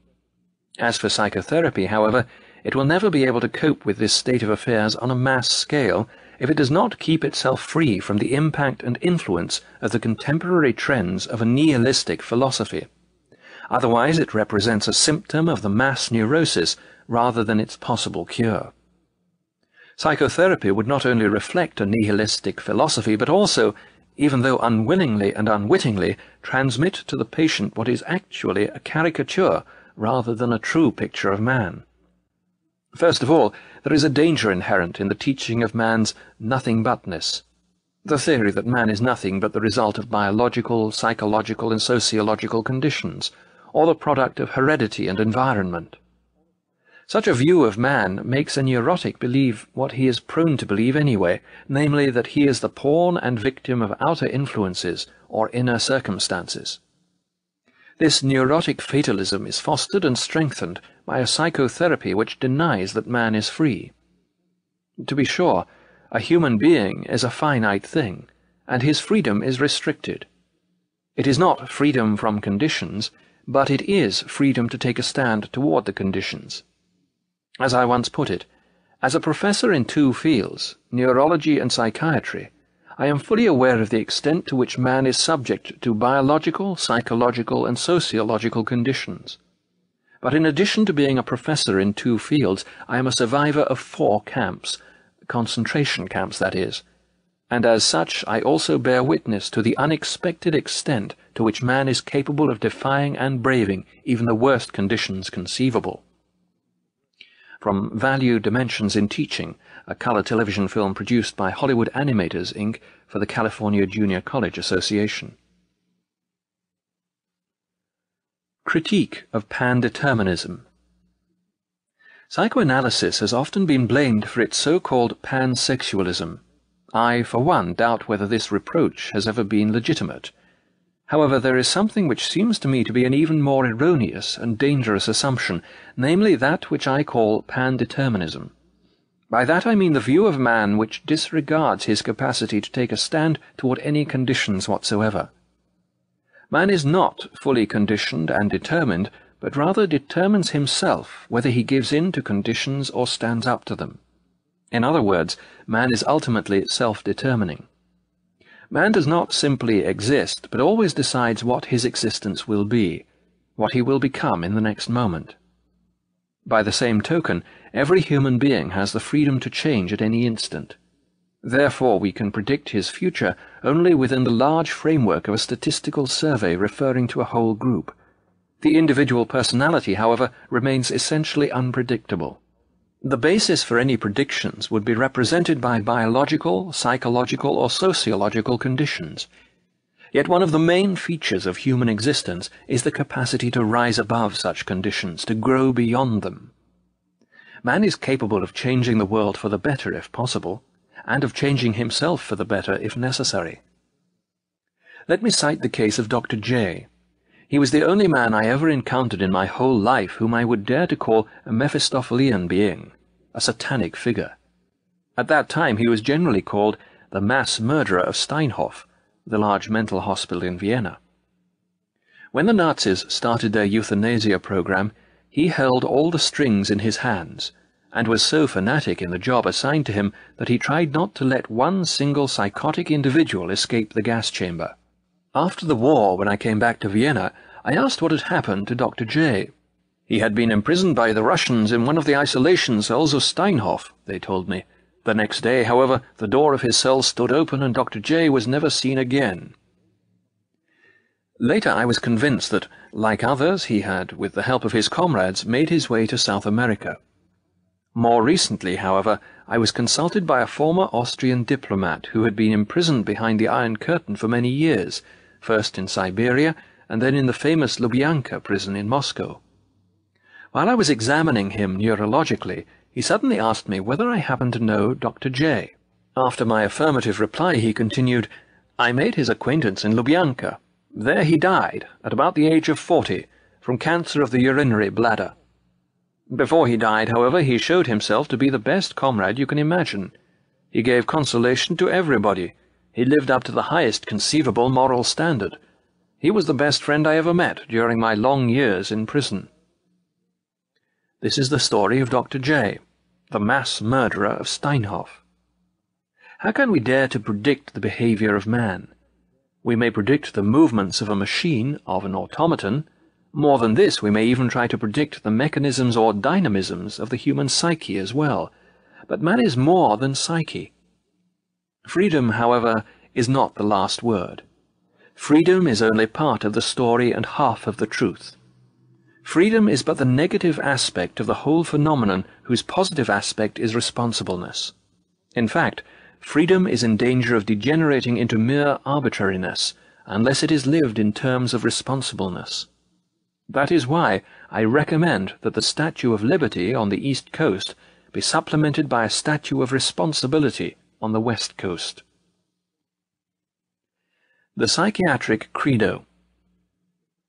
As for psychotherapy, however, it will never be able to cope with this state of affairs on a mass scale if it does not keep itself free from the impact and influence of the contemporary trends of a nihilistic philosophy. Otherwise, it represents a symptom of the mass neurosis rather than its possible cure. Psychotherapy would not only reflect a nihilistic philosophy, but also, even though unwillingly and unwittingly, transmit to the patient what is actually a caricature rather than a true picture of man. First of all, there is a danger inherent in the teaching of man's nothing-butness, the theory that man is nothing but the result of biological, psychological, and sociological conditions, or the product of heredity and environment. Such a view of man makes a neurotic believe what he is prone to believe anyway, namely that he is the pawn and victim of outer influences or inner circumstances. This neurotic fatalism is fostered and strengthened by a psychotherapy which denies that man is free. To be sure, a human being is a finite thing, and his freedom is restricted. It is not freedom from conditions, but it is freedom to take a stand toward the conditions. As I once put it, as a professor in two fields, neurology and psychiatry, I am fully aware of the extent to which man is subject to biological, psychological, and sociological conditions. But in addition to being a professor in two fields, I am a survivor of four camps, concentration camps, that is, and as such I also bear witness to the unexpected extent to which man is capable of defying and braving even the worst conditions conceivable. From Value Dimensions in Teaching, a color television film produced by Hollywood Animators, Inc. for the California Junior College Association. Critique of Pandeterminism Psychoanalysis has often been blamed for its so-called pansexualism. I, for one, doubt whether this reproach has ever been legitimate. However, there is something which seems to me to be an even more erroneous and dangerous assumption, namely that which I call pandeterminism. By that I mean the view of man which disregards his capacity to take a stand toward any conditions whatsoever. Man is not fully conditioned and determined, but rather determines himself whether he gives in to conditions or stands up to them. In other words, man is ultimately self-determining. Man does not simply exist, but always decides what his existence will be, what he will become in the next moment. By the same token, every human being has the freedom to change at any instant. Therefore, we can predict his future only within the large framework of a statistical survey referring to a whole group. The individual personality, however, remains essentially unpredictable. The basis for any predictions would be represented by biological, psychological, or sociological conditions. Yet one of the main features of human existence is the capacity to rise above such conditions, to grow beyond them. Man is capable of changing the world for the better if possible, and of changing himself for the better if necessary. Let me cite the case of Dr. J. He was the only man I ever encountered in my whole life whom I would dare to call a Mephistophelian being, a satanic figure. At that time he was generally called the mass murderer of Steinhof, the large mental hospital in Vienna. When the Nazis started their euthanasia program, he held all the strings in his hands, and was so fanatic in the job assigned to him that he tried not to let one single psychotic individual escape the gas chamber. After the war, when I came back to Vienna, I asked what had happened to Dr. J. He had been imprisoned by the Russians in one of the isolation cells of Steinhof, they told me. The next day, however, the door of his cell stood open and Dr. J was never seen again. Later I was convinced that, like others, he had, with the help of his comrades, made his way to South America. More recently, however, I was consulted by a former Austrian diplomat who had been imprisoned behind the Iron Curtain for many years, first in Siberia and then in the famous Lubyanka prison in Moscow. While I was examining him neurologically, he suddenly asked me whether I happened to know Dr. J. After my affirmative reply, he continued, I made his acquaintance in Lubyanka. There he died, at about the age of forty, from cancer of the urinary bladder. Before he died, however, he showed himself to be the best comrade you can imagine. He gave consolation to everybody. He lived up to the highest conceivable moral standard. He was the best friend I ever met during my long years in prison. This is the story of Dr. J., the mass murderer of Steinhof. How can we dare to predict the behavior of man? We may predict the movements of a machine, of an automaton, more than this, we may even try to predict the mechanisms or dynamisms of the human psyche as well. But man is more than psyche. Freedom, however, is not the last word. Freedom is only part of the story and half of the truth. Freedom is but the negative aspect of the whole phenomenon whose positive aspect is responsibleness. In fact, freedom is in danger of degenerating into mere arbitrariness unless it is lived in terms of responsibleness. That is why I recommend that the Statue of Liberty on the East Coast be supplemented by a Statue of Responsibility on the West Coast. The Psychiatric Credo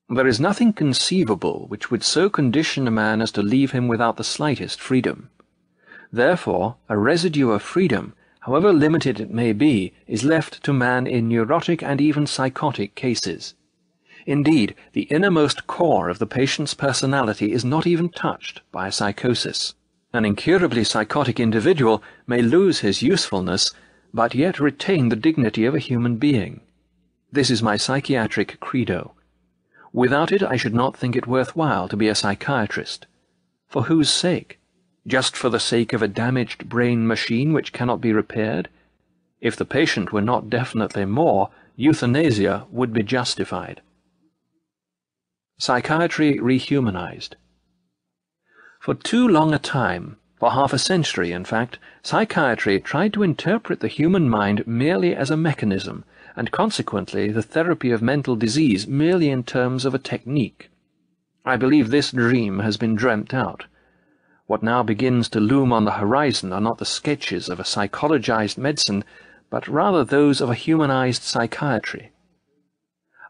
There is nothing conceivable which would so condition a man as to leave him without the slightest freedom. Therefore, a residue of freedom, however limited it may be, is left to man in neurotic and even psychotic cases. Indeed, the innermost core of the patient's personality is not even touched by a psychosis. An incurably psychotic individual may lose his usefulness, but yet retain the dignity of a human being. This is my psychiatric credo. Without it, I should not think it worthwhile to be a psychiatrist. For whose sake? Just for the sake of a damaged brain machine which cannot be repaired? If the patient were not definitely more, euthanasia would be justified. Psychiatry rehumanized. For too long a time, for half a century in fact, psychiatry tried to interpret the human mind merely as a mechanism, and consequently the therapy of mental disease merely in terms of a technique. I believe this dream has been dreamt out. What now begins to loom on the horizon are not the sketches of a psychologized medicine, but rather those of a humanized psychiatry.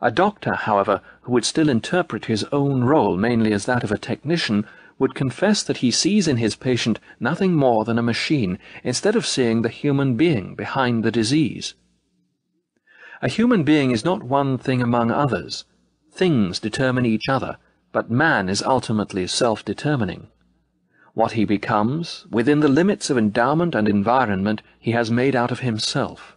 A doctor, however, who would still interpret his own role mainly as that of a technician, would confess that he sees in his patient nothing more than a machine, instead of seeing the human being behind the disease. A human being is not one thing among others. Things determine each other, but man is ultimately self-determining. What he becomes, within the limits of endowment and environment, he has made out of himself.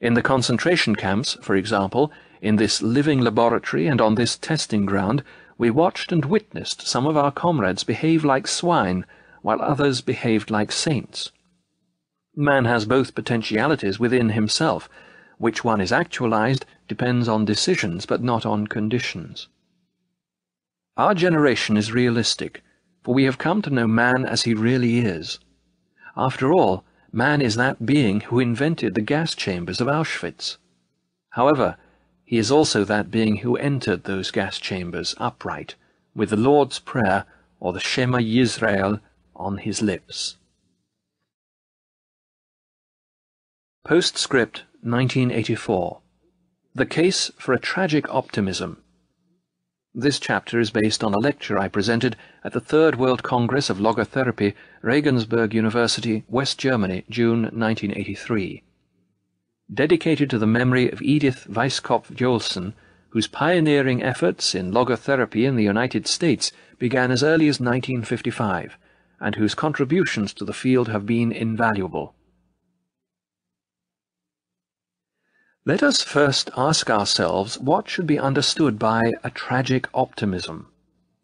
In the concentration camps, for example, in this living laboratory and on this testing ground, we watched and witnessed some of our comrades behave like swine, while others behaved like saints. Man has both potentialities within himself. Which one is actualized depends on decisions, but not on conditions. Our generation is realistic, for we have come to know man as he really is. After all, man is that being who invented the gas chambers of Auschwitz. However, he is also that being who entered those gas chambers upright, with the Lord's Prayer or the Shema Yisrael on his lips. Postscript 1984 The Case for a Tragic Optimism. This chapter is based on a lecture I presented at the Third World Congress of Logotherapy, Regensburg University, West Germany, June 1983 dedicated to the memory of Edith Weisskopf Joelson, whose pioneering efforts in logotherapy in the United States began as early as 1955, and whose contributions to the field have been invaluable. Let us first ask ourselves what should be understood by a tragic optimism.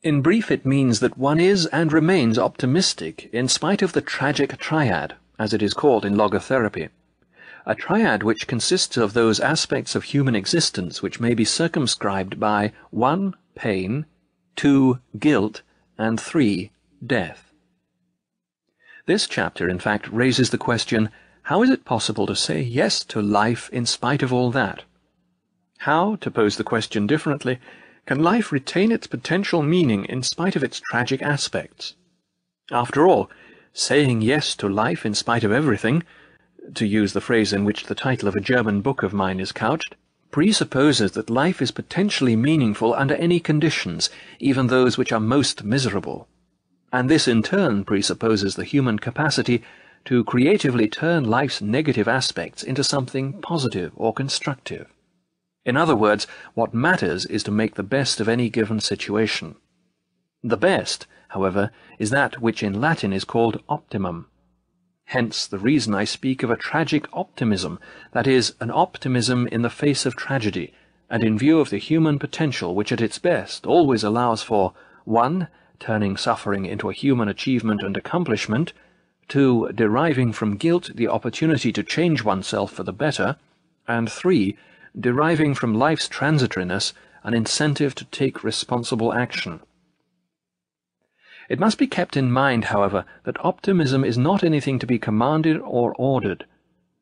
In brief, it means that one is and remains optimistic in spite of the tragic triad, as it is called in logotherapy a triad which consists of those aspects of human existence which may be circumscribed by 1. pain, 2. guilt, and 3. death. This chapter, in fact, raises the question, how is it possible to say yes to life in spite of all that? How, to pose the question differently, can life retain its potential meaning in spite of its tragic aspects? After all, saying yes to life in spite of everything to use the phrase in which the title of a German book of mine is couched, presupposes that life is potentially meaningful under any conditions, even those which are most miserable. And this in turn presupposes the human capacity to creatively turn life's negative aspects into something positive or constructive. In other words, what matters is to make the best of any given situation. The best, however, is that which in Latin is called optimum. Hence the reason I speak of a tragic optimism, that is, an optimism in the face of tragedy, and in view of the human potential which at its best always allows for 1. Turning suffering into a human achievement and accomplishment, 2. Deriving from guilt the opportunity to change oneself for the better, and 3. Deriving from life's transitoriness an incentive to take responsible action. It must be kept in mind, however, that optimism is not anything to be commanded or ordered.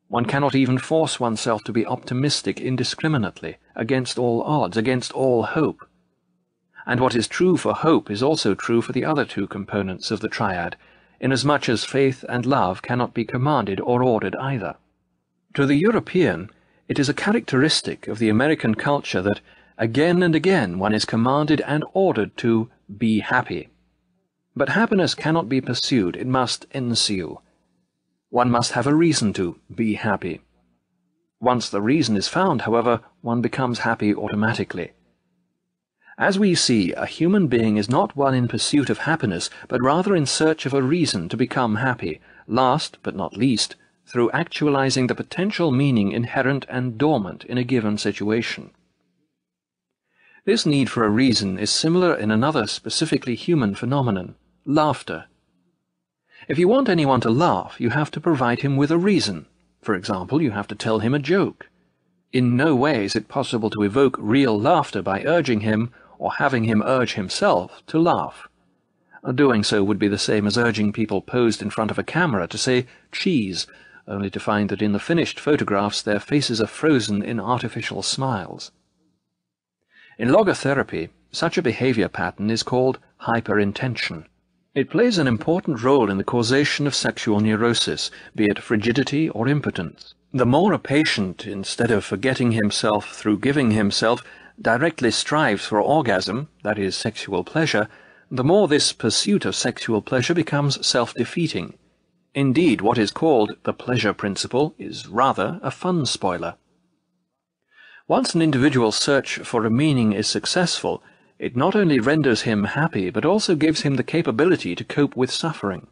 One cannot even force oneself to be optimistic indiscriminately, against all odds, against all hope. And what is true for hope is also true for the other two components of the triad, inasmuch as faith and love cannot be commanded or ordered either. To the European, it is a characteristic of the American culture that again and again one is commanded and ordered to be happy. But happiness cannot be pursued, it must ensue. One must have a reason to be happy. Once the reason is found, however, one becomes happy automatically. As we see, a human being is not one in pursuit of happiness, but rather in search of a reason to become happy, last, but not least, through actualizing the potential meaning inherent and dormant in a given situation. This need for a reason is similar in another specifically human phenomenon, laughter. If you want anyone to laugh, you have to provide him with a reason. For example, you have to tell him a joke. In no way is it possible to evoke real laughter by urging him, or having him urge himself, to laugh. Doing so would be the same as urging people posed in front of a camera to say cheese, only to find that in the finished photographs their faces are frozen in artificial smiles. In logotherapy, such a behavior pattern is called hyperintention. It plays an important role in the causation of sexual neurosis, be it frigidity or impotence. The more a patient, instead of forgetting himself through giving himself, directly strives for orgasm, that is, sexual pleasure, the more this pursuit of sexual pleasure becomes self-defeating. Indeed, what is called the pleasure principle is rather a fun spoiler. Once an individual's search for a meaning is successful, it not only renders him happy, but also gives him the capability to cope with suffering.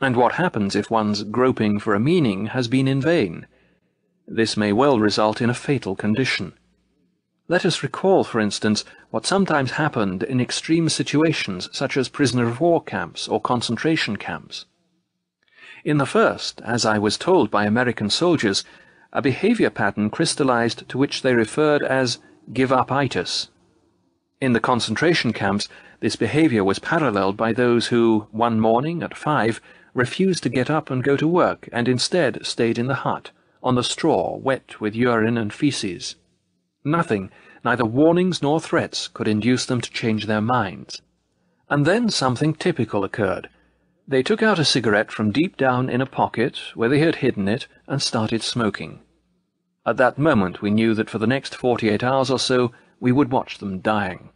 And what happens if one's groping for a meaning has been in vain? This may well result in a fatal condition. Let us recall, for instance, what sometimes happened in extreme situations such as prisoner of war camps or concentration camps. In the first, as I was told by American soldiers, a behavior pattern crystallized to which they referred as give-up-itis. In the concentration camps, this behavior was paralleled by those who, one morning at five, refused to get up and go to work and instead stayed in the hut, on the straw wet with urine and feces. Nothing, neither warnings nor threats, could induce them to change their minds. And then something typical occurred. They took out a cigarette from deep down in a pocket where they had hidden it and started smoking. At that moment we knew that for the next forty-eight hours or so we would watch them dying.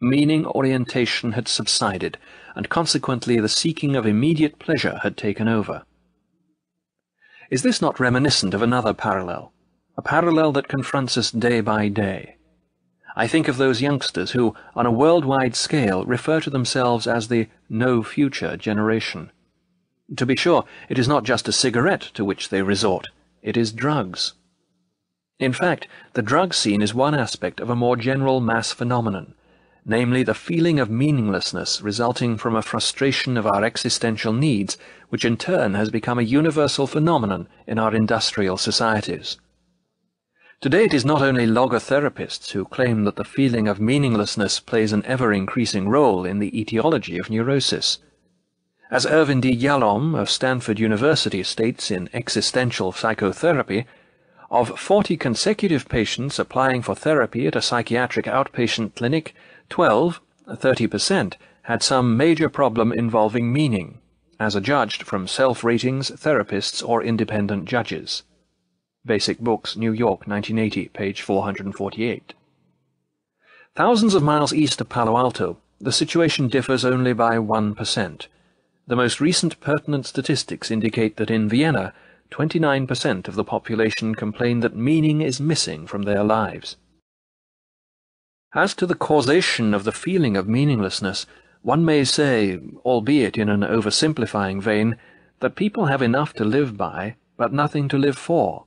Meaning orientation had subsided, and consequently the seeking of immediate pleasure had taken over. Is this not reminiscent of another parallel? a parallel that confronts us day by day. I think of those youngsters who, on a worldwide scale, refer to themselves as the no future generation. To be sure, it is not just a cigarette to which they resort, it is drugs. In fact, the drug scene is one aspect of a more general mass phenomenon, namely the feeling of meaninglessness resulting from a frustration of our existential needs, which in turn has become a universal phenomenon in our industrial societies. Today it is not only logotherapists who claim that the feeling of meaninglessness plays an ever-increasing role in the etiology of neurosis. As Irvin D. Yalom of Stanford University states in Existential Psychotherapy, of 40 consecutive patients applying for therapy at a psychiatric outpatient clinic, 12, 30%, had some major problem involving meaning, as adjudged from self-ratings, therapists, or independent judges. Basic Books, New York, 1980, page 448. Thousands of miles east of Palo Alto, the situation differs only by 1%. The most recent pertinent statistics indicate that in Vienna, 29% of the population complain that meaning is missing from their lives. As to the causation of the feeling of meaninglessness, one may say, albeit in an oversimplifying vein, that people have enough to live by, but nothing to live for.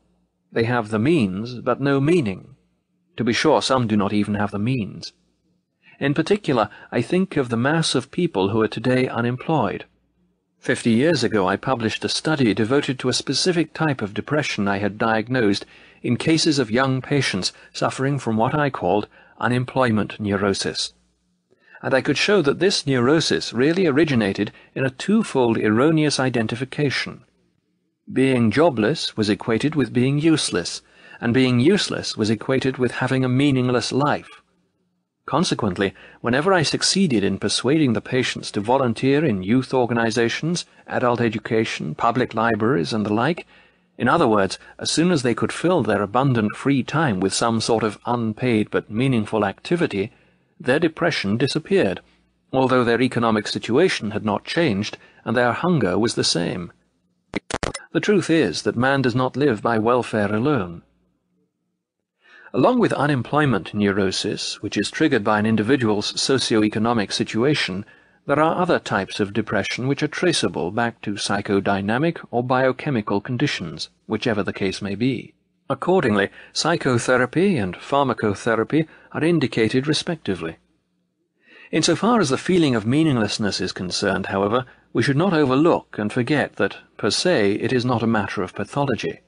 They have the means, but no meaning. To be sure, some do not even have the means. In particular, I think of the mass of people who are today unemployed. Fifty years ago I published a study devoted to a specific type of depression I had diagnosed in cases of young patients suffering from what I called unemployment neurosis. And I could show that this neurosis really originated in a twofold erroneous identification. Being jobless was equated with being useless, and being useless was equated with having a meaningless life. Consequently, whenever I succeeded in persuading the patients to volunteer in youth organizations, adult education, public libraries, and the like, in other words, as soon as they could fill their abundant free time with some sort of unpaid but meaningful activity, their depression disappeared, although their economic situation had not changed and their hunger was the same. The truth is that man does not live by welfare alone. Along with unemployment neurosis, which is triggered by an individual's socio-economic situation, there are other types of depression which are traceable back to psychodynamic or biochemical conditions, whichever the case may be. Accordingly, psychotherapy and pharmacotherapy are indicated respectively. Insofar as the feeling of meaninglessness is concerned, however, we should not overlook and forget that, per se, it is not a matter of pathology.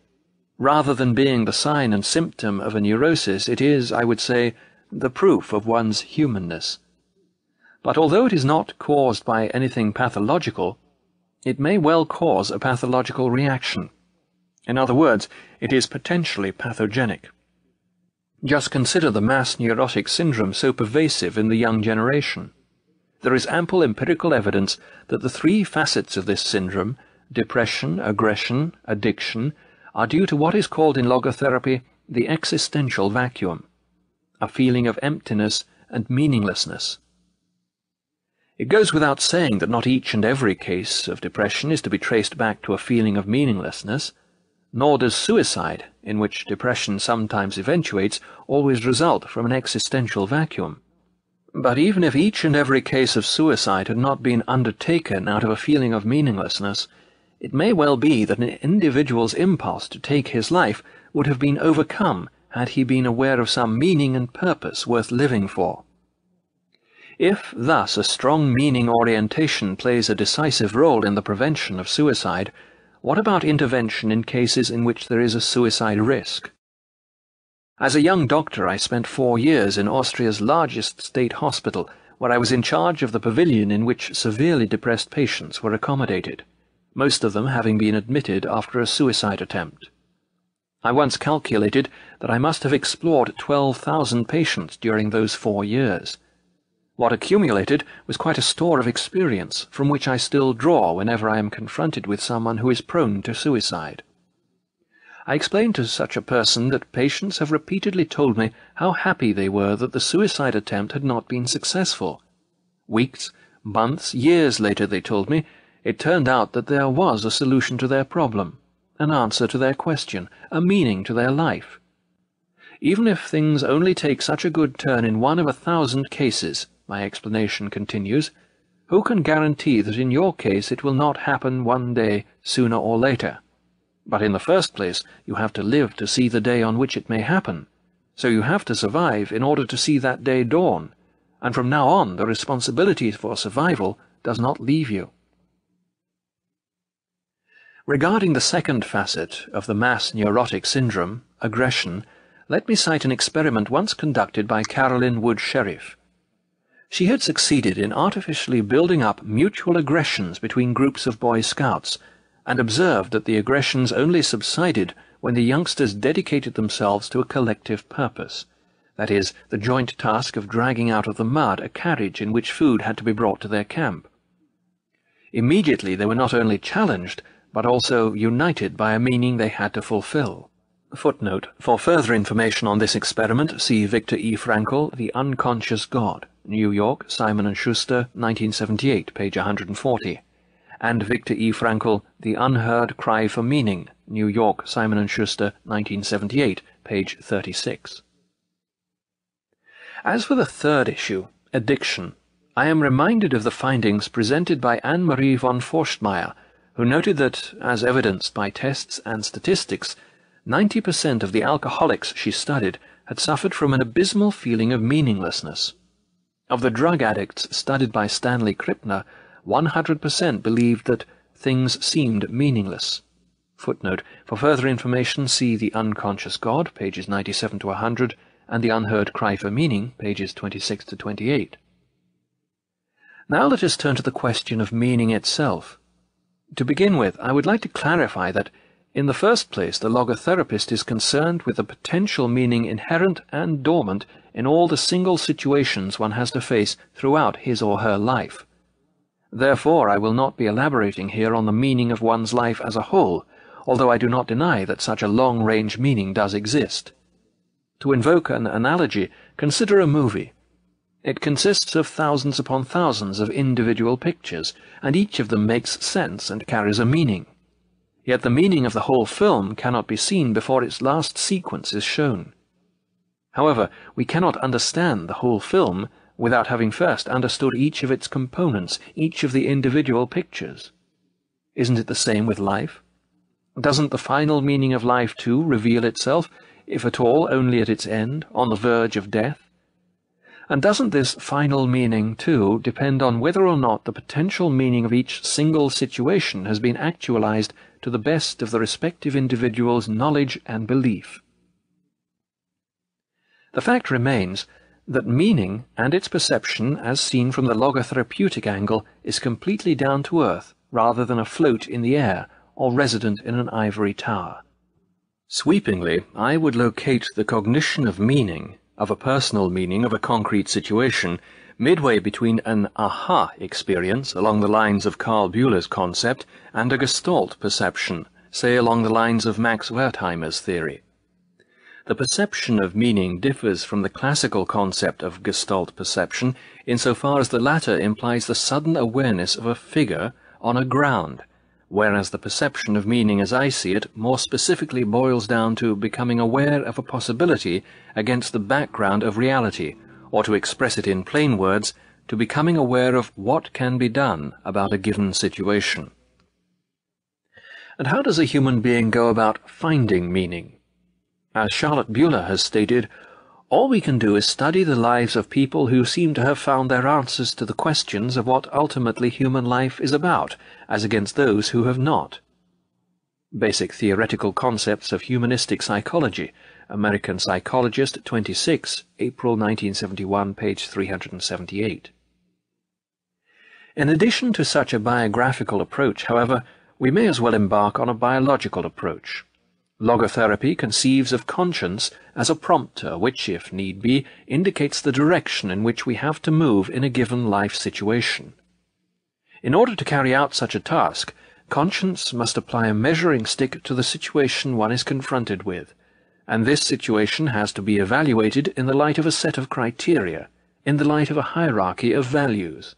Rather than being the sign and symptom of a neurosis, it is, I would say, the proof of one's humanness. But although it is not caused by anything pathological, it may well cause a pathological reaction. In other words, it is potentially pathogenic. Just consider the mass neurotic syndrome so pervasive in the young generation. There is ample empirical evidence that the three facets of this syndrome depression, aggression, addiction are due to what is called in logotherapy the existential vacuum, a feeling of emptiness and meaninglessness. It goes without saying that not each and every case of depression is to be traced back to a feeling of meaninglessness, nor does suicide, in which depression sometimes eventuates, always result from an existential vacuum. But even if each and every case of suicide had not been undertaken out of a feeling of meaninglessness, it may well be that an individual's impulse to take his life would have been overcome had he been aware of some meaning and purpose worth living for. If, thus, a strong meaning orientation plays a decisive role in the prevention of suicide, what about intervention in cases in which there is a suicide risk? As a young doctor, I spent four years in Austria's largest state hospital, where I was in charge of the pavilion in which severely depressed patients were accommodated, most of them having been admitted after a suicide attempt. I once calculated that I must have explored 12,000 patients during those four years. What accumulated was quite a store of experience from which I still draw whenever I am confronted with someone who is prone to suicide. I explained to such a person that patients have repeatedly told me how happy they were that the suicide attempt had not been successful. Weeks, months, years later, they told me, it turned out that there was a solution to their problem, an answer to their question, a meaning to their life. Even if things only take such a good turn in one of a thousand cases, my explanation continues, who can guarantee that in your case it will not happen one day sooner or later? But in the first place, you have to live to see the day on which it may happen. So you have to survive in order to see that day dawn, and from now on the responsibility for survival does not leave you. Regarding the second facet of the mass neurotic syndrome, aggression, let me cite an experiment once conducted by Carolyn Wood Sherif. She had succeeded in artificially building up mutual aggressions between groups of Boy Scouts, and observed that the aggressions only subsided when the youngsters dedicated themselves to a collective purpose, that is, the joint task of dragging out of the mud a carriage in which food had to be brought to their camp. Immediately they were not only challenged, but also united by a meaning they had to fulfill. Footnote. For further information on this experiment, see Viktor E. Frankl, The Unconscious God. New York, Simon & Schuster, 1978, page 140, and Viktor E. Frankl, The Unheard Cry for Meaning, New York, Simon & Schuster, 1978, page 36. As for the third issue, addiction, I am reminded of the findings presented by Anne-Marie von Forstmeier, who noted that, as evidenced by tests and statistics, 90% of the alcoholics she studied had suffered from an abysmal feeling of meaninglessness. Of the drug addicts studied by Stanley Krippner, 100% believed that things seemed meaningless. Footnote. For further information, see The Unconscious God, pages 97 to 100, and The Unheard Cry for Meaning, pages 26 to 28. Now let us turn to the question of meaning itself. To begin with, I would like to clarify that, in the first place, the logotherapist is concerned with the potential meaning inherent and dormant in all the single situations one has to face throughout his or her life. Therefore, I will not be elaborating here on the meaning of one's life as a whole, although I do not deny that such a long-range meaning does exist. To invoke an analogy, consider a movie. It consists of thousands upon thousands of individual pictures, and each of them makes sense and carries a meaning. Yet the meaning of the whole film cannot be seen before its last sequence is shown. However, we cannot understand the whole film without having first understood each of its components, each of the individual pictures. Isn't it the same with life? Doesn't the final meaning of life, too, reveal itself, if at all only at its end, on the verge of death? And doesn't this final meaning, too, depend on whether or not the potential meaning of each single situation has been actualized to the best of the respective individual's knowledge and belief? The fact remains that meaning and its perception, as seen from the logotherapeutic angle, is completely down to earth rather than afloat in the air or resident in an ivory tower. Sweepingly, I would locate the cognition of meaning of a personal meaning of a concrete situation midway between an aha experience along the lines of Karl Buhler's concept and a gestalt perception, say along the lines of Max Wertheimer's theory. The perception of meaning differs from the classical concept of gestalt perception insofar as the latter implies the sudden awareness of a figure on a ground, whereas the perception of meaning as I see it more specifically boils down to becoming aware of a possibility against the background of reality, or to express it in plain words, to becoming aware of what can be done about a given situation. And how does a human being go about finding meaning? As Charlotte Buehler has stated, all we can do is study the lives of people who seem to have found their answers to the questions of what ultimately human life is about, as against those who have not. Basic Theoretical Concepts of Humanistic Psychology, American Psychologist 26, April 1971, page 378. In addition to such a biographical approach, however, we may as well embark on a biological approach. Logotherapy conceives of conscience as a prompter which, if need be, indicates the direction in which we have to move in a given life situation. In order to carry out such a task, conscience must apply a measuring stick to the situation one is confronted with, and this situation has to be evaluated in the light of a set of criteria, in the light of a hierarchy of values.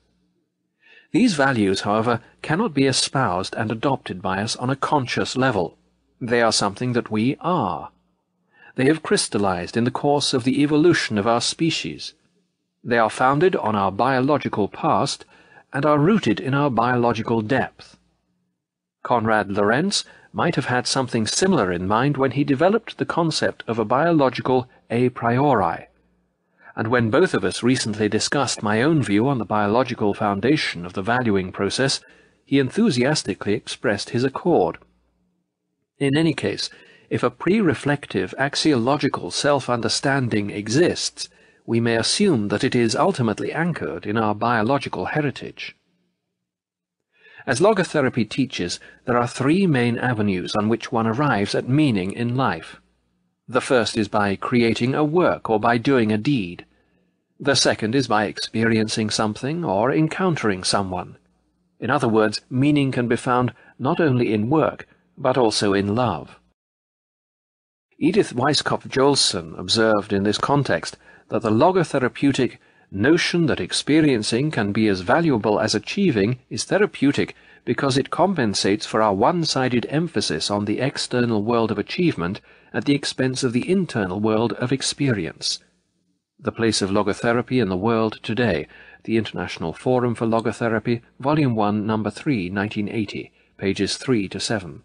These values, however, cannot be espoused and adopted by us on a conscious level. They are something that we are. They have crystallized in the course of the evolution of our species. They are founded on our biological past and are rooted in our biological depth. Konrad Lorenz might have had something similar in mind when he developed the concept of a biological a priori. And when both of us recently discussed my own view on the biological foundation of the valuing process, he enthusiastically expressed his accord. In any case, if a pre-reflective axiological self-understanding exists, we may assume that it is ultimately anchored in our biological heritage. As logotherapy teaches, there are three main avenues on which one arrives at meaning in life. The first is by creating a work or by doing a deed. The second is by experiencing something or encountering someone. In other words, meaning can be found not only in work, but also in love. Edith Weisskopf Joelson observed in this context that the logotherapeutic notion that experiencing can be as valuable as achieving is therapeutic because it compensates for our one-sided emphasis on the external world of achievement at the expense of the internal world of experience. The Place of Logotherapy in the World Today, the International Forum for Logotherapy, Volume 1, Number 3, 1980, pages 3 to 7.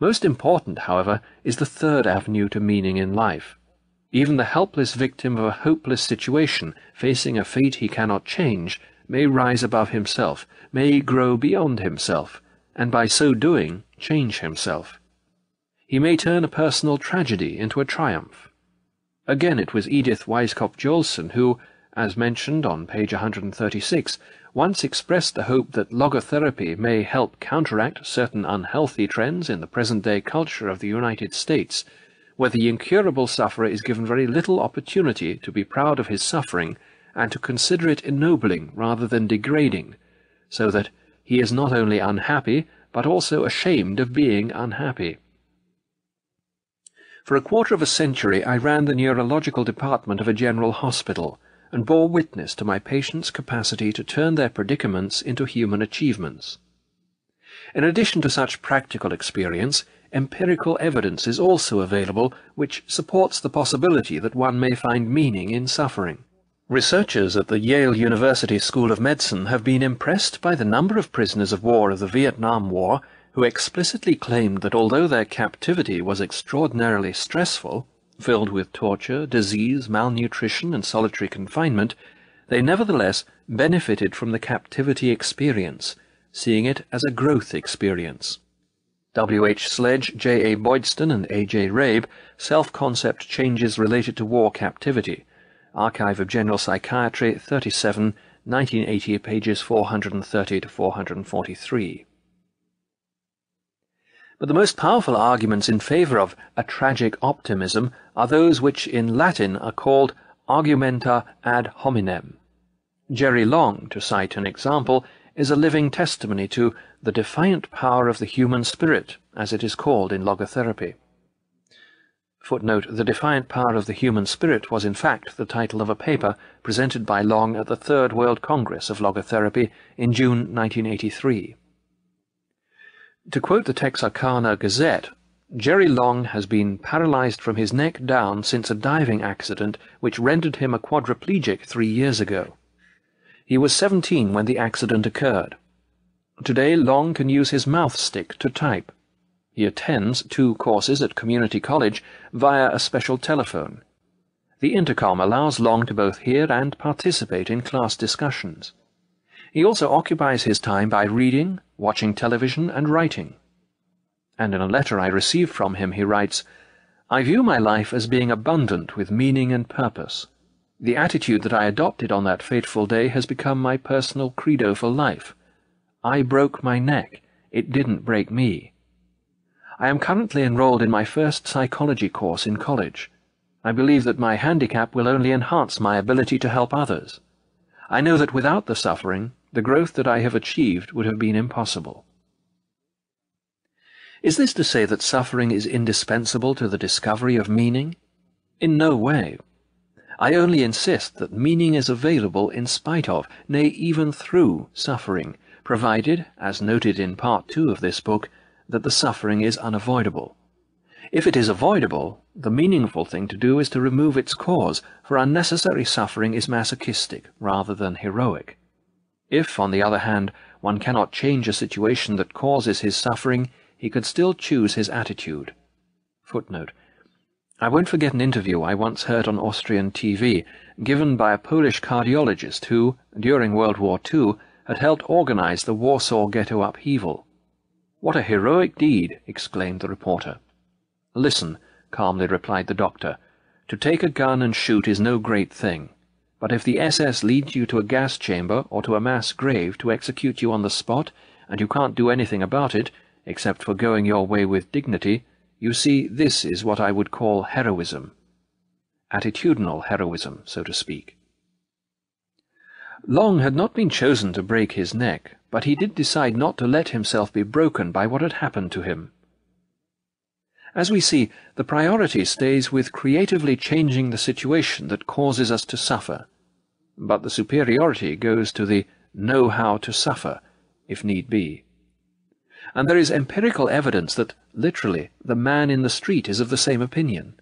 Most important, however, is the third avenue to meaning in life. Even the helpless victim of a hopeless situation, facing a fate he cannot change, may rise above himself, may grow beyond himself, and by so doing change himself. He may turn a personal tragedy into a triumph. Again, it was Edith Weisskopf Joelson who, as mentioned on page 136, once expressed the hope that logotherapy may help counteract certain unhealthy trends in the present-day culture of the United States, where the incurable sufferer is given very little opportunity to be proud of his suffering and to consider it ennobling rather than degrading, so that he is not only unhappy, but also ashamed of being unhappy. For a quarter of a century I ran the neurological department of a general hospital, and bore witness to my patients' capacity to turn their predicaments into human achievements. In addition to such practical experience, empirical evidence is also available which supports the possibility that one may find meaning in suffering. Researchers at the Yale University School of Medicine have been impressed by the number of prisoners of war of the Vietnam War who explicitly claimed that although their captivity was extraordinarily stressful, filled with torture, disease, malnutrition, and solitary confinement, they nevertheless benefited from the captivity experience, seeing it as a growth experience. W. H. Sledge, J. A. Boydstun, and A. J. Rabe, Self-Concept Changes Related to War Captivity, Archive of General Psychiatry, 37, 1980, pages 430 to 443. But the most powerful arguments in favour of a tragic optimism are those which in Latin are called argumenta ad hominem. Jerry Long, to cite an example, is a living testimony to the defiant power of the human spirit, as it is called in logotherapy. Footnote, the defiant power of the human spirit was in fact the title of a paper presented by Long at the Third World Congress of Logotherapy in June 1983. To quote the Texarkana Gazette, Jerry Long has been paralyzed from his neck down since a diving accident which rendered him a quadriplegic three years ago. He was 17 when the accident occurred. Today Long can use his mouth stick to type. He attends two courses at community college via a special telephone. The intercom allows Long to both hear and participate in class discussions. He also occupies his time by reading, watching television, and writing. And in a letter I received from him he writes, I view my life as being abundant with meaning and purpose. The attitude that I adopted on that fateful day has become my personal credo for life. I broke my neck. It didn't break me. I am currently enrolled in my first psychology course in college. I believe that my handicap will only enhance my ability to help others. I know that without the suffering, the growth that I have achieved would have been impossible. Is this to say that suffering is indispensable to the discovery of meaning? In no way. I only insist that meaning is available in spite of, nay, even through, suffering, provided, as noted in Part 2 of this book, that the suffering is unavoidable. If it is avoidable, the meaningful thing to do is to remove its cause, for unnecessary suffering is masochistic rather than heroic. If, on the other hand, one cannot change a situation that causes his suffering, he could still choose his attitude. Footnote. I won't forget an interview I once heard on Austrian TV, given by a Polish cardiologist who, during World War II, had helped organize the Warsaw Ghetto upheaval. What a heroic deed! exclaimed the reporter. Listen, calmly replied the doctor. To take a gun and shoot is no great thing. But if the SS leads you to a gas chamber or to a mass grave to execute you on the spot, and you can't do anything about it, except for going your way with dignity, you see, this is what I would call heroism. Attitudinal heroism, so to speak. Long had not been chosen to break his neck, but he did decide not to let himself be broken by what had happened to him. As we see, the priority stays with creatively changing the situation that causes us to suffer, but the superiority goes to the know how to suffer, if need be. And there is empirical evidence that, literally, the man in the street is of the same opinion.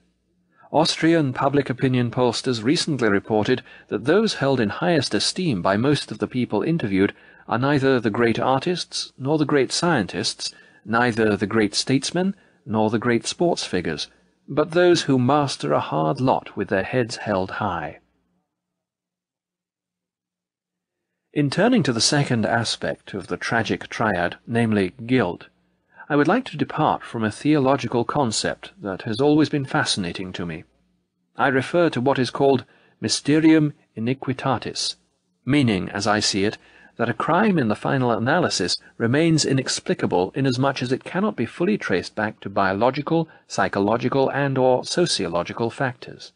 Austrian public opinion pollsters recently reported that those held in highest esteem by most of the people interviewed are neither the great artists nor the great scientists, neither the great statesmen nor the great sports figures, but those who master a hard lot with their heads held high. In turning to the second aspect of the tragic triad, namely guilt, I would like to depart from a theological concept that has always been fascinating to me. I refer to what is called mysterium iniquitatis, meaning, as I see it, that a crime in the final analysis remains inexplicable inasmuch as it cannot be fully traced back to biological, psychological, and or sociological factors.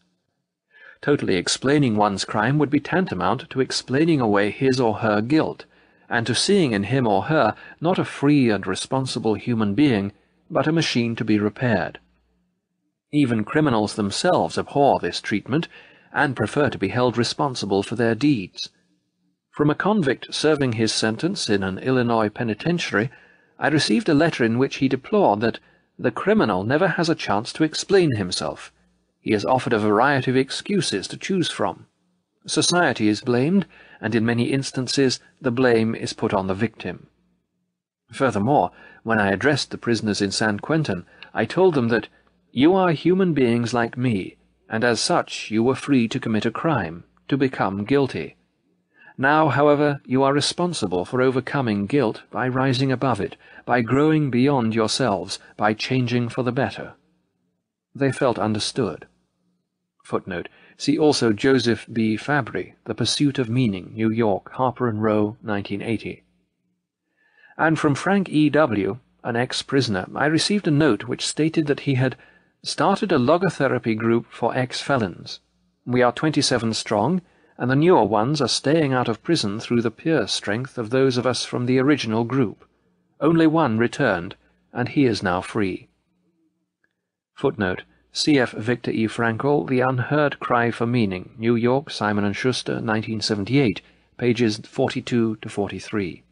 Totally explaining one's crime would be tantamount to explaining away his or her guilt, and to seeing in him or her not a free and responsible human being, but a machine to be repaired. Even criminals themselves abhor this treatment, and prefer to be held responsible for their deeds. From a convict serving his sentence in an Illinois penitentiary, I received a letter in which he deplored that the criminal never has a chance to explain himself. He is offered a variety of excuses to choose from. Society is blamed, and in many instances the blame is put on the victim. Furthermore, when I addressed the prisoners in San Quentin, I told them that You are human beings like me, and as such you were free to commit a crime, to become guilty. Now, however, you are responsible for overcoming guilt by rising above it, by growing beyond yourselves, by changing for the better. They felt understood. Footnote. See also Joseph B. Fabry, The Pursuit of Meaning, New York, Harper and Row, 1980. And from Frank E. W., an ex-prisoner, I received a note which stated that he had started a logotherapy group for ex-felons. We are 27 strong, and the newer ones are staying out of prison through the pure strength of those of us from the original group. Only one returned, and he is now free. Footnote. C.F. Victor E. Frankel, The Unheard Cry for Meaning, New York, Simon & Schuster, 1978, pages 42 to 43.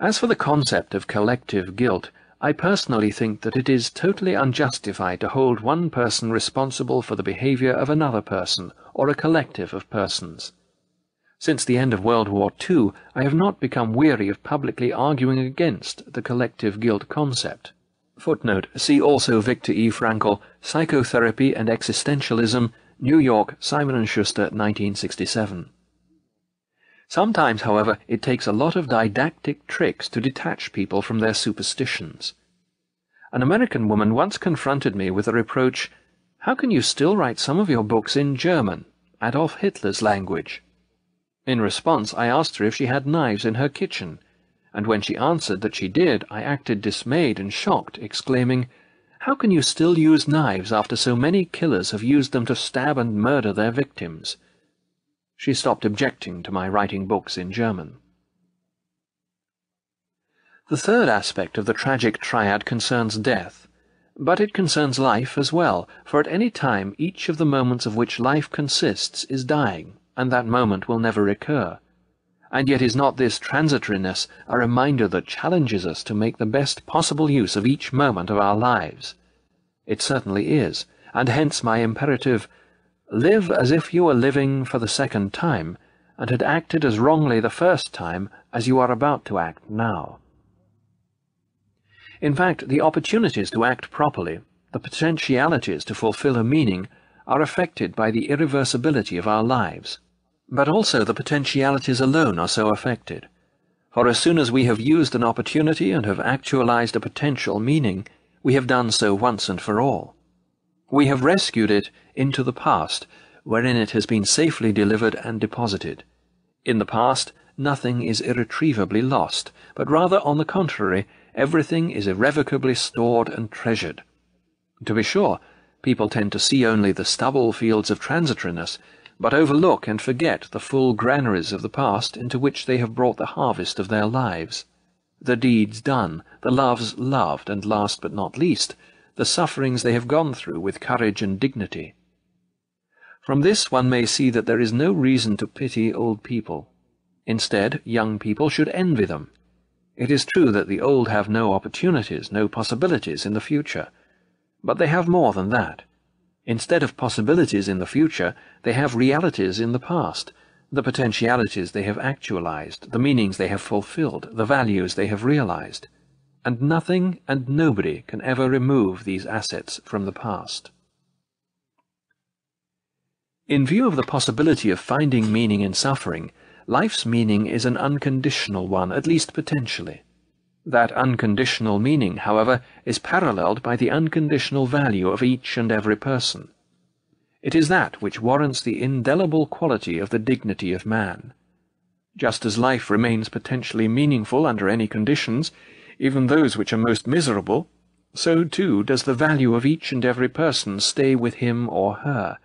As for the concept of collective guilt, I personally think that it is totally unjustified to hold one person responsible for the behavior of another person, or a collective of persons. Since the end of World War II, I have not become weary of publicly arguing against the collective guilt concept. Footnote. See also Viktor E. Frankl, Psychotherapy and Existentialism, New York, Simon & Schuster, 1967. Sometimes, however, it takes a lot of didactic tricks to detach people from their superstitions. An American woman once confronted me with the reproach, How can you still write some of your books in German, Adolf Hitler's language? In response, I asked her if she had knives in her kitchen, and when she answered that she did, I acted dismayed and shocked, exclaiming, How can you still use knives after so many killers have used them to stab and murder their victims? She stopped objecting to my writing books in German. The third aspect of the tragic triad concerns death, but it concerns life as well, for at any time each of the moments of which life consists is dying, and that moment will never recur. And yet is not this transitoriness a reminder that challenges us to make the best possible use of each moment of our lives? It certainly is, and hence my imperative, Live as if you were living for the second time, and had acted as wrongly the first time as you are about to act now. In fact, the opportunities to act properly, the potentialities to fulfill a meaning, are affected by the irreversibility of our lives. But also the potentialities alone are so affected. For as soon as we have used an opportunity and have actualized a potential meaning, we have done so once and for all. We have rescued it into the past, wherein it has been safely delivered and deposited. In the past, nothing is irretrievably lost, but rather, on the contrary, everything is irrevocably stored and treasured. To be sure, people tend to see only the stubble fields of transitoriness, but overlook and forget the full granaries of the past into which they have brought the harvest of their lives. The deeds done, the loves loved, and last but not least, the sufferings they have gone through with courage and dignity. From this one may see that there is no reason to pity old people. Instead, young people should envy them. It is true that the old have no opportunities, no possibilities in the future. But they have more than that. Instead of possibilities in the future, they have realities in the past, the potentialities they have actualized, the meanings they have fulfilled, the values they have realized and nothing and nobody can ever remove these assets from the past. In view of the possibility of finding meaning in suffering, life's meaning is an unconditional one, at least potentially. That unconditional meaning, however, is paralleled by the unconditional value of each and every person. It is that which warrants the indelible quality of the dignity of man. Just as life remains potentially meaningful under any conditions, even those which are most miserable, so too does the value of each and every person stay with him or her,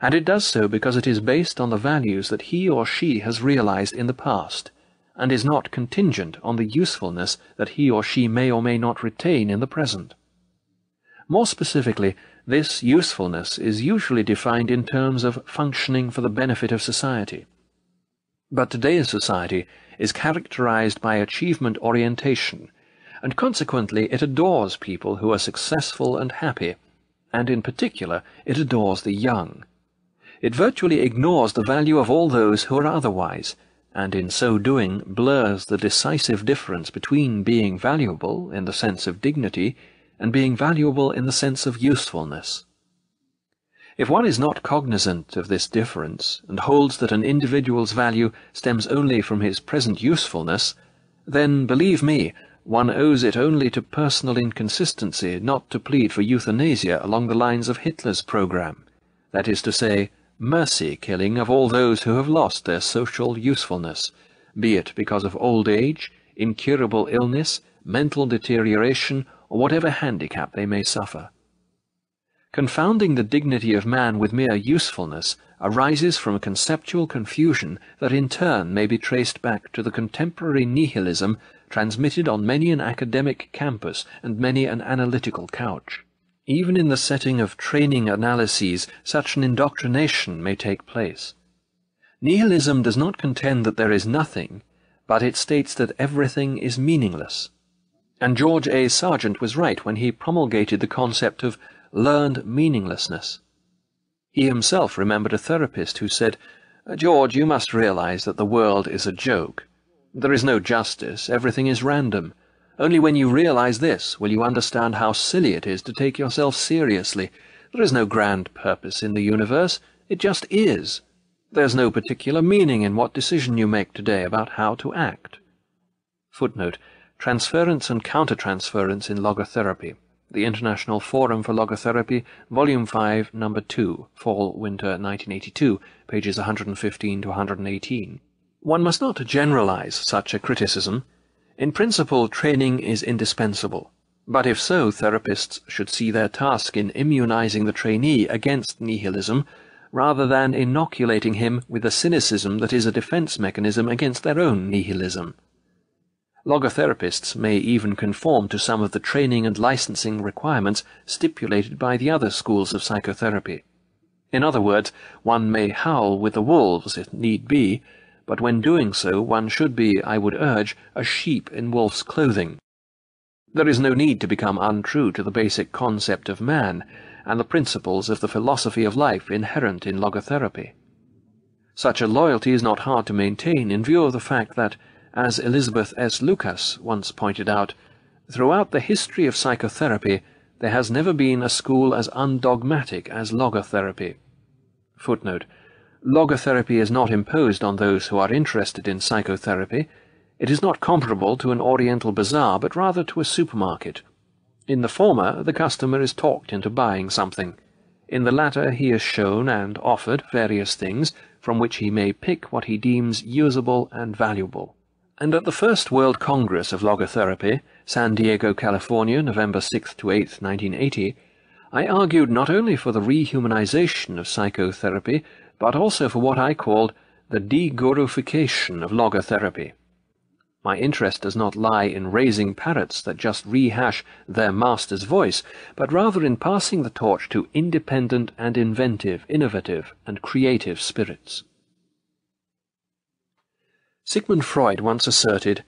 and it does so because it is based on the values that he or she has realized in the past, and is not contingent on the usefulness that he or she may or may not retain in the present. More specifically, this usefulness is usually defined in terms of functioning for the benefit of society. But today's society is characterized by achievement orientation, and consequently it adores people who are successful and happy, and in particular it adores the young. It virtually ignores the value of all those who are otherwise, and in so doing blurs the decisive difference between being valuable, in the sense of dignity, and being valuable in the sense of usefulness. If one is not cognizant of this difference and holds that an individual's value stems only from his present usefulness, then, believe me, one owes it only to personal inconsistency not to plead for euthanasia along the lines of Hitler's program, that is to say, mercy killing of all those who have lost their social usefulness, be it because of old age, incurable illness, mental deterioration, or whatever handicap they may suffer. Confounding the dignity of man with mere usefulness arises from a conceptual confusion that in turn may be traced back to the contemporary nihilism transmitted on many an academic campus and many an analytical couch. Even in the setting of training analyses, such an indoctrination may take place. Nihilism does not contend that there is nothing, but it states that everything is meaningless. And George A. Sargent was right when he promulgated the concept of learned meaninglessness. He himself remembered a therapist who said, George, you must realize that the world is a joke. There is no justice, everything is random. Only when you realize this will you understand how silly it is to take yourself seriously. There is no grand purpose in the universe, it just is. There's no particular meaning in what decision you make today about how to act. Footnote, Transference and Countertransference in Logotherapy. The International Forum for Logotherapy, Volume 5, Number 2, Fall Winter 1982, pages 115 to 118. One must not generalize such a criticism. In principle, training is indispensable. But if so, therapists should see their task in immunizing the trainee against nihilism rather than inoculating him with a cynicism that is a defense mechanism against their own nihilism. Logotherapists may even conform to some of the training and licensing requirements stipulated by the other schools of psychotherapy. In other words, one may howl with the wolves if need be, but when doing so one should be, I would urge, a sheep in wolf's clothing. There is no need to become untrue to the basic concept of man and the principles of the philosophy of life inherent in logotherapy. Such a loyalty is not hard to maintain in view of the fact that as Elisabeth S. Lukas once pointed out, throughout the history of psychotherapy, there has never been a school as undogmatic as logotherapy. Footnote. Logotherapy is not imposed on those who are interested in psychotherapy. It is not comparable to an oriental bazaar, but rather to a supermarket. In the former, the customer is talked into buying something. In the latter, he is shown and offered various things from which he may pick what he deems usable and valuable and at the first World Congress of Logotherapy, San Diego, California, November 6 to 8, 1980, I argued not only for the rehumanization of psychotherapy, but also for what I called the degurufication of logotherapy. My interest does not lie in raising parrots that just rehash their master's voice, but rather in passing the torch to independent and inventive, innovative, and creative spirits. Sigmund Freud once asserted,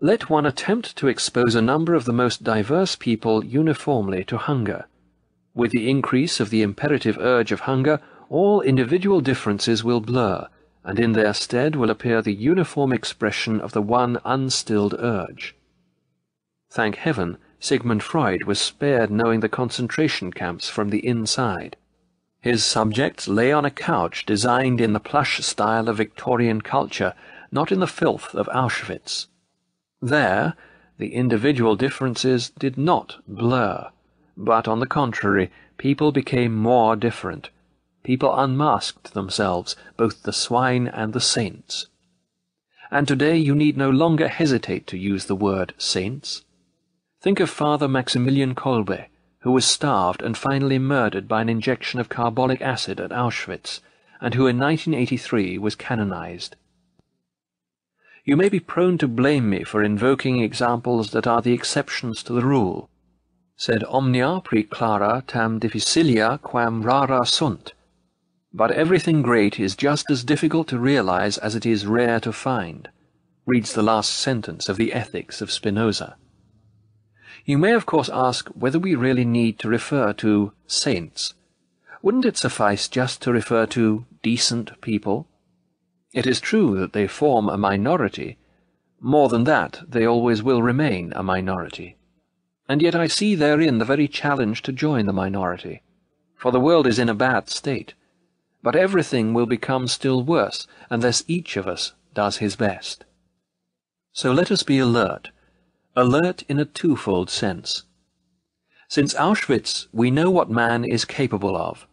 Let one attempt to expose a number of the most diverse people uniformly to hunger. With the increase of the imperative urge of hunger, all individual differences will blur, and in their stead will appear the uniform expression of the one unstilled urge. Thank heaven, Sigmund Freud was spared knowing the concentration camps from the inside. His subjects lay on a couch designed in the plush style of Victorian culture, not in the filth of Auschwitz. There, the individual differences did not blur, but on the contrary, people became more different. People unmasked themselves, both the swine and the saints. And today you need no longer hesitate to use the word saints. Think of Father Maximilian Kolbe, who was starved and finally murdered by an injection of carbolic acid at Auschwitz, and who in 1983 was canonized. You may be prone to blame me for invoking examples that are the exceptions to the rule. Sed omnia praeclara tam difficilia quam rara sunt. But everything great is just as difficult to realize as it is rare to find, reads the last sentence of the Ethics of Spinoza. You may of course ask whether we really need to refer to saints. Wouldn't it suffice just to refer to decent people? It is true that they form a minority. More than that, they always will remain a minority. and yet I see therein the very challenge to join the minority. For the world is in a bad state, but everything will become still worse unless each of us does his best. So let us be alert, alert in a twofold sense. Since Auschwitz, we know what man is capable of,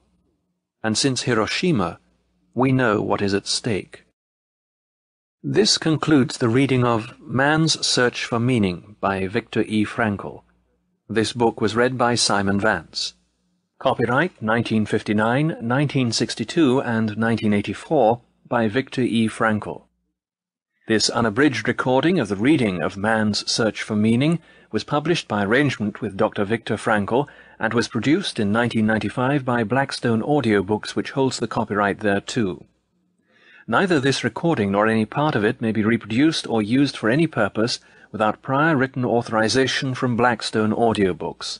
and since Hiroshima, we know what is at stake. This concludes the reading of Man's Search for Meaning by Viktor E. Frankl. This book was read by Simon Vance. Copyright 1959, 1962, and 1984 by Viktor E. Frankl. This unabridged recording of the reading of Man's Search for Meaning was published by arrangement with Dr. Viktor Frankl and was produced in 1995 by Blackstone Audiobooks, which holds the copyright thereto. Neither this recording nor any part of it may be reproduced or used for any purpose without prior written authorization from Blackstone Audiobooks.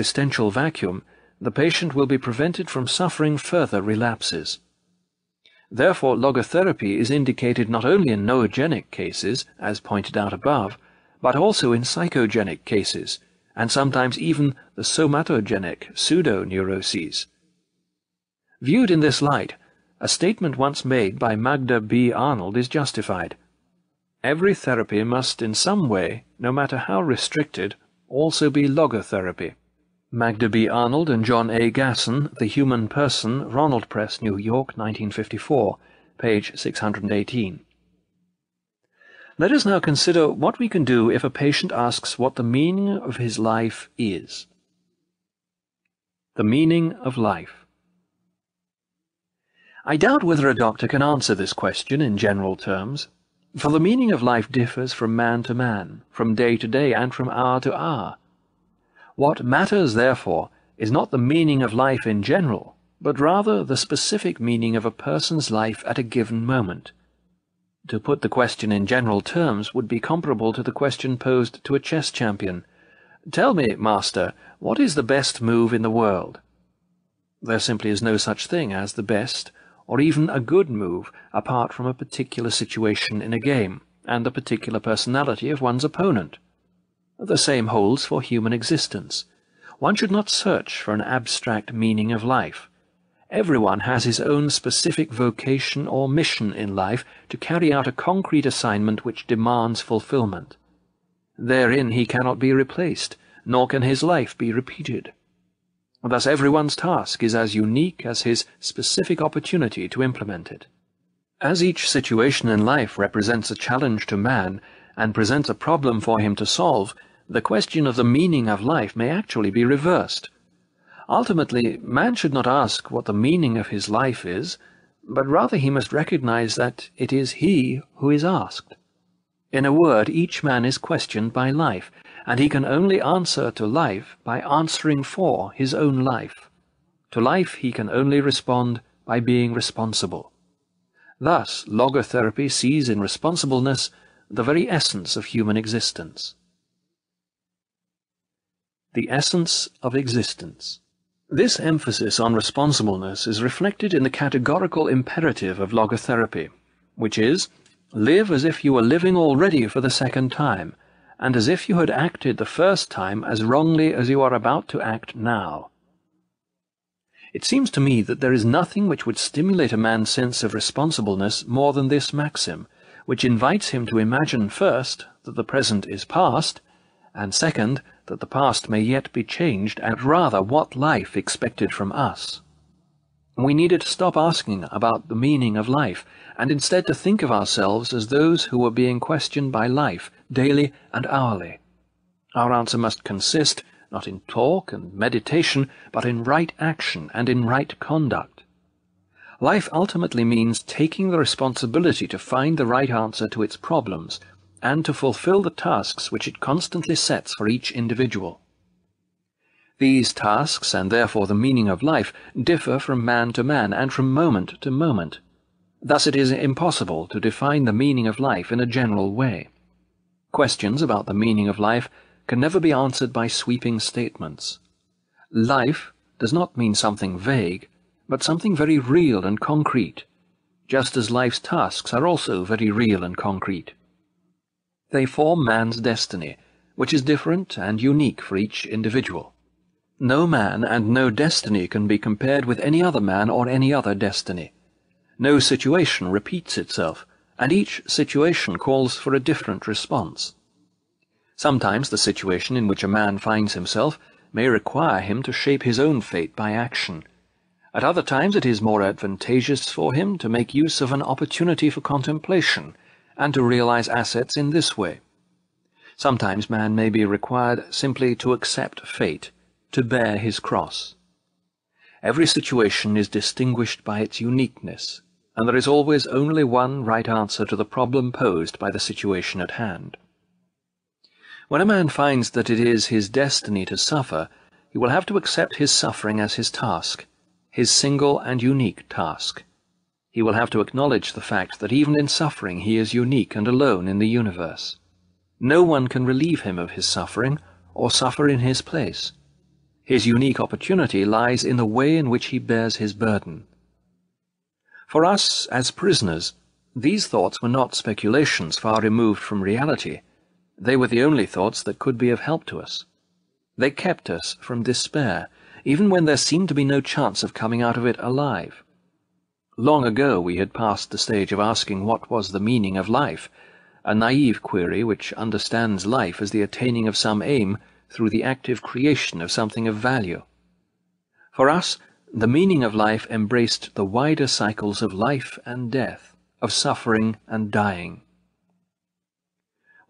Existential vacuum, the patient will be prevented from suffering further relapses. Therefore, logotherapy is indicated not only in noogenic cases, as pointed out above, but also in psychogenic cases, and sometimes even the somatogenic pseudo-neuroses. Viewed in this light, a statement once made by Magda B. Arnold is justified. Every therapy must in some way, no matter how restricted, also be logotherapy. Magda B. Arnold and John A. Gasson, The Human Person, Ronald Press, New York, 1954, page 618. Let us now consider what we can do if a patient asks what the meaning of his life is. The meaning of life. I doubt whether a doctor can answer this question in general terms, for the meaning of life differs from man to man, from day to day, and from hour to hour. What matters, therefore, is not the meaning of life in general, but rather the specific meaning of a person's life at a given moment. To put the question in general terms would be comparable to the question posed to a chess champion. Tell me, master, what is the best move in the world? There simply is no such thing as the best, or even a good move, apart from a particular situation in a game, and the particular personality of one's opponent. The same holds for human existence. One should not search for an abstract meaning of life. Everyone has his own specific vocation or mission in life to carry out a concrete assignment which demands fulfillment. Therein he cannot be replaced, nor can his life be repeated. Thus everyone's task is as unique as his specific opportunity to implement it. As each situation in life represents a challenge to man and presents a problem for him to solve, the question of the meaning of life may actually be reversed. Ultimately, man should not ask what the meaning of his life is, but rather he must recognize that it is he who is asked. In a word, each man is questioned by life, and he can only answer to life by answering for his own life. To life he can only respond by being responsible. Thus, logotherapy sees in responsibleness the very essence of human existence. The essence of existence. This emphasis on responsibleness is reflected in the categorical imperative of logotherapy, which is, live as if you were living already for the second time, and as if you had acted the first time as wrongly as you are about to act now. It seems to me that there is nothing which would stimulate a man's sense of responsibleness more than this maxim, which invites him to imagine first that the present is past, and second, that the past may yet be changed, and rather what life expected from us. We needed to stop asking about the meaning of life, and instead to think of ourselves as those who were being questioned by life, daily and hourly. Our answer must consist not in talk and meditation, but in right action and in right conduct. Life ultimately means taking the responsibility to find the right answer to its problems and to fulfill the tasks which it constantly sets for each individual. These tasks, and therefore the meaning of life, differ from man to man and from moment to moment. Thus it is impossible to define the meaning of life in a general way. Questions about the meaning of life can never be answered by sweeping statements. Life does not mean something vague, but something very real and concrete, just as life's tasks are also very real and concrete. They form man's destiny, which is different and unique for each individual. No man and no destiny can be compared with any other man or any other destiny. No situation repeats itself, and each situation calls for a different response. Sometimes the situation in which a man finds himself may require him to shape his own fate by action. At other times it is more advantageous for him to make use of an opportunity for contemplation, and to realize assets in this way. Sometimes man may be required simply to accept fate, to bear his cross. Every situation is distinguished by its uniqueness, and there is always only one right answer to the problem posed by the situation at hand. When a man finds that it is his destiny to suffer, he will have to accept his suffering as his task, his single and unique task. He will have to acknowledge the fact that even in suffering he is unique and alone in the universe. No one can relieve him of his suffering or suffer in his place. His unique opportunity lies in the way in which he bears his burden. For us, as prisoners, these thoughts were not speculations far removed from reality, they were the only thoughts that could be of help to us. They kept us from despair, even when there seemed to be no chance of coming out of it alive. Long ago we had passed the stage of asking what was the meaning of life, a naive query which understands life as the attaining of some aim through the active creation of something of value. For us, the meaning of life embraced the wider cycles of life and death, of suffering and dying.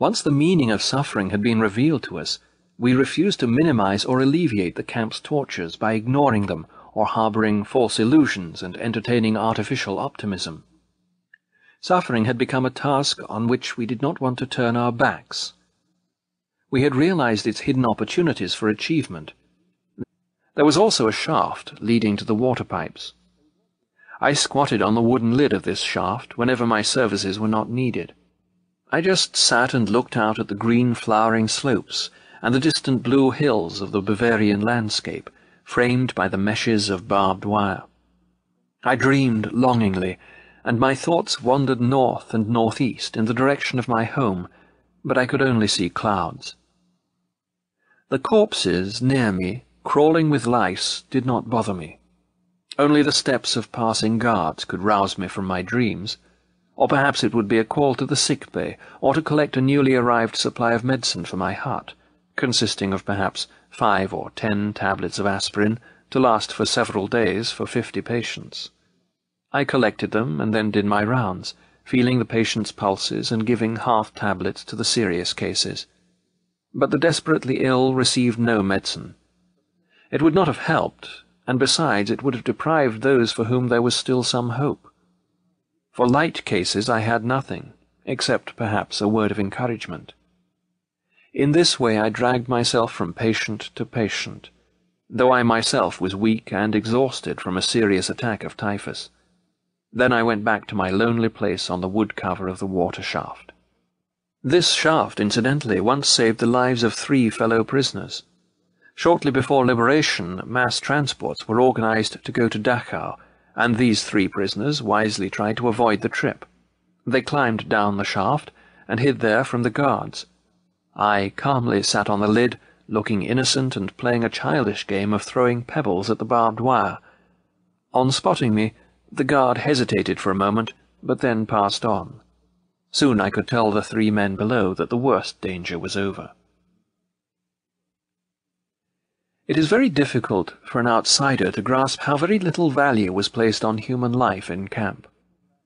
Once the meaning of suffering had been revealed to us, we refused to minimize or alleviate the camp's tortures by ignoring them or harboring false illusions and entertaining artificial optimism. Suffering had become a task on which we did not want to turn our backs. We had realized its hidden opportunities for achievement. There was also a shaft leading to the water pipes. I squatted on the wooden lid of this shaft whenever my services were not needed. I just sat and looked out at the green flowering slopes and the distant blue hills of the Bavarian landscape, framed by the meshes of barbed wire. I dreamed longingly, and my thoughts wandered north and northeast in the direction of my home, but I could only see clouds. The corpses near me, crawling with lice, did not bother me. Only the steps of passing guards could rouse me from my dreams, or perhaps it would be a call to the sick bay, or to collect a newly arrived supply of medicine for my hut, consisting of perhaps five or ten tablets of aspirin to last for several days for fifty patients. I collected them and then did my rounds, feeling the patients' pulses and giving half tablets to the serious cases. But the desperately ill received no medicine. It would not have helped, and besides it would have deprived those for whom there was still some hope. For light cases I had nothing, except perhaps a word of encouragement. In this way I dragged myself from patient to patient, though I myself was weak and exhausted from a serious attack of typhus. Then I went back to my lonely place on the wood cover of the water shaft. This shaft, incidentally, once saved the lives of three fellow prisoners. Shortly before liberation, mass transports were organized to go to Dachau, and these three prisoners wisely tried to avoid the trip. They climbed down the shaft and hid there from the guards. I calmly sat on the lid, looking innocent and playing a childish game of throwing pebbles at the barbed wire. On spotting me, the guard hesitated for a moment, but then passed on. Soon I could tell the three men below that the worst danger was over. It is very difficult for an outsider to grasp how very little value was placed on human life in camp.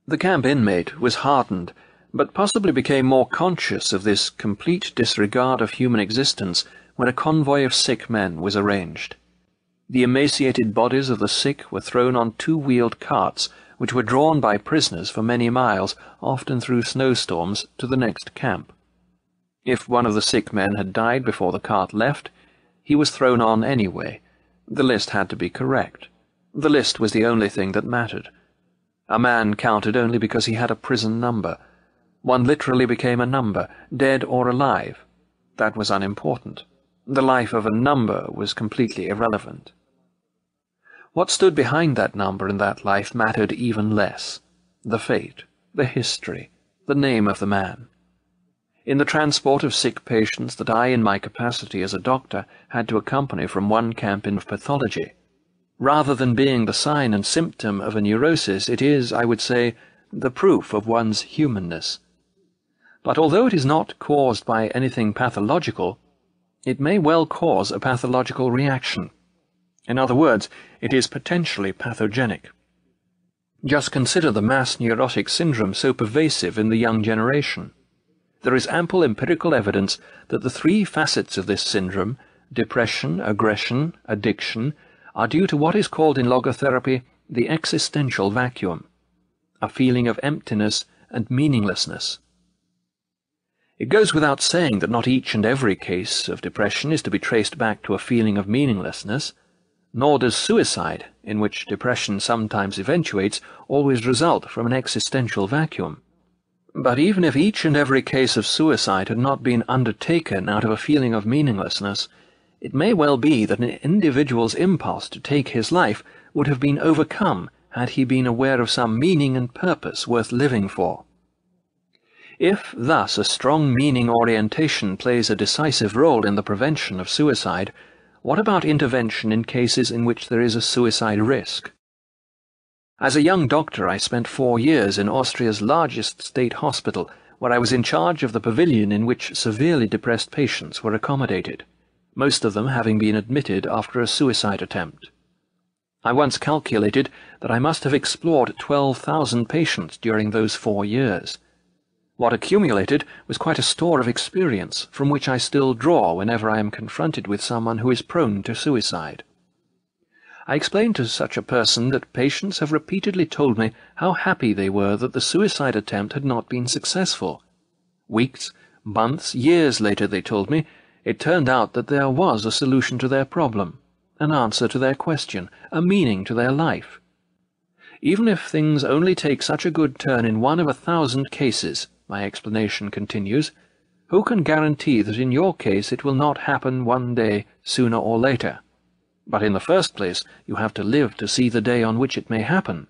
The camp inmate was hardened but possibly became more conscious of this complete disregard of human existence when a convoy of sick men was arranged. The emaciated bodies of the sick were thrown on two-wheeled carts, which were drawn by prisoners for many miles, often through snowstorms, to the next camp. If one of the sick men had died before the cart left, he was thrown on anyway. The list had to be correct. The list was the only thing that mattered. A man counted only because he had a prison number, one literally became a number, dead or alive. That was unimportant. The life of a number was completely irrelevant. What stood behind that number and that life mattered even less. The fate, the history, the name of the man. In the transport of sick patients that I, in my capacity as a doctor, had to accompany from one camp in pathology, rather than being the sign and symptom of a neurosis, it is, I would say, the proof of one's humanness. But although it is not caused by anything pathological, it may well cause a pathological reaction. In other words, it is potentially pathogenic. Just consider the mass neurotic syndrome so pervasive in the young generation. There is ample empirical evidence that the three facets of this syndrome, depression, aggression, addiction, are due to what is called in logotherapy the existential vacuum, a feeling of emptiness and meaninglessness. It goes without saying that not each and every case of depression is to be traced back to a feeling of meaninglessness, nor does suicide, in which depression sometimes eventuates, always result from an existential vacuum. But even if each and every case of suicide had not been undertaken out of a feeling of meaninglessness, it may well be that an individual's impulse to take his life would have been overcome had he been aware of some meaning and purpose worth living for. If thus a strong meaning orientation plays a decisive role in the prevention of suicide, what about intervention in cases in which there is a suicide risk? As a young doctor, I spent four years in Austria's largest state hospital, where I was in charge of the pavilion in which severely depressed patients were accommodated, most of them having been admitted after a suicide attempt. I once calculated that I must have explored 12,000 patients during those four years. What accumulated was quite a store of experience from which I still draw whenever I am confronted with someone who is prone to suicide. I explained to such a person that patients have repeatedly told me how happy they were that the suicide attempt had not been successful. Weeks, months, years later, they told me, it turned out that there was a solution to their problem, an answer to their question, a meaning to their life. Even if things only take such a good turn in one of a thousand cases, my explanation continues, who can guarantee that in your case it will not happen one day, sooner or later? But in the first place, you have to live to see the day on which it may happen.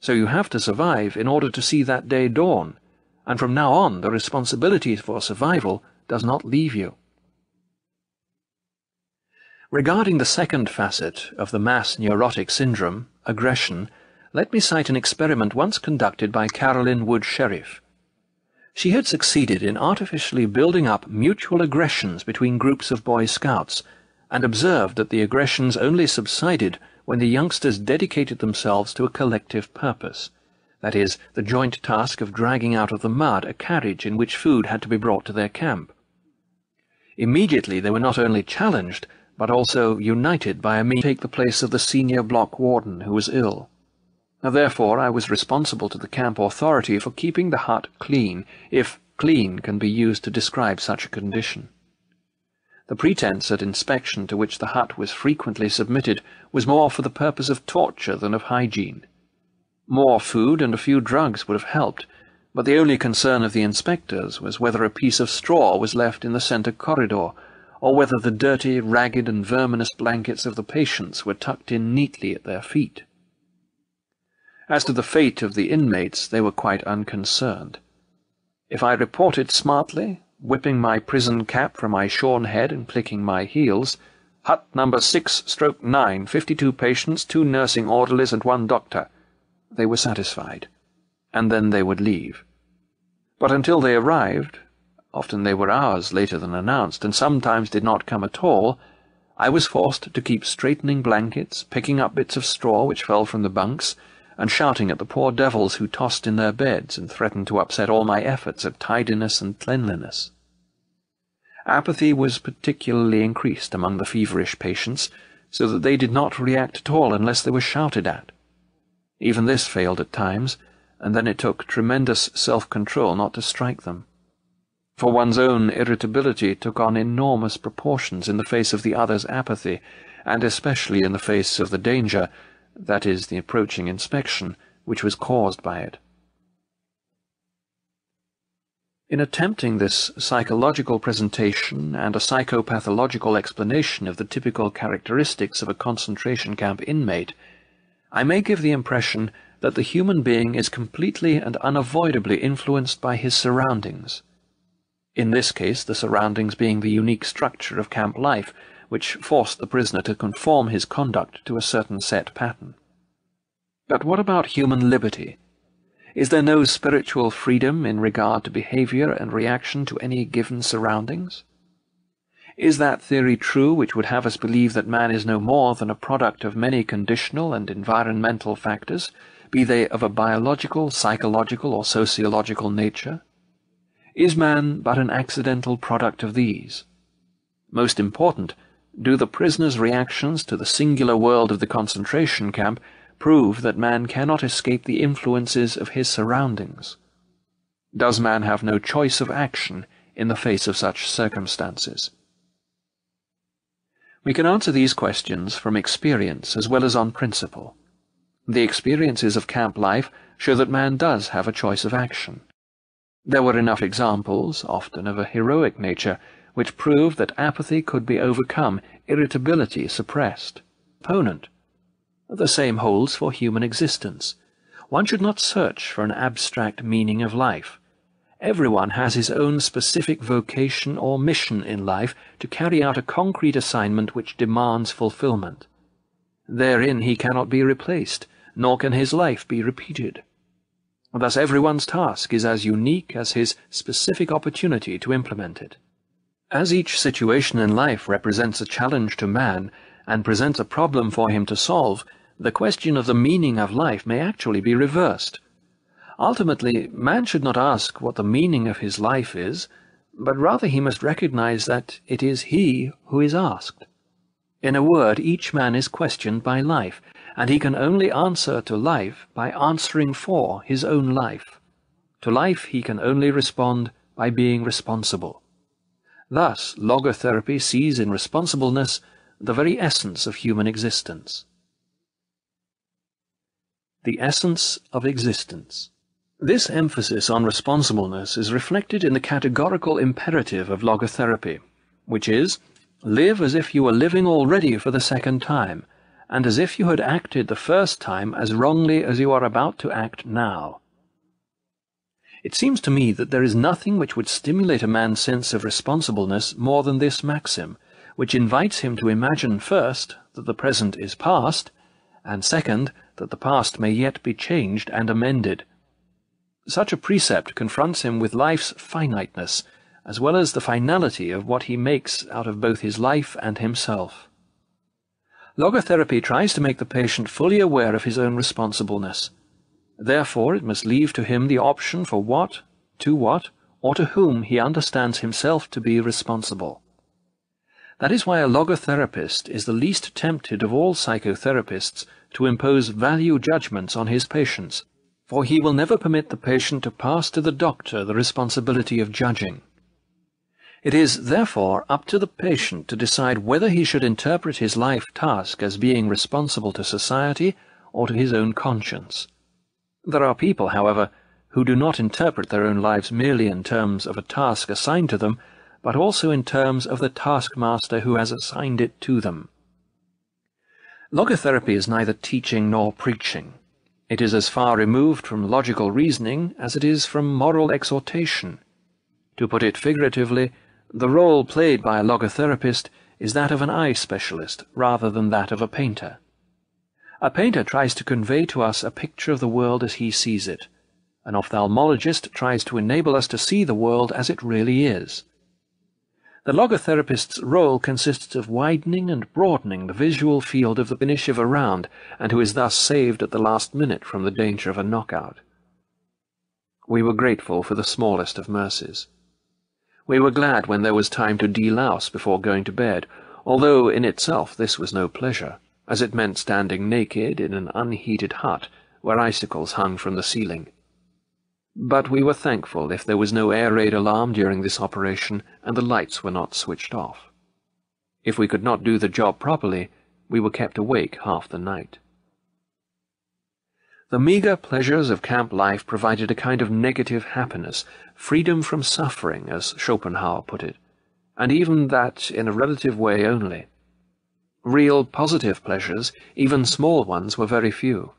So you have to survive in order to see that day dawn, and from now on the responsibility for survival does not leave you. Regarding the second facet of the mass neurotic syndrome, aggression, let me cite an experiment once conducted by Carolyn Wood Sherif, she had succeeded in artificially building up mutual aggressions between groups of Boy Scouts, and observed that the aggressions only subsided when the youngsters dedicated themselves to a collective purpose, that is, the joint task of dragging out of the mud a carriage in which food had to be brought to their camp. Immediately they were not only challenged, but also united by a meeting to take the place of the senior block warden who was ill. Therefore, I was responsible to the camp authority for keeping the hut clean, if clean can be used to describe such a condition. The pretense at inspection to which the hut was frequently submitted was more for the purpose of torture than of hygiene. More food and a few drugs would have helped, but the only concern of the inspectors was whether a piece of straw was left in the centre corridor, or whether the dirty, ragged, and verminous blankets of the patients were tucked in neatly at their feet. As to the fate of the inmates, they were quite unconcerned. If I reported smartly, whipping my prison cap from my shorn head and clicking my heels, hut number six stroke nine, fifty-two patients, two nursing orderlies, and one doctor, they were satisfied, and then they would leave. But until they arrived, often they were hours later than announced, and sometimes did not come at all, I was forced to keep straightening blankets, picking up bits of straw which fell from the bunks, and shouting at the poor devils who tossed in their beds and threatened to upset all my efforts at tidiness and cleanliness. Apathy was particularly increased among the feverish patients, so that they did not react at all unless they were shouted at. Even this failed at times, and then it took tremendous self-control not to strike them. For one's own irritability took on enormous proportions in the face of the other's apathy, and especially in the face of the danger that is, the approaching inspection, which was caused by it. In attempting this psychological presentation and a psychopathological explanation of the typical characteristics of a concentration camp inmate, I may give the impression that the human being is completely and unavoidably influenced by his surroundings. In this case, the surroundings being the unique structure of camp life, which forced the prisoner to conform his conduct to a certain set pattern. But what about human liberty? Is there no spiritual freedom in regard to behavior and reaction to any given surroundings? Is that theory true which would have us believe that man is no more than a product of many conditional and environmental factors, be they of a biological, psychological, or sociological nature? Is man but an accidental product of these? Most important, do the prisoner's reactions to the singular world of the concentration camp prove that man cannot escape the influences of his surroundings? Does man have no choice of action in the face of such circumstances? We can answer these questions from experience as well as on principle. The experiences of camp life show that man does have a choice of action. There were enough examples, often of a heroic nature, which proved that apathy could be overcome, irritability suppressed. Opponent. The same holds for human existence. One should not search for an abstract meaning of life. Everyone has his own specific vocation or mission in life to carry out a concrete assignment which demands fulfillment. Therein he cannot be replaced, nor can his life be repeated. Thus everyone's task is as unique as his specific opportunity to implement it. As each situation in life represents a challenge to man and presents a problem for him to solve, the question of the meaning of life may actually be reversed. Ultimately, man should not ask what the meaning of his life is, but rather he must recognize that it is he who is asked. In a word, each man is questioned by life, and he can only answer to life by answering for his own life. To life he can only respond by being responsible. Thus, logotherapy sees in responsibleness the very essence of human existence. The essence of existence. This emphasis on responsibleness is reflected in the categorical imperative of logotherapy, which is, live as if you were living already for the second time, and as if you had acted the first time as wrongly as you are about to act now. It seems to me that there is nothing which would stimulate a man's sense of responsibleness more than this maxim, which invites him to imagine first that the present is past, and second, that the past may yet be changed and amended. Such a precept confronts him with life's finiteness, as well as the finality of what he makes out of both his life and himself. Logotherapy tries to make the patient fully aware of his own responsibleness, Therefore it must leave to him the option for what, to what, or to whom he understands himself to be responsible. That is why a logotherapist is the least tempted of all psychotherapists to impose value judgments on his patients, for he will never permit the patient to pass to the doctor the responsibility of judging. It is, therefore, up to the patient to decide whether he should interpret his life task as being responsible to society or to his own conscience. There are people, however, who do not interpret their own lives merely in terms of a task assigned to them, but also in terms of the taskmaster who has assigned it to them. Logotherapy is neither teaching nor preaching. It is as far removed from logical reasoning as it is from moral exhortation. To put it figuratively, the role played by a logotherapist is that of an eye specialist rather than that of a painter. A painter tries to convey to us a picture of the world as he sees it. An ophthalmologist tries to enable us to see the world as it really is. The logotherapist's role consists of widening and broadening the visual field of the initiative around, and who is thus saved at the last minute from the danger of a knockout. We were grateful for the smallest of mercies. We were glad when there was time to delouse before going to bed, although in itself this was no pleasure, as it meant standing naked in an unheated hut where icicles hung from the ceiling. But we were thankful if there was no air raid alarm during this operation and the lights were not switched off. If we could not do the job properly, we were kept awake half the night. The meagre pleasures of camp life provided a kind of negative happiness, freedom from suffering, as Schopenhauer put it, and even that in a relative way only. Real positive pleasures, even small ones, were very few.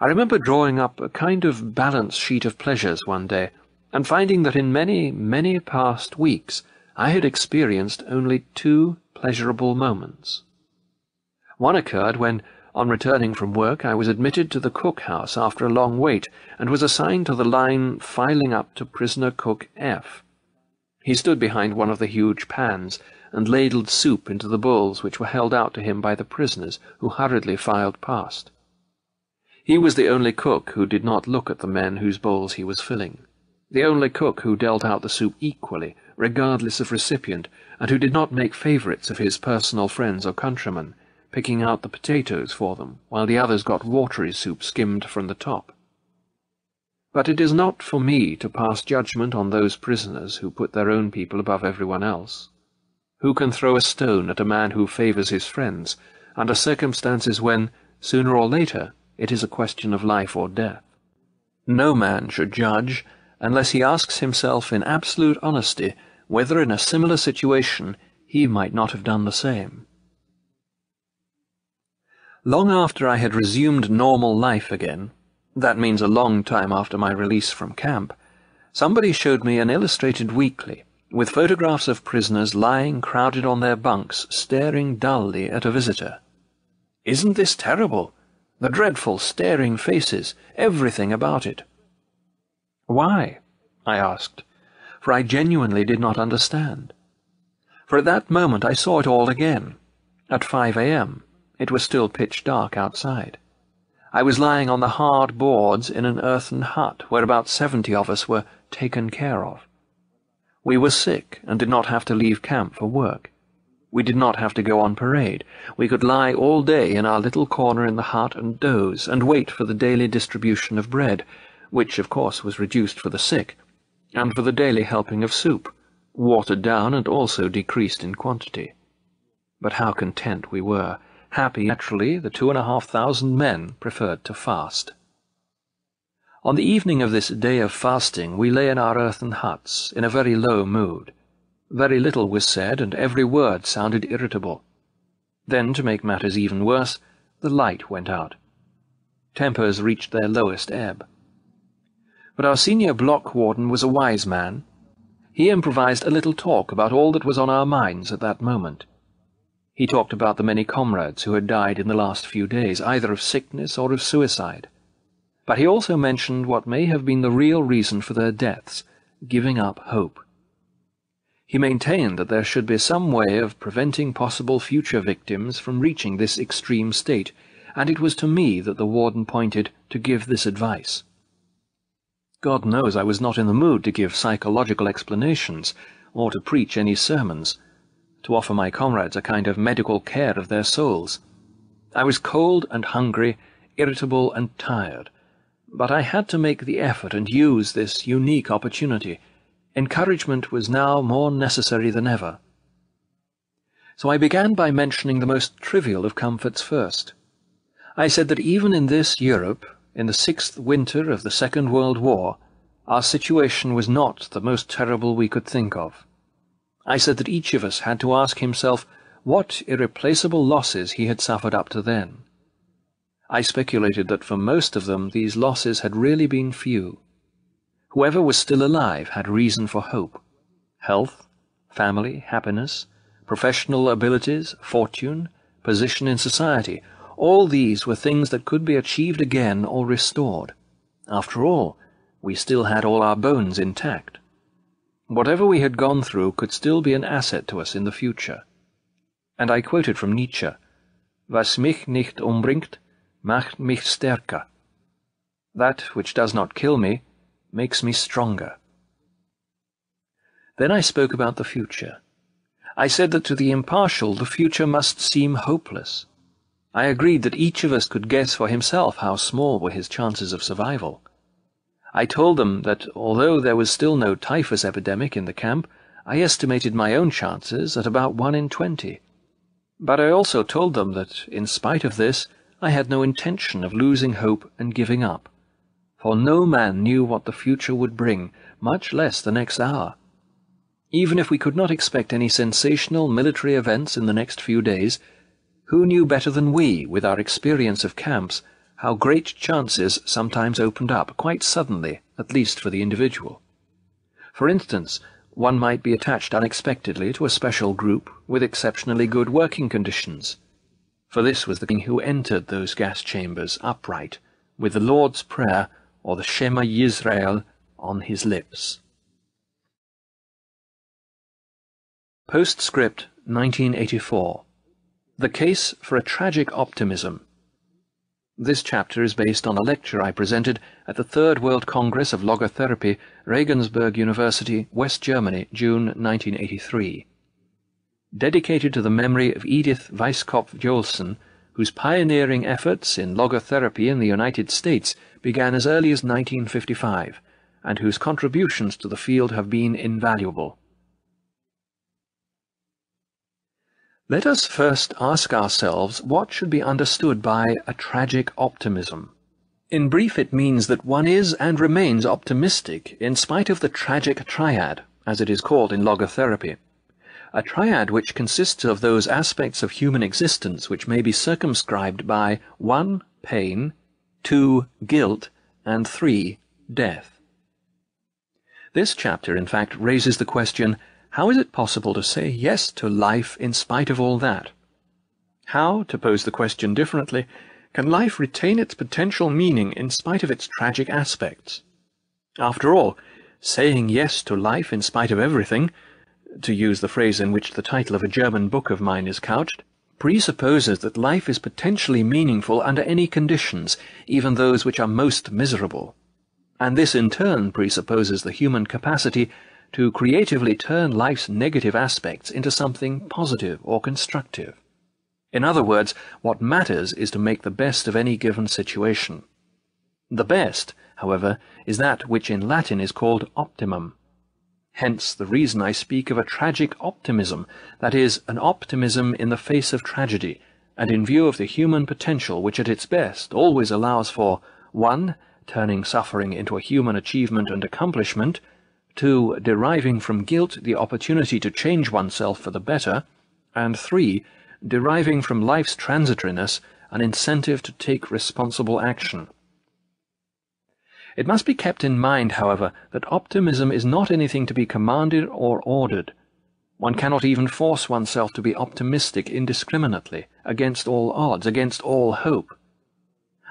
I remember drawing up a kind of balance sheet of pleasures one day, and finding that in many, many past weeks I had experienced only two pleasurable moments. One occurred when on returning from work, I was admitted to the cookhouse after a long wait, and was assigned to the line filing up to prisoner cook F. He stood behind one of the huge pans, and ladled soup into the bowls which were held out to him by the prisoners, who hurriedly filed past. He was the only cook who did not look at the men whose bowls he was filling, the only cook who dealt out the soup equally, regardless of recipient, and who did not make favourites of his personal friends or countrymen, picking out the potatoes for them, while the others got watery soup skimmed from the top. But it is not for me to pass judgment on those prisoners who put their own people above everyone else. Who can throw a stone at a man who favours his friends, under circumstances when, sooner or later, it is a question of life or death? No man should judge unless he asks himself in absolute honesty whether in a similar situation he might not have done the same. Long after I had resumed normal life again, that means a long time after my release from camp, somebody showed me an illustrated weekly with photographs of prisoners lying crowded on their bunks, staring dully at a visitor. Isn't this terrible? The dreadful, staring faces, everything about it. Why? I asked, for I genuinely did not understand. For at that moment I saw it all again, at five a.m. It was still pitch dark outside. I was lying on the hard boards in an earthen hut where about seventy of us were taken care of. We were sick and did not have to leave camp for work. We did not have to go on parade. We could lie all day in our little corner in the hut and doze and wait for the daily distribution of bread, which of course was reduced for the sick, and for the daily helping of soup, watered down and also decreased in quantity. But how content we were! Happy, naturally, the two and a half thousand men preferred to fast. On the evening of this day of fasting, we lay in our earthen huts, in a very low mood. Very little was said, and every word sounded irritable. Then, to make matters even worse, the light went out. Tempers reached their lowest ebb. But our senior block warden was a wise man. He improvised a little talk about all that was on our minds at that moment. He talked about the many comrades who had died in the last few days, either of sickness or of suicide. But he also mentioned what may have been the real reason for their deaths, giving up hope. He maintained that there should be some way of preventing possible future victims from reaching this extreme state, and it was to me that the warden pointed to give this advice. God knows I was not in the mood to give psychological explanations, or to preach any sermons to offer my comrades a kind of medical care of their souls. I was cold and hungry, irritable and tired, but I had to make the effort and use this unique opportunity. Encouragement was now more necessary than ever. So I began by mentioning the most trivial of comforts first. I said that even in this Europe, in the sixth winter of the Second World War, our situation was not the most terrible we could think of. I said that each of us had to ask himself what irreplaceable losses he had suffered up to then. I speculated that for most of them these losses had really been few. Whoever was still alive had reason for hope. Health, family, happiness, professional abilities, fortune, position in society, all these were things that could be achieved again or restored. After all, we still had all our bones intact. Whatever we had gone through could still be an asset to us in the future. And I quoted from Nietzsche, Was mich nicht umbringt, macht mich stärker. That which does not kill me makes me stronger. Then I spoke about the future. I said that to the impartial the future must seem hopeless. I agreed that each of us could guess for himself how small were his chances of survival. I told them that although there was still no typhus epidemic in the camp, I estimated my own chances at about one in twenty. But I also told them that, in spite of this, I had no intention of losing hope and giving up. For no man knew what the future would bring, much less the next hour. Even if we could not expect any sensational military events in the next few days, who knew better than we, with our experience of camps, how great chances sometimes opened up quite suddenly, at least for the individual? For instance, one might be attached unexpectedly to a special group with exceptionally good working conditions. For this was the king who entered those gas chambers upright, with the Lord's Prayer or the Shema Yisrael on his lips. Postscript 1984 The Case for a Tragic Optimism This chapter is based on a lecture I presented at the Third World Congress of Logotherapy, Regensburg University, West Germany, June 1983. Dedicated to the memory of Edith Weisskopf-Joelson, whose pioneering efforts in logotherapy in the United States began as early as 1955, and whose contributions to the field have been invaluable. Let us first ask ourselves what should be understood by a tragic optimism. In brief, it means that one is and remains optimistic in spite of the tragic triad, as it is called in logotherapy. A triad which consists of those aspects of human existence which may be circumscribed by 1. pain, 2. guilt, and 3. death. This chapter, in fact, raises the question, how is it possible to say yes to life in spite of all that? How, to pose the question differently, can life retain its potential meaning in spite of its tragic aspects? After all, saying yes to life in spite of everything, to use the phrase in which the title of a German book of mine is couched, presupposes that life is potentially meaningful under any conditions, even those which are most miserable. And this in turn presupposes the human capacity to creatively turn life's negative aspects into something positive or constructive. In other words, what matters is to make the best of any given situation. The best, however, is that which in Latin is called optimum. Hence the reason I speak of a tragic optimism, that is, an optimism in the face of tragedy, and in view of the human potential which at its best always allows for 1. turning suffering into a human achievement and accomplishment, 2. Deriving from guilt the opportunity to change oneself for the better, and 3. Deriving from life's transitoriness an incentive to take responsible action. It must be kept in mind, however, that optimism is not anything to be commanded or ordered. One cannot even force oneself to be optimistic indiscriminately, against all odds, against all hope.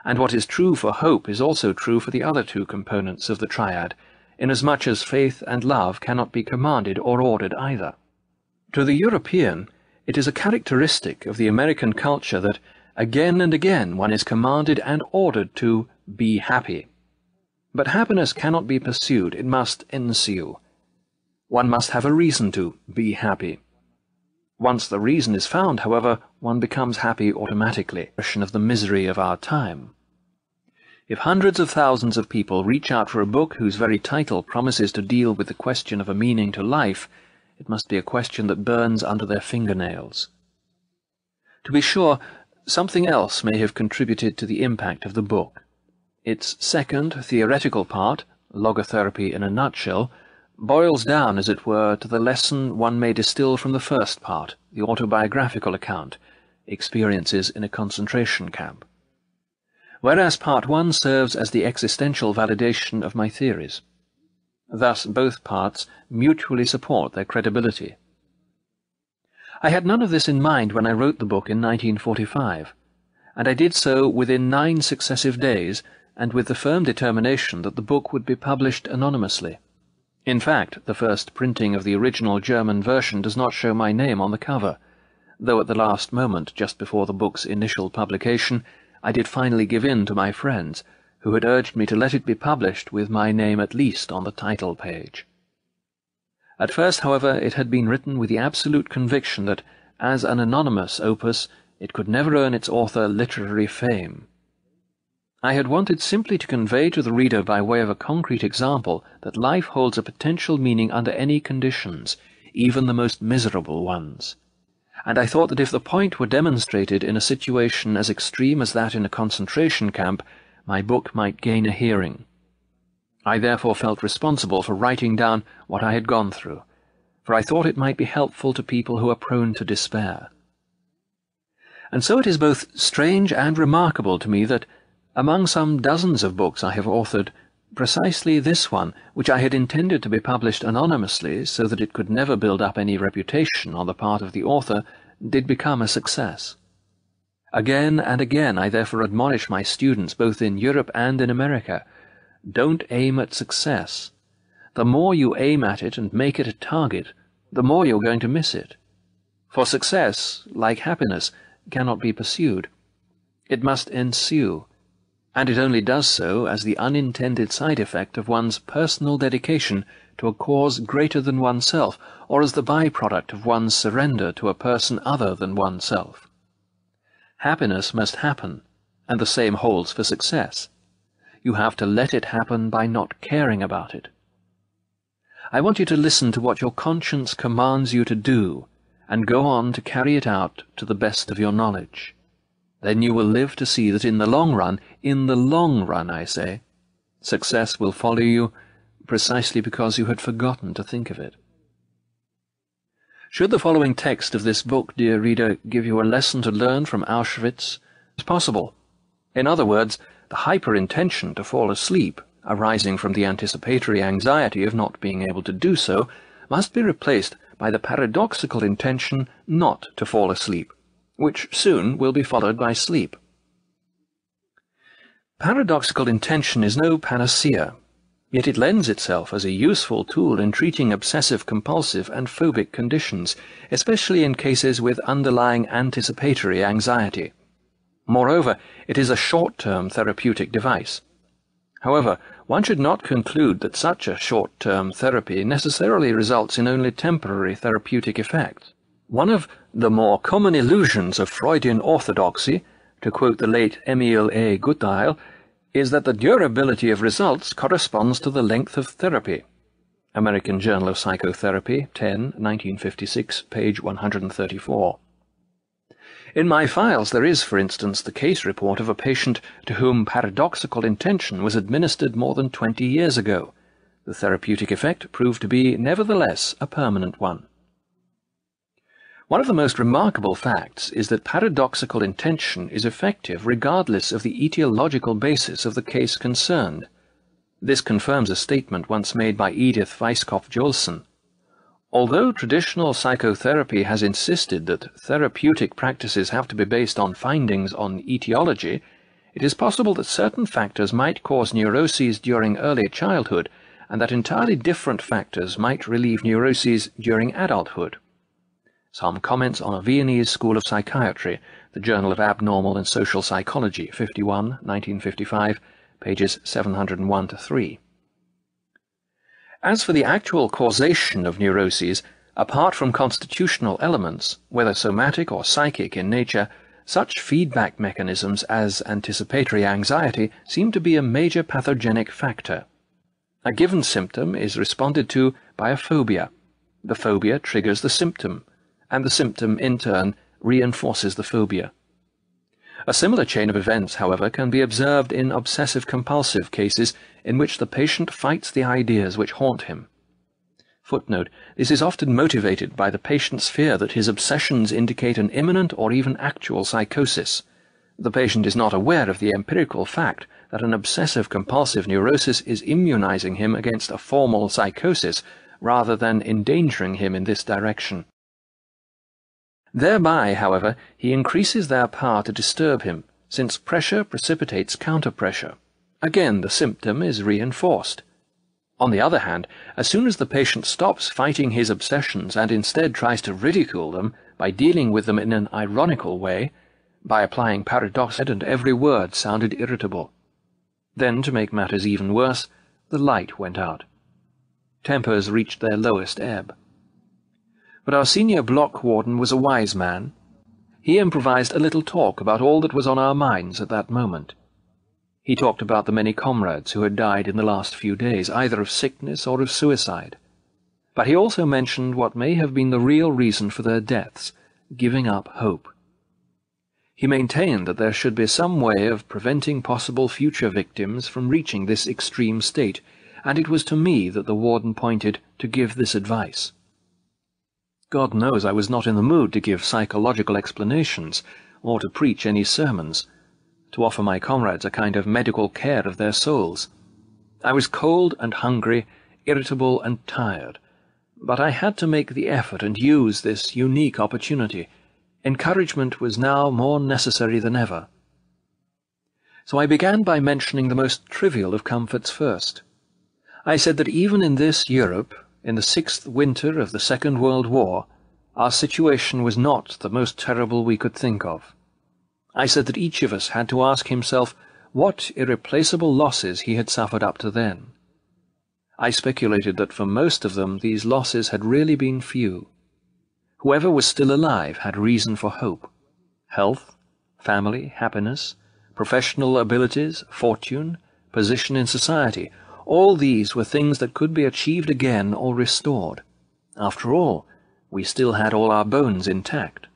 And what is true for hope is also true for the other two components of the triad, inasmuch as faith and love cannot be commanded or ordered either. To the European, it is a characteristic of the American culture that again and again one is commanded and ordered to be happy. But happiness cannot be pursued, it must ensue. One must have a reason to be happy. Once the reason is found, however, one becomes happy automatically, of the misery of our time. If hundreds of thousands of people reach out for a book whose very title promises to deal with the question of a meaning to life, it must be a question that burns under their fingernails. To be sure, something else may have contributed to the impact of the book. Its second, theoretical part, Logotherapy in a Nutshell, boils down, as it were, to the lesson one may distill from the first part, the autobiographical account, Experiences in a Concentration Camp. Whereas part one serves as the existential validation of my theories. Thus both parts mutually support their credibility. I had none of this in mind when I wrote the book in 1945, and I did so within nine successive days and with the firm determination that the book would be published anonymously. In fact, the first printing of the original German version does not show my name on the cover, though at the last moment, just before the book's initial publication, I did finally give in to my friends, who had urged me to let it be published with my name at least on the title page. At first, however, it had been written with the absolute conviction that, as an anonymous opus, it could never earn its author literary fame. I had wanted simply to convey to the reader by way of a concrete example that life holds a potential meaning under any conditions, even the most miserable ones. And I thought that if the point were demonstrated in a situation as extreme as that in a concentration camp, my book might gain a hearing. I therefore felt responsible for writing down what I had gone through, for I thought it might be helpful to people who are prone to despair. And so it is both strange and remarkable to me that among some dozens of books I have authored, precisely this one, which I had intended to be published anonymously so that it could never build up any reputation on the part of the author, did become a success. Again and again I therefore admonish my students, both in Europe and in America, don't aim at success. The more you aim at it and make it a target, the more you're going to miss it. For success, like happiness, cannot be pursued. It must ensue and it only does so as the unintended side effect of one's personal dedication to a cause greater than oneself, or as the byproduct of one's surrender to a person other than oneself. Happiness must happen, and the same holds for success. You have to let it happen by not caring about it. I want you to listen to what your conscience commands you to do, and go on to carry it out to the best of your knowledge. Then you will live to see that in the long run, in the long run, I say, success will follow you precisely because you had forgotten to think of it. Should the following text of this book, dear reader, give you a lesson to learn from Auschwitz, it's possible. In other words, the hyper-intention to fall asleep, arising from the anticipatory anxiety of not being able to do so, must be replaced by the paradoxical intention not to fall asleep, which soon will be followed by sleep. Paradoxical intention is no panacea, yet it lends itself as a useful tool in treating obsessive-compulsive and phobic conditions, especially in cases with underlying anticipatory anxiety. Moreover, it is a short-term therapeutic device. However, one should not conclude that such a short-term therapy necessarily results in only temporary therapeutic effects. One of the more common illusions of Freudian orthodoxy, to quote the late Emil A. Gutheil, is that the durability of results corresponds to the length of therapy. American Journal of Psychotherapy, 10, 1956, page 134. In my files there is, for instance, the case report of a patient to whom paradoxical intention was administered more than twenty years ago. The therapeutic effect proved to be, nevertheless, a permanent one. One of the most remarkable facts is that paradoxical intention is effective regardless of the etiological basis of the case concerned. This confirms a statement once made by Edith Weisskopf Joelson. Although traditional psychotherapy has insisted that therapeutic practices have to be based on findings on etiology, it is possible that certain factors might cause neuroses during early childhood, and that entirely different factors might relieve neuroses during adulthood. Some comments on a Viennese School of Psychiatry, the Journal of Abnormal and Social Psychology, 51, 1955, pages 701 to 3. As for the actual causation of neuroses, Apart from constitutional elements, whether somatic or psychic in nature, such feedback mechanisms as anticipatory anxiety seem to be a major pathogenic factor. A given symptom is responded to by a phobia. The phobia triggers the symptom, and the symptom, in turn, reinforces the phobia. A similar chain of events, however, can be observed in obsessive-compulsive cases in which the patient fights the ideas which haunt him. Footnote. This is often motivated by the patient's fear that his obsessions indicate an imminent or even actual psychosis. The patient is not aware of the empirical fact that an obsessive-compulsive neurosis is immunizing him against a formal psychosis rather than endangering him in this direction. Thereby, however, he increases their power to disturb him, since pressure precipitates counter-pressure. Again, the symptom is reinforced. On the other hand, as soon as the patient stops fighting his obsessions and instead tries to ridicule them by dealing with them in an ironical way, by applying paradox and every word sounded irritable. Then, to make matters even worse, the light went out. Tempers reached their lowest ebb. But our senior block warden was a wise man. He improvised a little talk about all that was on our minds at that moment. He talked about the many comrades who had died in the last few days, either of sickness or of suicide. But he also mentioned what may have been the real reason for their deaths, giving up hope. He maintained that there should be some way of preventing possible future victims from reaching this extreme state, and it was to me that the warden pointed to give this advice. God knows I was not in the mood to give psychological explanations, or to preach any sermons to offer my comrades a kind of medical care of their souls. I was cold and hungry, irritable and tired, but I had to make the effort and use this unique opportunity. Encouragement was now more necessary than ever. So I began by mentioning the most trivial of comforts first. I said that even in this Europe, in the sixth winter of the Second World War, our situation was not the most terrible we could think of. I said that each of us had to ask himself what irreplaceable losses he had suffered up to then. I speculated that for most of them these losses had really been few. Whoever was still alive had reason for hope. Health, family, happiness, professional abilities, fortune, position in society, all these were things that could be achieved again or restored. After all, we still had all our bones intact.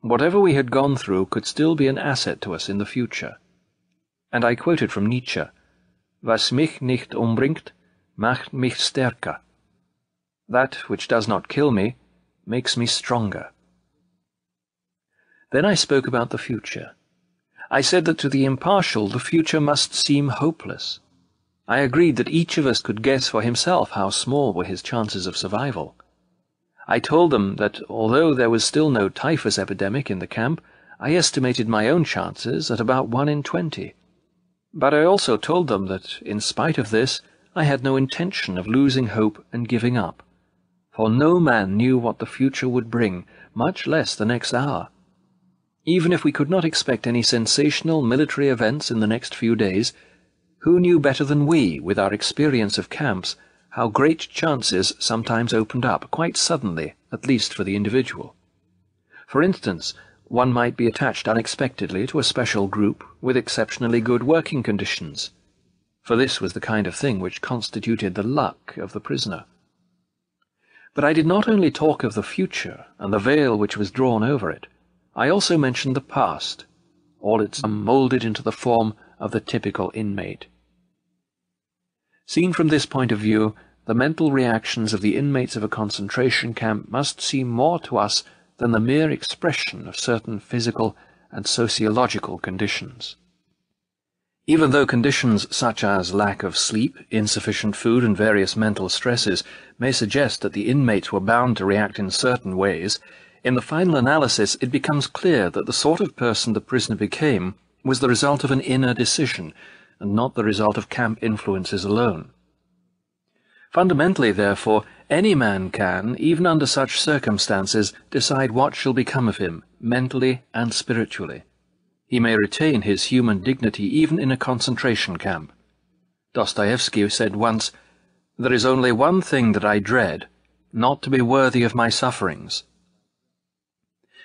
Whatever we had gone through could still be an asset to us in the future. And I quoted from Nietzsche, Was mich nicht umbringt, macht mich stärker. That which does not kill me makes me stronger. Then I spoke about the future. I said that to the impartial the future must seem hopeless. I agreed that each of us could guess for himself how small were his chances of survival. I told them that although there was still no typhus epidemic in the camp, I estimated my own chances at about one in twenty. But I also told them that, in spite of this, I had no intention of losing hope and giving up. For no man knew what the future would bring, much less the next hour. Even if we could not expect any sensational military events in the next few days, who knew better than we, with our experience of camps, how great chances sometimes opened up, quite suddenly, at least for the individual. For instance, one might be attached unexpectedly to a special group with exceptionally good working conditions, for this was the kind of thing which constituted the luck of the prisoner. But I did not only talk of the future and the veil which was drawn over it, I also mentioned the past, all its moulded into the form of the typical inmate. Seen from this point of view, the mental reactions of the inmates of a concentration camp must seem more to us than the mere expression of certain physical and sociological conditions. Even though conditions such as lack of sleep, insufficient food, and various mental stresses may suggest that the inmates were bound to react in certain ways, in the final analysis it becomes clear that the sort of person the prisoner became was the result of an inner decision, and not the result of camp influences alone. Fundamentally, therefore, any man can, even under such circumstances, decide what shall become of him, mentally and spiritually. He may retain his human dignity even in a concentration camp. Dostoevsky said once, There is only one thing that I dread, not to be worthy of my sufferings.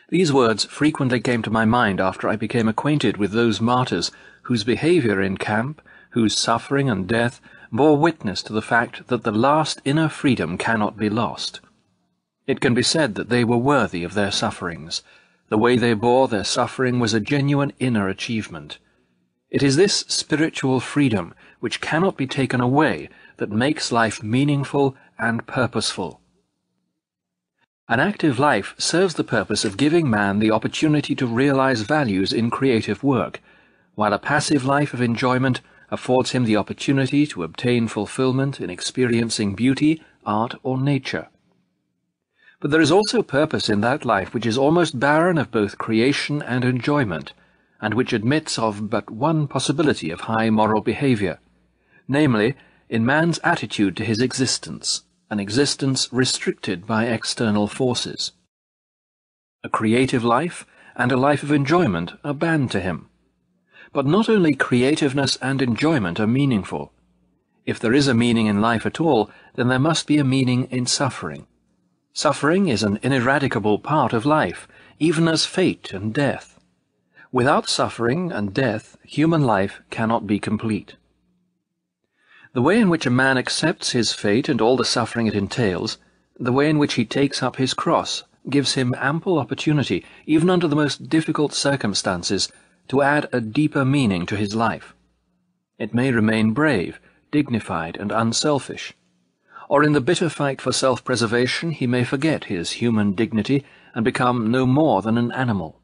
These words frequently came to my mind after I became acquainted with those martyrs whose behavior in camp, whose suffering and death bore witness to the fact that the last inner freedom cannot be lost. It can be said that they were worthy of their sufferings. The way they bore their suffering was a genuine inner achievement. It is this spiritual freedom, which cannot be taken away, that makes life meaningful and purposeful. An active life serves the purpose of giving man the opportunity to realize values in creative work, while a passive life of enjoyment affords him the opportunity to obtain fulfillment in experiencing beauty, art, or nature. But there is also purpose in that life which is almost barren of both creation and enjoyment, and which admits of but one possibility of high moral behavior, namely, in man's attitude to his existence an existence restricted by external forces. A creative life and a life of enjoyment are banned to him. But not only creativeness and enjoyment are meaningful. If there is a meaning in life at all, then there must be a meaning in suffering. Suffering is an ineradicable part of life, even as fate and death. Without suffering and death, human life cannot be complete. The way in which a man accepts his fate and all the suffering it entails, the way in which he takes up his cross, gives him ample opportunity, even under the most difficult circumstances, to add a deeper meaning to his life. It may remain brave, dignified, and unselfish. Or in the bitter fight for self-preservation he may forget his human dignity and become no more than an animal.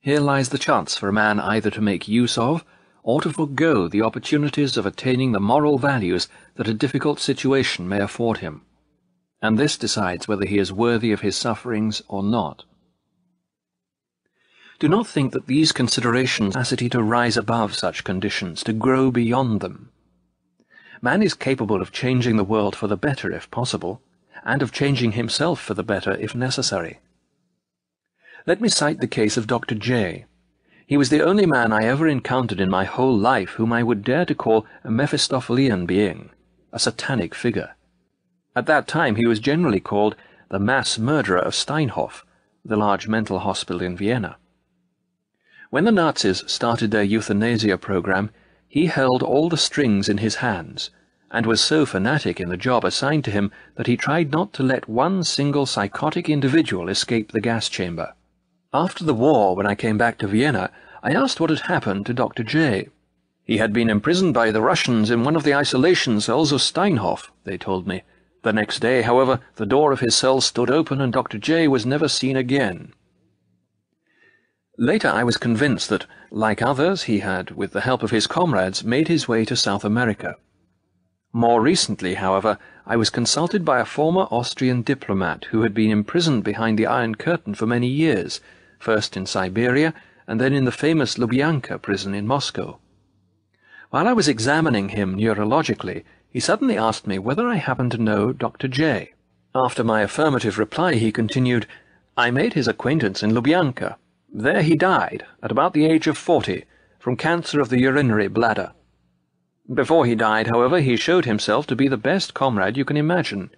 Here lies the chance for a man either to make use of, or to forego the opportunities of attaining the moral values that a difficult situation may afford him. And this decides whether he is worthy of his sufferings or not. Do not think that these considerations capacity to rise above such conditions, to grow beyond them. Man is capable of changing the world for the better if possible, and of changing himself for the better if necessary. Let me cite the case of Dr. J, he was the only man I ever encountered in my whole life whom I would dare to call a Mephistophelian being, a satanic figure. At that time he was generally called the mass murderer of Steinhof, the large mental hospital in Vienna. When the Nazis started their euthanasia program, he held all the strings in his hands, and was so fanatic in the job assigned to him that he tried not to let one single psychotic individual escape the gas chamber. After the war, when I came back to Vienna, I asked what had happened to Dr. J. He had been imprisoned by the Russians in one of the isolation cells of Steinhof, they told me. The next day, however, the door of his cell stood open and Dr. J was never seen again. Later I was convinced that, like others, he had, with the help of his comrades, made his way to South America. More recently, however, I was consulted by a former Austrian diplomat who had been imprisoned behind the Iron Curtain for many years, first in Siberia and then in the famous Lubyanka prison in Moscow. While I was examining him neurologically, he suddenly asked me whether I happened to know Dr. J. After my affirmative reply, he continued, I made his acquaintance in Lubyanka. There he died, at about the age of forty, from cancer of the urinary bladder. Before he died, however, he showed himself to be the best comrade you can imagine.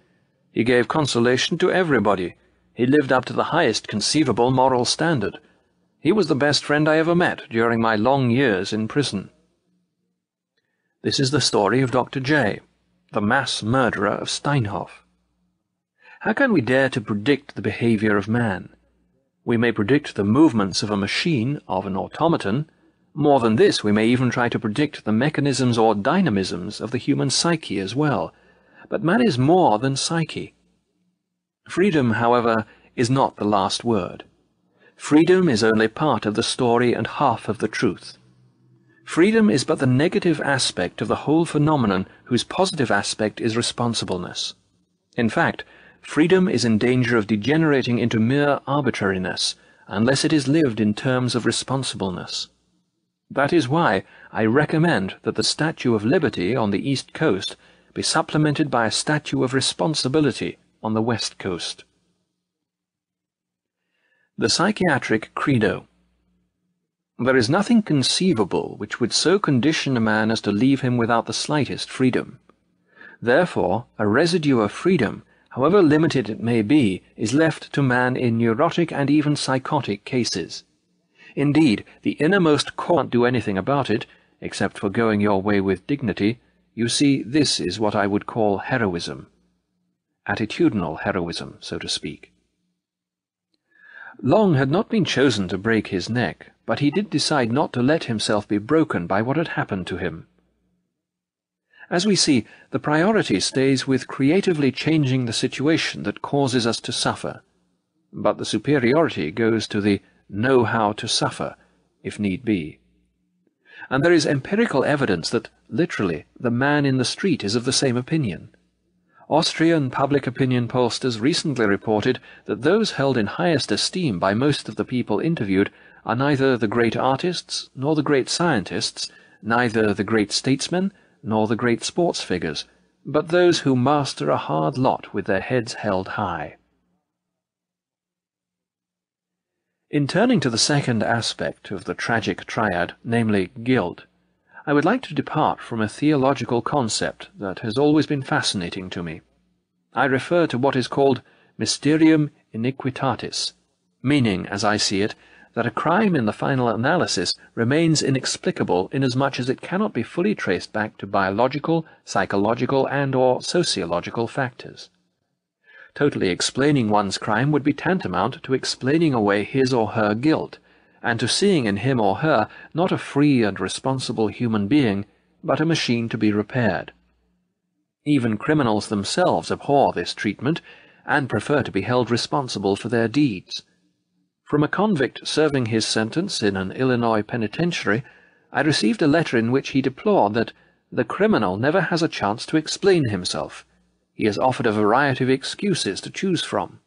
He gave consolation to everybody, he lived up to the highest conceivable moral standard. He was the best friend I ever met during my long years in prison. This is the story of Dr. J., the mass murderer of Steinhof. How can we dare to predict the behavior of man? We may predict the movements of a machine, of an automaton. More than this, we may even try to predict the mechanisms or dynamisms of the human psyche as well. But man is more than psyche. Freedom, however, is not the last word. Freedom is only part of the story and half of the truth. Freedom is but the negative aspect of the whole phenomenon whose positive aspect is responsibleness. In fact, freedom is in danger of degenerating into mere arbitrariness unless it is lived in terms of responsibleness. That is why I recommend that the Statue of Liberty on the East Coast be supplemented by a Statue of Responsibility on the West Coast. The Psychiatric Credo There is nothing conceivable which would so condition a man as to leave him without the slightest freedom. Therefore, a residue of freedom, however limited it may be, is left to man in neurotic and even psychotic cases. Indeed, the innermost can't do anything about it, except for going your way with dignity. You see, this is what I would call heroism. Attitudinal heroism, so to speak. Long had not been chosen to break his neck, but he did decide not to let himself be broken by what had happened to him. As we see, the priority stays with creatively changing the situation that causes us to suffer, but the superiority goes to the know how to suffer, if need be. And there is empirical evidence that, literally, the man in the street is of the same opinion. Austrian public opinion pollsters recently reported that those held in highest esteem by most of the people interviewed are neither the great artists nor the great scientists, neither the great statesmen nor the great sports figures, but those who master a hard lot with their heads held high. In turning to the second aspect of the tragic triad, namely guilt, I would like to depart from a theological concept that has always been fascinating to me. I refer to what is called mysterium iniquitatis, meaning, as I see it, that a crime in the final analysis remains inexplicable inasmuch as it cannot be fully traced back to biological, psychological, and or sociological factors. Totally explaining one's crime would be tantamount to explaining away his or her guilt, and to seeing in him or her not a free and responsible human being, but a machine to be repaired. Even criminals themselves abhor this treatment, and prefer to be held responsible for their deeds. From a convict serving his sentence in an Illinois penitentiary, I received a letter in which he deplored that the criminal never has a chance to explain himself. He is offered a variety of excuses to choose from.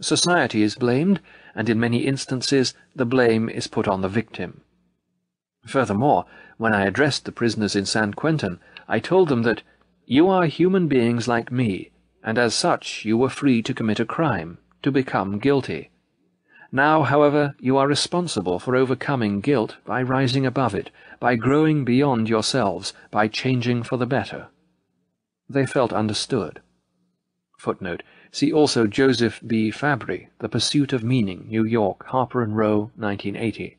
Society is blamed, and in many instances the blame is put on the victim. Furthermore, when I addressed the prisoners in San Quentin, I told them that you are human beings like me, and as such you were free to commit a crime, to become guilty. Now, however, you are responsible for overcoming guilt by rising above it, by growing beyond yourselves, by changing for the better. They felt understood. Footnote. See also Joseph B. Fabry, The Pursuit of Meaning, New York, Harper and Row, 1980.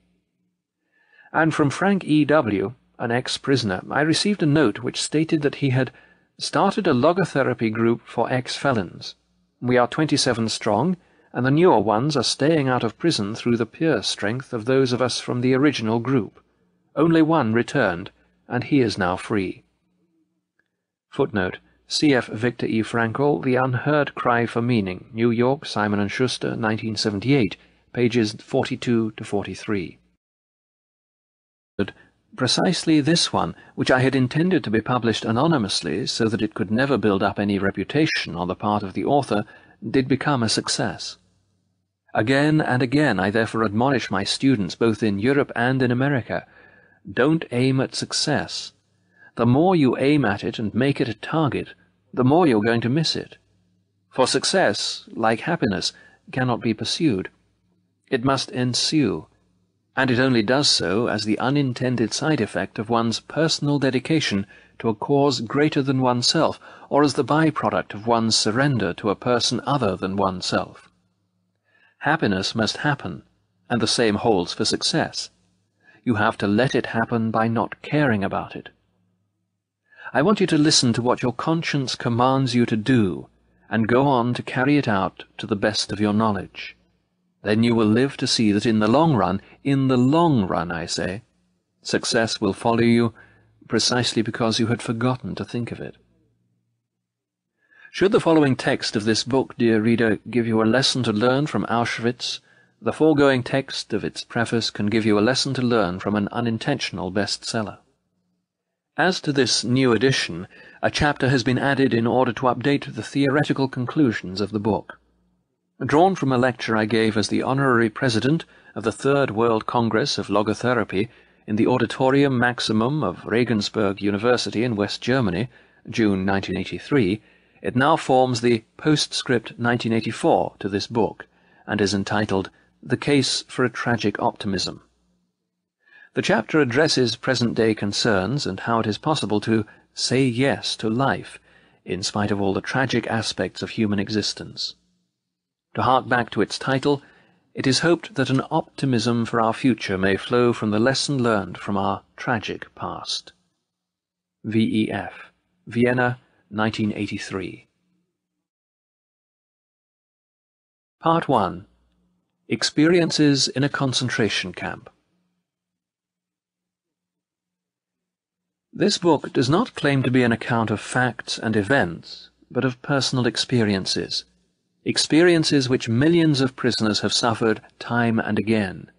And from Frank E. W., an ex-prisoner, I received a note which stated that he had started a logotherapy group for ex-felons. We are 27 strong, and the newer ones are staying out of prison through the pure strength of those of us from the original group. Only one returned, and he is now free. Footnote. C.F. Viktor E. Frankl, The Unheard Cry for Meaning, New York, Simon & Schuster, 1978, pages 42 to 43. Precisely this one, which I had intended to be published anonymously so that it could never build up any reputation on the part of the author, did become a success. Again and again I therefore admonish my students, both in Europe and in America, don't aim at success the more you aim at it and make it a target, the more you're going to miss it. For success, like happiness, cannot be pursued. It must ensue, and it only does so as the unintended side effect of one's personal dedication to a cause greater than oneself, or as the byproduct of one's surrender to a person other than oneself. Happiness must happen, and the same holds for success. You have to let it happen by not caring about it. I want you to listen to what your conscience commands you to do, and go on to carry it out to the best of your knowledge. Then you will live to see that in the long run, in the long run, I say, success will follow you precisely because you had forgotten to think of it. Should the following text of this book, dear reader, give you a lesson to learn from Auschwitz, the foregoing text of its preface can give you a lesson to learn from an unintentional bestseller. As to this new edition, a chapter has been added in order to update the theoretical conclusions of the book. Drawn from a lecture I gave as the honorary president of the Third World Congress of Logotherapy in the Auditorium Maximum of Regensburg University in West Germany, June 1983, it now forms the postscript 1984 to this book, and is entitled The Case for a Tragic Optimism. The chapter addresses present-day concerns and how it is possible to say yes to life, in spite of all the tragic aspects of human existence. To hark back to its title, it is hoped that an optimism for our future may flow from the lesson learned from our tragic past. VEF, Vienna, 1983. Part 1 Experiences in a Concentration Camp This book does not claim to be an account of facts and events, but of personal experiences, experiences which millions of prisoners have suffered time and again.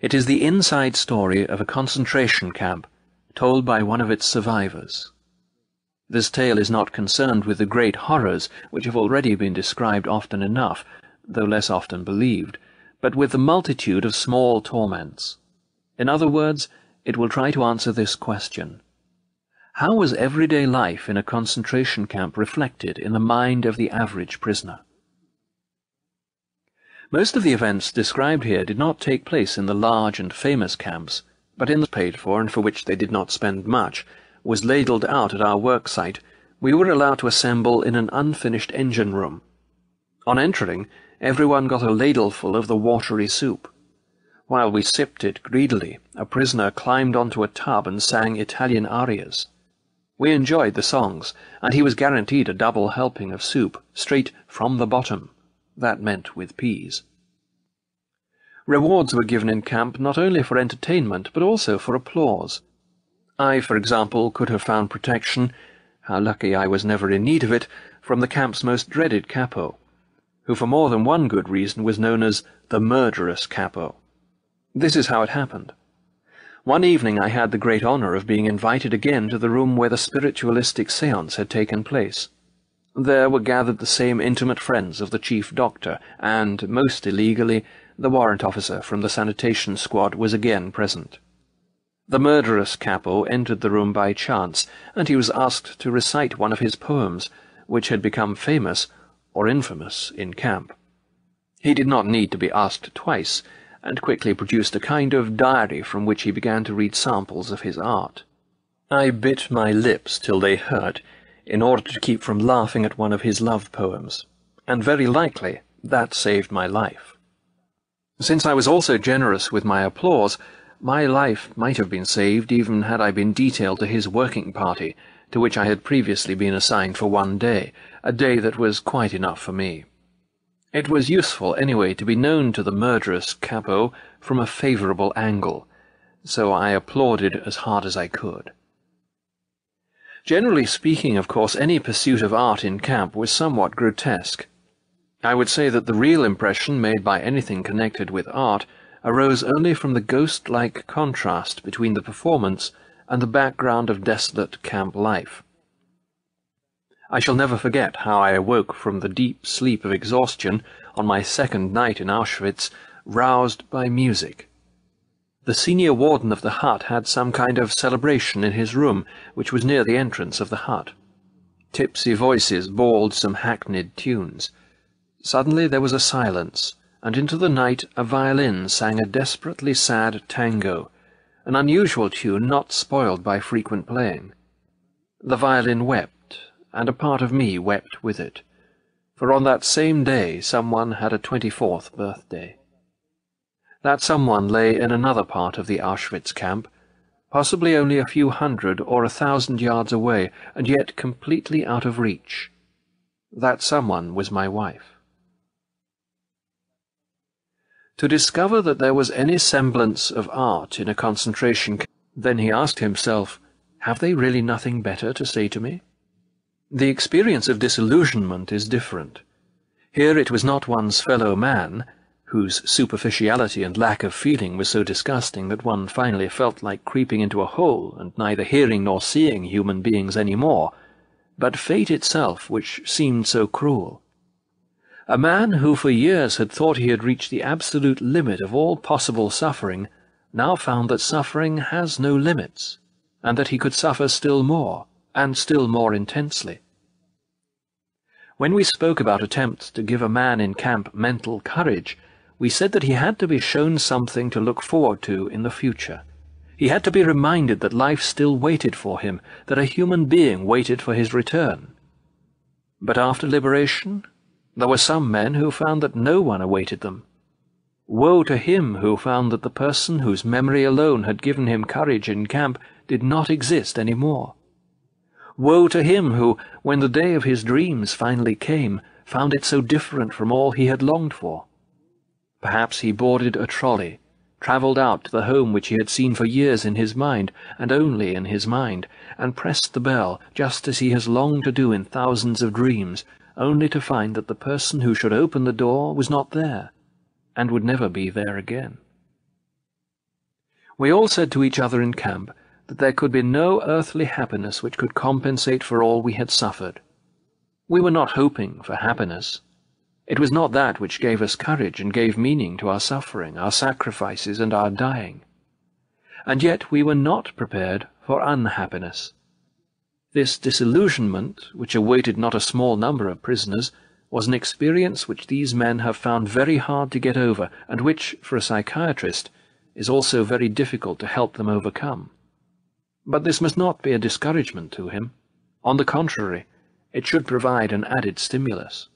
It is the inside story of a concentration camp told by one of its survivors. This tale is not concerned with the great horrors which have already been described often enough, though less often believed, but with the multitude of small torments. In other words, it will try to answer this question. How was everyday life in a concentration camp reflected in the mind of the average prisoner? Most of the events described here did not take place in the large and famous camps, but in the paid for and for which they did not spend much, was ladled out at our work site, we were allowed to assemble in an unfinished engine room. On entering, everyone got a ladleful of the watery soup. While we sipped it greedily, a prisoner climbed onto a tub and sang Italian arias. We enjoyed the songs, and he was guaranteed a double helping of soup, straight from the bottom. That meant with peas. Rewards were given in camp not only for entertainment, but also for applause. I, for example, could have found protection, how lucky I was never in need of it, from the camp's most dreaded capo, who for more than one good reason was known as the murderous capo. This is how it happened. One evening I had the great honour of being invited again to the room where the spiritualistic seance had taken place. There were gathered the same intimate friends of the chief doctor, and, most illegally, the warrant officer from the sanitation squad was again present. The murderous capo entered the room by chance, and he was asked to recite one of his poems, which had become famous, or infamous, in camp. He did not need to be asked twice, and quickly produced a kind of diary from which he began to read samples of his art. I bit my lips till they hurt, in order to keep from laughing at one of his love poems, and very likely that saved my life. Since I was also generous with my applause, my life might have been saved even had I been detailed to his working party, to which I had previously been assigned for one day, a day that was quite enough for me. It was useful, anyway, to be known to the murderous capo from a favourable angle, so I applauded as hard as I could. Generally speaking, of course, any pursuit of art in camp was somewhat grotesque. I would say that the real impression made by anything connected with art arose only from the ghost-like contrast between the performance and the background of desolate camp life. I shall never forget how I awoke from the deep sleep of exhaustion on my second night in Auschwitz, roused by music. The senior warden of the hut had some kind of celebration in his room, which was near the entrance of the hut. Tipsy voices bawled some hackneyed tunes. Suddenly there was a silence, and into the night a violin sang a desperately sad tango, an unusual tune not spoiled by frequent playing. The violin wept and a part of me wept with it, for on that same day someone had a twenty-fourth birthday. That someone lay in another part of the Auschwitz camp, possibly only a few hundred or a thousand yards away, and yet completely out of reach. That someone was my wife. To discover that there was any semblance of art in a concentration camp, then he asked himself, have they really nothing better to say to me? The experience of disillusionment is different. Here it was not one's fellow man, whose superficiality and lack of feeling was so disgusting that one finally felt like creeping into a hole and neither hearing nor seeing human beings any more, but fate itself which seemed so cruel. A man who for years had thought he had reached the absolute limit of all possible suffering now found that suffering has no limits, and that he could suffer still more and still more intensely. When we spoke about attempts to give a man in camp mental courage, we said that he had to be shown something to look forward to in the future. He had to be reminded that life still waited for him, that a human being waited for his return, But after liberation, there were some men who found that no one awaited them. Woe to him who found that the person whose memory alone had given him courage in camp did not exist any more. Woe to him who, when the day of his dreams finally came, found it so different from all he had longed for. Perhaps he boarded a trolley, travelled out to the home which he had seen for years in his mind, and only in his mind, and pressed the bell, just as he has longed to do in thousands of dreams, only to find that the person who should open the door was not there, and would never be there again. We all said to each other in camp that there could be no earthly happiness which could compensate for all we had suffered. We were not hoping for happiness. It was not that which gave us courage and gave meaning to our suffering, our sacrifices, and our dying. And yet we were not prepared for unhappiness. This disillusionment, which awaited not a small number of prisoners, was an experience which these men have found very hard to get over, and which, for a psychiatrist, is also very difficult to help them overcome. But this must not be a discouragement to him. On the contrary, it should provide an added stimulus.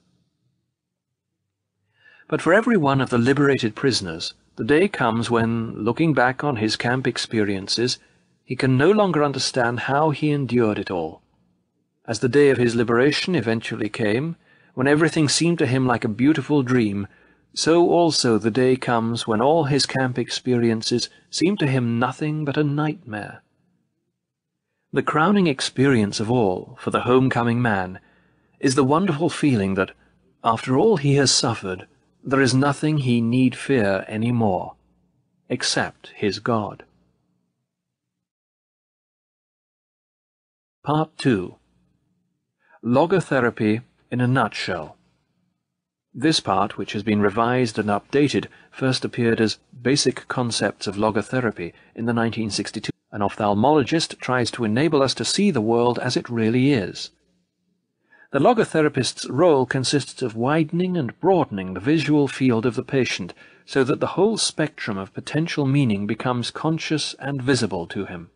But for every one of the liberated prisoners, the day comes when, looking back on his camp experiences, he can no longer understand how he endured it all. As the day of his liberation eventually came, when everything seemed to him like a beautiful dream, so also the day comes when all his camp experiences seem to him nothing but a nightmare. The crowning experience of all for the homecoming man is the wonderful feeling that, after all he has suffered, there is nothing he need fear any more, except his God. Part 2 Logotherapy in a Nutshell This part, which has been revised and updated, first appeared as Basic Concepts of Logotherapy in the 1962 an ophthalmologist tries to enable us to see the world as it really is. The logotherapist's role consists of widening and broadening the visual field of the patient so that the whole spectrum of potential meaning becomes conscious and visible to him.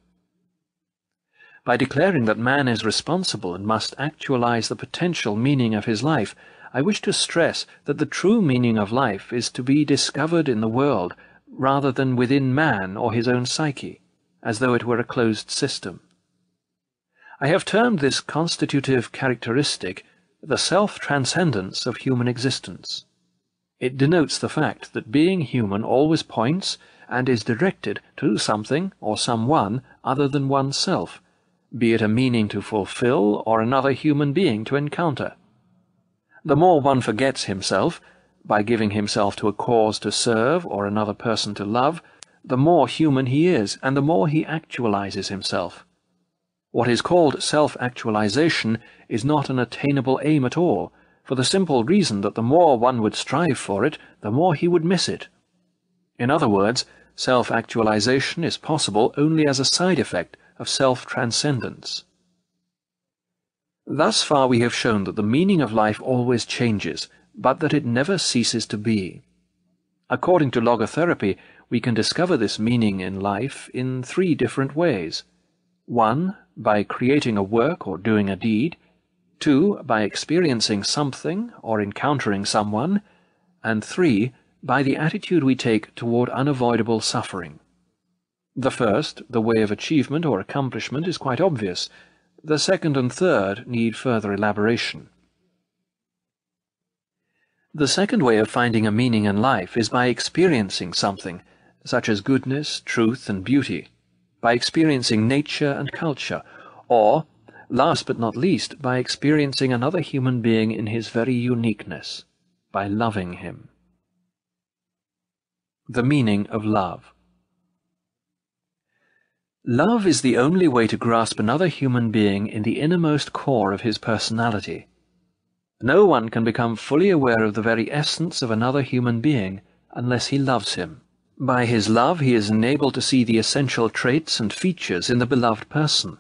By declaring that man is responsible and must actualize the potential meaning of his life, I wish to stress that the true meaning of life is to be discovered in the world rather than within man or his own psyche as though it were a closed system. I have termed this constitutive characteristic the self-transcendence of human existence. It denotes the fact that being human always points and is directed to something or someone other than oneself, be it a meaning to fulfill or another human being to encounter. The more one forgets himself, by giving himself to a cause to serve or another person to love, the more human he is, and the more he actualizes himself. What is called self-actualization is not an attainable aim at all, for the simple reason that the more one would strive for it, the more he would miss it. In other words, self-actualization is possible only as a side effect of self-transcendence. Thus far we have shown that the meaning of life always changes, but that it never ceases to be. According to logotherapy, we can discover this meaning in life in three different ways. One, by creating a work or doing a deed. Two, by experiencing something or encountering someone. And three, by the attitude we take toward unavoidable suffering. The first, the way of achievement or accomplishment, is quite obvious. The second and third need further elaboration. The second way of finding a meaning in life is by experiencing something, such as goodness, truth, and beauty, by experiencing nature and culture, or, last but not least, by experiencing another human being in his very uniqueness, by loving him. The meaning of love. Love is the only way to grasp another human being in the innermost core of his personality. No one can become fully aware of the very essence of another human being unless he loves him. By his love he is enabled to see the essential traits and features in the beloved person,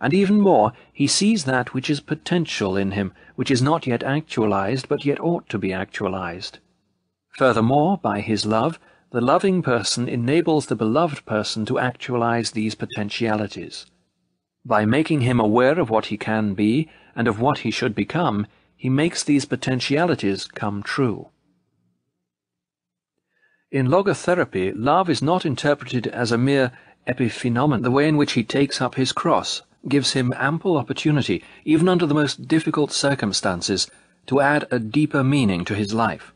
and even more, he sees that which is potential in him, which is not yet actualized, but yet ought to be actualized. Furthermore, by his love, the loving person enables the beloved person to actualize these potentialities. By making him aware of what he can be, and of what he should become, he makes these potentialities come true. In logotherapy, love is not interpreted as a mere epiphenomenon. The way in which he takes up his cross gives him ample opportunity, even under the most difficult circumstances, to add a deeper meaning to his life.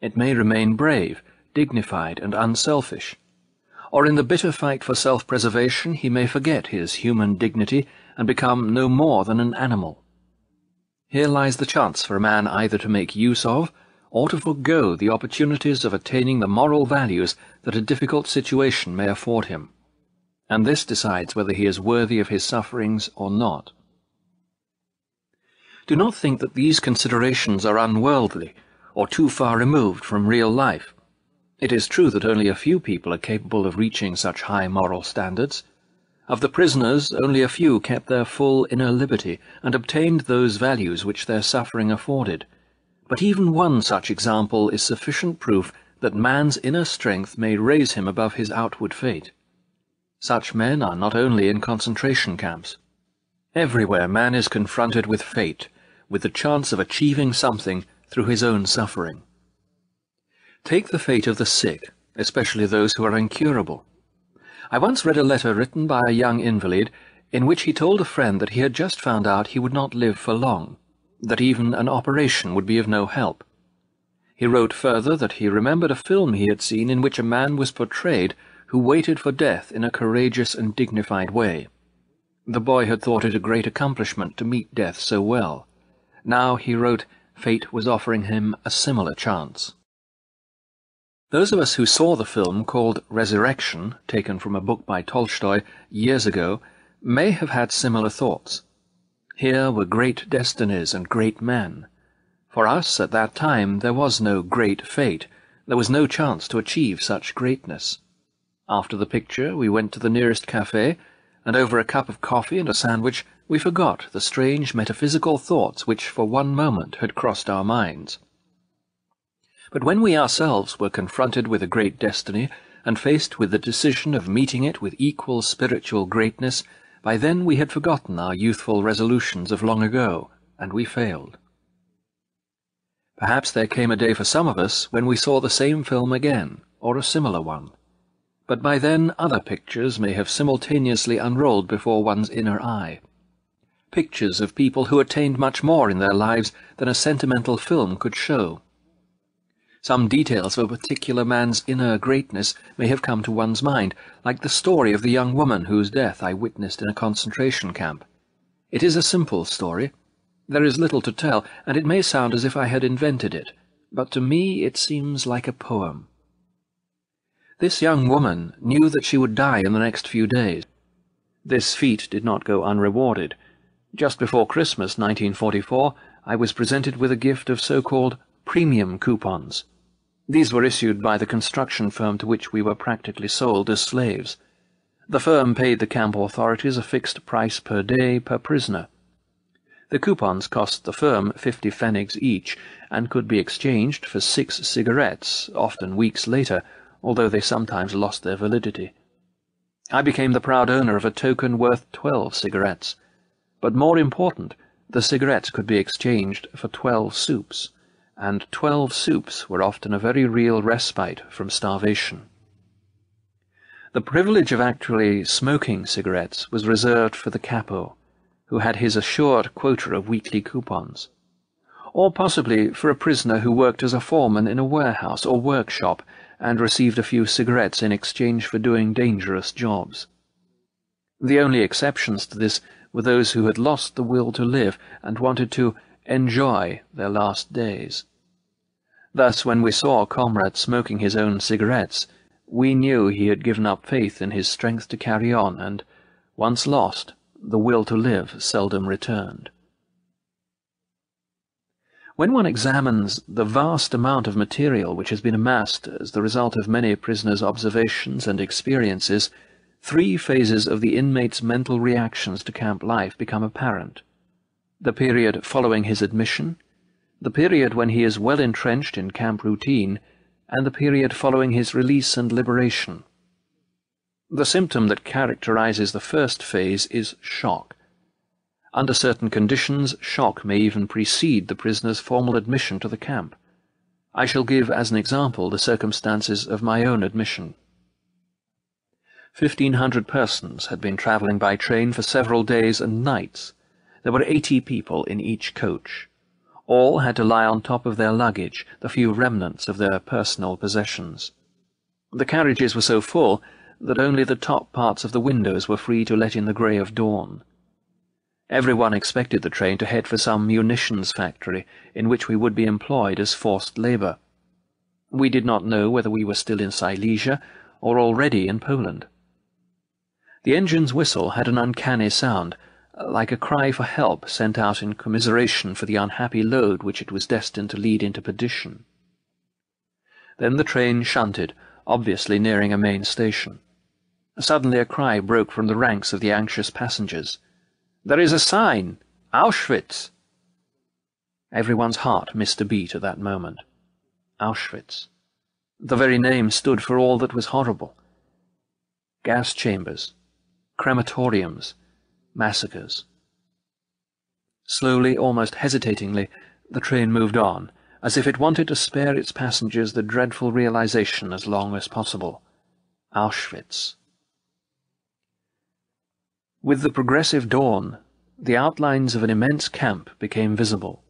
It may remain brave, dignified, and unselfish. Or in the bitter fight for self-preservation, he may forget his human dignity and become no more than an animal. Here lies the chance for a man either to make use of, or to forego the opportunities of attaining the moral values that a difficult situation may afford him. And this decides whether he is worthy of his sufferings or not. Do not think that these considerations are unworldly or too far removed from real life. It is true that only a few people are capable of reaching such high moral standards. Of the prisoners, only a few kept their full inner liberty and obtained those values which their suffering afforded. But even one such example is sufficient proof that man's inner strength may raise him above his outward fate. Such men are not only in concentration camps. Everywhere man is confronted with fate, with the chance of achieving something through his own suffering. Take the fate of the sick, especially those who are incurable. I once read a letter written by a young invalid in which he told a friend that he had just found out he would not live for long that even an operation would be of no help. He wrote further that he remembered a film he had seen in which a man was portrayed who waited for death in a courageous and dignified way. The boy had thought it a great accomplishment to meet death so well. Now, he wrote, fate was offering him a similar chance. Those of us who saw the film called Resurrection, taken from a book by Tolstoy years ago, may have had similar thoughts. Here were great destinies and great men. For us, at that time, there was no great fate. There was no chance to achieve such greatness. After the picture, we went to the nearest cafe, and over a cup of coffee and a sandwich, we forgot the strange metaphysical thoughts which for one moment had crossed our minds. But when we ourselves were confronted with a great destiny, and faced with the decision of meeting it with equal spiritual greatness, by then we had forgotten our youthful resolutions of long ago, and we failed. Perhaps there came a day for some of us when we saw the same film again, or a similar one. But by then other pictures may have simultaneously unrolled before one's inner eye. Pictures of people who attained much more in their lives than a sentimental film could show. Some details of a particular man's inner greatness may have come to one's mind, like the story of the young woman whose death I witnessed in a concentration camp. It is a simple story. There is little to tell, and it may sound as if I had invented it, but to me it seems like a poem. This young woman knew that she would die in the next few days. This feat did not go unrewarded. Just before Christmas 1944, I was presented with a gift of so-called premium coupons. These were issued by the construction firm to which we were practically sold as slaves. The firm paid the camp authorities a fixed price per day per prisoner. The coupons cost the firm fifty pfennigs each, and could be exchanged for six cigarettes, often weeks later, although they sometimes lost their validity. I became the proud owner of a token worth twelve cigarettes. But more important, the cigarettes could be exchanged for twelve soups and twelve soups were often a very real respite from starvation. The privilege of actually smoking cigarettes was reserved for the capo, who had his assured quota of weekly coupons, or possibly for a prisoner who worked as a foreman in a warehouse or workshop and received a few cigarettes in exchange for doing dangerous jobs. The only exceptions to this were those who had lost the will to live and wanted to enjoy their last days. Thus, when we saw a comrade smoking his own cigarettes, we knew he had given up faith in his strength to carry on, and, once lost, the will to live seldom returned. When one examines the vast amount of material which has been amassed as the result of many prisoners' observations and experiences, three phases of the inmate's mental reactions to camp life become apparent. The period following his admission, the period when he is well entrenched in camp routine, and the period following his release and liberation. The symptom that characterizes the first phase is shock. Under certain conditions, shock may even precede the prisoner's formal admission to the camp. I shall give as an example the circumstances of my own admission. Fifteen hundred persons had been travelling by train for several days and nights. There were eighty people in each coach. All had to lie on top of their luggage, the few remnants of their personal possessions. The carriages were so full that only the top parts of the windows were free to let in the grey of dawn. Everyone expected the train to head for some munitions factory in which we would be employed as forced labour. We did not know whether we were still in Silesia or already in Poland. The engine's whistle had an uncanny sound, like a cry for help sent out in commiseration for the unhappy load which it was destined to lead into perdition. Then the train shunted, obviously nearing a main station. Suddenly a cry broke from the ranks of the anxious passengers. There is a sign! Auschwitz! Everyone's heart missed a beat at that moment. Auschwitz. The very name stood for all that was horrible. Gas chambers, crematoriums, massacres. Slowly, almost hesitatingly, the train moved on, as if it wanted to spare its passengers the dreadful realization as long as possible. Auschwitz. With the progressive dawn, the outlines of an immense camp became visible.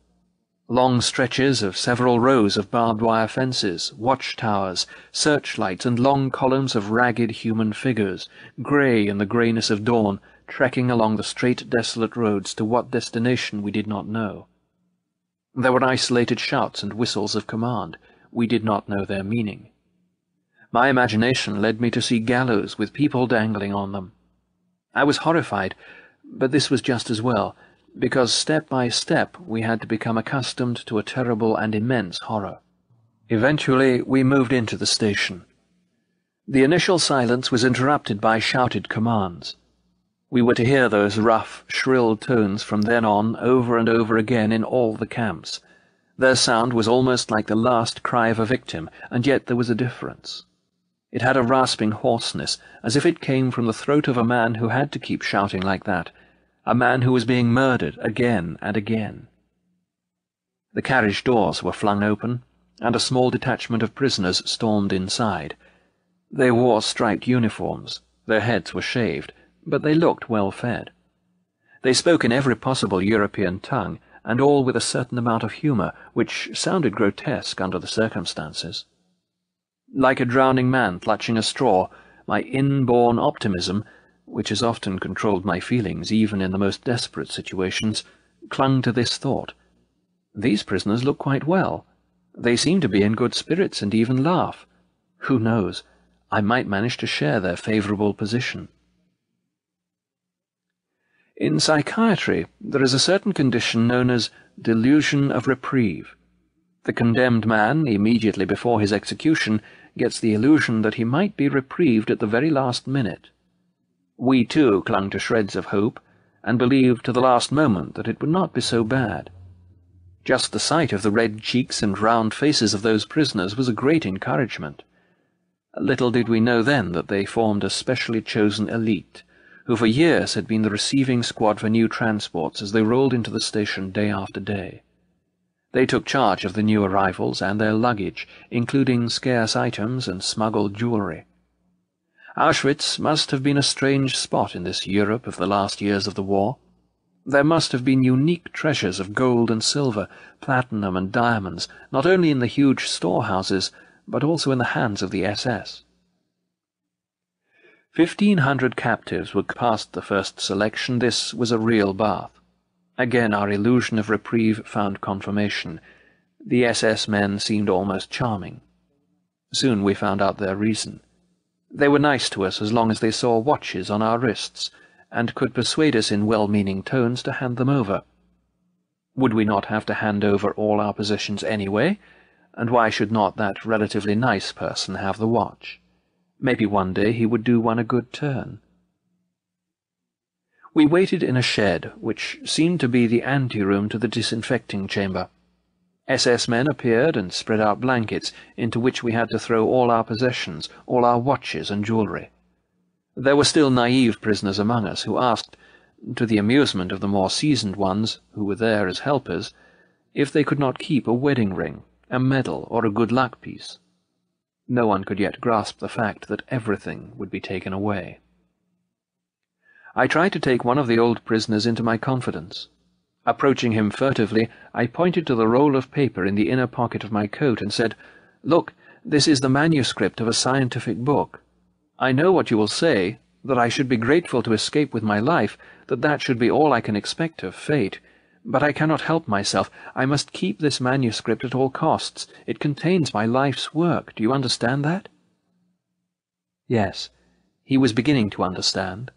Long stretches of several rows of barbed wire fences, watchtowers, searchlights, and long columns of ragged human figures, grey in the greyness of dawn, trekking along the straight, desolate roads to what destination we did not know. There were isolated shouts and whistles of command. We did not know their meaning. My imagination led me to see gallows with people dangling on them. I was horrified, but this was just as well, because step by step we had to become accustomed to a terrible and immense horror. Eventually we moved into the station. The initial silence was interrupted by shouted commands. We were to hear those rough, shrill tones from then on over and over again in all the camps. Their sound was almost like the last cry of a victim, and yet there was a difference. It had a rasping hoarseness, as if it came from the throat of a man who had to keep shouting like that, a man who was being murdered again and again. The carriage doors were flung open, and a small detachment of prisoners stormed inside. They wore striped uniforms, their heads were shaved, but they looked well fed. They spoke in every possible European tongue, and all with a certain amount of humour, which sounded grotesque under the circumstances. Like a drowning man clutching a straw, my inborn optimism, which has often controlled my feelings even in the most desperate situations, clung to this thought. These prisoners look quite well. They seem to be in good spirits and even laugh. Who knows? I might manage to share their favourable position. In psychiatry, there is a certain condition known as delusion of reprieve. The condemned man, immediately before his execution, gets the illusion that he might be reprieved at the very last minute. We, too, clung to shreds of hope, and believed to the last moment that it would not be so bad. Just the sight of the red cheeks and round faces of those prisoners was a great encouragement. Little did we know then that they formed a specially chosen elite, who for years had been the receiving squad for new transports as they rolled into the station day after day. They took charge of the new arrivals and their luggage, including scarce items and smuggled jewellery. Auschwitz must have been a strange spot in this Europe of the last years of the war. There must have been unique treasures of gold and silver, platinum and diamonds, not only in the huge storehouses, but also in the hands of the SS. Fifteen hundred captives were past the first selection. This was a real bath. Again our illusion of reprieve found confirmation. The SS men seemed almost charming. Soon we found out their reason. They were nice to us as long as they saw watches on our wrists, and could persuade us in well-meaning tones to hand them over. Would we not have to hand over all our possessions anyway? And why should not that relatively nice person have the watch? Maybe one day he would do one a good turn. We waited in a shed, which seemed to be the anteroom to the disinfecting chamber. SS men appeared and spread out blankets, into which we had to throw all our possessions, all our watches and jewellery. There were still naive prisoners among us who asked, to the amusement of the more seasoned ones who were there as helpers, if they could not keep a wedding ring, a medal, or a good luck piece. No one could yet grasp the fact that everything would be taken away. I tried to take one of the old prisoners into my confidence. Approaching him furtively, I pointed to the roll of paper in the inner pocket of my coat and said, Look, this is the manuscript of a scientific book. I know what you will say, that I should be grateful to escape with my life, that that should be all I can expect of fate. But I cannot help myself. I must keep this manuscript at all costs. It contains my life's work. Do you understand that? Yes, he was beginning to understand.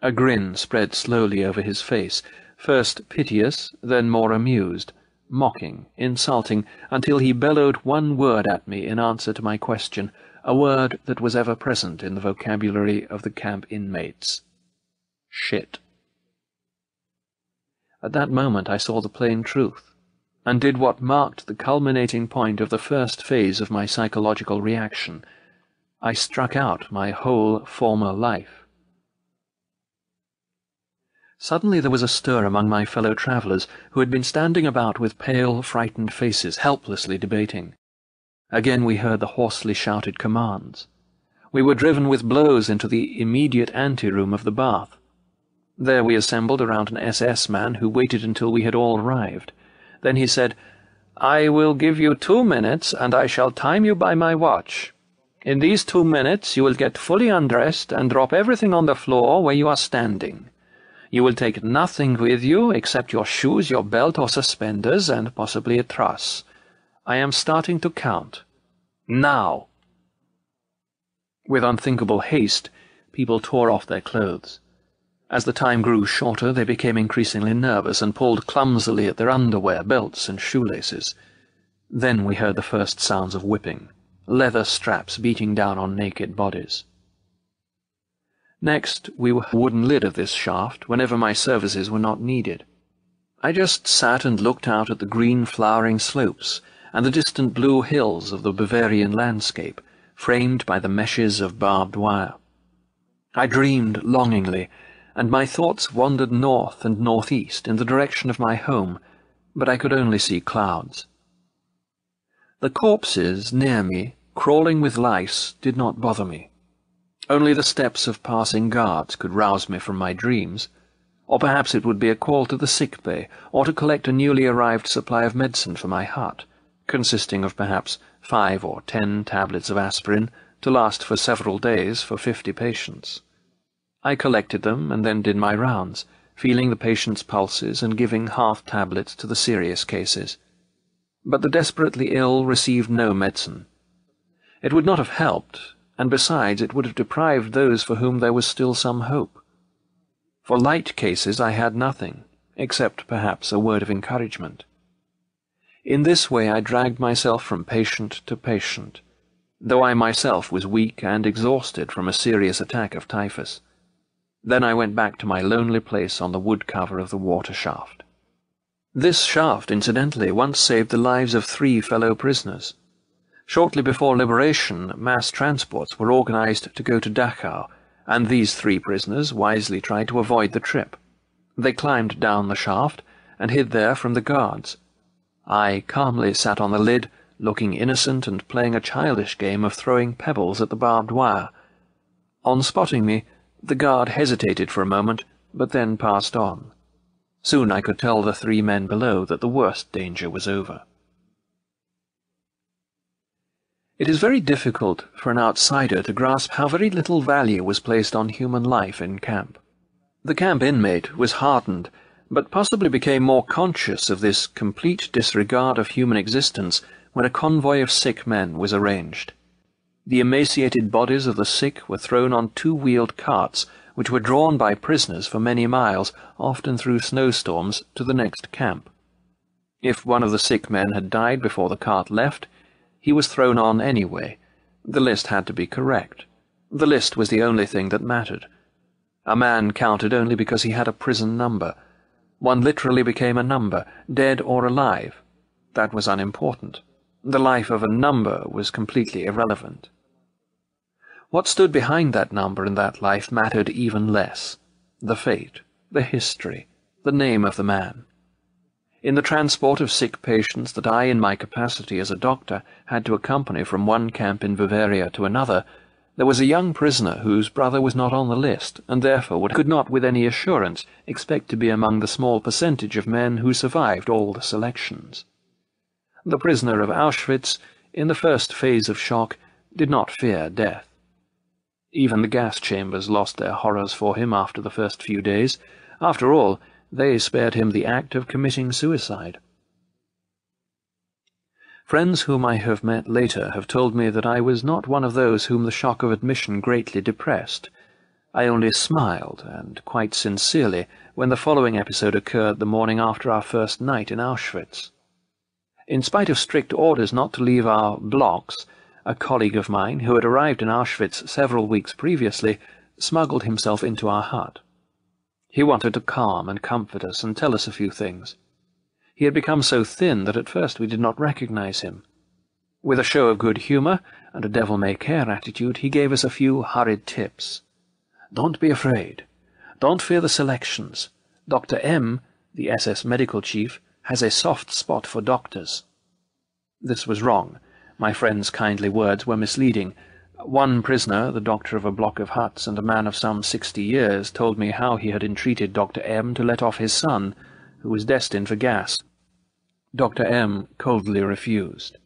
A grin spread slowly over his face, first piteous, then more amused, mocking, insulting, until he bellowed one word at me in answer to my question, a word that was ever present in the vocabulary of the camp inmates. Shit. At that moment I saw the plain truth, and did what marked the culminating point of the first phase of my psychological reaction. I struck out my whole former life. Suddenly there was a stir among my fellow travellers, who had been standing about with pale, frightened faces, helplessly debating. Again we heard the hoarsely shouted commands. We were driven with blows into the immediate anteroom of the bath. There we assembled around an SS man who waited until we had all arrived. Then he said, I will give you two minutes, and I shall time you by my watch. In these two minutes you will get fully undressed and drop everything on the floor where you are standing. You will take nothing with you except your shoes, your belt or suspenders, and possibly a truss. I am starting to count. Now! With unthinkable haste, people tore off their clothes. As the time grew shorter, they became increasingly nervous and pulled clumsily at their underwear, belts, and shoelaces. Then we heard the first sounds of whipping, leather straps beating down on naked bodies. Next, we were wooden lid of this shaft whenever my services were not needed. I just sat and looked out at the green flowering slopes and the distant blue hills of the Bavarian landscape, framed by the meshes of barbed wire. I dreamed longingly, and my thoughts wandered north and northeast in the direction of my home, but I could only see clouds. The corpses near me, crawling with lice, did not bother me. Only the steps of passing guards could rouse me from my dreams, or perhaps it would be a call to the sick bay, or to collect a newly arrived supply of medicine for my hut, consisting of perhaps five or ten tablets of aspirin, to last for several days for fifty patients. I collected them and then did my rounds, feeling the patients' pulses and giving half tablets to the serious cases. But the desperately ill received no medicine. It would not have helped, and besides it would have deprived those for whom there was still some hope. For light cases I had nothing, except perhaps a word of encouragement. In this way I dragged myself from patient to patient, though I myself was weak and exhausted from a serious attack of typhus. Then I went back to my lonely place on the wood cover of the water shaft. This shaft, incidentally, once saved the lives of three fellow prisoners. Shortly before liberation, mass transports were organized to go to Dachau, and these three prisoners wisely tried to avoid the trip. They climbed down the shaft and hid there from the guards. I calmly sat on the lid, looking innocent and playing a childish game of throwing pebbles at the barbed wire. On spotting me, the guard hesitated for a moment, but then passed on. Soon I could tell the three men below that the worst danger was over. It is very difficult for an outsider to grasp how very little value was placed on human life in camp. The camp inmate was hardened, but possibly became more conscious of this complete disregard of human existence when a convoy of sick men was arranged. The emaciated bodies of the sick were thrown on two-wheeled carts, which were drawn by prisoners for many miles, often through snowstorms, to the next camp. If one of the sick men had died before the cart left, he was thrown on anyway. The list had to be correct. The list was the only thing that mattered. A man counted only because he had a prison number. One literally became a number, dead or alive. That was unimportant. The life of a number was completely irrelevant. What stood behind that number in that life mattered even less. The fate, the history, the name of the man. In the transport of sick patients that I, in my capacity as a doctor, had to accompany from one camp in Bavaria to another, there was a young prisoner whose brother was not on the list, and therefore could not with any assurance expect to be among the small percentage of men who survived all the selections. The prisoner of Auschwitz, in the first phase of shock, did not fear death. Even the gas chambers lost their horrors for him after the first few days. After all, they spared him the act of committing suicide. Friends whom I have met later have told me that I was not one of those whom the shock of admission greatly depressed. I only smiled, and quite sincerely, when the following episode occurred the morning after our first night in Auschwitz. In spite of strict orders not to leave our blocks, a colleague of mine, who had arrived in Auschwitz several weeks previously, smuggled himself into our hut. He wanted to calm and comfort us and tell us a few things. He had become so thin that at first we did not recognize him. With a show of good humour and a devil-may-care attitude, he gave us a few hurried tips. Don't be afraid. Don't fear the selections. Dr. M, the SS medical chief, has a soft spot for doctors. This was wrong. My friend's kindly words were misleading. One prisoner, the doctor of a block of huts and a man of some sixty years, told me how he had entreated Dr. M to let off his son, who was destined for gas. Dr. M coldly refused.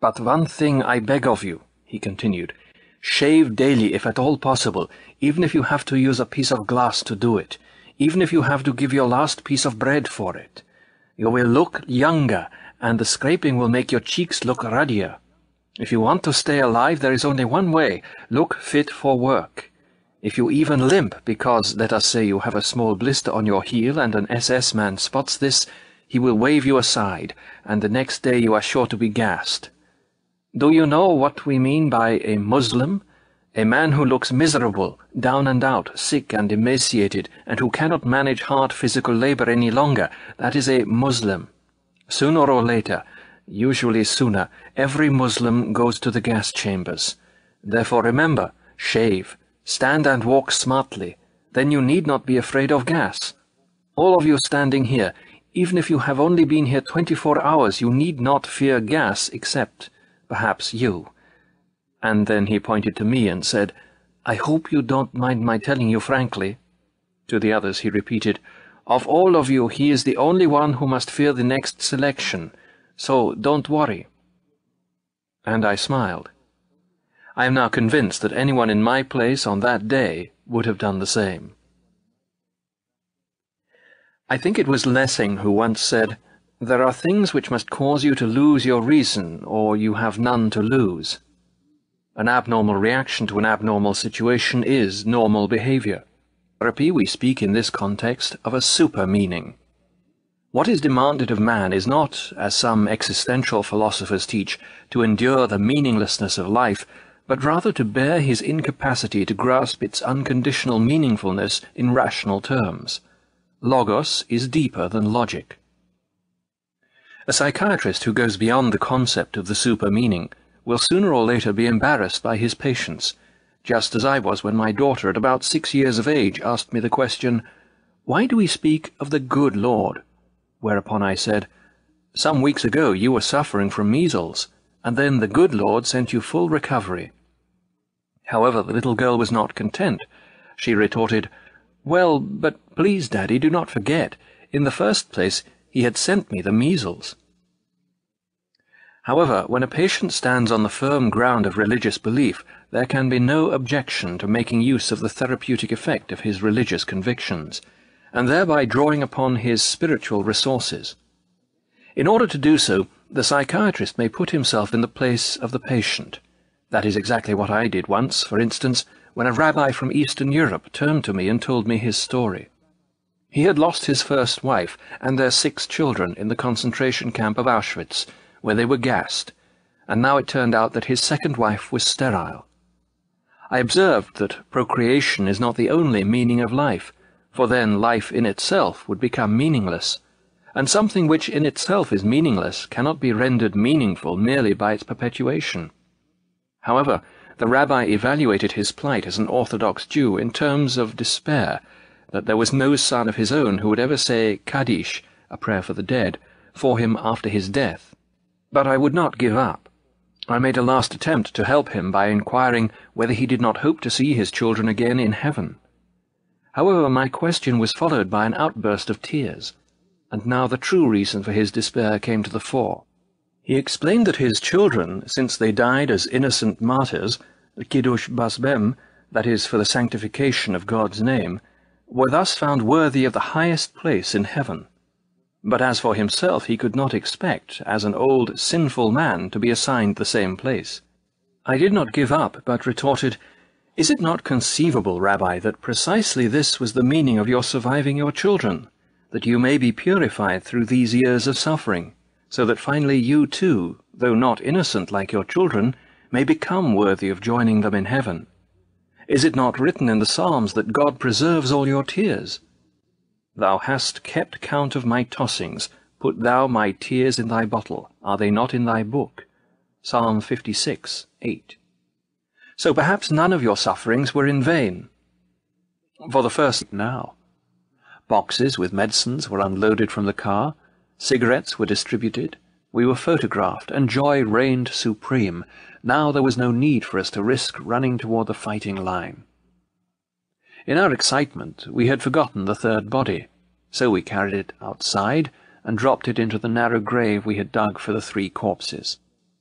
But one thing I beg of you, he continued. Shave daily if at all possible, even if you have to use a piece of glass to do it, even if you have to give your last piece of bread for it. You will look younger, and the scraping will make your cheeks look ruddier. If you want to stay alive, there is only one way. Look fit for work. If you even limp because, let us say, you have a small blister on your heel and an SS man spots this, he will wave you aside, and the next day you are sure to be gassed. Do you know what we mean by a Muslim? A man who looks miserable, down and out, sick and emaciated, and who cannot manage hard physical labor any longer. That is a Muslim. Sooner or later, usually sooner, every Muslim goes to the gas chambers. Therefore remember, shave, stand and walk smartly. Then you need not be afraid of gas. All of you standing here, even if you have only been here twenty-four hours, you need not fear gas, except, perhaps, you. And then he pointed to me and said, I hope you don't mind my telling you frankly. To the others he repeated, Of all of you, he is the only one who must fear the next selection, so don't worry. And I smiled. I am now convinced that anyone in my place on that day would have done the same. I think it was Lessing who once said, There are things which must cause you to lose your reason, or you have none to lose. An abnormal reaction to an abnormal situation is normal behavior. Therapy, we speak in this context of a super-meaning. What is demanded of man is not, as some existential philosophers teach, to endure the meaninglessness of life, but rather to bear his incapacity to grasp its unconditional meaningfulness in rational terms. Logos is deeper than logic. A psychiatrist who goes beyond the concept of the super-meaning will sooner or later be embarrassed by his patients, just as I was when my daughter at about six years of age asked me the question, Why do we speak of the good Lord? Whereupon I said, Some weeks ago you were suffering from measles, and then the good Lord sent you full recovery. However, the little girl was not content. She retorted, well, but please, Daddy, do not forget, in the first place, he had sent me the measles. However, when a patient stands on the firm ground of religious belief, there can be no objection to making use of the therapeutic effect of his religious convictions, and thereby drawing upon his spiritual resources. In order to do so, the psychiatrist may put himself in the place of the patient. That is exactly what I did once, for instance, when a rabbi from Eastern Europe turned to me and told me his story. He had lost his first wife and their six children in the concentration camp of Auschwitz, where they were gassed, and now it turned out that his second wife was sterile. I observed that procreation is not the only meaning of life, for then life in itself would become meaningless, and something which in itself is meaningless cannot be rendered meaningful merely by its perpetuation. However, the rabbi evaluated his plight as an Orthodox Jew in terms of despair, that there was no son of his own who would ever say Kaddish, a prayer for the dead, for him after his death. But I would not give up. I made a last attempt to help him by inquiring whether he did not hope to see his children again in heaven. However, my question was followed by an outburst of tears, and now the true reason for his despair came to the fore. He explained that his children, since they died as innocent martyrs, Kiddush Hashem, that is, for the sanctification of God's name, were thus found worthy of the highest place in heaven. But as for himself, he could not expect, as an old, sinful man, to be assigned the same place. I did not give up, but retorted, is it not conceivable, Rabbi, that precisely this was the meaning of your surviving your children, that you may be purified through these years of suffering, so that finally you too, though not innocent like your children, may become worthy of joining them in heaven? Is it not written in the Psalms that God preserves all your tears? Thou hast kept count of my tossings, put thou my tears in thy bottle, are they not in thy book? Psalm 56, 8 so perhaps none of your sufferings were in vain. For the first now. Boxes with medicines were unloaded from the car, cigarettes were distributed, we were photographed, and joy reigned supreme. Now there was no need for us to risk running toward the fighting line. In our excitement, we had forgotten the third body, so we carried it outside and dropped it into the narrow grave we had dug for the three corpses.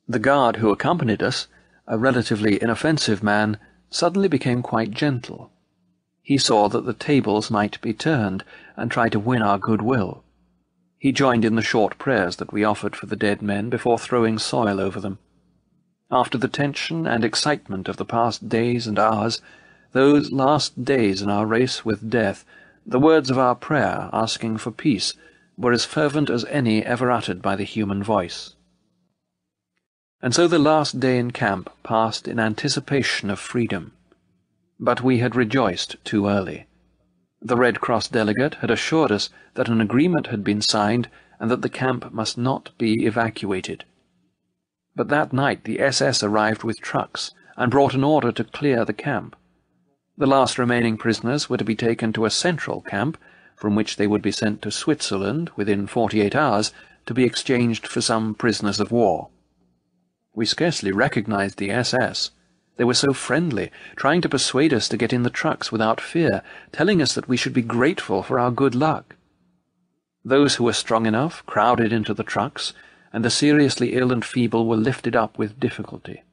The guard who accompanied us a relatively inoffensive man, suddenly became quite gentle. He saw that the tables might be turned, and tried to win our goodwill. He joined in the short prayers that we offered for the dead men before throwing soil over them. After the tension and excitement of the past days and hours, those last days in our race with death, the words of our prayer asking for peace were as fervent as any ever uttered by the human voice. And so the last day in camp passed in anticipation of freedom. But we had rejoiced too early. The Red Cross delegate had assured us that an agreement had been signed and that the camp must not be evacuated. But that night the SS arrived with trucks and brought an order to clear the camp. The last remaining prisoners were to be taken to a central camp, from which they would be sent to Switzerland within forty-eight hours to be exchanged for some prisoners of war. We scarcely recognized the SS. They were so friendly, trying to persuade us to get in the trucks without fear, telling us that we should be grateful for our good luck. Those who were strong enough crowded into the trucks, and the seriously ill and feeble were lifted up with difficulty.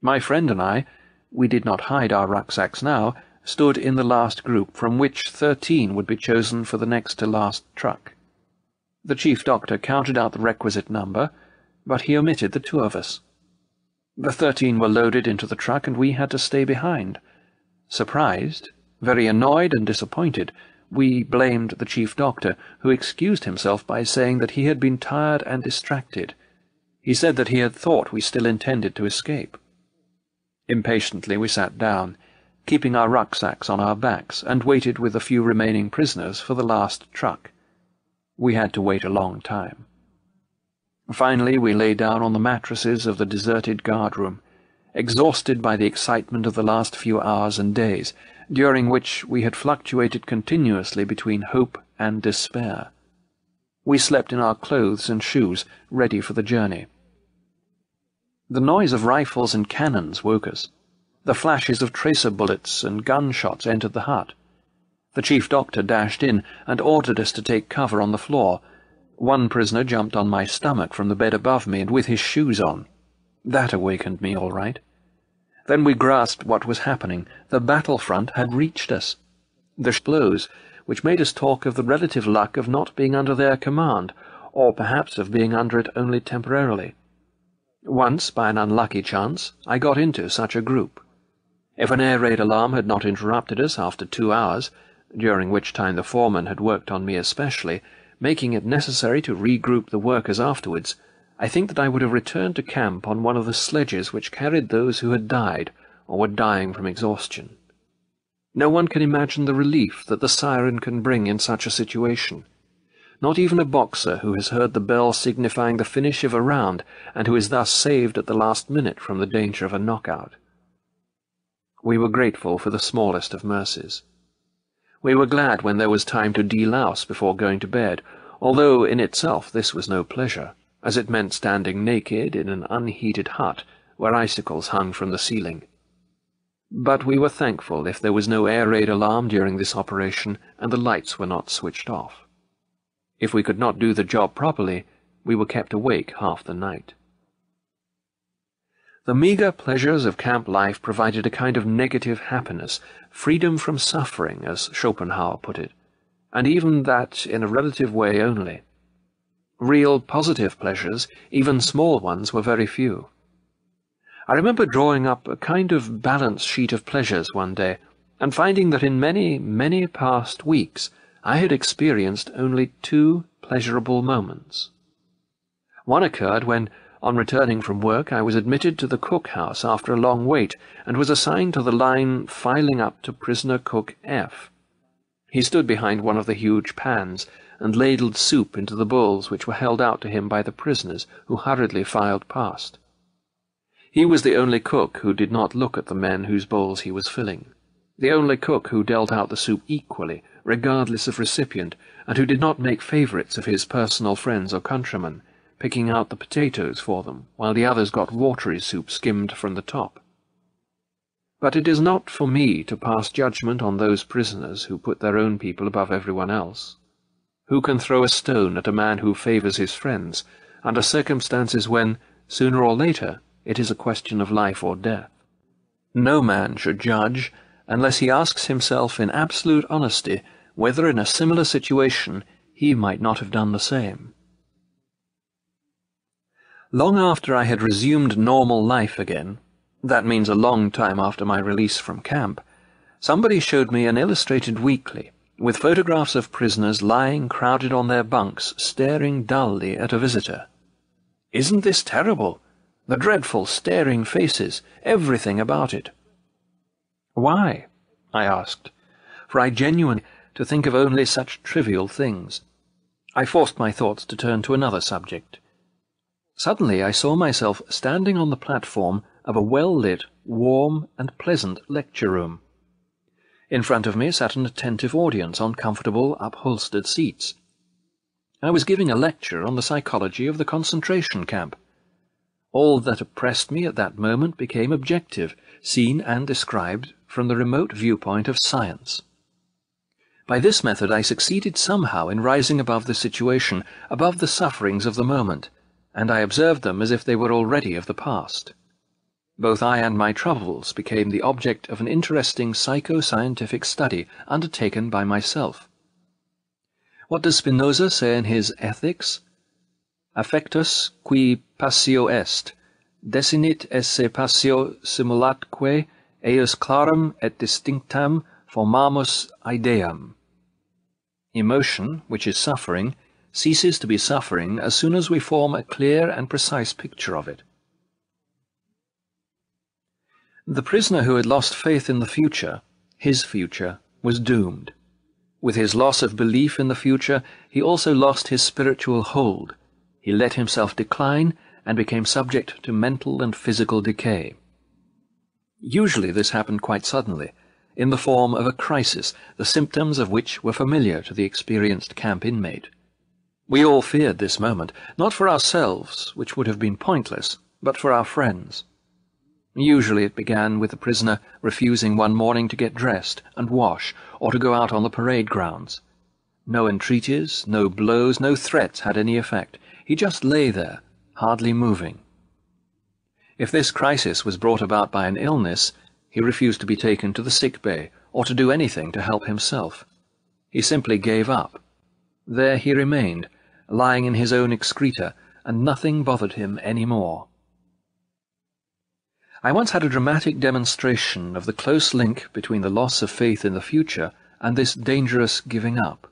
My friend and I, we did not hide our rucksacks now, stood in the last group, from which thirteen would be chosen for the next to last truck. The chief doctor counted out the requisite number, but he omitted the two of us. The thirteen were loaded into the truck, and we had to stay behind. Surprised, very annoyed and disappointed, we blamed the chief doctor, who excused himself by saying that he had been tired and distracted. He said that he had thought we still intended to escape. Impatiently we sat down, keeping our rucksacks on our backs, and waited with the few remaining prisoners for the last truck. We had to wait a long time. Finally, we lay down on the mattresses of the deserted guardroom, exhausted by the excitement of the last few hours and days, during which we had fluctuated continuously between hope and despair. We slept in our clothes and shoes, ready for the journey. The noise of rifles and cannons woke us. The flashes of tracer bullets and gunshots entered the hut. The chief doctor dashed in and ordered us to take cover on the floor, one prisoner jumped on my stomach from the bed above me and with his shoes on. That awakened me all right. Then we grasped what was happening. The battlefront had reached us. The blows, which made us talk of the relative luck of not being under their command, or perhaps of being under it only temporarily. Once, by an unlucky chance, I got into such a group. If an air raid alarm had not interrupted us after two hours, during which time the foreman had worked on me especially, making it necessary to regroup the workers afterwards, I think that I would have returned to camp on one of the sledges which carried those who had died or were dying from exhaustion. No one can imagine the relief that the siren can bring in such a situation. Not even a boxer who has heard the bell signifying the finish of a round and who is thus saved at the last minute from the danger of a knockout. We were grateful for the smallest of mercies. We were glad when there was time to delouse before going to bed, although in itself this was no pleasure, as it meant standing naked in an unheated hut where icicles hung from the ceiling. But we were thankful if there was no air raid alarm during this operation and the lights were not switched off. If we could not do the job properly, we were kept awake half the night. The meagre pleasures of camp life provided a kind of negative happiness, freedom from suffering, as Schopenhauer put it, and even that in a relative way only. Real positive pleasures, even small ones, were very few. I remember drawing up a kind of balance sheet of pleasures one day, and finding that in many, many past weeks I had experienced only two pleasurable moments. One occurred when, on returning from work, I was admitted to the cookhouse after a long wait, and was assigned to the line filing up to prisoner cook F. He stood behind one of the huge pans, and ladled soup into the bowls which were held out to him by the prisoners, who hurriedly filed past. He was the only cook who did not look at the men whose bowls he was filling, the only cook who dealt out the soup equally, regardless of recipient, and who did not make favourites of his personal friends or countrymen, picking out the potatoes for them, while the others got watery soup skimmed from the top. But it is not for me to pass judgment on those prisoners who put their own people above everyone else. Who can throw a stone at a man who favours his friends, under circumstances when, sooner or later, it is a question of life or death? No man should judge unless he asks himself in absolute honesty whether in a similar situation he might not have done the same. Long after I had resumed normal life again, that means a long time after my release from camp, somebody showed me an illustrated weekly with photographs of prisoners lying crowded on their bunks, staring dully at a visitor. Isn't this terrible? The dreadful, staring faces, everything about it. Why? I asked, for I genuinely to think of only such trivial things. I forced my thoughts to turn to another subject. Suddenly I saw myself standing on the platform of a well-lit, warm, and pleasant lecture room. In front of me sat an attentive audience on comfortable, upholstered seats. I was giving a lecture on the psychology of the concentration camp. All that oppressed me at that moment became objective, seen and described from the remote viewpoint of science. By this method I succeeded somehow in rising above the situation, above the sufferings of the moment, and I observed them as if they were already of the past. Both I and my troubles became the object of an interesting psycho-scientific study undertaken by myself. What does Spinoza say in his Ethics? Affectus qui passio est, desinit esse passio simulatque eius clarum et distinctam formamus ideam. Emotion, which is suffering, ceases to be suffering as soon as we form a clear and precise picture of it. The prisoner who had lost faith in the future, his future, was doomed. With his loss of belief in the future, he also lost his spiritual hold. He let himself decline and became subject to mental and physical decay. Usually this happened quite suddenly, in the form of a crisis, the symptoms of which were familiar to the experienced camp inmate. We all feared this moment, not for ourselves, which would have been pointless, but for our friends. Usually it began with the prisoner refusing one morning to get dressed and wash, or to go out on the parade grounds. No entreaties, no blows, no threats had any effect. He just lay there, hardly moving. If this crisis was brought about by an illness, he refused to be taken to the sick bay, or to do anything to help himself. He simply gave up. There he remained, lying in his own excreta, and nothing bothered him any more. I once had a dramatic demonstration of the close link between the loss of faith in the future and this dangerous giving up.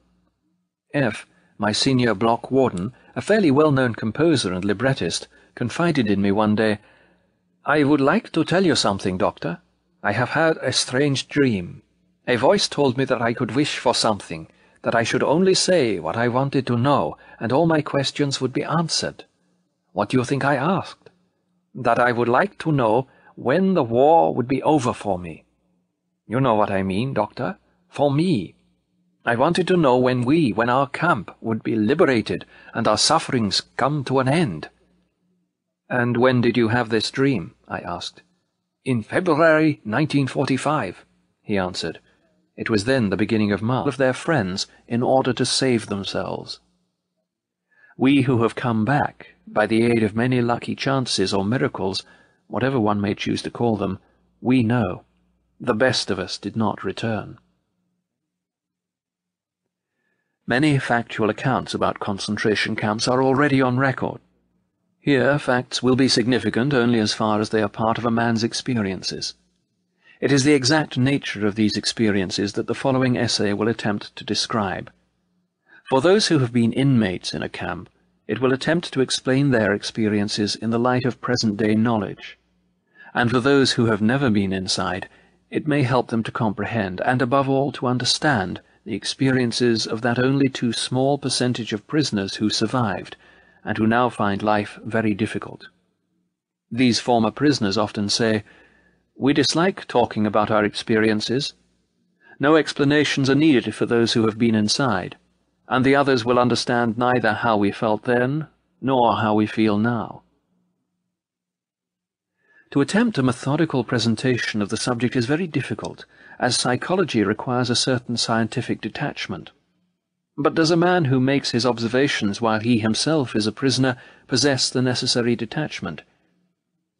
F., my senior block warden, a fairly well-known composer and librettist, confided in me one day, I would like to tell you something, Doctor. I have had a strange dream. A voice told me that I could wish for something, that I should only say what I wanted to know, and all my questions would be answered. What do you think I asked? That I would like to know when the war would be over for me. You know what I mean, Doctor. For me. I wanted to know when we, when our camp, would be liberated and our sufferings come to an end. And when did you have this dream? I asked. In February 1945, he answered. It was then the beginning of March of their friends in order to save themselves. We who have come back, by the aid of many lucky chances or miracles, whatever one may choose to call them, we know. The best of us did not return. Many factual accounts about concentration camps are already on record. Here, facts will be significant only as far as they are part of a man's experiences. It is the exact nature of these experiences that the following essay will attempt to describe. For those who have been inmates in a camp, it will attempt to explain their experiences in the light of present-day knowledge. And for those who have never been inside, it may help them to comprehend, and above all to understand, the experiences of that only too small percentage of prisoners who survived, and who now find life very difficult. These former prisoners often say, We dislike talking about our experiences. No explanations are needed for those who have been inside, and the others will understand neither how we felt then, nor how we feel now. To attempt a methodical presentation of the subject is very difficult, as psychology requires a certain scientific detachment. But does a man who makes his observations while he himself is a prisoner possess the necessary detachment?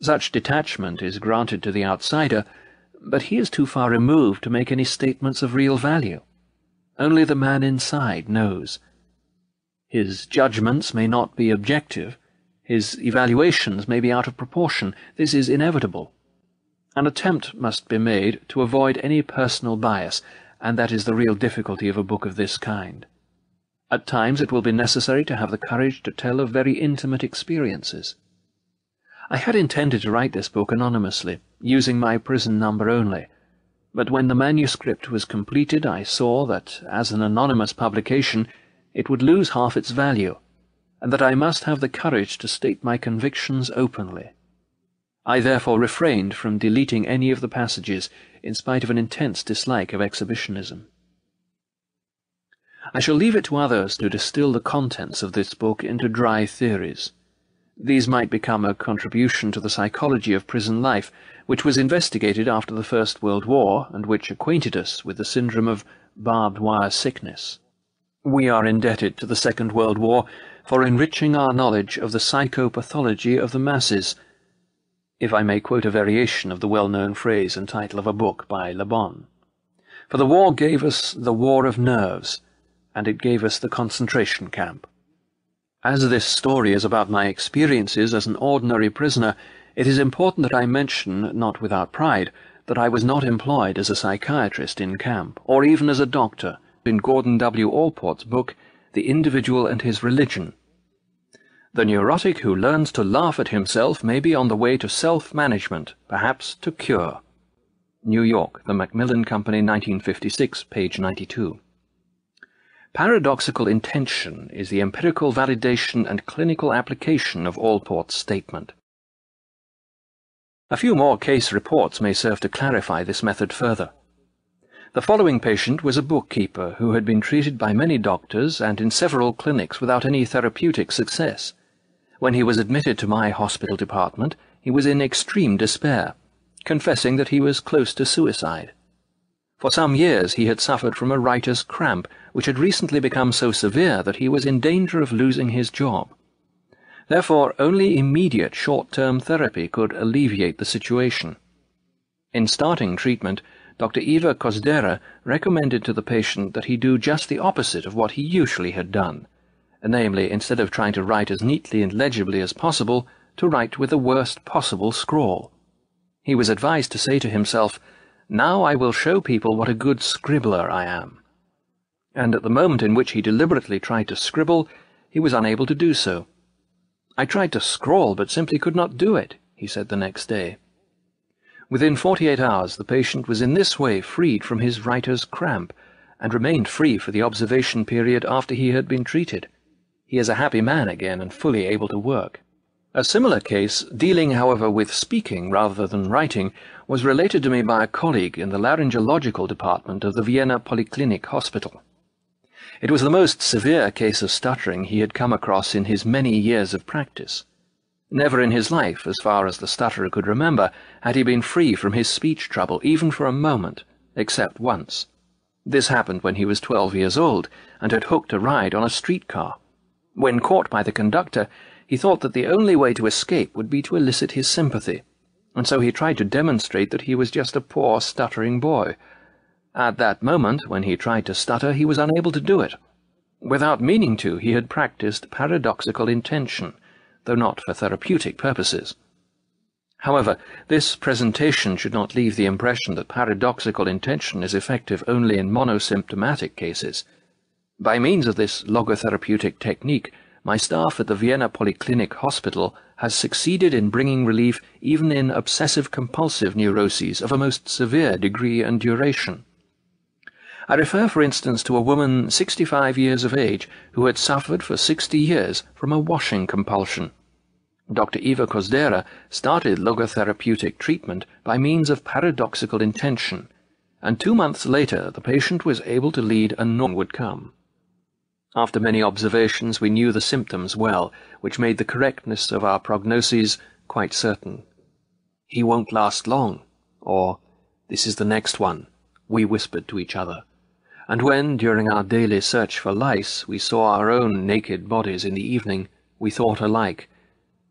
Such detachment is granted to the outsider, but he is too far removed to make any statements of real value. Only the man inside knows. His judgments may not be objective, his evaluations may be out of proportion. This is inevitable. An attempt must be made to avoid any personal bias, and that is the real difficulty of a book of this kind. At times it will be necessary to have the courage to tell of very intimate experiences. I had intended to write this book anonymously, using my prison number only, but when the manuscript was completed I saw that, as an anonymous publication, it would lose half its value, and that I must have the courage to state my convictions openly. I therefore refrained from deleting any of the passages, in spite of an intense dislike of exhibitionism. I shall leave it to others to distill the contents of this book into dry theories. These might become a contribution to the psychology of prison life, which was investigated after the First World War and which acquainted us with the syndrome of barbed wire sickness. We are indebted to the Second World War for enriching our knowledge of the psychopathology of the masses, if I may quote a variation of the well-known phrase and title of a book by Le Bon. For the war gave us the war of nerves, and it gave us the concentration camp. As this story is about my experiences as an ordinary prisoner, it is important that I mention, not without pride, that I was not employed as a psychiatrist in camp, or even as a doctor, in Gordon W. Allport's book, The Individual and His Religion. The neurotic who learns to laugh at himself may be on the way to self-management, perhaps to cure. New York, The Macmillan Company, 1956, page 92. Paradoxical intention is the empirical validation and clinical application of Allport's statement. A few more case reports may serve to clarify this method further. The following patient was a bookkeeper who had been treated by many doctors and in several clinics without any therapeutic success. When he was admitted to my hospital department, he was in extreme despair, confessing that he was close to suicide. For some years he had suffered from a writer's cramp, which had recently become so severe that he was in danger of losing his job. Therefore, only immediate short-term therapy could alleviate the situation. In starting treatment, Dr. Eva Kozdera recommended to the patient that he do just the opposite of what he usually had done, namely, instead of trying to write as neatly and legibly as possible, to write with the worst possible scrawl. He was advised to say to himself, now I will show people what a good scribbler I am. And at the moment in which he deliberately tried to scribble, he was unable to do so. I tried to scrawl, but simply could not do it, he said the next day. Within forty-eight hours the patient was in this way freed from his writer's cramp, and remained free for the observation period after he had been treated. He is a happy man again and fully able to work. A similar case, dealing, however, with speaking rather than writing, was related to me by a colleague in the laryngological department of the Vienna Polyclinic Hospital. It was the most severe case of stuttering he had come across in his many years of practice. Never in his life, as far as the stutterer could remember, had he been free from his speech trouble, even for a moment, except once. This happened when he was twelve years old and had hooked a ride on a streetcar. When caught by the conductor, he thought that the only way to escape would be to elicit his sympathy, and so he tried to demonstrate that he was just a poor stuttering boy. At that moment, when he tried to stutter, he was unable to do it. Without meaning to, he had practiced paradoxical intention, though not for therapeutic purposes. However, this presentation should not leave the impression that paradoxical intention is effective only in monosymptomatic cases. By means of this logotherapeutic technique, my staff at the Vienna Polyclinic Hospital has succeeded in bringing relief even in obsessive-compulsive neuroses of a most severe degree and duration. I refer, for instance, to a woman 65 years of age who had suffered for 60 years from a washing compulsion. Dr. Eva Kozdera started logotherapeutic treatment by means of paradoxical intention, and two months later the patient was able to lead a normal would come. After many observations we knew the symptoms well, which made the correctness of our prognoses quite certain. He won't last long, or this is the next one, we whispered to each other. And when, during our daily search for lice, we saw our own naked bodies in the evening, we thought alike,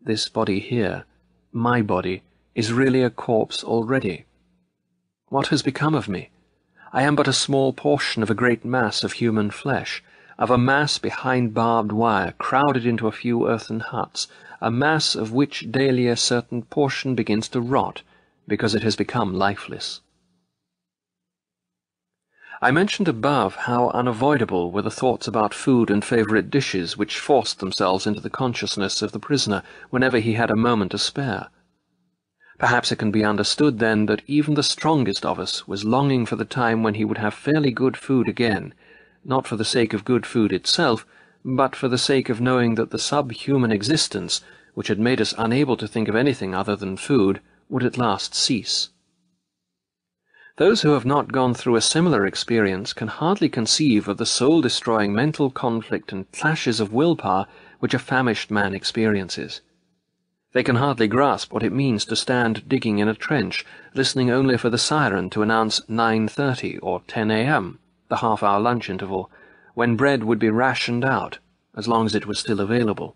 this body here, my body, is really a corpse already. What has become of me? I am but a small portion of a great mass of human flesh, of a mass behind barbed wire, crowded into a few earthen huts, a mass of which daily a certain portion begins to rot, because it has become lifeless. I mentioned above how unavoidable were the thoughts about food and favourite dishes which forced themselves into the consciousness of the prisoner whenever he had a moment to spare. Perhaps it can be understood, then, that even the strongest of us was longing for the time when he would have fairly good food again, not for the sake of good food itself, but for the sake of knowing that the subhuman existence, which had made us unable to think of anything other than food, would at last cease. Those who have not gone through a similar experience can hardly conceive of the soul-destroying mental conflict and clashes of willpower which a famished man experiences. They can hardly grasp what it means to stand digging in a trench, listening only for the siren to announce 9.30 or 10 a.m., the half-hour lunch interval, when bread would be rationed out, as long as it was still available.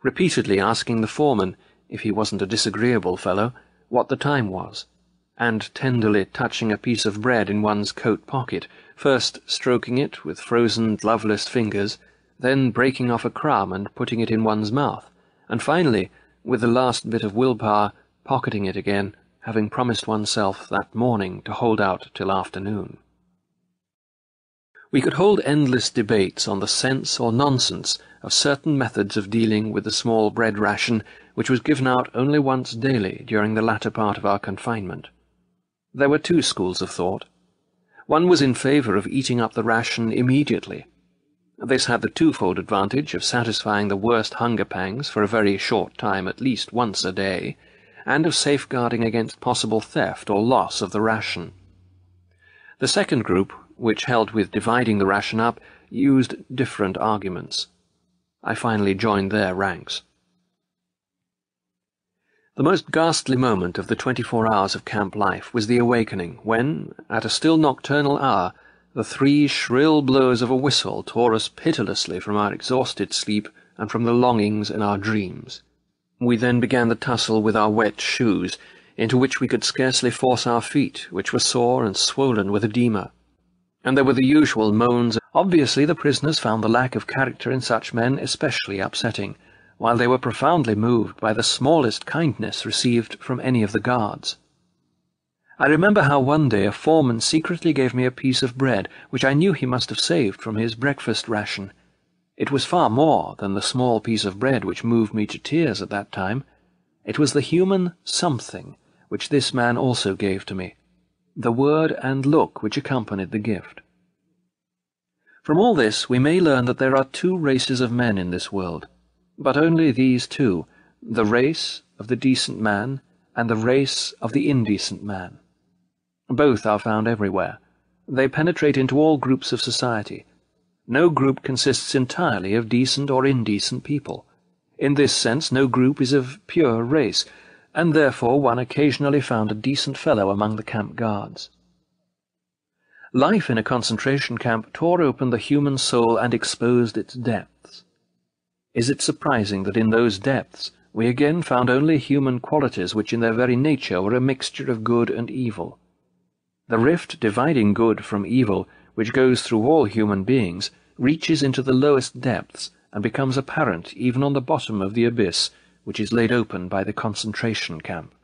Repeatedly asking the foreman, if he wasn't a disagreeable fellow, what the time was and tenderly touching a piece of bread in one's coat pocket, first stroking it with frozen, gloveless fingers, then breaking off a crumb and putting it in one's mouth, and finally, with the last bit of willpower, pocketing it again, having promised oneself that morning to hold out till afternoon. We could hold endless debates on the sense or nonsense of certain methods of dealing with the small bread ration which was given out only once daily during the latter part of our confinement. There were two schools of thought. One was in favour of eating up the ration immediately. This had the twofold advantage of satisfying the worst hunger pangs for a very short time at least once a day, and of safeguarding against possible theft or loss of the ration. The second group, which held with dividing the ration up, used different arguments. I finally joined their ranks. The most ghastly moment of the twenty-four hours of camp life was the awakening, when, at a still nocturnal hour, the three shrill blows of a whistle tore us pitilessly from our exhausted sleep and from the longings in our dreams. We then began the tussle with our wet shoes, into which we could scarcely force our feet, which were sore and swollen with edema. And there were the usual moans. Obviously the prisoners found the lack of character in such men especially upsetting, while they were profoundly moved by the smallest kindness received from any of the guards. I remember how one day a foreman secretly gave me a piece of bread which I knew he must have saved from his breakfast ration. It was far more than the small piece of bread which moved me to tears at that time. It was the human something which this man also gave to me, the word and look which accompanied the gift. From all this we may learn that there are two races of men in this world, but only these two, the race of the decent man and the race of the indecent man. Both are found everywhere. They penetrate into all groups of society. No group consists entirely of decent or indecent people. In this sense, no group is of pure race, and therefore one occasionally found a decent fellow among the camp guards. Life in a concentration camp tore open the human soul and exposed its depths. Is it surprising that in those depths we again found only human qualities which in their very nature were a mixture of good and evil? The rift dividing good from evil, which goes through all human beings, reaches into the lowest depths and becomes apparent even on the bottom of the abyss which is laid open by the concentration camp.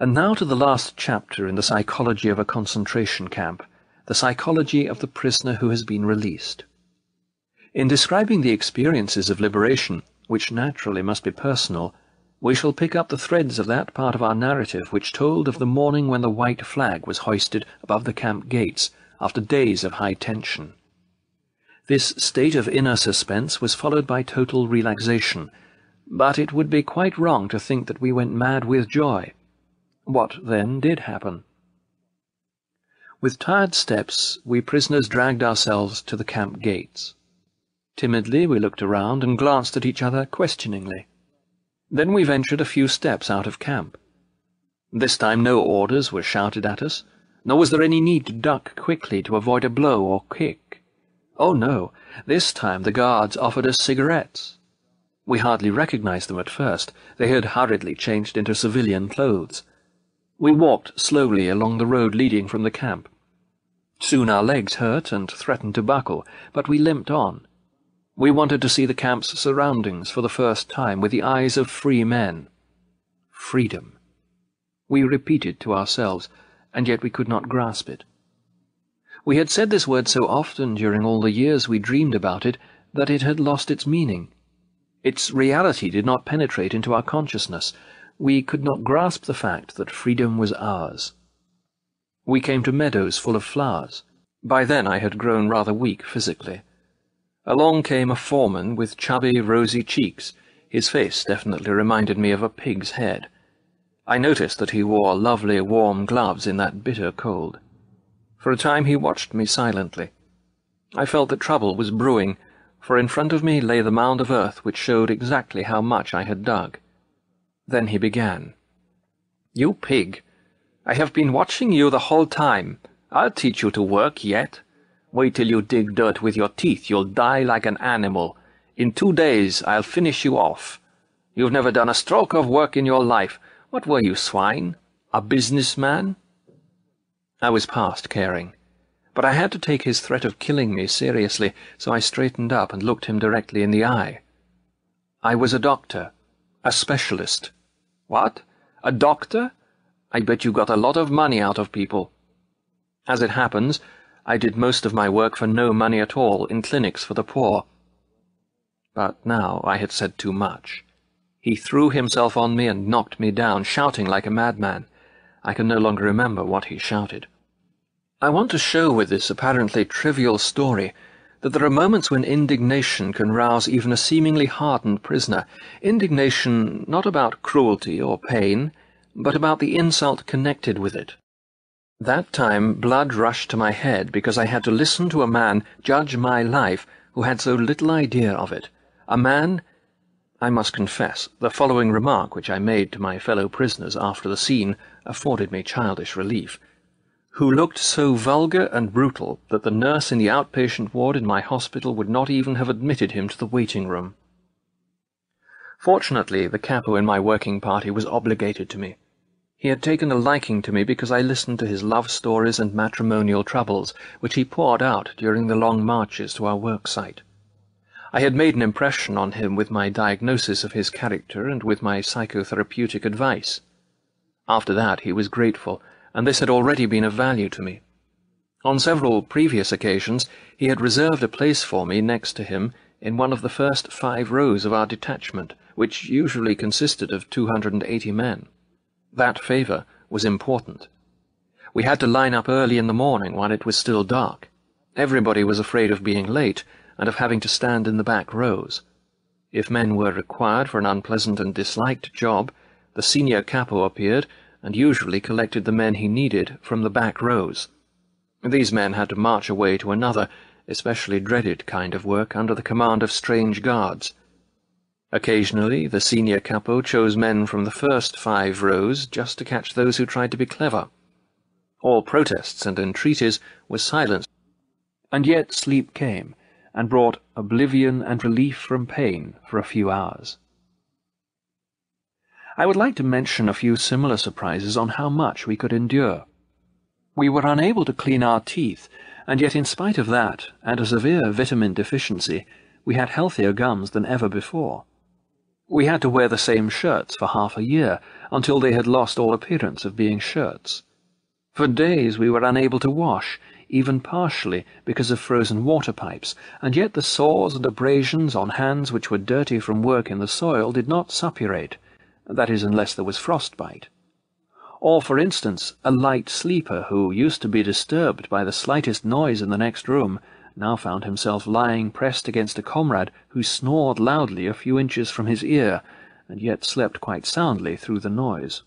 And now to the last chapter in the psychology of a concentration camp, the psychology of the prisoner who has been released. In describing the experiences of liberation, which naturally must be personal, we shall pick up the threads of that part of our narrative which told of the morning when the white flag was hoisted above the camp gates after days of high tension. This state of inner suspense was followed by total relaxation, but it would be quite wrong to think that we went mad with joy. What, then, did happen? With tired steps, we prisoners dragged ourselves to the camp gates. Timidly we looked around and glanced at each other questioningly. Then we ventured a few steps out of camp. This time no orders were shouted at us, nor was there any need to duck quickly to avoid a blow or kick. Oh no, this time the guards offered us cigarettes. We hardly recognized them at first. They had hurriedly changed into civilian clothes. We walked slowly along the road leading from the camp. Soon our legs hurt and threatened to buckle, but we limped on. We wanted to see the camp's surroundings for the first time with the eyes of free men. Freedom. We repeated to ourselves, and yet we could not grasp it. We had said this word so often during all the years we dreamed about it that it had lost its meaning. Its reality did not penetrate into our consciousness. We could not grasp the fact that freedom was ours. We came to meadows full of flowers. By then I had grown rather weak physically. Along came a foreman with chubby, rosy cheeks. His face definitely reminded me of a pig's head. I noticed that he wore lovely, warm gloves in that bitter cold. For a time he watched me silently. I felt that trouble was brewing, for in front of me lay the mound of earth which showed exactly how much I had dug. Then he began. You pig! I have been watching you the whole time. I'll teach you to work yet. Wait till you dig dirt with your teeth. You'll die like an animal. In two days I'll finish you off. You've never done a stroke of work in your life. What were you, swine? A businessman? I was past caring. But I had to take his threat of killing me seriously, so I straightened up and looked him directly in the eye. I was a doctor. A specialist. What? A doctor? I bet you got a lot of money out of people. As it happens, I did most of my work for no money at all in clinics for the poor. But now I had said too much. He threw himself on me and knocked me down, shouting like a madman. I can no longer remember what he shouted. I want to show with this apparently trivial story that there are moments when indignation can rouse even a seemingly hardened prisoner. Indignation not about cruelty or pain, but about the insult connected with it. That time blood rushed to my head because I had to listen to a man judge my life who had so little idea of it. A man, I must confess, the following remark which I made to my fellow prisoners after the scene afforded me childish relief, who looked so vulgar and brutal that the nurse in the outpatient ward in my hospital would not even have admitted him to the waiting room. Fortunately, the capo in my working party was obligated to me. He had taken a liking to me because I listened to his love stories and matrimonial troubles, which he poured out during the long marches to our work site. I had made an impression on him with my diagnosis of his character and with my psychotherapeutic advice. After that he was grateful, and this had already been of value to me. On several previous occasions he had reserved a place for me next to him in one of the first five rows of our detachment, which usually consisted of two hundred and eighty men. That favour was important. We had to line up early in the morning while it was still dark. Everybody was afraid of being late and of having to stand in the back rows. If men were required for an unpleasant and disliked job, the senior capo appeared and usually collected the men he needed from the back rows. These men had to march away to another, especially dreaded kind of work under the command of strange guards. Occasionally, the senior capo chose men from the first five rows just to catch those who tried to be clever. All protests and entreaties were silenced, and yet sleep came and brought oblivion and relief from pain for a few hours. I would like to mention a few similar surprises on how much we could endure. We were unable to clean our teeth, and yet in spite of that, and a severe vitamin deficiency, we had healthier gums than ever before. We had to wear the same shirts for half a year, until they had lost all appearance of being shirts. For days we were unable to wash, even partially because of frozen water pipes, and yet the sores and abrasions on hands which were dirty from work in the soil did not suppurate, that is, unless there was frostbite. Or, for instance, a light sleeper who used to be disturbed by the slightest noise in the next room now found himself lying pressed against a comrade who snored loudly a few inches from his ear, and yet slept quite soundly through the noise.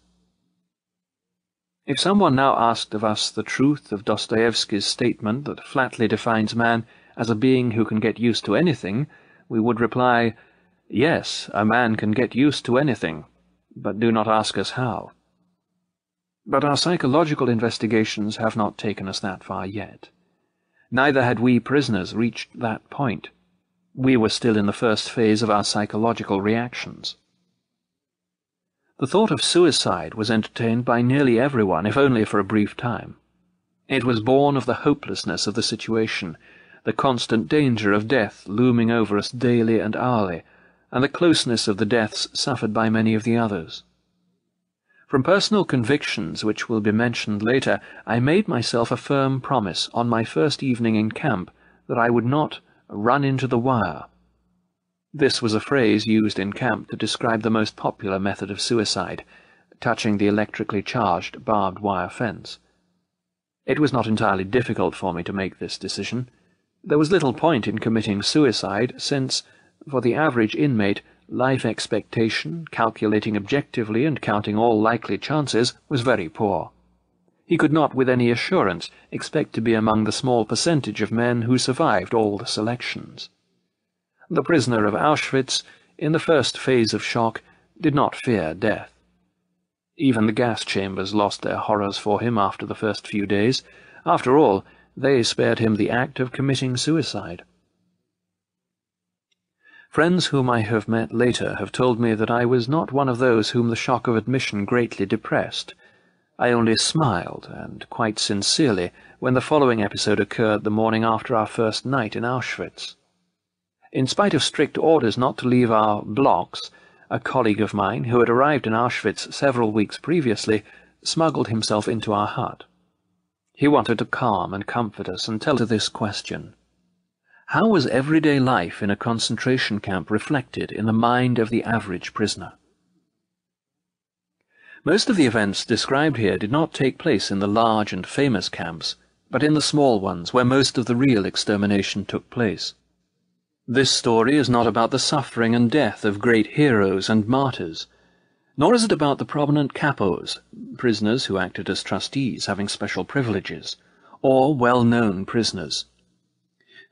If someone now asked of us the truth of Dostoevsky's statement that flatly defines man as a being who can get used to anything, we would reply, Yes, a man can get used to anything, but do not ask us how. But our psychological investigations have not taken us that far yet. Neither had we prisoners reached that point. We were still in the first phase of our psychological reactions. The thought of suicide was entertained by nearly everyone, if only for a brief time. It was born of the hopelessness of the situation, the constant danger of death looming over us daily and hourly, and the closeness of the deaths suffered by many of the others. From personal convictions, which will be mentioned later, I made myself a firm promise on my first evening in camp that I would not run into the wire. This was a phrase used in camp to describe the most popular method of suicide, touching the electrically charged barbed wire fence. It was not entirely difficult for me to make this decision. There was little point in committing suicide, since, for the average inmate, life expectation, calculating objectively and counting all likely chances, was very poor. He could not with any assurance expect to be among the small percentage of men who survived all the selections. The prisoner of Auschwitz, in the first phase of shock, did not fear death. Even the gas chambers lost their horrors for him after the first few days. After all, they spared him the act of committing suicide. Friends whom I have met later have told me that I was not one of those whom the shock of admission greatly depressed. I only smiled, and quite sincerely, when the following episode occurred the morning after our first night in Auschwitz. In spite of strict orders not to leave our blocks, a colleague of mine, who had arrived in Auschwitz several weeks previously, smuggled himself into our hut. He wanted to calm and comfort us and tell us this question. How was everyday life in a concentration camp reflected in the mind of the average prisoner? Most of the events described here did not take place in the large and famous camps, but in the small ones where most of the real extermination took place. This story is not about the suffering and death of great heroes and martyrs, nor is it about the prominent capos, prisoners who acted as trustees having special privileges, or well-known prisoners.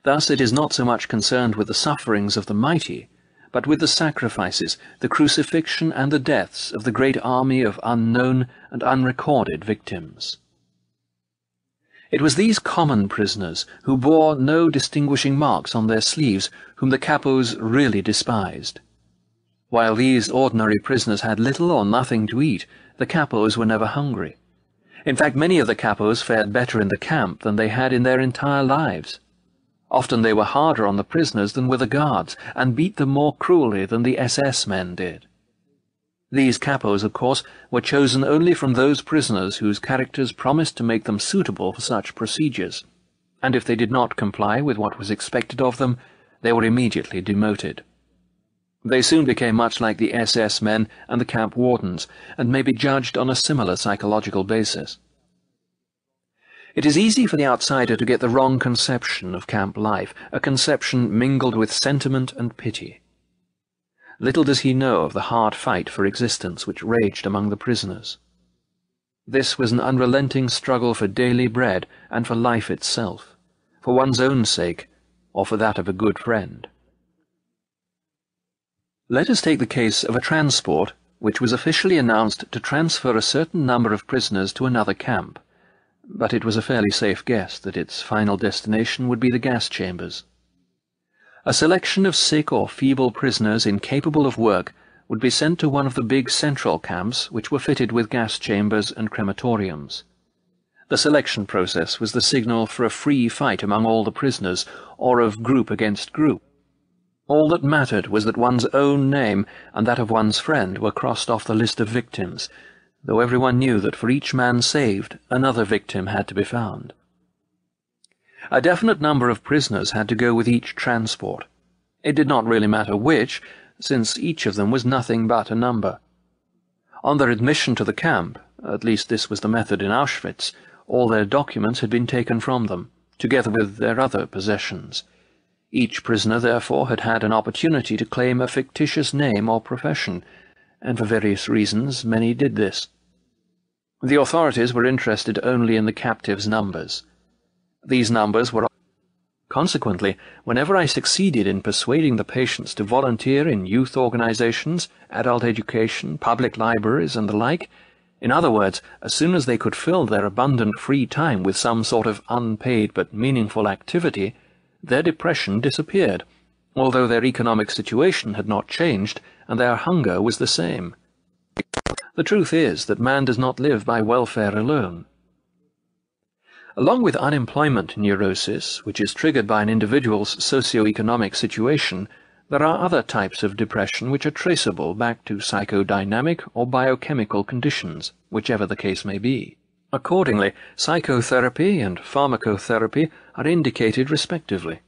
Thus it is not so much concerned with the sufferings of the mighty, but with the sacrifices, the crucifixion and the deaths of the great army of unknown and unrecorded victims. It was these common prisoners, who bore no distinguishing marks on their sleeves, whom the capos really despised. While these ordinary prisoners had little or nothing to eat, the capos were never hungry. In fact, many of the capos fared better in the camp than they had in their entire lives. Often they were harder on the prisoners than were the guards, and beat them more cruelly than the SS men did. These capos, of course, were chosen only from those prisoners whose characters promised to make them suitable for such procedures, and if they did not comply with what was expected of them, they were immediately demoted. They soon became much like the SS men and the camp wardens, and may be judged on a similar psychological basis. It is easy for the outsider to get the wrong conception of camp life, a conception mingled with sentiment and pity. Little does he know of the hard fight for existence which raged among the prisoners. This was an unrelenting struggle for daily bread and for life itself, for one's own sake, or for that of a good friend. Let us take the case of a transport which was officially announced to transfer a certain number of prisoners to another camp, but it was a fairly safe guess that its final destination would be the gas chambers. A selection of sick or feeble prisoners incapable of work would be sent to one of the big central camps which were fitted with gas chambers and crematoriums. The selection process was the signal for a free fight among all the prisoners, or of group against group. All that mattered was that one's own name and that of one's friend were crossed off the list of victims, though everyone knew that for each man saved, another victim had to be found. A definite number of prisoners had to go with each transport. It did not really matter which, since each of them was nothing but a number. On their admission to the camp, at least this was the method in Auschwitz, all their documents had been taken from them, together with their other possessions. Each prisoner, therefore, had had an opportunity to claim a fictitious name or profession, and for various reasons many did this. The authorities were interested only in the captives' numbers. These numbers were Consequently, whenever I succeeded in persuading the patients to volunteer in youth organizations, adult education, public libraries, and the like, in other words, as soon as they could fill their abundant free time with some sort of unpaid but meaningful activity, their depression disappeared, although their economic situation had not changed and their hunger was the same. The truth is that man does not live by welfare alone. Along with unemployment neurosis, which is triggered by an individual's socio-economic situation, there are other types of depression which are traceable back to psychodynamic or biochemical conditions, whichever the case may be. Accordingly, psychotherapy and pharmacotherapy are indicated respectively.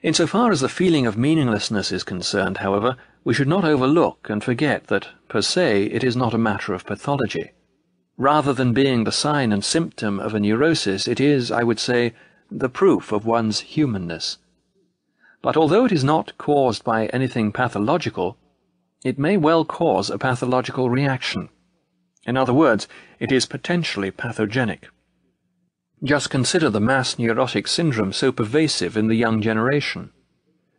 Insofar as the feeling of meaninglessness is concerned, however, we should not overlook and forget that, per se, it is not a matter of pathology. Rather than being the sign and symptom of a neurosis, it is, I would say, the proof of one's humanness. But although it is not caused by anything pathological, it may well cause a pathological reaction. In other words, it is potentially pathogenic. Just consider the mass neurotic syndrome so pervasive in the young generation.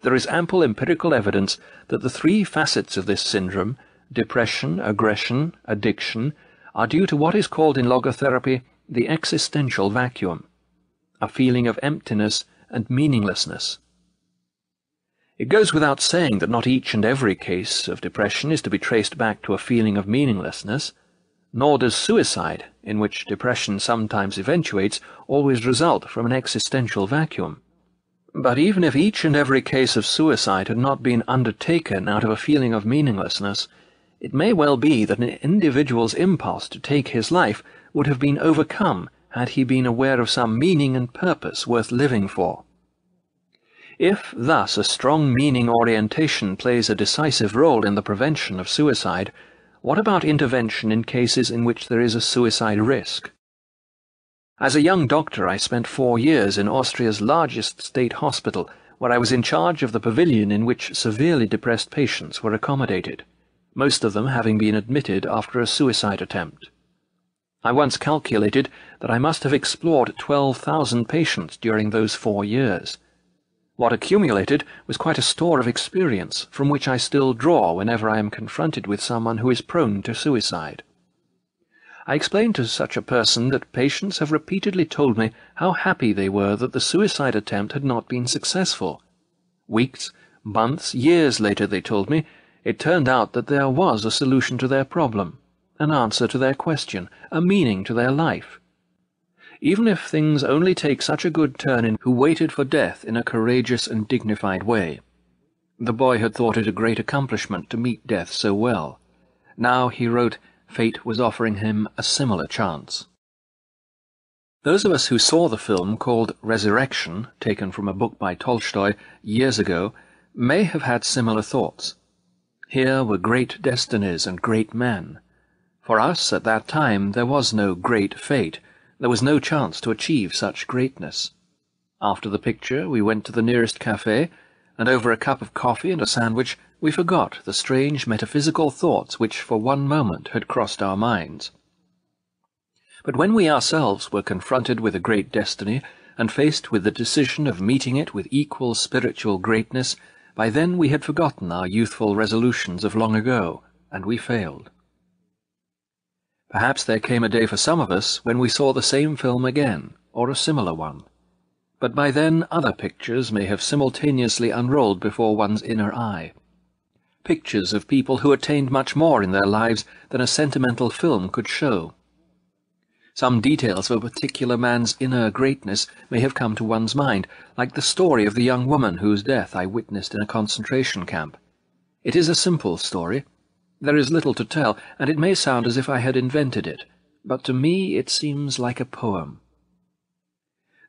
There is ample empirical evidence that the three facets of this syndrome, depression, aggression, addiction, are due to what is called in logotherapy the existential vacuum, a feeling of emptiness and meaninglessness. It goes without saying that not each and every case of depression is to be traced back to a feeling of meaninglessness, nor does suicide, in which depression sometimes eventuates, always result from an existential vacuum. But even if each and every case of suicide had not been undertaken out of a feeling of meaninglessness, it may well be that an individual's impulse to take his life would have been overcome had he been aware of some meaning and purpose worth living for. If, thus, a strong meaning orientation plays a decisive role in the prevention of suicide, what about intervention in cases in which there is a suicide risk? As a young doctor, I spent four years in Austria's largest state hospital, where I was in charge of the pavilion in which severely depressed patients were accommodated, most of them having been admitted after a suicide attempt. I once calculated that I must have explored 12,000 patients during those four years. What accumulated was quite a store of experience from which I still draw whenever I am confronted with someone who is prone to suicide. I explained to such a person that patients have repeatedly told me how happy they were that the suicide attempt had not been successful. Weeks, months, years later, they told me, it turned out that there was a solution to their problem, an answer to their question, a meaning to their life even if things only take such a good turn in who waited for death in a courageous and dignified way. The boy had thought it a great accomplishment to meet death so well. Now, he wrote, fate was offering him a similar chance. Those of us who saw the film called Resurrection, taken from a book by Tolstoy years ago, may have had similar thoughts. Here were great destinies and great men. For us, at that time, there was no great fate, there was no chance to achieve such greatness. After the picture, we went to the nearest cafe, and over a cup of coffee and a sandwich, we forgot the strange metaphysical thoughts which for one moment had crossed our minds. But when we ourselves were confronted with a great destiny, and faced with the decision of meeting it with equal spiritual greatness, by then we had forgotten our youthful resolutions of long ago, and we failed. Perhaps there came a day for some of us when we saw the same film again, or a similar one. But by then other pictures may have simultaneously unrolled before one's inner eye. Pictures of people who attained much more in their lives than a sentimental film could show. Some details of a particular man's inner greatness may have come to one's mind, like the story of the young woman whose death I witnessed in a concentration camp. It is a simple story. There is little to tell, and it may sound as if I had invented it, but to me it seems like a poem.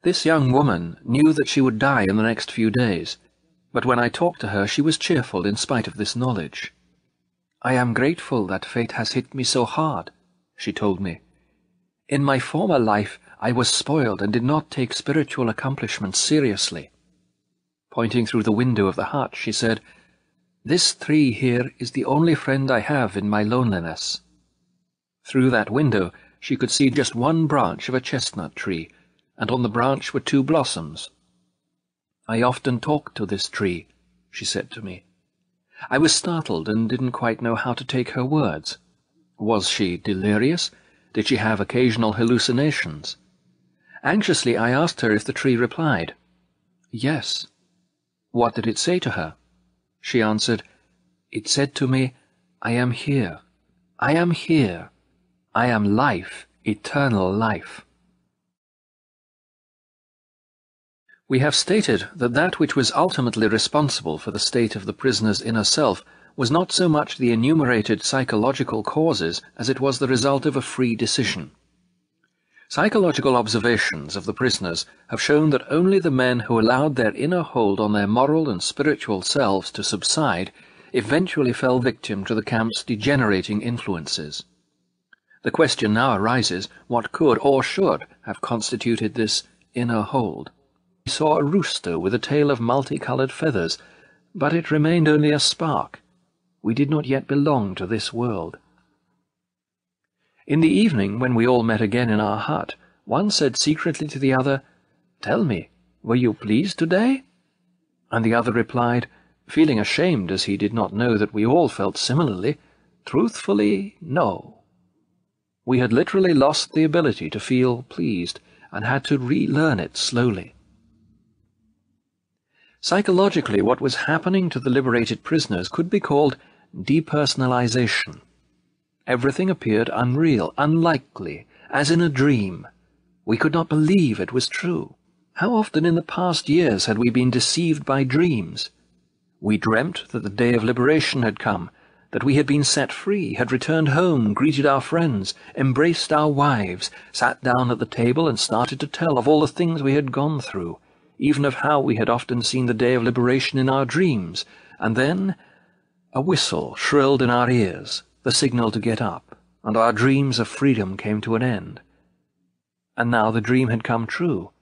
This young woman knew that she would die in the next few days, but when I talked to her she was cheerful in spite of this knowledge. I am grateful that fate has hit me so hard, she told me. In my former life, I was spoiled and did not take spiritual accomplishments seriously. Pointing through the window of the hut, she said, This tree here is the only friend I have in my loneliness. Through that window, she could see just one branch of a chestnut tree, and on the branch were two blossoms. I often talk to this tree, she said to me. I was startled and didn't quite know how to take her words. Was she delirious? Did she have occasional hallucinations? Anxiously I asked her if the tree replied. Yes. What did it say to her? She answered, It said to me, I am here. I am here. I am life, eternal life. We have stated that that which was ultimately responsible for the state of the prisoner's inner self was not so much the enumerated psychological causes as it was the result of a free decision. Psychological observations of the prisoners have shown that only the men who allowed their inner hold on their moral and spiritual selves to subside eventually fell victim to the camp's degenerating influences. The question now arises what could or should have constituted this inner hold. Saw a rooster with a tail of multicolored feathers, but it remained only a spark, we did not yet belong to this world. In the evening, when we all met again in our hut, one said secretly to the other, Tell me, were you pleased today? And the other replied, feeling ashamed as he did not know that we all felt similarly, Truthfully, no. We had literally lost the ability to feel pleased, and had to relearn it slowly. Psychologically, what was happening to the liberated prisoners could be called depersonalization. Everything appeared unreal, unlikely, as in a dream. We could not believe it was true. How often in the past years had we been deceived by dreams? We dreamt that the day of liberation had come, that we had been set free, had returned home, greeted our friends, embraced our wives, sat down at the table and started to tell of all the things we had gone through, even of how we had often seen the day of liberation in our dreams, and then a whistle shrilled in our ears, the signal to get up, and our dreams of freedom came to an end. And now the dream had come true,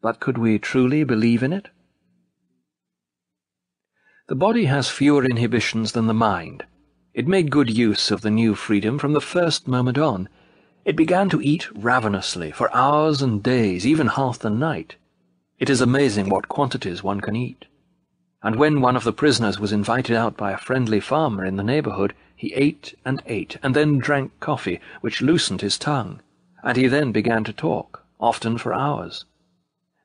but could we truly believe in it? The body has fewer inhibitions than the mind. It made good use of the new freedom from the first moment on. It began to eat ravenously for hours and days, even half the night. It is amazing what quantities one can eat. And when one of the prisoners was invited out by a friendly farmer in the neighborhood, he ate and ate, and then drank coffee, which loosened his tongue, and he then began to talk, often for hours.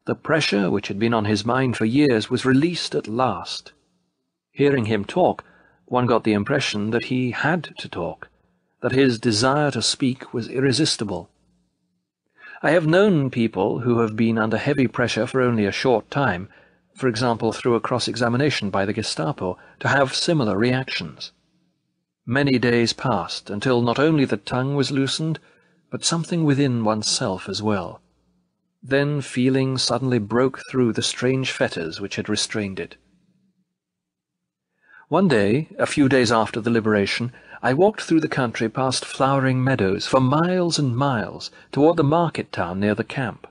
The pressure which had been on his mind for years was released at last. Hearing him talk, one got the impression that he had to talk, that his desire to speak was irresistible. I have known people who have been under heavy pressure for only a short time, for example through a cross-examination by the Gestapo, to have similar reactions. Many days passed until not only the tongue was loosened, but something within oneself as well. Then feeling suddenly broke through the strange fetters which had restrained it. One day, a few days after the liberation, I walked through the country past flowering meadows for miles and miles toward the market town near the camp.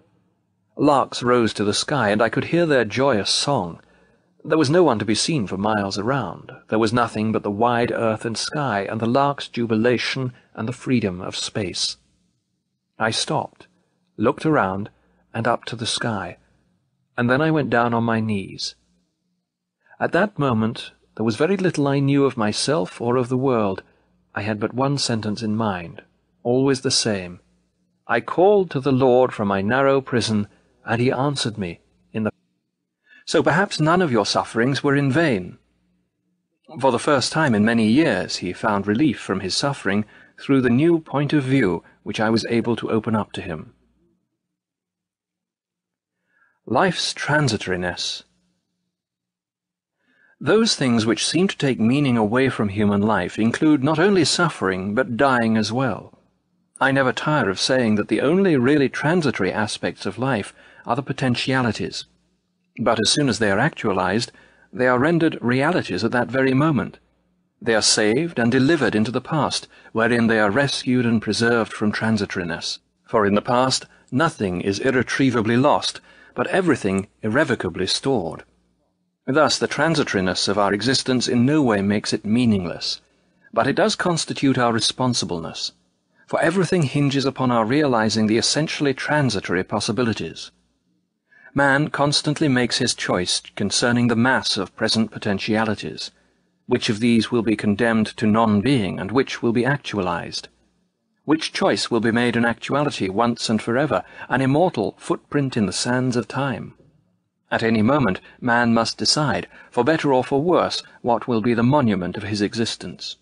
Larks rose to the sky, and I could hear their joyous song. There was no one to be seen for miles around. There was nothing but the wide earth and sky, and the lark's jubilation and the freedom of space. I stopped, looked around, and up to the sky, and then I went down on my knees. At that moment there was very little I knew of myself or of the world. I had but one sentence in mind, always the same. I called to the Lord from my narrow prison, and he answered me in the. So perhaps none of your sufferings were in vain. For the first time in many years he found relief from his suffering through the new point of view which I was able to open up to him. Life's transitoriness. Those things which seem to take meaning away from human life include not only suffering, but dying as well. I never tire of saying that the only really transitory aspects of life are the potentialities. But as soon as they are actualized, they are rendered realities at that very moment. They are saved and delivered into the past, wherein they are rescued and preserved from transitoriness. For in the past, nothing is irretrievably lost, but everything irrevocably stored. Thus, the transitoriness of our existence in no way makes it meaningless, but it does constitute our responsibleness, for everything hinges upon our realizing the essentially transitory possibilities. Man constantly makes his choice concerning the mass of present potentialities, which of these will be condemned to non-being and which will be actualized? Which choice will be made in actuality once and forever, an immortal footprint in the sands of time? At any moment, man must decide, for better or for worse, what will be the monument of his existence.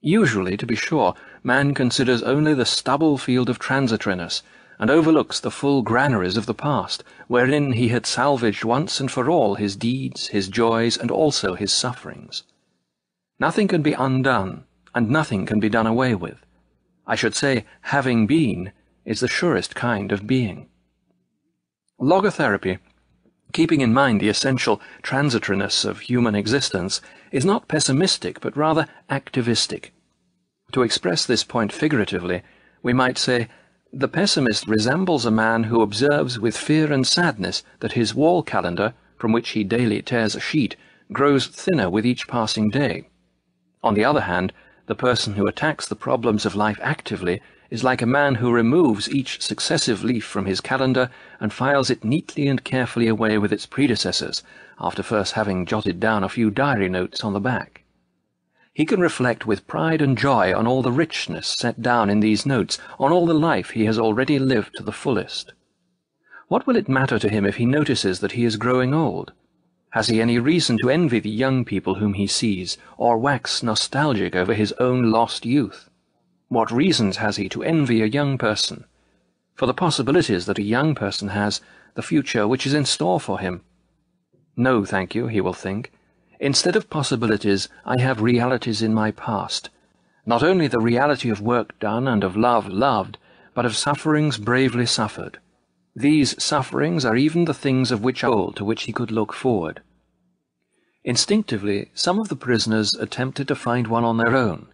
Usually, to be sure, man considers only the stubble field of transitoriness, and overlooks the full granaries of the past, wherein he had salvaged once and for all his deeds, his joys, and also his sufferings. Nothing can be undone, and nothing can be done away with. I should say, having been is the surest kind of being. Logotherapy, keeping in mind the essential transitoriness of human existence, is not pessimistic, but rather activistic. To express this point figuratively, we might say, the pessimist resembles a man who observes with fear and sadness that his wall calendar, from which he daily tears a sheet, grows thinner with each passing day. On the other hand, the person who attacks the problems of life actively is like a man who removes each successive leaf from his calendar and files it neatly and carefully away with its predecessors, after first having jotted down a few diary notes on the back. He can reflect with pride and joy on all the richness set down in these notes, on all the life he has already lived to the fullest. What will it matter to him if he notices that he is growing old? Has he any reason to envy the young people whom he sees, or wax nostalgic over his own lost youth? What reasons has he to envy a young person? For the possibilities that a young person has, the future which is in store for him. No, thank you, he will think. Instead of possibilities, I have realities in my past. Not only the reality of work done and of love loved, but of sufferings bravely suffered. These sufferings are even the things of which goal to which he could look forward. Instinctively, some of the prisoners attempted to find one on their own.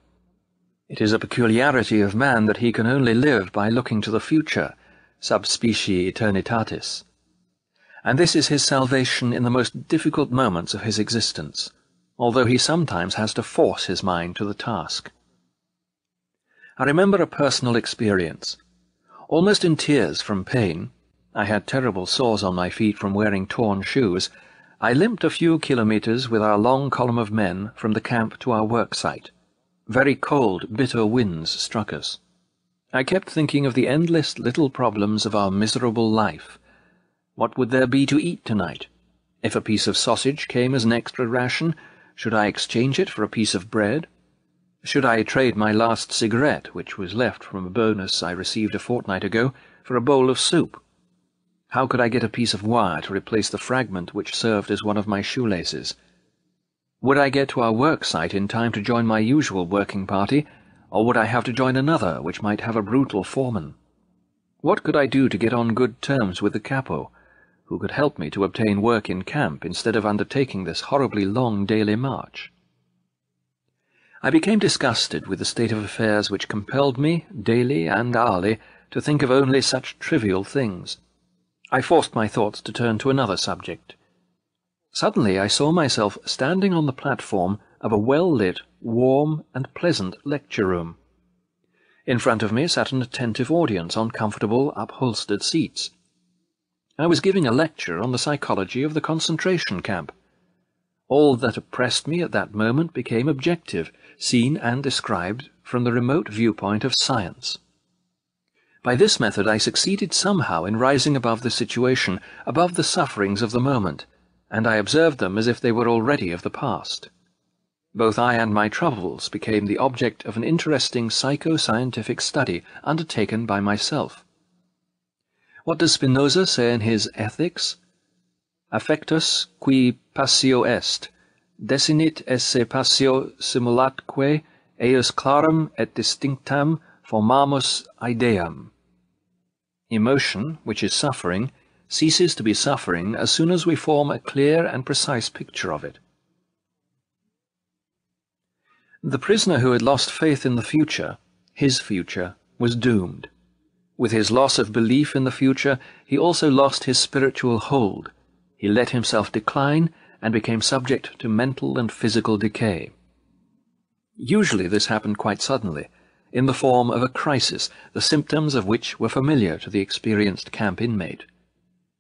It is a peculiarity of man that he can only live by looking to the future, sub specie aeternitatis. And this is his salvation in the most difficult moments of his existence, although he sometimes has to force his mind to the task. I remember a personal experience. Almost in tears from pain, I had terrible sores on my feet from wearing torn shoes. I limped a few kilometres with our long column of men from the camp to our work site. Very cold, bitter winds struck us. I kept thinking of the endless little problems of our miserable life. What would there be to eat tonight? If a piece of sausage came as an extra ration, should I exchange it for a piece of bread? Should I trade my last cigarette, which was left from a bonus I received a fortnight ago, for a bowl of soup? How could I get a piece of wire to replace the fragment which served as one of my shoelaces? Would I get to our work site in time to join my usual working party, or would I have to join another which might have a brutal foreman? What could I do to get on good terms with the capo, who could help me to obtain work in camp instead of undertaking this horribly long daily march? I became disgusted with the state of affairs which compelled me, daily and hourly, to think of only such trivial things. I forced my thoughts to turn to another subject. Suddenly I saw myself standing on the platform of a well-lit, warm, and pleasant lecture room. In front of me sat an attentive audience on comfortable, upholstered seats. I was giving a lecture on the psychology of the concentration camp. All that oppressed me at that moment became objective, seen and described from the remote viewpoint of science. By this method I succeeded somehow in rising above the situation, above the sufferings of the moment, and I observed them as if they were already of the past. Both I and my troubles became the object of an interesting psycho-scientific study undertaken by myself. What does Spinoza say in his Ethics? Affectus qui passio est, desinit esse passio simulatque eius clarum et distinctam formamus ideam. Emotion, which is suffering, ceases to be suffering as soon as we form a clear and precise picture of it. The prisoner who had lost faith in the future, his future, was doomed. With his loss of belief in the future, he also lost his spiritual hold. He let himself decline and became subject to mental and physical decay. Usually this happened quite suddenly, in the form of a crisis, the symptoms of which were familiar to the experienced camp inmate.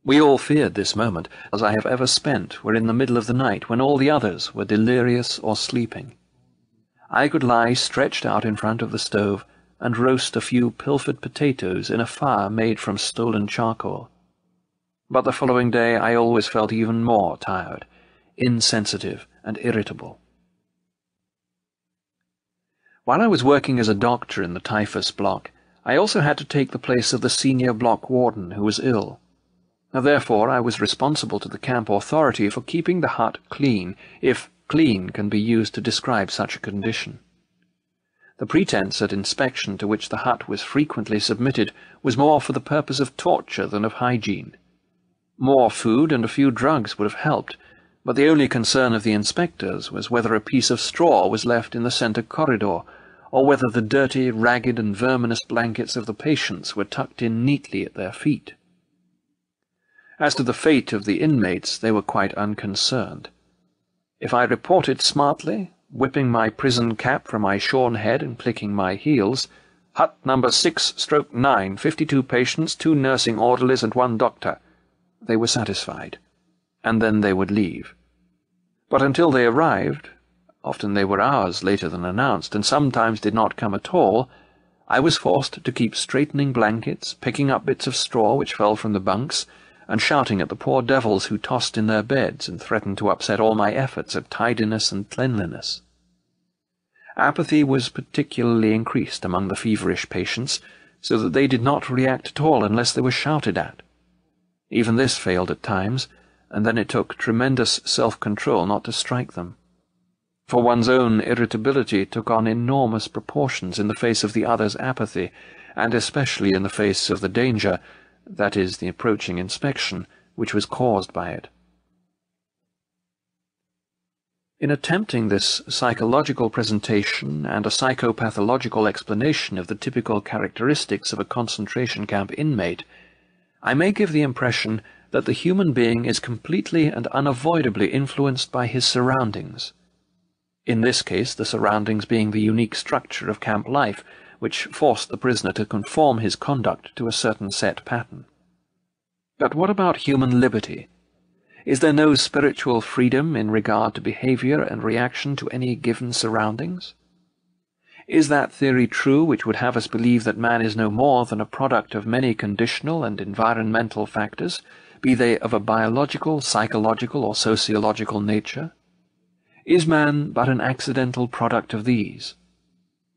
We all feared this moment, as I have ever spent, were in the middle of the night when all the others were delirious or sleeping. I could lie stretched out in front of the stove and roast a few pilfered potatoes in a fire made from stolen charcoal. But the following day I always felt even more tired, insensitive, and irritable. While I was working as a doctor in the typhus block, I also had to take the place of the senior block warden who was ill. Therefore, I was responsible to the camp authority for keeping the hut clean, if clean can be used to describe such a condition. The pretense at inspection to which the hut was frequently submitted was more for the purpose of torture than of hygiene. More food and a few drugs would have helped, but the only concern of the inspectors was whether a piece of straw was left in the centre corridor, or whether the dirty, ragged, and verminous blankets of the patients were tucked in neatly at their feet. As to the fate of the inmates, they were quite unconcerned. If I reported smartly, whipping my prison cap from my shorn head and clicking my heels, hut number six stroke nine, fifty-two patients, two nursing orderlies, and one doctor, they were satisfied, and then they would leave. But until they arrived, often they were hours later than announced, and sometimes did not come at all, I was forced to keep straightening blankets, picking up bits of straw which fell from the bunks, and shouting at the poor devils who tossed in their beds and threatened to upset all my efforts at tidiness and cleanliness. Apathy was particularly increased among the feverish patients, so that they did not react at all unless they were shouted at. Even this failed at times, and then it took tremendous self-control not to strike them. For one's own irritability took on enormous proportions in the face of the other's apathy, and especially in the face of the danger, that is, the approaching inspection, which was caused by it. In attempting this psychological presentation and a psychopathological explanation of the typical characteristics of a concentration camp inmate, I may give the impression that the human being is completely and unavoidably influenced by his surroundings. In this case, the surroundings being the unique structure of camp life, which forced the prisoner to conform his conduct to a certain set pattern. But what about human liberty? Is there no spiritual freedom in regard to behavior and reaction to any given surroundings? Is that theory true which would have us believe that man is no more than a product of many conditional and environmental factors, be they of a biological, psychological, or sociological nature? Is man but an accidental product of these?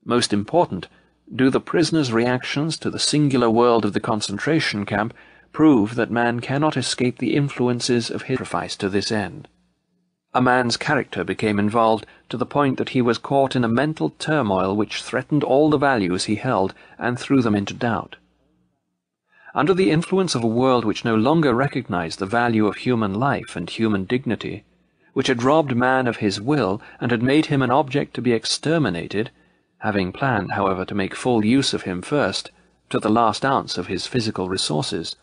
Most important, do the prisoner's reactions to the singular world of the concentration camp prove that man cannot escape the influences of his sacrifice to this end? A man's character became involved to the point that he was caught in a mental turmoil which threatened all the values he held and threw them into doubt. Under the influence of a world which no longer recognized the value of human life and human dignity, which had robbed man of his will and had made him an object to be exterminated, having planned, however, to make full use of him first, to the last ounce of his physical resources,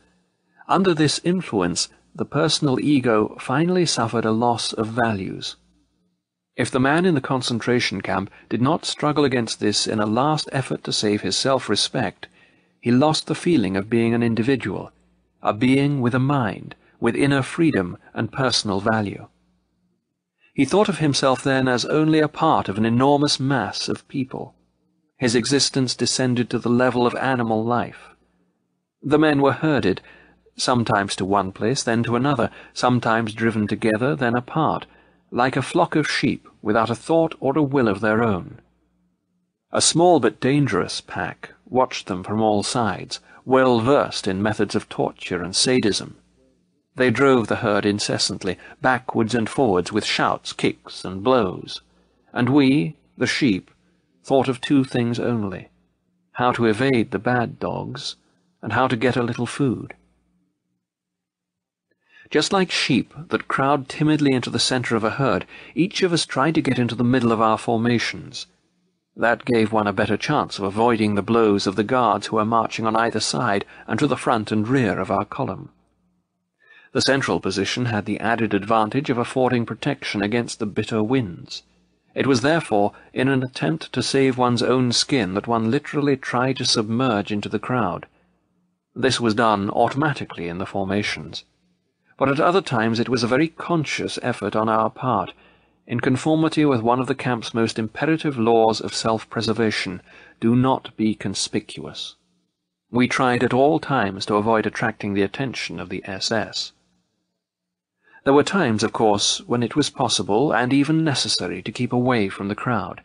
under this influence the personal ego finally suffered a loss of values. If the man in the concentration camp did not struggle against this in a last effort to save his self-respect, he lost the feeling of being an individual, a being with a mind, with inner freedom and personal value. He thought of himself then as only a part of an enormous mass of people. His existence descended to the level of animal life. The men were herded, sometimes to one place, then to another, sometimes driven together, then apart, like a flock of sheep without a thought or a will of their own. A small but dangerous pack watched them from all sides, well versed in methods of torture and sadism. They drove the herd incessantly, backwards and forwards, with shouts, kicks, and blows. And we, the sheep, thought of two things only how to evade the bad dogs, and how to get a little food. Just like sheep that crowd timidly into the center of a herd, each of us tried to get into the middle of our formations. That gave one a better chance of avoiding the blows of the guards who were marching on either side and to the front and rear of our column. The central position had the added advantage of affording protection against the bitter winds. It was therefore in an attempt to save one's own skin that one literally tried to submerge into the crowd. This was done automatically in the formations but at other times it was a very conscious effort on our part, in conformity with one of the camp's most imperative laws of self-preservation, do not be conspicuous. We tried at all times to avoid attracting the attention of the SS. There were times, of course, when it was possible and even necessary to keep away from the crowd.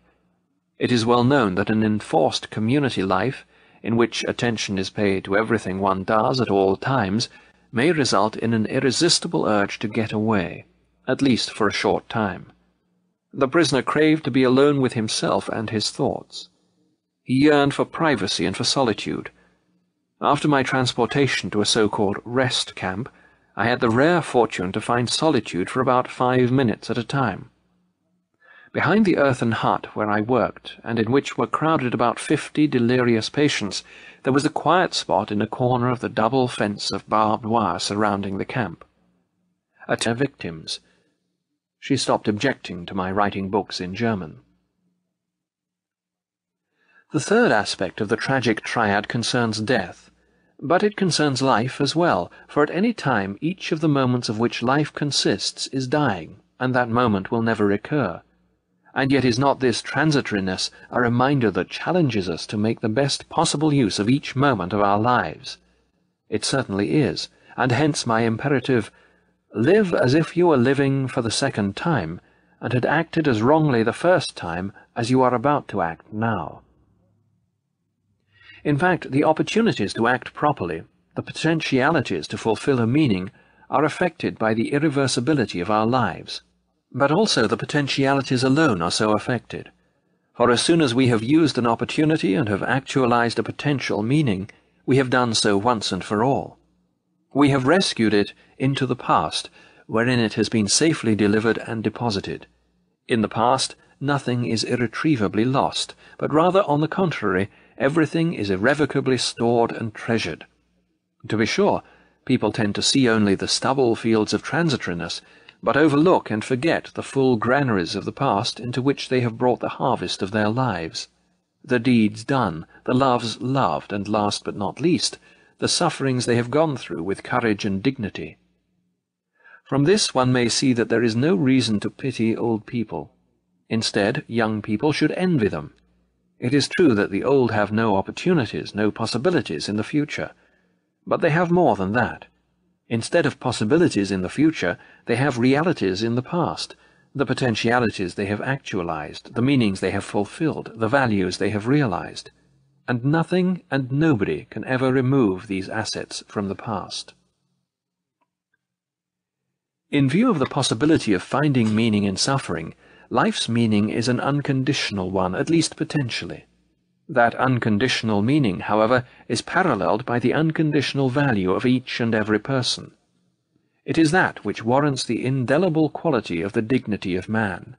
It is well known that an enforced community life, in which attention is paid to everything one does at all times, may result in an irresistible urge to get away, at least for a short time. The prisoner craved to be alone with himself and his thoughts. He yearned for privacy and for solitude. After my transportation to a so-called rest camp, I had the rare fortune to find solitude for about five minutes at a time. Behind the earthen hut where I worked, and in which were crowded about fifty delirious patients, there was a quiet spot in a corner of the double fence of barbed wire surrounding the camp. At her victims. She stopped objecting to my writing books in German. The third aspect of the tragic triad concerns death, but it concerns life as well, for at any time each of the moments of which life consists is dying, and that moment will never recur. And yet is not this transitoriness a reminder that challenges us to make the best possible use of each moment of our lives? It certainly is, and hence my imperative, live as if you were living for the second time, and had acted as wrongly the first time as you are about to act now. In fact, the opportunities to act properly, the potentialities to fulfill a meaning, are affected by the irreversibility of our lives. But also the potentialities alone are so affected. For as soon as we have used an opportunity and have actualized a potential meaning, we have done so once and for all. We have rescued it into the past, wherein it has been safely delivered and deposited. In the past, nothing is irretrievably lost, but rather, on the contrary, everything is irrevocably stored and treasured. To be sure, people tend to see only the stubble fields of transitoriness, but overlook and forget the full granaries of the past into which they have brought the harvest of their lives. The deeds done, the loves loved, and last but not least, the sufferings they have gone through with courage and dignity. From this one may see that there is no reason to pity old people. Instead, young people should envy them. It is true that the old have no opportunities, no possibilities in the future, but they have more than that. Instead of possibilities in the future, they have realities in the past, the potentialities they have actualized, the meanings they have fulfilled, the values they have realized. And nothing and nobody can ever remove these assets from the past. In view of the possibility of finding meaning in suffering, life's meaning is an unconditional one, at least potentially. That unconditional meaning, however, is paralleled by the unconditional value of each and every person. It is that which warrants the indelible quality of the dignity of man.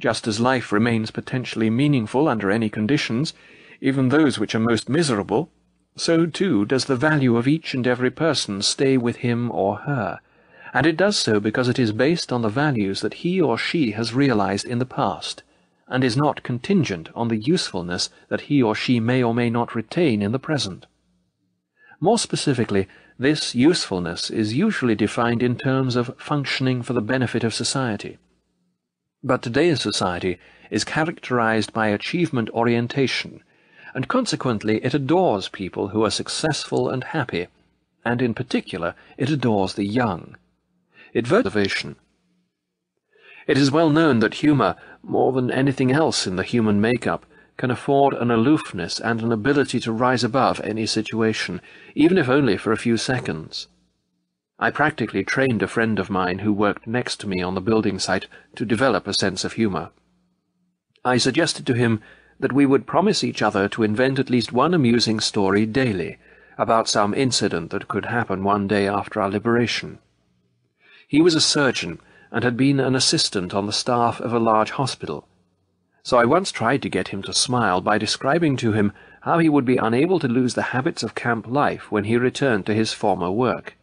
Just as life remains potentially meaningful under any conditions, even those which are most miserable, so too does the value of each and every person stay with him or her, and it does so because it is based on the values that he or she has realized in the past, and is not contingent on the usefulness that he or she may or may not retain in the present. More specifically, this usefulness is usually defined in terms of functioning for the benefit of society. But today's society is characterized by achievement orientation, and consequently it adores people who are successful and happy, and in particular it adores the young. Observation. It is well known that humour, more than anything else in the human makeup, can afford an aloofness and an ability to rise above any situation, even if only for a few seconds. I practically trained a friend of mine who worked next to me on the building site to develop a sense of humour. I suggested to him that we would promise each other to invent at least one amusing story daily about some incident that could happen one day after our liberation. He was a surgeon and had been an assistant on the staff of a large hospital so I once tried to get him to smile by describing to him how he would be unable to lose the habits of camp life when he returned to his former work.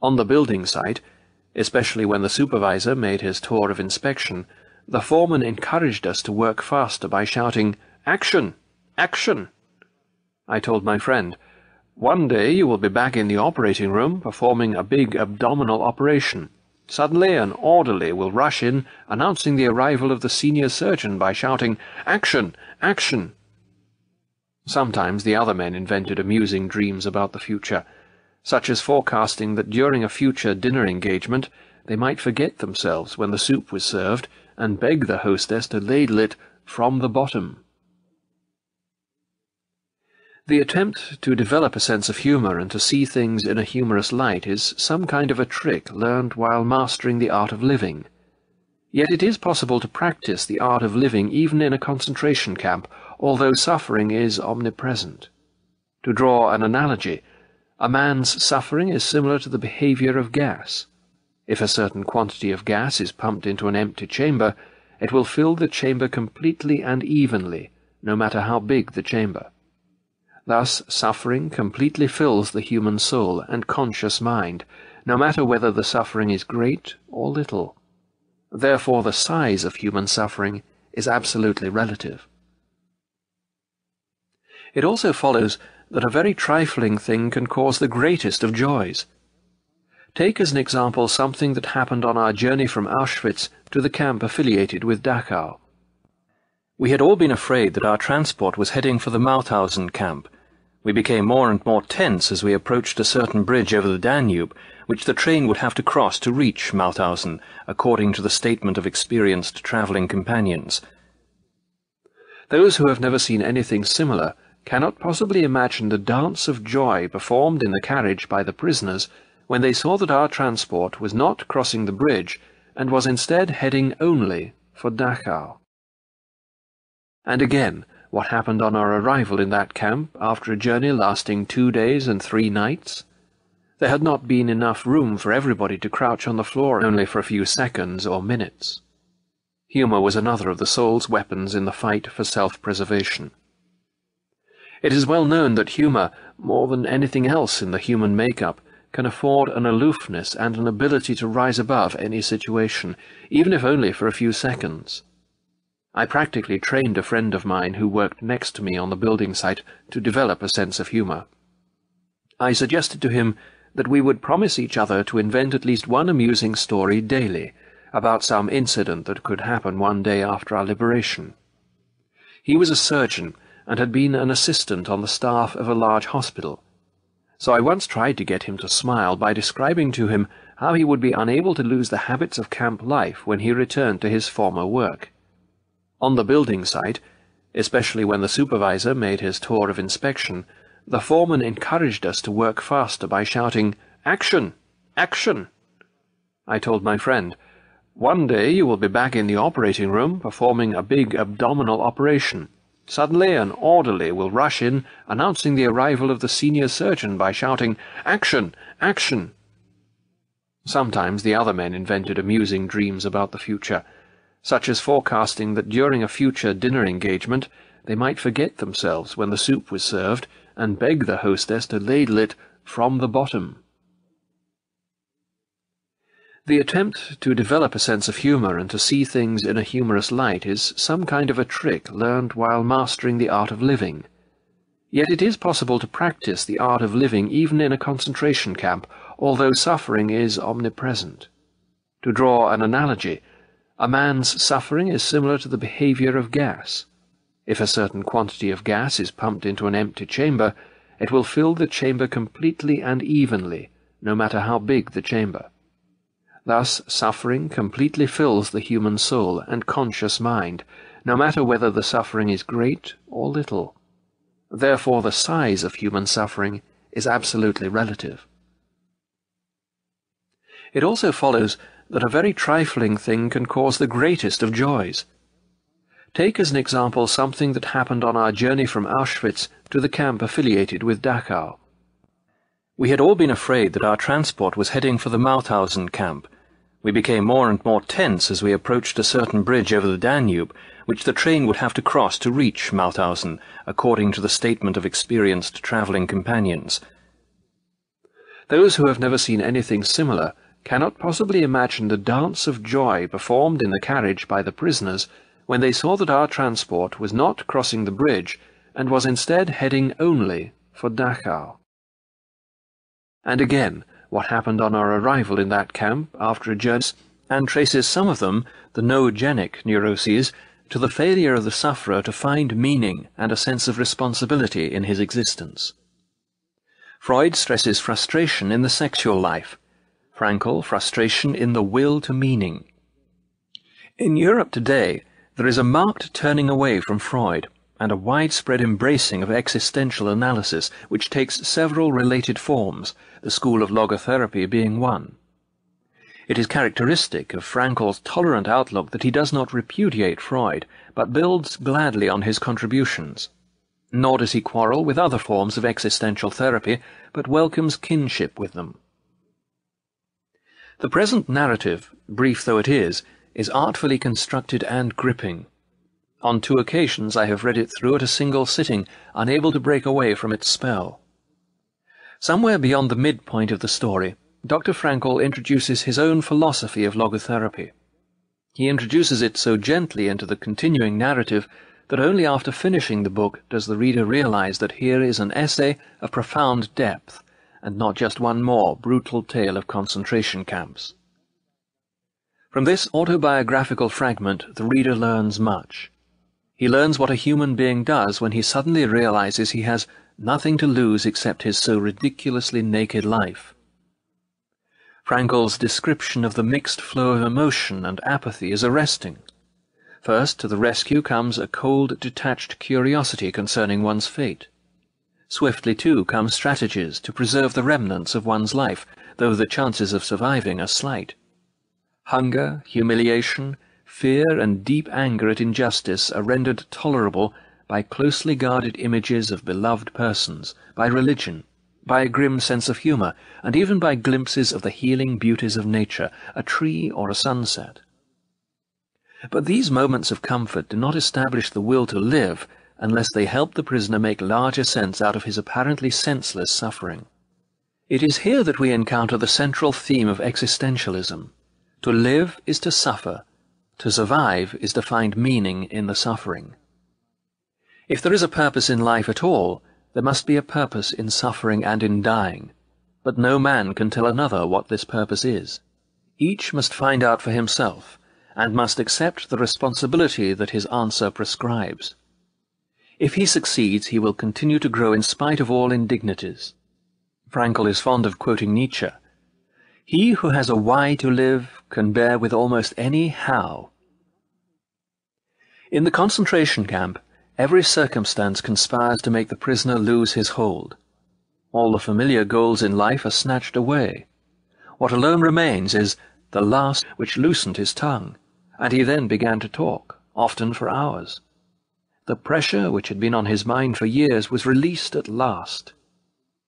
On the building site, especially when the supervisor made his tour of inspection, the foreman encouraged us to work faster by shouting, Action! Action! I told my friend, One day you will be back in the operating room performing a big abdominal operation. Suddenly an orderly will rush in, announcing the arrival of the senior surgeon by shouting, Action! Action! Sometimes the other men invented amusing dreams about the future, such as forecasting that during a future dinner engagement they might forget themselves when the soup was served and beg the hostess to ladle it from the bottom. The attempt to develop a sense of humour and to see things in a humorous light is some kind of a trick learned while mastering the art of living. Yet it is possible to practice the art of living even in a concentration camp, although suffering is omnipresent. To draw an analogy, a man's suffering is similar to the behaviour of gas. If a certain quantity of gas is pumped into an empty chamber, it will fill the chamber completely and evenly, no matter how big the chamber. Thus, suffering completely fills the human soul and conscious mind, no matter whether the suffering is great or little. Therefore, the size of human suffering is absolutely relative. It also follows that a very trifling thing can cause the greatest of joys. Take as an example something that happened on our journey from Auschwitz to the camp affiliated with Dachau. We had all been afraid that our transport was heading for the Mauthausen camp, we became more and more tense as we approached a certain bridge over the Danube, which the train would have to cross to reach Mauthausen, according to the statement of experienced travelling companions. Those who have never seen anything similar cannot possibly imagine the dance of joy performed in the carriage by the prisoners when they saw that our transport was not crossing the bridge and was instead heading only for Dachau. And again, what happened on our arrival in that camp after a journey lasting two days and three nights. There had not been enough room for everybody to crouch on the floor only for a few seconds or minutes. Humour was another of the soul's weapons in the fight for self-preservation. It is well known that humour, more than anything else in the human makeup, can afford an aloofness and an ability to rise above any situation, even if only for a few seconds. I practically trained a friend of mine who worked next to me on the building site to develop a sense of humour. I suggested to him that we would promise each other to invent at least one amusing story daily about some incident that could happen one day after our liberation. He was a surgeon and had been an assistant on the staff of a large hospital, so I once tried to get him to smile by describing to him how he would be unable to lose the habits of camp life when he returned to his former work. On the building site, especially when the supervisor made his tour of inspection, the foreman encouraged us to work faster by shouting, Action! Action! I told my friend, One day you will be back in the operating room performing a big abdominal operation. Suddenly an orderly will rush in, announcing the arrival of the senior surgeon by shouting, Action! Action! Sometimes the other men invented amusing dreams about the future, such as forecasting that during a future dinner engagement they might forget themselves when the soup was served and beg the hostess to ladle it from the bottom. The attempt to develop a sense of humor and to see things in a humorous light is some kind of a trick learned while mastering the art of living. Yet it is possible to practice the art of living even in a concentration camp, although suffering is omnipresent. To draw an analogy, a man's suffering is similar to the behavior of gas. If a certain quantity of gas is pumped into an empty chamber, it will fill the chamber completely and evenly, no matter how big the chamber. Thus, suffering completely fills the human soul and conscious mind, no matter whether the suffering is great or little. Therefore, the size of human suffering is absolutely relative. It also follows that a very trifling thing can cause the greatest of joys. Take as an example something that happened on our journey from Auschwitz to the camp affiliated with Dachau. We had all been afraid that our transport was heading for the Mauthausen camp. We became more and more tense as we approached a certain bridge over the Danube, which the train would have to cross to reach Mauthausen, according to the statement of experienced travelling companions. Those who have never seen anything similar cannot possibly imagine the dance of joy performed in the carriage by the prisoners when they saw that our transport was not crossing the bridge and was instead heading only for Dachau. And again, what happened on our arrival in that camp after a journey, and traces some of them, the noogenic neuroses, to the failure of the sufferer to find meaning and a sense of responsibility in his existence. Freud stresses frustration in the sexual life, Frankl, frustration in the will to meaning. In Europe today, there is a marked turning away from Freud and a widespread embracing of existential analysis which takes several related forms, the school of logotherapy being one. It is characteristic of Frankl's tolerant outlook that he does not repudiate Freud, but builds gladly on his contributions. Nor does he quarrel with other forms of existential therapy, but welcomes kinship with them. The present narrative, brief though it is, is artfully constructed and gripping. On two occasions I have read it through at a single sitting, unable to break away from its spell. Somewhere beyond the midpoint of the story, Dr. Frankl introduces his own philosophy of logotherapy. He introduces it so gently into the continuing narrative that only after finishing the book does the reader realize that here is an essay of profound depth, and not just one more brutal tale of concentration camps. From this autobiographical fragment, the reader learns much. He learns what a human being does when he suddenly realizes he has nothing to lose except his so ridiculously naked life. Frankl's description of the mixed flow of emotion and apathy is arresting. First, to the rescue comes a cold, detached curiosity concerning one's fate. Swiftly, too, come strategies to preserve the remnants of one's life, though the chances of surviving are slight. Hunger, humiliation, fear, and deep anger at injustice are rendered tolerable by closely guarded images of beloved persons, by religion, by a grim sense of humour, and even by glimpses of the healing beauties of nature, a tree or a sunset. But these moments of comfort do not establish the will to live, unless they help the prisoner make larger sense out of his apparently senseless suffering. It is here that we encounter the central theme of existentialism. To live is to suffer. To survive is to find meaning in the suffering. If there is a purpose in life at all, there must be a purpose in suffering and in dying. But no man can tell another what this purpose is. Each must find out for himself, and must accept the responsibility that his answer prescribes. If he succeeds, he will continue to grow in spite of all indignities. Frankl is fond of quoting Nietzsche. He who has a why to live can bear with almost any how. In the concentration camp, every circumstance conspires to make the prisoner lose his hold. All the familiar goals in life are snatched away. What alone remains is the last which loosened his tongue, and he then began to talk, often for hours. The pressure which had been on his mind for years was released at last.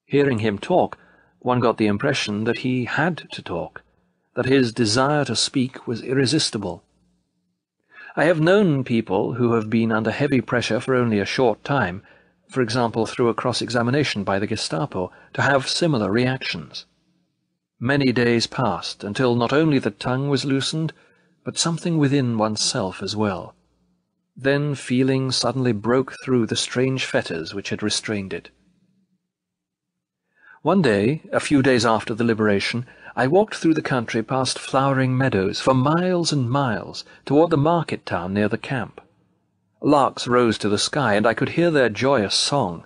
Hearing him talk, one got the impression that he had to talk, that his desire to speak was irresistible. I have known people who have been under heavy pressure for only a short time, for example through a cross-examination by the Gestapo, to have similar reactions. Many days passed until not only the tongue was loosened, but something within oneself as well. Then feeling suddenly broke through the strange fetters which had restrained it. One day, a few days after the liberation, I walked through the country past flowering meadows for miles and miles toward the market town near the camp. Larks rose to the sky, and I could hear their joyous song.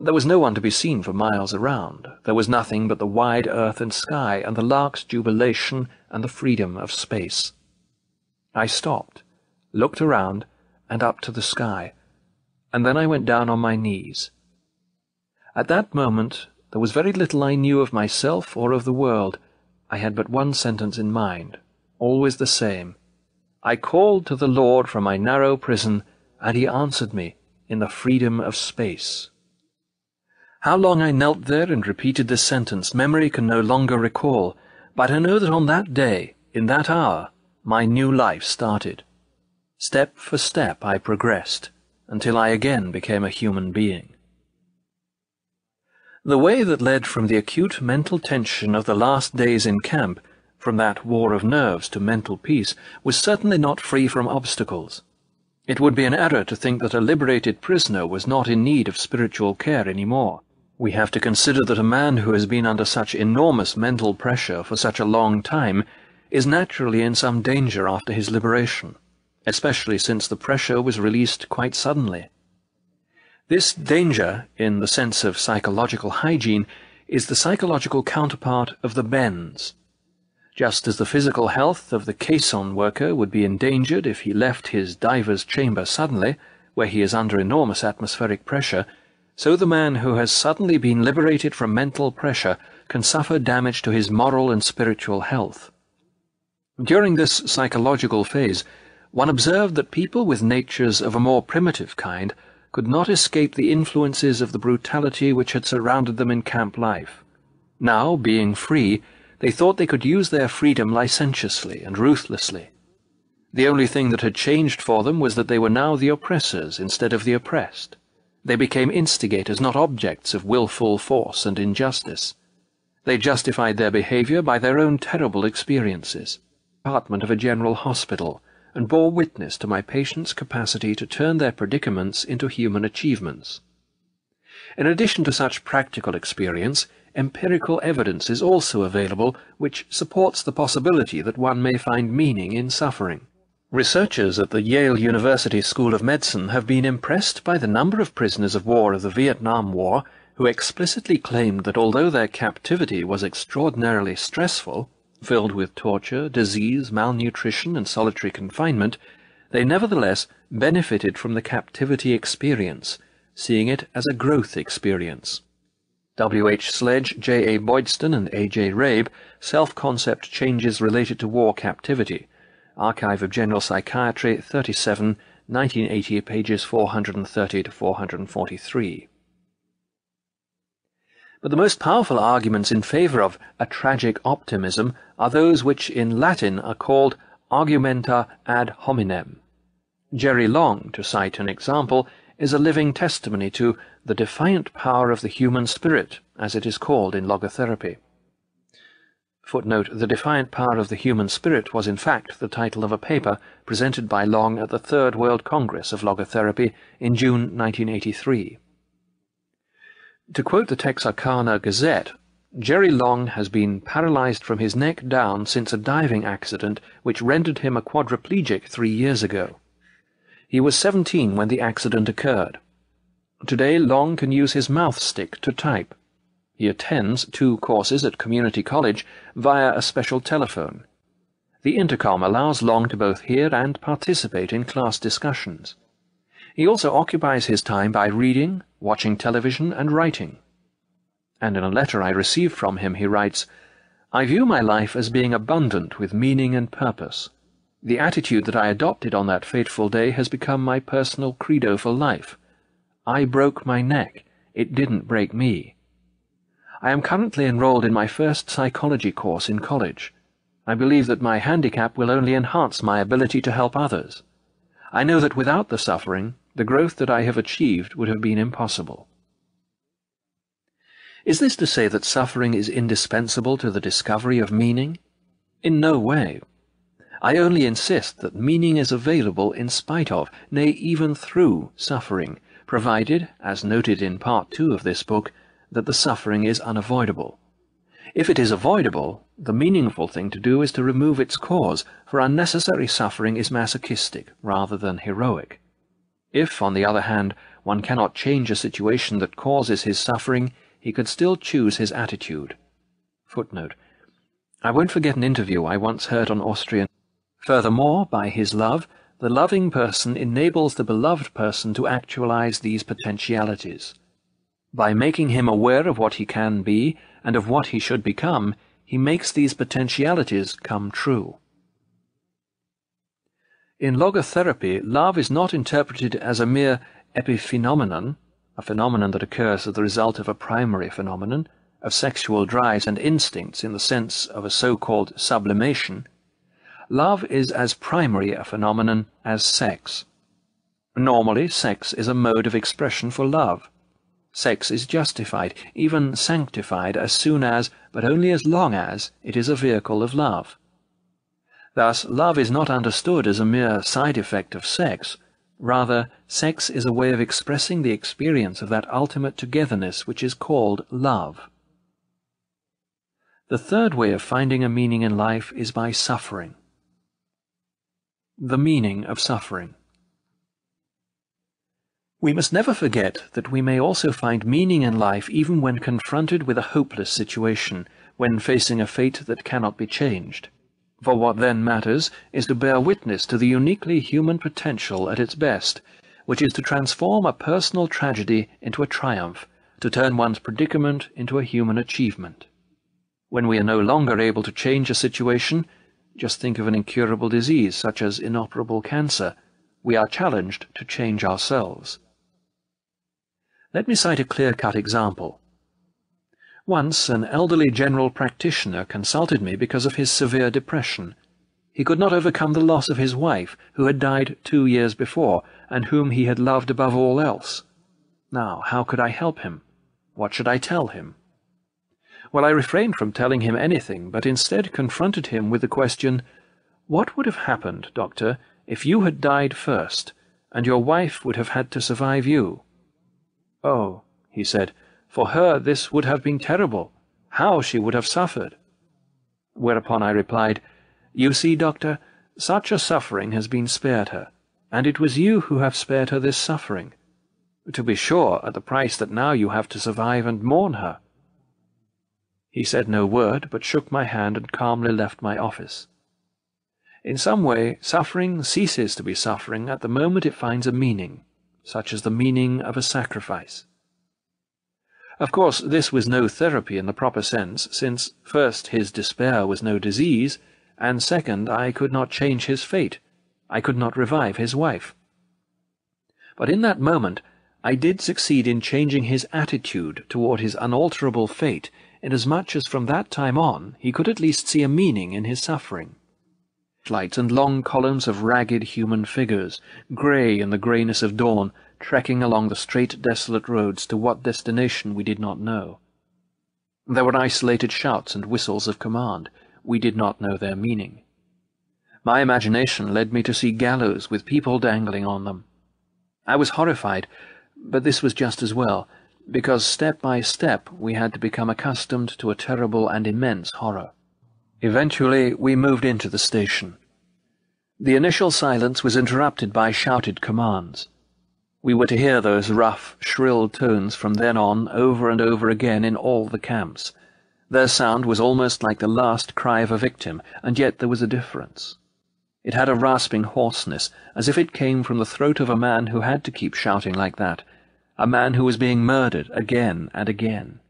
There was no one to be seen for miles around. There was nothing but the wide earth and sky, and the lark's jubilation and the freedom of space. I stopped, looked around, and up to the sky, and then I went down on my knees. At that moment there was very little I knew of myself or of the world. I had but one sentence in mind, always the same. I called to the Lord from my narrow prison, and he answered me in the freedom of space. How long I knelt there and repeated this sentence, memory can no longer recall, but I know that on that day, in that hour, my new life started. Step for step I progressed, until I again became a human being. The way that led from the acute mental tension of the last days in camp, from that war of nerves to mental peace, was certainly not free from obstacles. It would be an error to think that a liberated prisoner was not in need of spiritual care any more. We have to consider that a man who has been under such enormous mental pressure for such a long time is naturally in some danger after his liberation, especially since the pressure was released quite suddenly. This danger, in the sense of psychological hygiene, is the psychological counterpart of the bends. Just as the physical health of the caisson worker would be endangered if he left his diver's chamber suddenly, where he is under enormous atmospheric pressure, so the man who has suddenly been liberated from mental pressure can suffer damage to his moral and spiritual health. During this psychological phase, one observed that people with natures of a more primitive kind could not escape the influences of the brutality which had surrounded them in camp life. Now, being free, they thought they could use their freedom licentiously and ruthlessly. The only thing that had changed for them was that they were now the oppressors instead of the oppressed. They became instigators, not objects of wilful force and injustice. They justified their behavior by their own terrible experiences. Department of a general hospital, and bore witness to my patients' capacity to turn their predicaments into human achievements. In addition to such practical experience, empirical evidence is also available which supports the possibility that one may find meaning in suffering. Researchers at the Yale University School of Medicine have been impressed by the number of prisoners of war of the Vietnam War who explicitly claimed that although their captivity was extraordinarily stressful, filled with torture, disease, malnutrition, and solitary confinement, they nevertheless benefited from the captivity experience, seeing it as a growth experience. W. H. Sledge, J. A. Boydstun, and A. J. Rabe, Self-Concept Changes Related to War Captivity, Archive of General Psychiatry, 37, 1980, pages 430 to 443. But the most powerful arguments in favour of a tragic optimism are those which in Latin are called argumenta ad hominem. Jerry Long, to cite an example, is a living testimony to the defiant power of the human spirit, as it is called in logotherapy. Footnote, the defiant power of the human spirit was in fact the title of a paper presented by Long at the Third World Congress of Logotherapy in June 1983. To quote the Texarkana Gazette, Jerry Long has been paralyzed from his neck down since a diving accident which rendered him a quadriplegic three years ago. He was 17 when the accident occurred. Today Long can use his mouth stick to type. He attends two courses at community college via a special telephone. The intercom allows Long to both hear and participate in class discussions. He also occupies his time by reading, watching television, and writing. And in a letter I received from him he writes, I view my life as being abundant with meaning and purpose. The attitude that I adopted on that fateful day has become my personal credo for life. I broke my neck. It didn't break me. I am currently enrolled in my first psychology course in college. I believe that my handicap will only enhance my ability to help others. I know that without the suffering, the growth that I have achieved would have been impossible. Is this to say that suffering is indispensable to the discovery of meaning? In no way. I only insist that meaning is available in spite of, nay, even through, suffering, provided, as noted in Part 2 of this book, that the suffering is unavoidable. If it is avoidable, the meaningful thing to do is to remove its cause, for unnecessary suffering is masochistic rather than heroic. If, on the other hand, one cannot change a situation that causes his suffering, he could still choose his attitude. Footnote. I won't forget an interview I once heard on Austrian. Furthermore, by his love, the loving person enables the beloved person to actualize these potentialities. By making him aware of what he can be and of what he should become, he makes these potentialities come true. In logotherapy, love is not interpreted as a mere epiphenomenon, a phenomenon that occurs as the result of a primary phenomenon, of sexual drives and instincts in the sense of a so-called sublimation, love is as primary a phenomenon as sex. Normally, sex is a mode of expression for love. Sex is justified, even sanctified, as soon as, but only as long as, it is a vehicle of love. Thus, love is not understood as a mere side effect of sex, Rather, sex is a way of expressing the experience of that ultimate togetherness which is called love. The third way of finding a meaning in life is by suffering. The meaning of suffering. We must never forget that we may also find meaning in life even when confronted with a hopeless situation, when facing a fate that cannot be changed for what then matters is to bear witness to the uniquely human potential at its best, which is to transform a personal tragedy into a triumph, to turn one's predicament into a human achievement. When we are no longer able to change a situation, just think of an incurable disease such as inoperable cancer, we are challenged to change ourselves. Let me cite a clear-cut example. Once an elderly general practitioner consulted me because of his severe depression. He could not overcome the loss of his wife, who had died two years before, and whom he had loved above all else. Now, how could I help him? What should I tell him? Well, I refrained from telling him anything, but instead confronted him with the question, What would have happened, Doctor, if you had died first, and your wife would have had to survive you? Oh, he said, for her this would have been terrible. How she would have suffered! Whereupon I replied, You see, doctor, such a suffering has been spared her, and it was you who have spared her this suffering. To be sure, at the price that now you have to survive and mourn her. He said no word, but shook my hand and calmly left my office. In some way, suffering ceases to be suffering at the moment it finds a meaning, such as the meaning of a sacrifice. Of course, this was no therapy in the proper sense, since, first, his despair was no disease, and second, I could not change his fate. I could not revive his wife. But in that moment, I did succeed in changing his attitude toward his unalterable fate, inasmuch as from that time on he could at least see a meaning in his suffering. Lights and long columns of ragged human figures, grey in the greyness of dawn, trekking along the straight, desolate roads to what destination we did not know. There were isolated shouts and whistles of command. We did not know their meaning. My imagination led me to see gallows with people dangling on them. I was horrified, but this was just as well, because step by step we had to become accustomed to a terrible and immense horror. Eventually we moved into the station. The initial silence was interrupted by shouted commands. We were to hear those rough, shrill tones from then on over and over again in all the camps. Their sound was almost like the last cry of a victim, and yet there was a difference. It had a rasping hoarseness, as if it came from the throat of a man who had to keep shouting like that, a man who was being murdered again and again.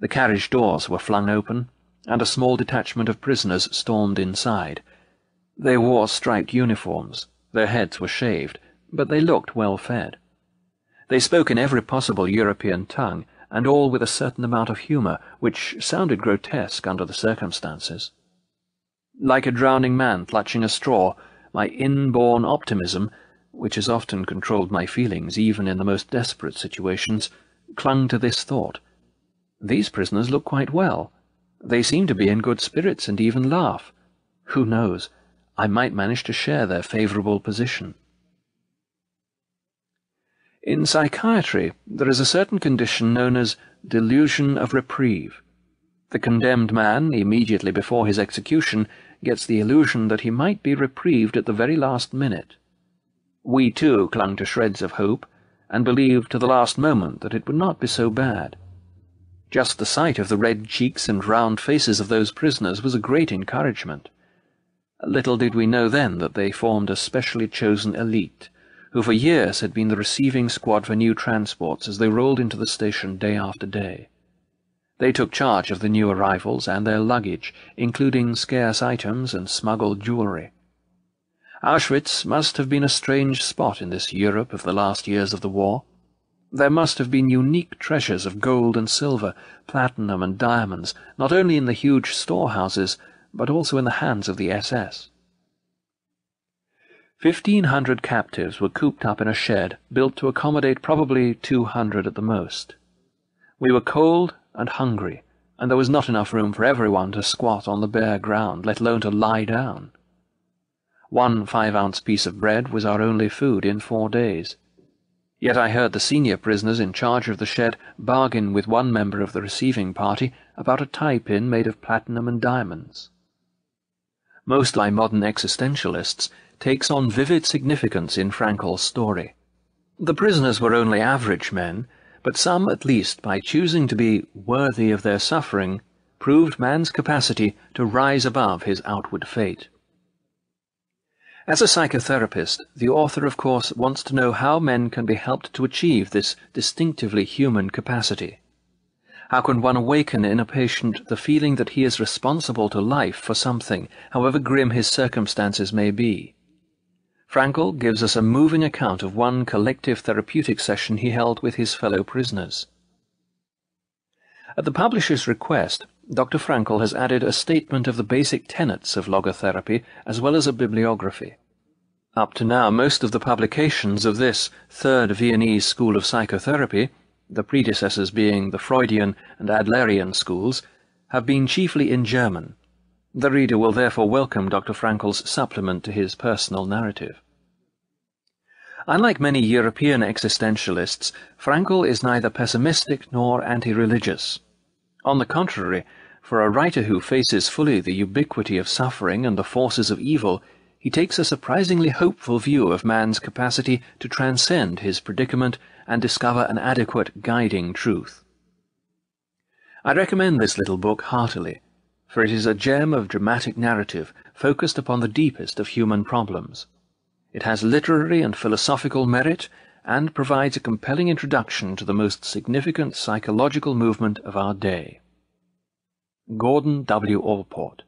The carriage doors were flung open, and a small detachment of prisoners stormed inside. They wore striped uniforms, their heads were shaved, but they looked well fed. They spoke in every possible European tongue, and all with a certain amount of humour, which sounded grotesque under the circumstances. Like a drowning man clutching a straw, my inborn optimism, which has often controlled my feelings even in the most desperate situations, clung to this thought. These prisoners look quite well. They seem to be in good spirits and even laugh. Who knows? I might manage to share their favourable position. In psychiatry, there is a certain condition known as delusion of reprieve. The condemned man, immediately before his execution, gets the illusion that he might be reprieved at the very last minute. We, too, clung to shreds of hope, and believed to the last moment that it would not be so bad. Just the sight of the red cheeks and round faces of those prisoners was a great encouragement. Little did we know then that they formed a specially chosen elite, who for years had been the receiving squad for new transports as they rolled into the station day after day. They took charge of the new arrivals and their luggage, including scarce items and smuggled jewellery. Auschwitz must have been a strange spot in this Europe of the last years of the war. There must have been unique treasures of gold and silver, platinum and diamonds, not only in the huge storehouses, but also in the hands of the SS. Fifteen hundred captives were cooped up in a shed built to accommodate probably two hundred at the most. We were cold and hungry, and there was not enough room for everyone to squat on the bare ground, let alone to lie down. One five-ounce piece of bread was our only food in four days. Yet I heard the senior prisoners in charge of the shed bargain with one member of the receiving party about a tie-pin made of platinum and diamonds. Most like modern existentialists takes on vivid significance in Frankl's story. The prisoners were only average men, but some, at least, by choosing to be worthy of their suffering, proved man's capacity to rise above his outward fate. As a psychotherapist, the author, of course, wants to know how men can be helped to achieve this distinctively human capacity. How can one awaken in a patient the feeling that he is responsible to life for something, however grim his circumstances may be? Frankl gives us a moving account of one collective therapeutic session he held with his fellow prisoners. At the publisher's request, Dr. Frankl has added a statement of the basic tenets of logotherapy as well as a bibliography. Up to now, most of the publications of this third Viennese school of psychotherapy, the predecessors being the Freudian and Adlerian schools, have been chiefly in German. The reader will therefore welcome Dr. Frankl's supplement to his personal narrative. Unlike many European existentialists, Frankl is neither pessimistic nor anti-religious. On the contrary, for a writer who faces fully the ubiquity of suffering and the forces of evil, he takes a surprisingly hopeful view of man's capacity to transcend his predicament and discover an adequate guiding truth. I recommend this little book heartily, for it is a gem of dramatic narrative focused upon the deepest of human problems. It has literary and philosophical merit and provides a compelling introduction to the most significant psychological movement of our day. Gordon W. Allport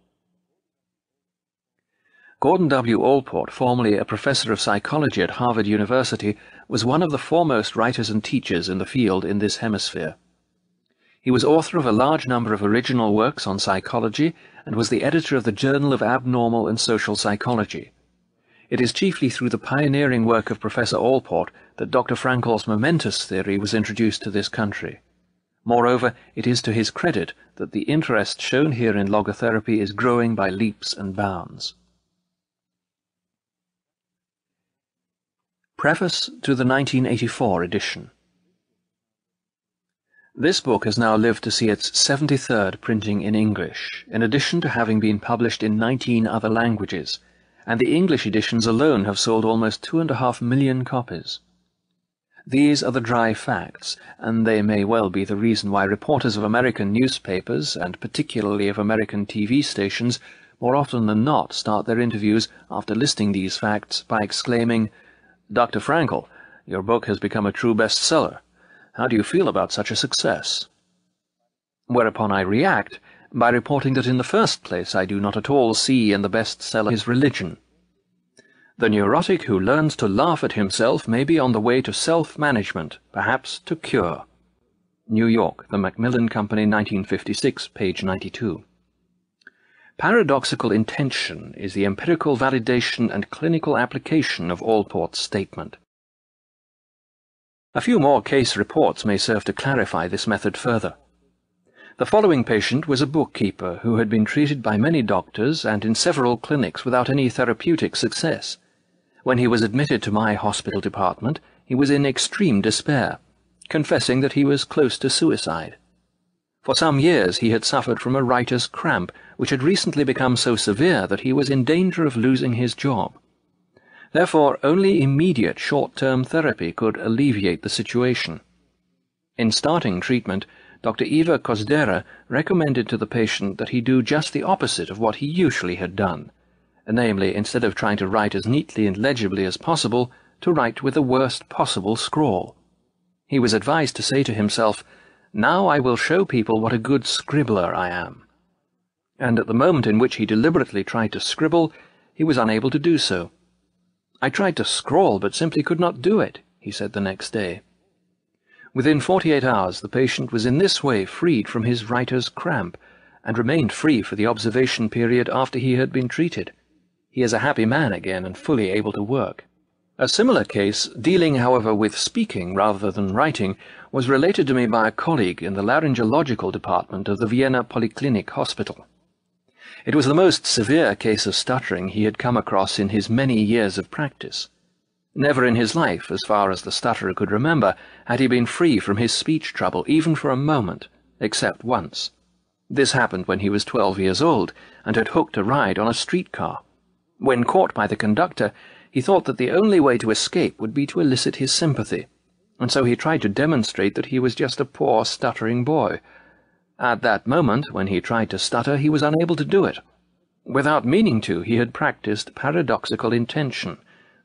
Gordon W. Allport, formerly a professor of psychology at Harvard University, was one of the foremost writers and teachers in the field in this hemisphere. He was author of a large number of original works on psychology and was the editor of the Journal of Abnormal and Social Psychology. It is chiefly through the pioneering work of Professor Allport that Dr. Frankl's momentous theory was introduced to this country. Moreover, it is to his credit that the interest shown here in logotherapy is growing by leaps and bounds. Preface to the 1984 edition This book has now lived to see its 73rd printing in English, in addition to having been published in 19 other languages, and the English editions alone have sold almost two and a half million copies. These are the dry facts, and they may well be the reason why reporters of American newspapers, and particularly of American TV stations, more often than not start their interviews after listing these facts by exclaiming, Dr. Frankl, your book has become a true bestseller. How do you feel about such a success? Whereupon I react by reporting that in the first place I do not at all see in the bestseller his religion. The neurotic who learns to laugh at himself may be on the way to self-management, perhaps to cure. New York, The Macmillan Company, 1956, page 92. Paradoxical intention is the empirical validation and clinical application of Allport's statement. A few more case reports may serve to clarify this method further. The following patient was a bookkeeper who had been treated by many doctors and in several clinics without any therapeutic success. When he was admitted to my hospital department, he was in extreme despair, confessing that he was close to suicide. For some years he had suffered from a writer's cramp, which had recently become so severe that he was in danger of losing his job. Therefore, only immediate short-term therapy could alleviate the situation. In starting treatment, Dr. Eva Kozdera recommended to the patient that he do just the opposite of what he usually had done, namely, instead of trying to write as neatly and legibly as possible, to write with the worst possible scrawl. He was advised to say to himself, Now I will show people what a good scribbler I am. And at the moment in which he deliberately tried to scribble, he was unable to do so. I tried to scrawl, but simply could not do it, he said the next day. Within forty-eight hours the patient was in this way freed from his writer's cramp, and remained free for the observation period after he had been treated. He is a happy man again and fully able to work. A similar case, dealing, however, with speaking rather than writing, was related to me by a colleague in the laryngological department of the Vienna Polyclinic Hospital. It was the most severe case of stuttering he had come across in his many years of practice. Never in his life, as far as the stutterer could remember, had he been free from his speech trouble, even for a moment, except once. This happened when he was twelve years old, and had hooked a ride on a streetcar. When caught by the conductor, he thought that the only way to escape would be to elicit his sympathy, and so he tried to demonstrate that he was just a poor, stuttering boy. At that moment, when he tried to stutter, he was unable to do it. Without meaning to, he had practiced paradoxical intention,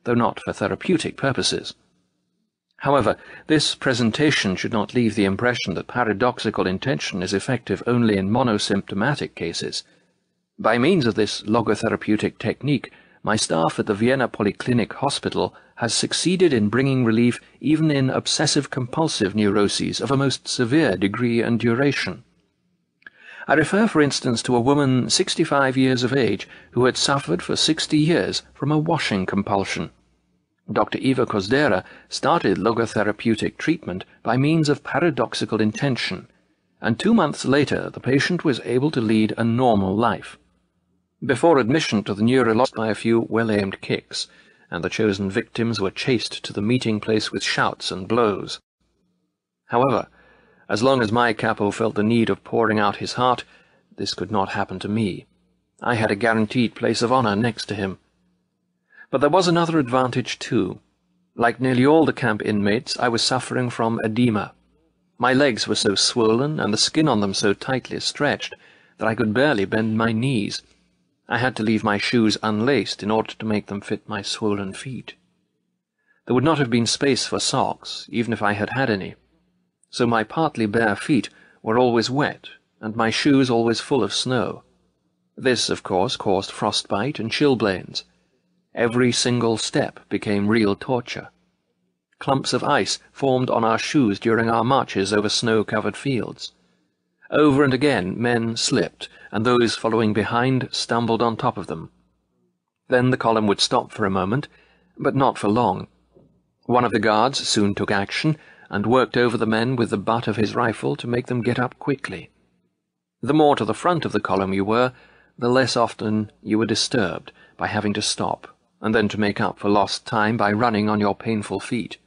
though not for therapeutic purposes. However, this presentation should not leave the impression that paradoxical intention is effective only in monosymptomatic cases. By means of this logotherapeutic technique, my staff at the Vienna Polyclinic Hospital has succeeded in bringing relief even in obsessive-compulsive neuroses of a most severe degree and duration. I refer, for instance, to a woman 65 years of age who had suffered for 60 years from a washing compulsion. Dr. Eva Kozdera started logotherapeutic treatment by means of paradoxical intention, and two months later the patient was able to lead a normal life. Before admission to the neurologist by a few well-aimed kicks, and the chosen victims were chased to the meeting place with shouts and blows. However, as long as my capo felt the need of pouring out his heart, this could not happen to me. I had a guaranteed place of honor next to him. But there was another advantage, too. Like nearly all the camp inmates, I was suffering from edema. My legs were so swollen and the skin on them so tightly stretched that I could barely bend my knees. I had to leave my shoes unlaced in order to make them fit my swollen feet. There would not have been space for socks, even if I had had any so my partly bare feet were always wet, and my shoes always full of snow. This, of course, caused frostbite and chilblains. Every single step became real torture. Clumps of ice formed on our shoes during our marches over snow-covered fields. Over and again men slipped, and those following behind stumbled on top of them. Then the column would stop for a moment, but not for long. One of the guards soon took action, and worked over the men with the butt of his rifle to make them get up quickly. The more to the front of the column you were, the less often you were disturbed by having to stop, and then to make up for lost time by running on your painful feet.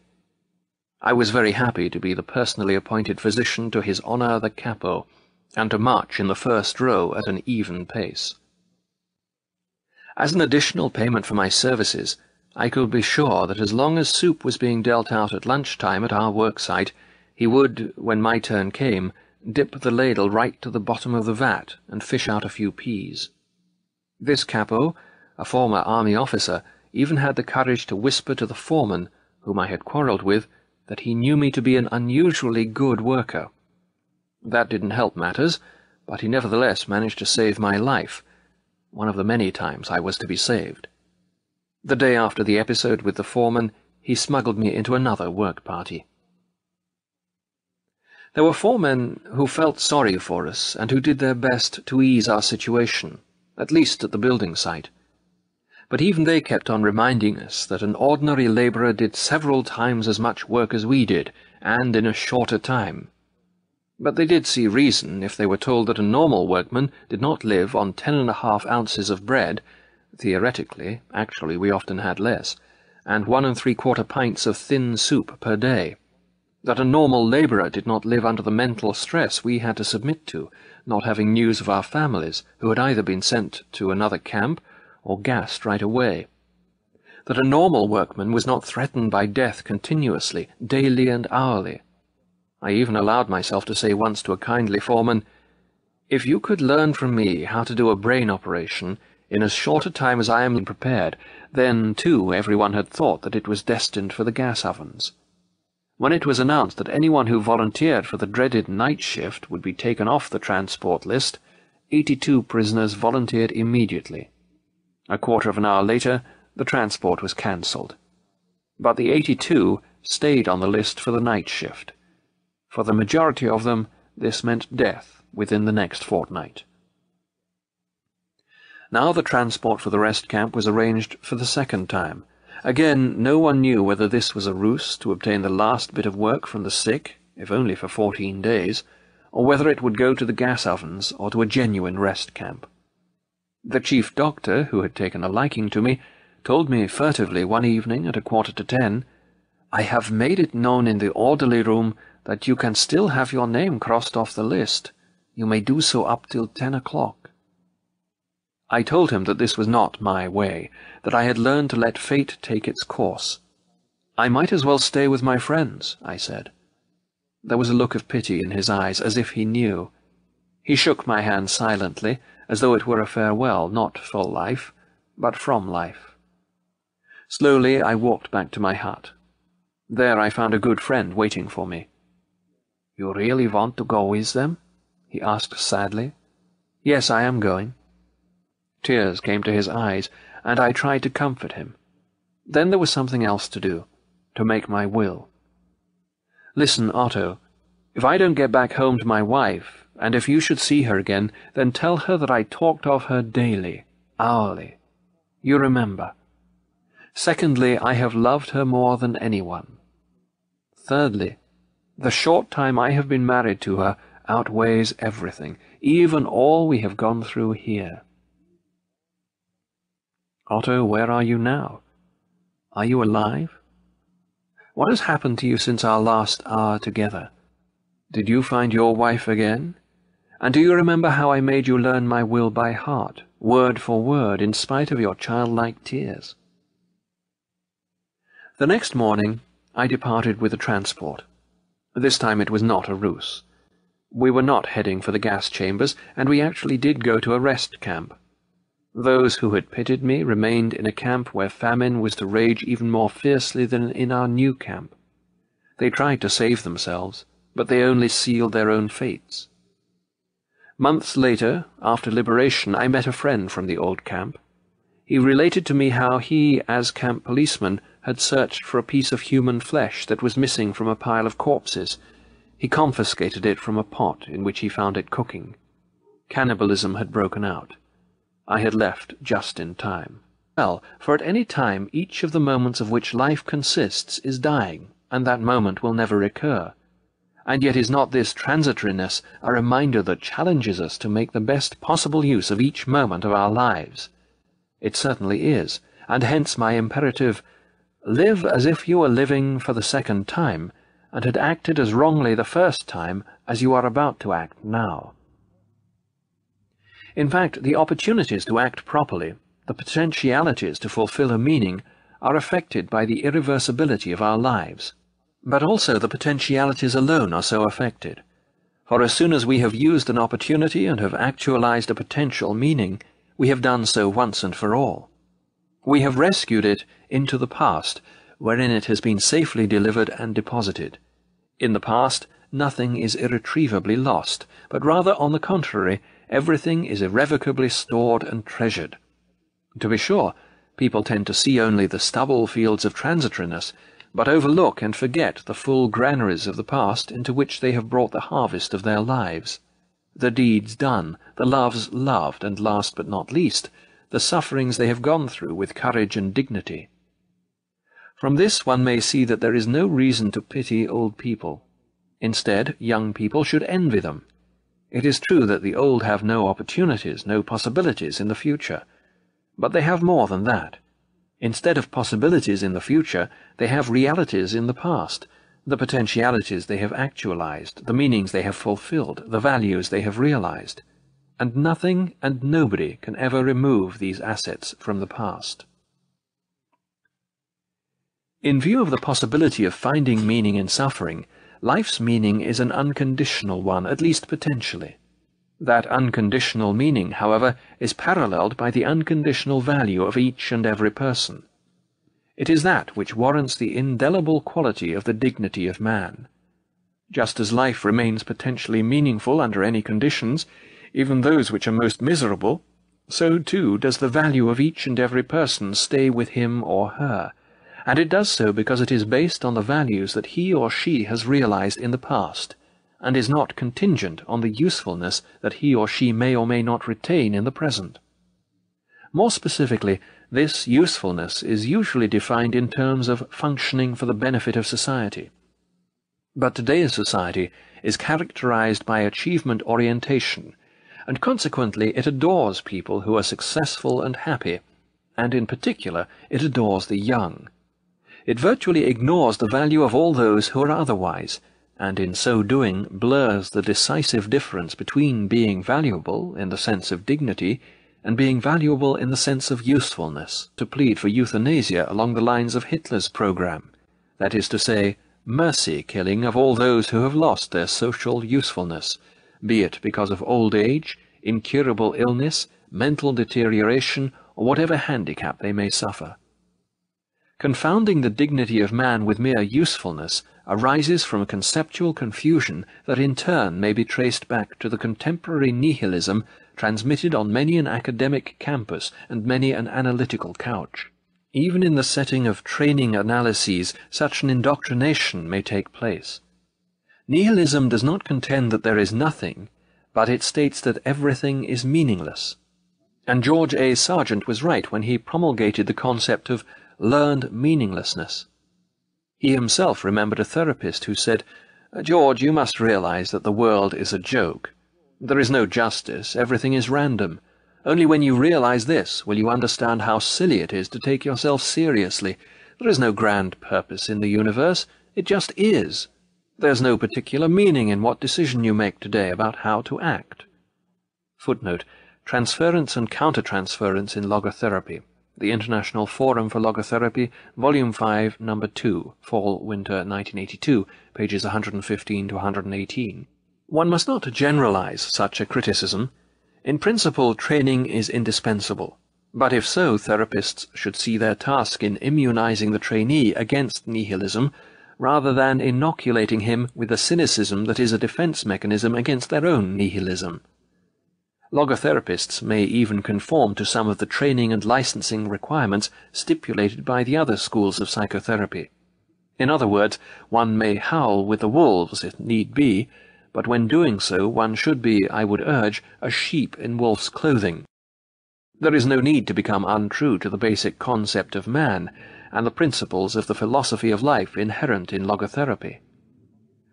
I was very happy to be the personally appointed physician to His Honour the Capo, and to march in the first row at an even pace. As an additional payment for my services, I could be sure that as long as soup was being dealt out at lunchtime at our worksite, he would, when my turn came, dip the ladle right to the bottom of the vat and fish out a few peas. This capo, a former army officer, even had the courage to whisper to the foreman, whom I had quarrelled with, that he knew me to be an unusually good worker. That didn't help matters, but he nevertheless managed to save my life, one of the many times I was to be saved. The day after the episode with the foreman, he smuggled me into another work party. There were four men who felt sorry for us and who did their best to ease our situation, at least at the building site. But even they kept on reminding us that an ordinary labourer did several times as much work as we did, and in a shorter time. But they did see reason if they were told that a normal workman did not live on ten and a half ounces of bread, theoretically, actually we often had less, and one and three quarter pints of thin soup per day. That a normal labourer did not live under the mental stress we had to submit to, not having news of our families, who had either been sent to another camp or gassed right away. That a normal workman was not threatened by death continuously, daily and hourly. I even allowed myself to say once to a kindly foreman, If you could learn from me how to do a brain operation in as short a time as I am prepared, then, too, everyone had thought that it was destined for the gas ovens. When it was announced that anyone who volunteered for the dreaded night shift would be taken off the transport list, 82 prisoners volunteered immediately. A quarter of an hour later, the transport was cancelled. But the 82 stayed on the list for the night shift. For the majority of them, this meant death within the next fortnight. Now the transport for the rest camp was arranged for the second time, Again, no one knew whether this was a ruse to obtain the last bit of work from the sick, if only for fourteen days, or whether it would go to the gas ovens or to a genuine rest camp. The chief doctor, who had taken a liking to me, told me furtively one evening at a quarter to ten, I have made it known in the orderly room that you can still have your name crossed off the list. You may do so up till ten o'clock. I told him that this was not my way, that I had learned to let fate take its course. I might as well stay with my friends, I said. There was a look of pity in his eyes, as if he knew. He shook my hand silently, as though it were a farewell, not for life, but from life. Slowly I walked back to my hut. There I found a good friend waiting for me. You really want to go with them? he asked sadly. Yes, I am going. Tears came to his eyes, and I tried to comfort him. Then there was something else to do, to make my will. Listen, Otto, if I don't get back home to my wife, and if you should see her again, then tell her that I talked of her daily, hourly. You remember. Secondly, I have loved her more than anyone. Thirdly, the short time I have been married to her outweighs everything, even all we have gone through here. Otto, where are you now? Are you alive? What has happened to you since our last hour together? Did you find your wife again? And do you remember how I made you learn my will by heart, word for word, in spite of your childlike tears? The next morning I departed with the transport. This time it was not a ruse. We were not heading for the gas chambers, and we actually did go to a rest camp. Those who had pitied me remained in a camp where famine was to rage even more fiercely than in our new camp. They tried to save themselves, but they only sealed their own fates. Months later, after liberation, I met a friend from the old camp. He related to me how he, as camp policeman, had searched for a piece of human flesh that was missing from a pile of corpses. He confiscated it from a pot in which he found it cooking. Cannibalism had broken out. I had left just in time. Well, for at any time each of the moments of which life consists is dying, and that moment will never recur. And yet is not this transitoriness a reminder that challenges us to make the best possible use of each moment of our lives? It certainly is, and hence my imperative, live as if you were living for the second time, and had acted as wrongly the first time as you are about to act now. In fact, the opportunities to act properly, the potentialities to fulfill a meaning, are affected by the irreversibility of our lives. But also the potentialities alone are so affected. For as soon as we have used an opportunity and have actualized a potential meaning, we have done so once and for all. We have rescued it into the past, wherein it has been safely delivered and deposited. In the past, nothing is irretrievably lost, but rather, on the contrary, everything is irrevocably stored and treasured. To be sure, people tend to see only the stubble fields of transitoriness, but overlook and forget the full granaries of the past into which they have brought the harvest of their lives. The deeds done, the loves loved, and last but not least, the sufferings they have gone through with courage and dignity. From this one may see that there is no reason to pity old people. Instead, young people should envy them. It is true that the old have no opportunities, no possibilities in the future. But they have more than that. Instead of possibilities in the future, they have realities in the past, the potentialities they have actualized, the meanings they have fulfilled, the values they have realized. And nothing and nobody can ever remove these assets from the past. In view of the possibility of finding meaning in suffering, life's meaning is an unconditional one, at least potentially. That unconditional meaning, however, is paralleled by the unconditional value of each and every person. It is that which warrants the indelible quality of the dignity of man. Just as life remains potentially meaningful under any conditions, even those which are most miserable, so too does the value of each and every person stay with him or her, and it does so because it is based on the values that he or she has realized in the past, and is not contingent on the usefulness that he or she may or may not retain in the present. More specifically, this usefulness is usually defined in terms of functioning for the benefit of society. But today's society is characterized by achievement orientation, and consequently it adores people who are successful and happy, and in particular it adores the young. It virtually ignores the value of all those who are otherwise, and in so doing blurs the decisive difference between being valuable in the sense of dignity and being valuable in the sense of usefulness, to plead for euthanasia along the lines of Hitler's program, that is to say, mercy killing of all those who have lost their social usefulness, be it because of old age, incurable illness, mental deterioration, or whatever handicap they may suffer. Confounding the dignity of man with mere usefulness arises from a conceptual confusion that in turn may be traced back to the contemporary nihilism transmitted on many an academic campus and many an analytical couch. Even in the setting of training analyses, such an indoctrination may take place. Nihilism does not contend that there is nothing, but it states that everything is meaningless. And George A. Sargent was right when he promulgated the concept of learned meaninglessness. He himself remembered a therapist who said, George, you must realize that the world is a joke. There is no justice, everything is random. Only when you realize this will you understand how silly it is to take yourself seriously. There is no grand purpose in the universe, it just is. There's no particular meaning in what decision you make today about how to act. Footnote, Transference and Countertransference in Logotherapy. The International Forum for Logotherapy, Volume 5, Number 2, Fall Winter 1982, pages 115 to 118. One must not generalize such a criticism. In principle, training is indispensable. But if so, therapists should see their task in immunizing the trainee against nihilism rather than inoculating him with a cynicism that is a defense mechanism against their own nihilism. Logotherapists may even conform to some of the training and licensing requirements stipulated by the other schools of psychotherapy. In other words, one may howl with the wolves if need be, but when doing so one should be, I would urge, a sheep in wolf's clothing. There is no need to become untrue to the basic concept of man and the principles of the philosophy of life inherent in logotherapy.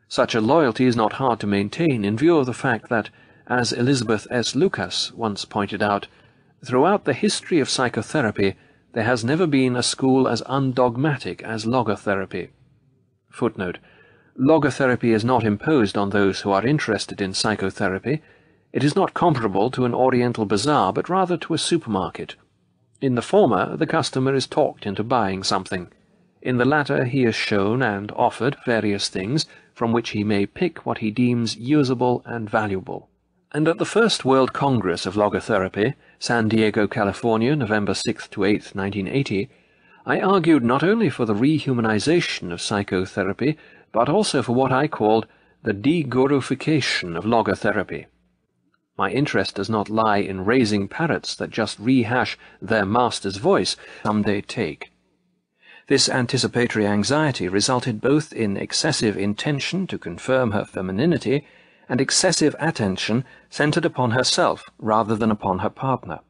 Such a loyalty is not hard to maintain in view of the fact that as Elisabeth S. Lukas once pointed out, throughout the history of psychotherapy, there has never been a school as undogmatic as logotherapy. Footnote. Logotherapy is not imposed on those who are interested in psychotherapy. It is not comparable to an oriental bazaar, but rather to a supermarket. In the former, the customer is talked into buying something. In the latter, he is shown and offered various things from which he may pick what he deems usable and valuable and at the first World Congress of Logotherapy, San Diego, California, November 6 to 8, 1980, I argued not only for the rehumanization of psychotherapy, but also for what I called the degurufication of logotherapy. My interest does not lie in raising parrots that just rehash their master's voice some day take. This anticipatory anxiety resulted both in excessive intention to confirm her femininity and excessive attention centered upon herself rather than upon her partner.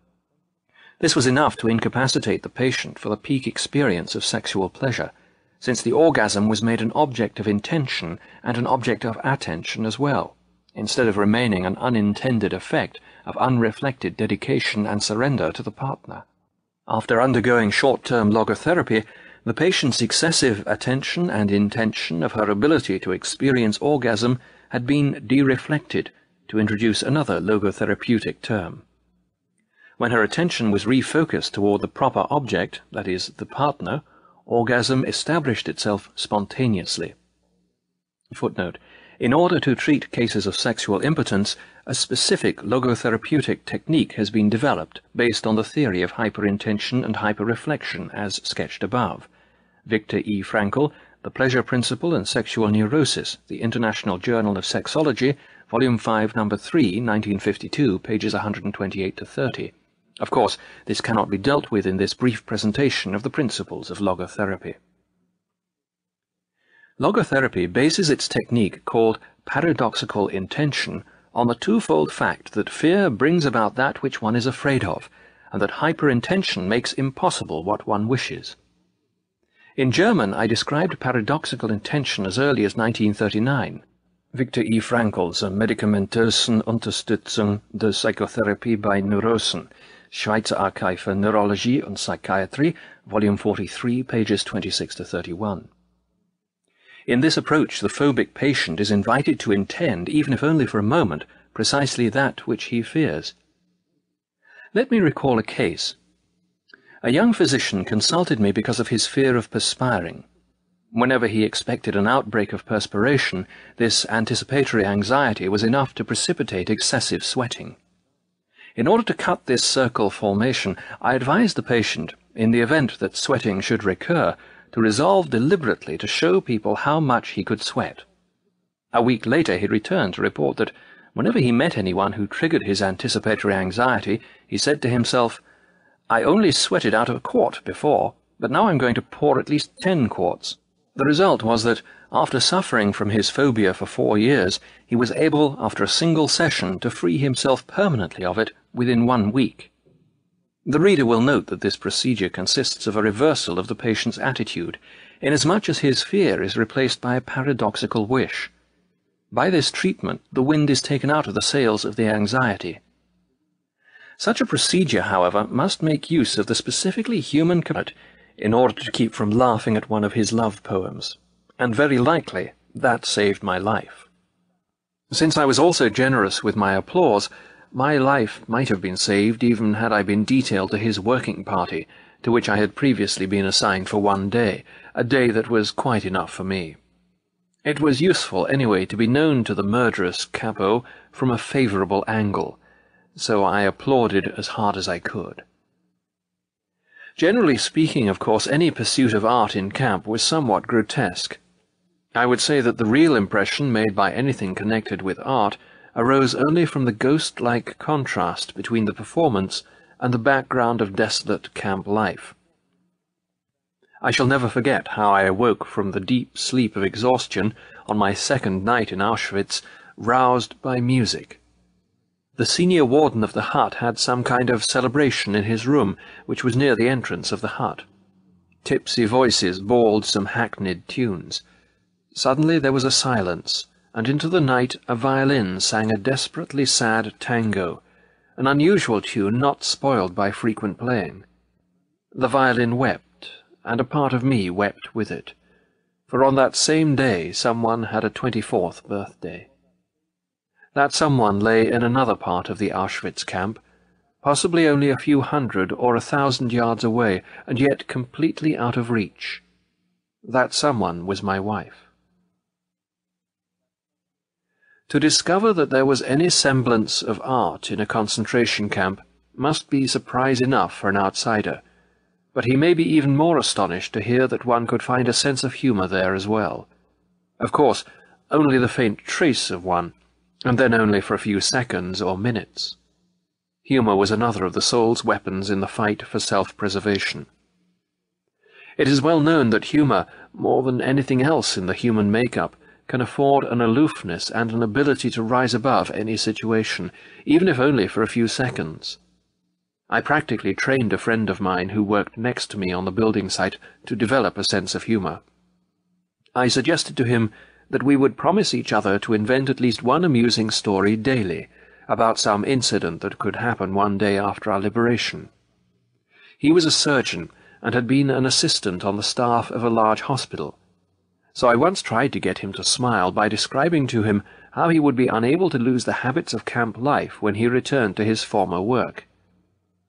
This was enough to incapacitate the patient for the peak experience of sexual pleasure, since the orgasm was made an object of intention and an object of attention as well, instead of remaining an unintended effect of unreflected dedication and surrender to the partner. After undergoing short-term logotherapy, the patient's excessive attention and intention of her ability to experience orgasm had been dereflected, to introduce another logotherapeutic term. When her attention was refocused toward the proper object, that is, the partner, orgasm established itself spontaneously. Footnote. In order to treat cases of sexual impotence, a specific logotherapeutic technique has been developed based on the theory of hyperintention and hyperreflection as sketched above. Viktor E. Frankl, The Pleasure Principle and Sexual Neurosis, The International Journal of Sexology, Volume 5, Number 3, 1952, pages 128 to 30. Of course, this cannot be dealt with in this brief presentation of the principles of logotherapy. Logotherapy bases its technique called paradoxical intention on the twofold fact that fear brings about that which one is afraid of, and that hyperintention makes impossible what one wishes. In German, I described paradoxical intention as early as 1939. Viktor E. Frankl's Medikamentösen Unterstützung der Psychotherapie bei Neurosen Schweizer Archive for Neurology and Psychiatry, Volume 43, pages 26 to 31. In this approach, the phobic patient is invited to intend, even if only for a moment, precisely that which he fears. Let me recall a case. A young physician consulted me because of his fear of perspiring. Whenever he expected an outbreak of perspiration, this anticipatory anxiety was enough to precipitate excessive sweating. In order to cut this circle formation, I advised the patient, in the event that sweating should recur, to resolve deliberately to show people how much he could sweat. A week later he returned to report that whenever he met anyone who triggered his anticipatory anxiety, he said to himself, I only sweated out a quart before, but now I'm going to pour at least ten quarts. The result was that, after suffering from his phobia for four years, he was able, after a single session, to free himself permanently of it within one week. The reader will note that this procedure consists of a reversal of the patient's attitude, inasmuch as his fear is replaced by a paradoxical wish. By this treatment, the wind is taken out of the sails of the anxiety. Such a procedure, however, must make use of the specifically human component in order to keep from laughing at one of his love poems, and very likely that saved my life. Since I was also generous with my applause, my life might have been saved even had I been detailed to his working party, to which I had previously been assigned for one day, a day that was quite enough for me. It was useful, anyway, to be known to the murderous capo from a favourable angle, so I applauded as hard as I could. Generally speaking, of course, any pursuit of art in camp was somewhat grotesque. I would say that the real impression made by anything connected with art arose only from the ghost-like contrast between the performance and the background of desolate camp life. I shall never forget how I awoke from the deep sleep of exhaustion on my second night in Auschwitz, roused by music. The senior warden of the hut had some kind of celebration in his room, which was near the entrance of the hut. Tipsy voices bawled some hackneyed tunes. Suddenly there was a silence, and into the night a violin sang a desperately sad tango, an unusual tune not spoiled by frequent playing. The violin wept, and a part of me wept with it, for on that same day someone had a twenty-fourth birthday. That someone lay in another part of the Auschwitz camp, possibly only a few hundred or a thousand yards away, and yet completely out of reach. That someone was my wife. To discover that there was any semblance of art in a concentration camp must be surprise enough for an outsider, but he may be even more astonished to hear that one could find a sense of humour there as well. Of course, only the faint trace of one, and then only for a few seconds or minutes. Humour was another of the soul's weapons in the fight for self-preservation. It is well known that humour, more than anything else in the human make-up, can afford an aloofness and an ability to rise above any situation, even if only for a few seconds. I practically trained a friend of mine who worked next to me on the building site to develop a sense of humour. I suggested to him that we would promise each other to invent at least one amusing story daily about some incident that could happen one day after our liberation. He was a surgeon and had been an assistant on the staff of a large hospital, so I once tried to get him to smile by describing to him how he would be unable to lose the habits of camp life when he returned to his former work.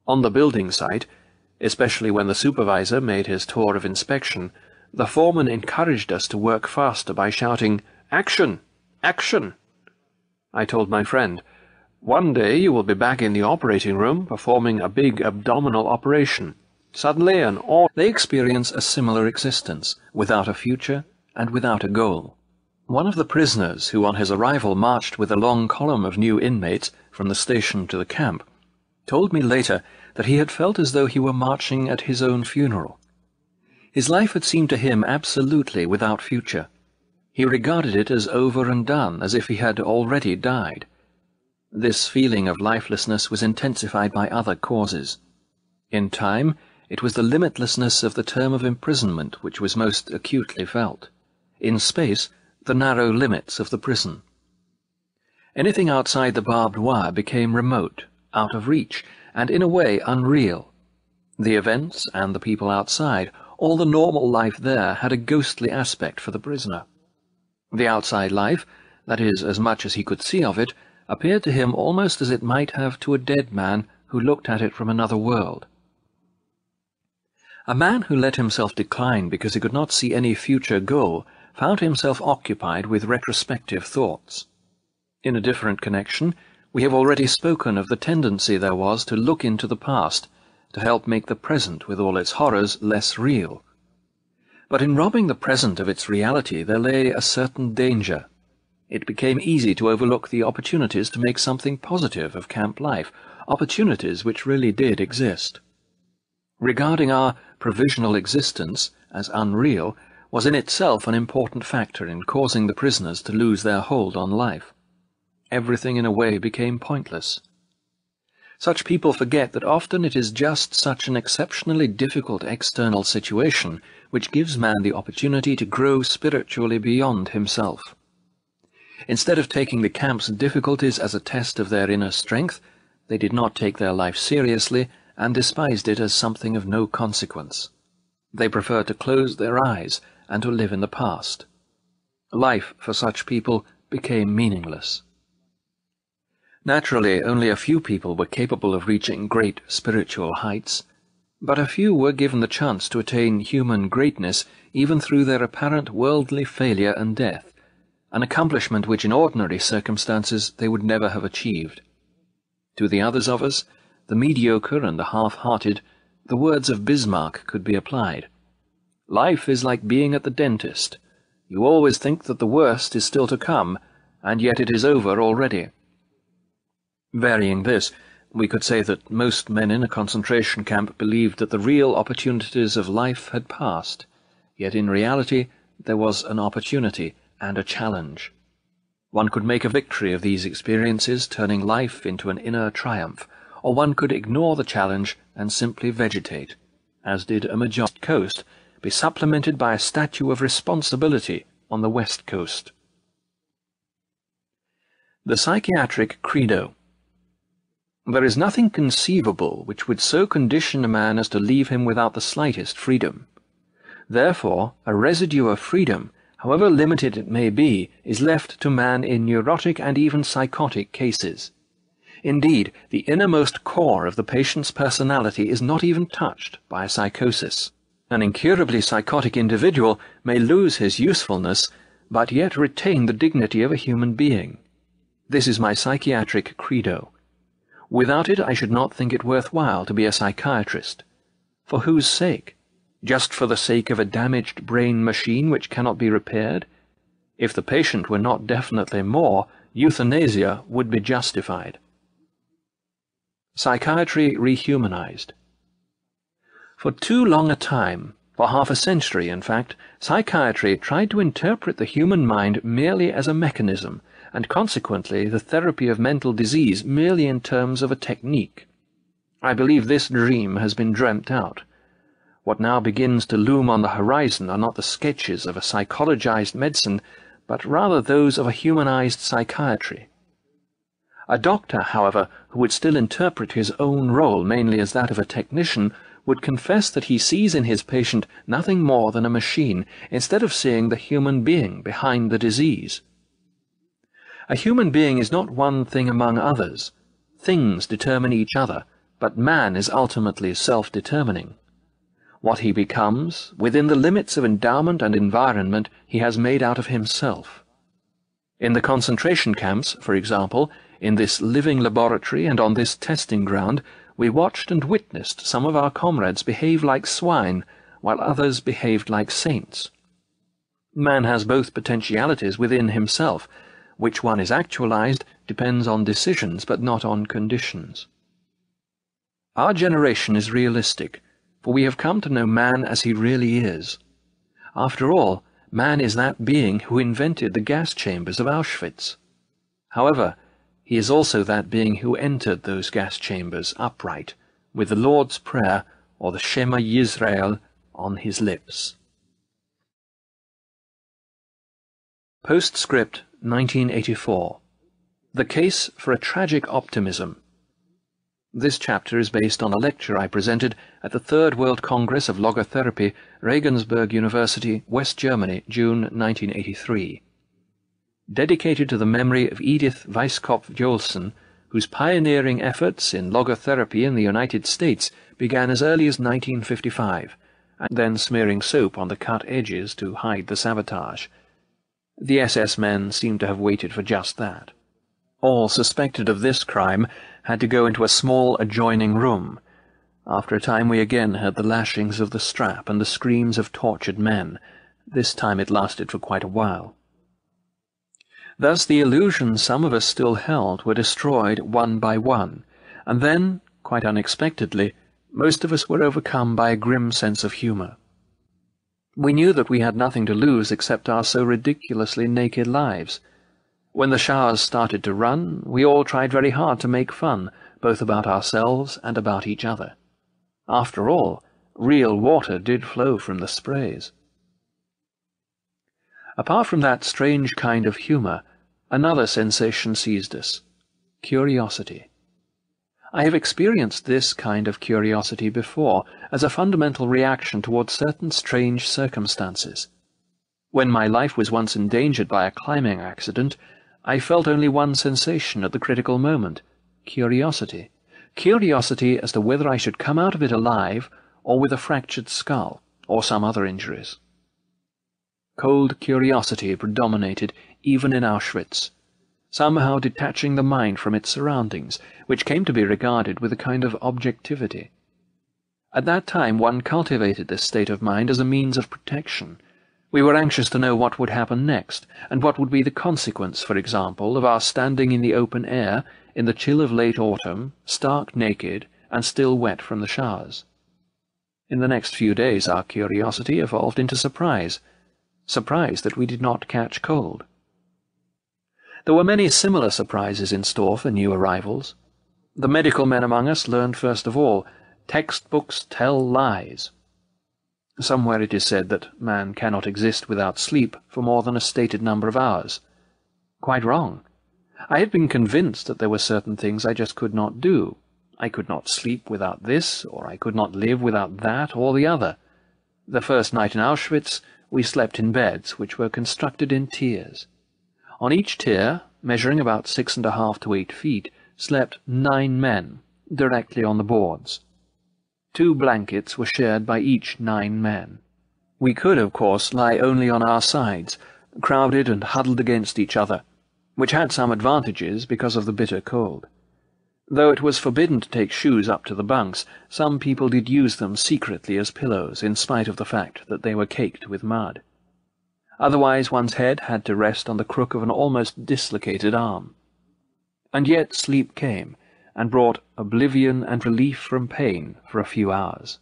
On the building site, especially when the supervisor made his tour of inspection, the foreman encouraged us to work faster by shouting, Action! Action! I told my friend, One day you will be back in the operating room performing a big abdominal operation. Suddenly an all they experience a similar existence, without a future and without a goal. One of the prisoners who on his arrival marched with a long column of new inmates from the station to the camp told me later that he had felt as though he were marching at his own funeral. His life had seemed to him absolutely without future. He regarded it as over and done, as if he had already died. This feeling of lifelessness was intensified by other causes. In time, it was the limitlessness of the term of imprisonment which was most acutely felt. In space, the narrow limits of the prison. Anything outside the barbed wire became remote, out of reach, and in a way unreal. The events and the people outside, all the normal life there, had a ghostly aspect for the prisoner. The outside life, that is, as much as he could see of it, appeared to him almost as it might have to a dead man who looked at it from another world. A man who let himself decline because he could not see any future goal found himself occupied with retrospective thoughts. In a different connection, we have already spoken of the tendency there was to look into the past, to help make the present with all its horrors less real. But in robbing the present of its reality there lay a certain danger. It became easy to overlook the opportunities to make something positive of camp life, opportunities which really did exist. Regarding our provisional existence as unreal was in itself an important factor in causing the prisoners to lose their hold on life. Everything in a way became pointless. Such people forget that often it is just such an exceptionally difficult external situation which gives man the opportunity to grow spiritually beyond himself. Instead of taking the camp's difficulties as a test of their inner strength, they did not take their life seriously and despised it as something of no consequence. They preferred to close their eyes and to live in the past. Life for such people became meaningless. Naturally, only a few people were capable of reaching great spiritual heights, but a few were given the chance to attain human greatness even through their apparent worldly failure and death, an accomplishment which in ordinary circumstances they would never have achieved. To the others of us, the mediocre and the half-hearted, the words of Bismarck could be applied. Life is like being at the dentist. You always think that the worst is still to come, and yet it is over already. Varying this, we could say that most men in a concentration camp believed that the real opportunities of life had passed, yet in reality there was an opportunity and a challenge. One could make a victory of these experiences, turning life into an inner triumph, or one could ignore the challenge and simply vegetate, as did a Majestic Coast, be supplemented by a statue of responsibility on the west coast. The Psychiatric Credo There is nothing conceivable which would so condition a man as to leave him without the slightest freedom. Therefore, a residue of freedom, however limited it may be, is left to man in neurotic and even psychotic cases. Indeed, the innermost core of the patient's personality is not even touched by a psychosis. An incurably psychotic individual may lose his usefulness, but yet retain the dignity of a human being. This is my psychiatric credo. Without it, I should not think it worth while to be a psychiatrist. For whose sake? Just for the sake of a damaged brain machine which cannot be repaired? If the patient were not definitely more, euthanasia would be justified. Psychiatry rehumanized. For too long a time, for half a century in fact, psychiatry tried to interpret the human mind merely as a mechanism, and consequently the therapy of mental disease merely in terms of a technique. I believe this dream has been dreamt out. What now begins to loom on the horizon are not the sketches of a psychologized medicine, but rather those of a humanized psychiatry. A doctor, however, who would still interpret his own role mainly as that of a technician, would confess that he sees in his patient nothing more than a machine, instead of seeing the human being behind the disease. A human being is not one thing among others. Things determine each other, but man is ultimately self-determining. What he becomes, within the limits of endowment and environment, he has made out of himself. In the concentration camps, for example, in this living laboratory and on this testing ground, we watched and witnessed some of our comrades behave like swine, while others behaved like saints. Man has both potentialities within himself. Which one is actualized depends on decisions, but not on conditions. Our generation is realistic for we have come to know man as he really is. After all, man is that being who invented the gas chambers of Auschwitz. However, he is also that being who entered those gas chambers upright, with the Lord's Prayer or the Shema Yisrael on his lips. Postscript 1984 The Case for a Tragic Optimism this chapter is based on a lecture I presented at the Third World Congress of Logotherapy, Regensburg University, West Germany, June 1983. Dedicated to the memory of Edith Weisskopf Joelson, whose pioneering efforts in logotherapy in the United States began as early as 1955, and then smearing soap on the cut edges to hide the sabotage. The SS men seemed to have waited for just that. All suspected of this crime had to go into a small adjoining room. After a time we again heard the lashings of the strap and the screams of tortured men. This time it lasted for quite a while. Thus the illusions some of us still held were destroyed one by one, and then, quite unexpectedly, most of us were overcome by a grim sense of humour. We knew that we had nothing to lose except our so ridiculously naked lives. When the showers started to run, we all tried very hard to make fun, both about ourselves and about each other. After all, real water did flow from the sprays. Apart from that strange kind of humour, another sensation seized us curiosity. I have experienced this kind of curiosity before as a fundamental reaction towards certain strange circumstances. When my life was once endangered by a climbing accident, I felt only one sensation at the critical moment curiosity. Curiosity as to whether I should come out of it alive or with a fractured skull or some other injuries. Cold curiosity predominated even in Auschwitz, somehow detaching the mind from its surroundings, which came to be regarded with a kind of objectivity. At that time one cultivated this state of mind as a means of protection, we were anxious to know what would happen next, and what would be the consequence, for example, of our standing in the open air in the chill of late autumn, stark naked, and still wet from the showers. In the next few days our curiosity evolved into surprise, surprise that we did not catch cold. There were many similar surprises in store for new arrivals. The medical men among us learned first of all, textbooks tell lies. Somewhere it is said that man cannot exist without sleep for more than a stated number of hours. Quite wrong. I had been convinced that there were certain things I just could not do. I could not sleep without this, or I could not live without that or the other. The first night in Auschwitz, we slept in beds which were constructed in tiers. On each tier, measuring about six and a half to eight feet, slept nine men, directly on the boards. Two blankets were shared by each nine men. We could, of course, lie only on our sides, crowded and huddled against each other, which had some advantages because of the bitter cold. Though it was forbidden to take shoes up to the bunks, some people did use them secretly as pillows, in spite of the fact that they were caked with mud. Otherwise one's head had to rest on the crook of an almost dislocated arm. And yet sleep came, and brought oblivion and relief from pain for a few hours.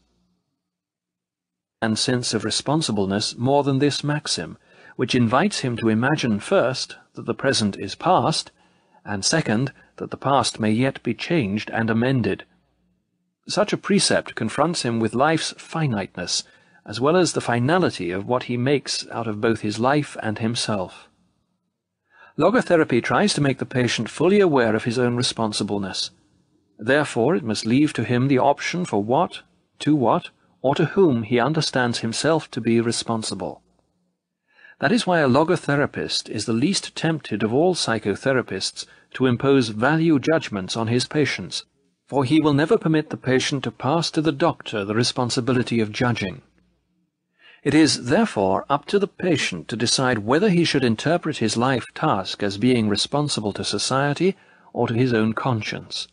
And sense of responsibleness more than this maxim, which invites him to imagine first that the present is past, and second that the past may yet be changed and amended. Such a precept confronts him with life's finiteness, as well as the finality of what he makes out of both his life and himself. Logotherapy tries to make the patient fully aware of his own responsibleness. Therefore, it must leave to him the option for what, to what, or to whom he understands himself to be responsible. That is why a logotherapist is the least tempted of all psychotherapists to impose value judgments on his patients, for he will never permit the patient to pass to the doctor the responsibility of judging. It is, therefore, up to the patient to decide whether he should interpret his life task as being responsible to society or to his own conscience.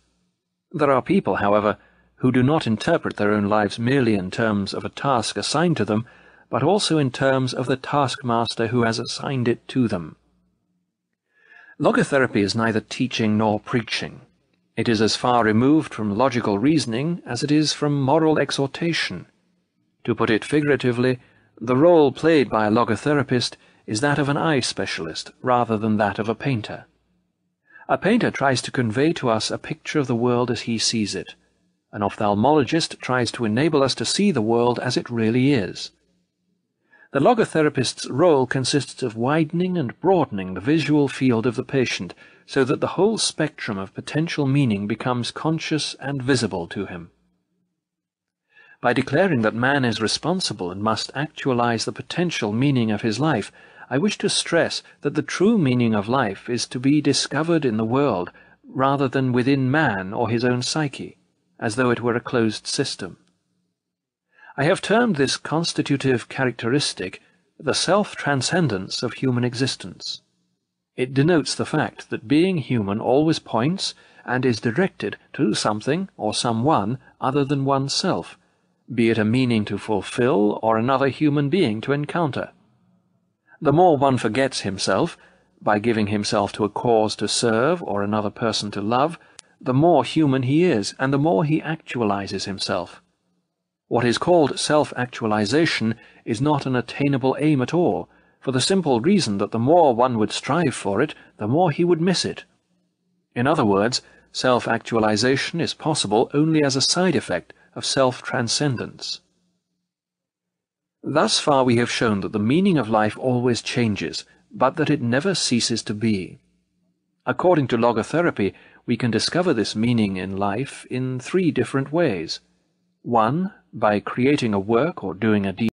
There are people, however, who do not interpret their own lives merely in terms of a task assigned to them, but also in terms of the taskmaster who has assigned it to them. Logotherapy is neither teaching nor preaching. It is as far removed from logical reasoning as it is from moral exhortation. To put it figuratively, the role played by a logotherapist is that of an eye specialist rather than that of a painter. A painter tries to convey to us a picture of the world as he sees it. An ophthalmologist tries to enable us to see the world as it really is. The logotherapist's role consists of widening and broadening the visual field of the patient so that the whole spectrum of potential meaning becomes conscious and visible to him. By declaring that man is responsible and must actualize the potential meaning of his life, I wish to stress that the true meaning of life is to be discovered in the world rather than within man or his own psyche, as though it were a closed system. I have termed this constitutive characteristic the self-transcendence of human existence. It denotes the fact that being human always points and is directed to something or someone other than oneself, be it a meaning to fulfill or another human being to encounter. The more one forgets himself, by giving himself to a cause to serve or another person to love, the more human he is, and the more he actualizes himself. What is called self-actualization is not an attainable aim at all, for the simple reason that the more one would strive for it, the more he would miss it. In other words, self-actualization is possible only as a side effect of self-transcendence. Thus far we have shown that the meaning of life always changes, but that it never ceases to be. According to logotherapy, we can discover this meaning in life in three different ways. One, by creating a work or doing a deed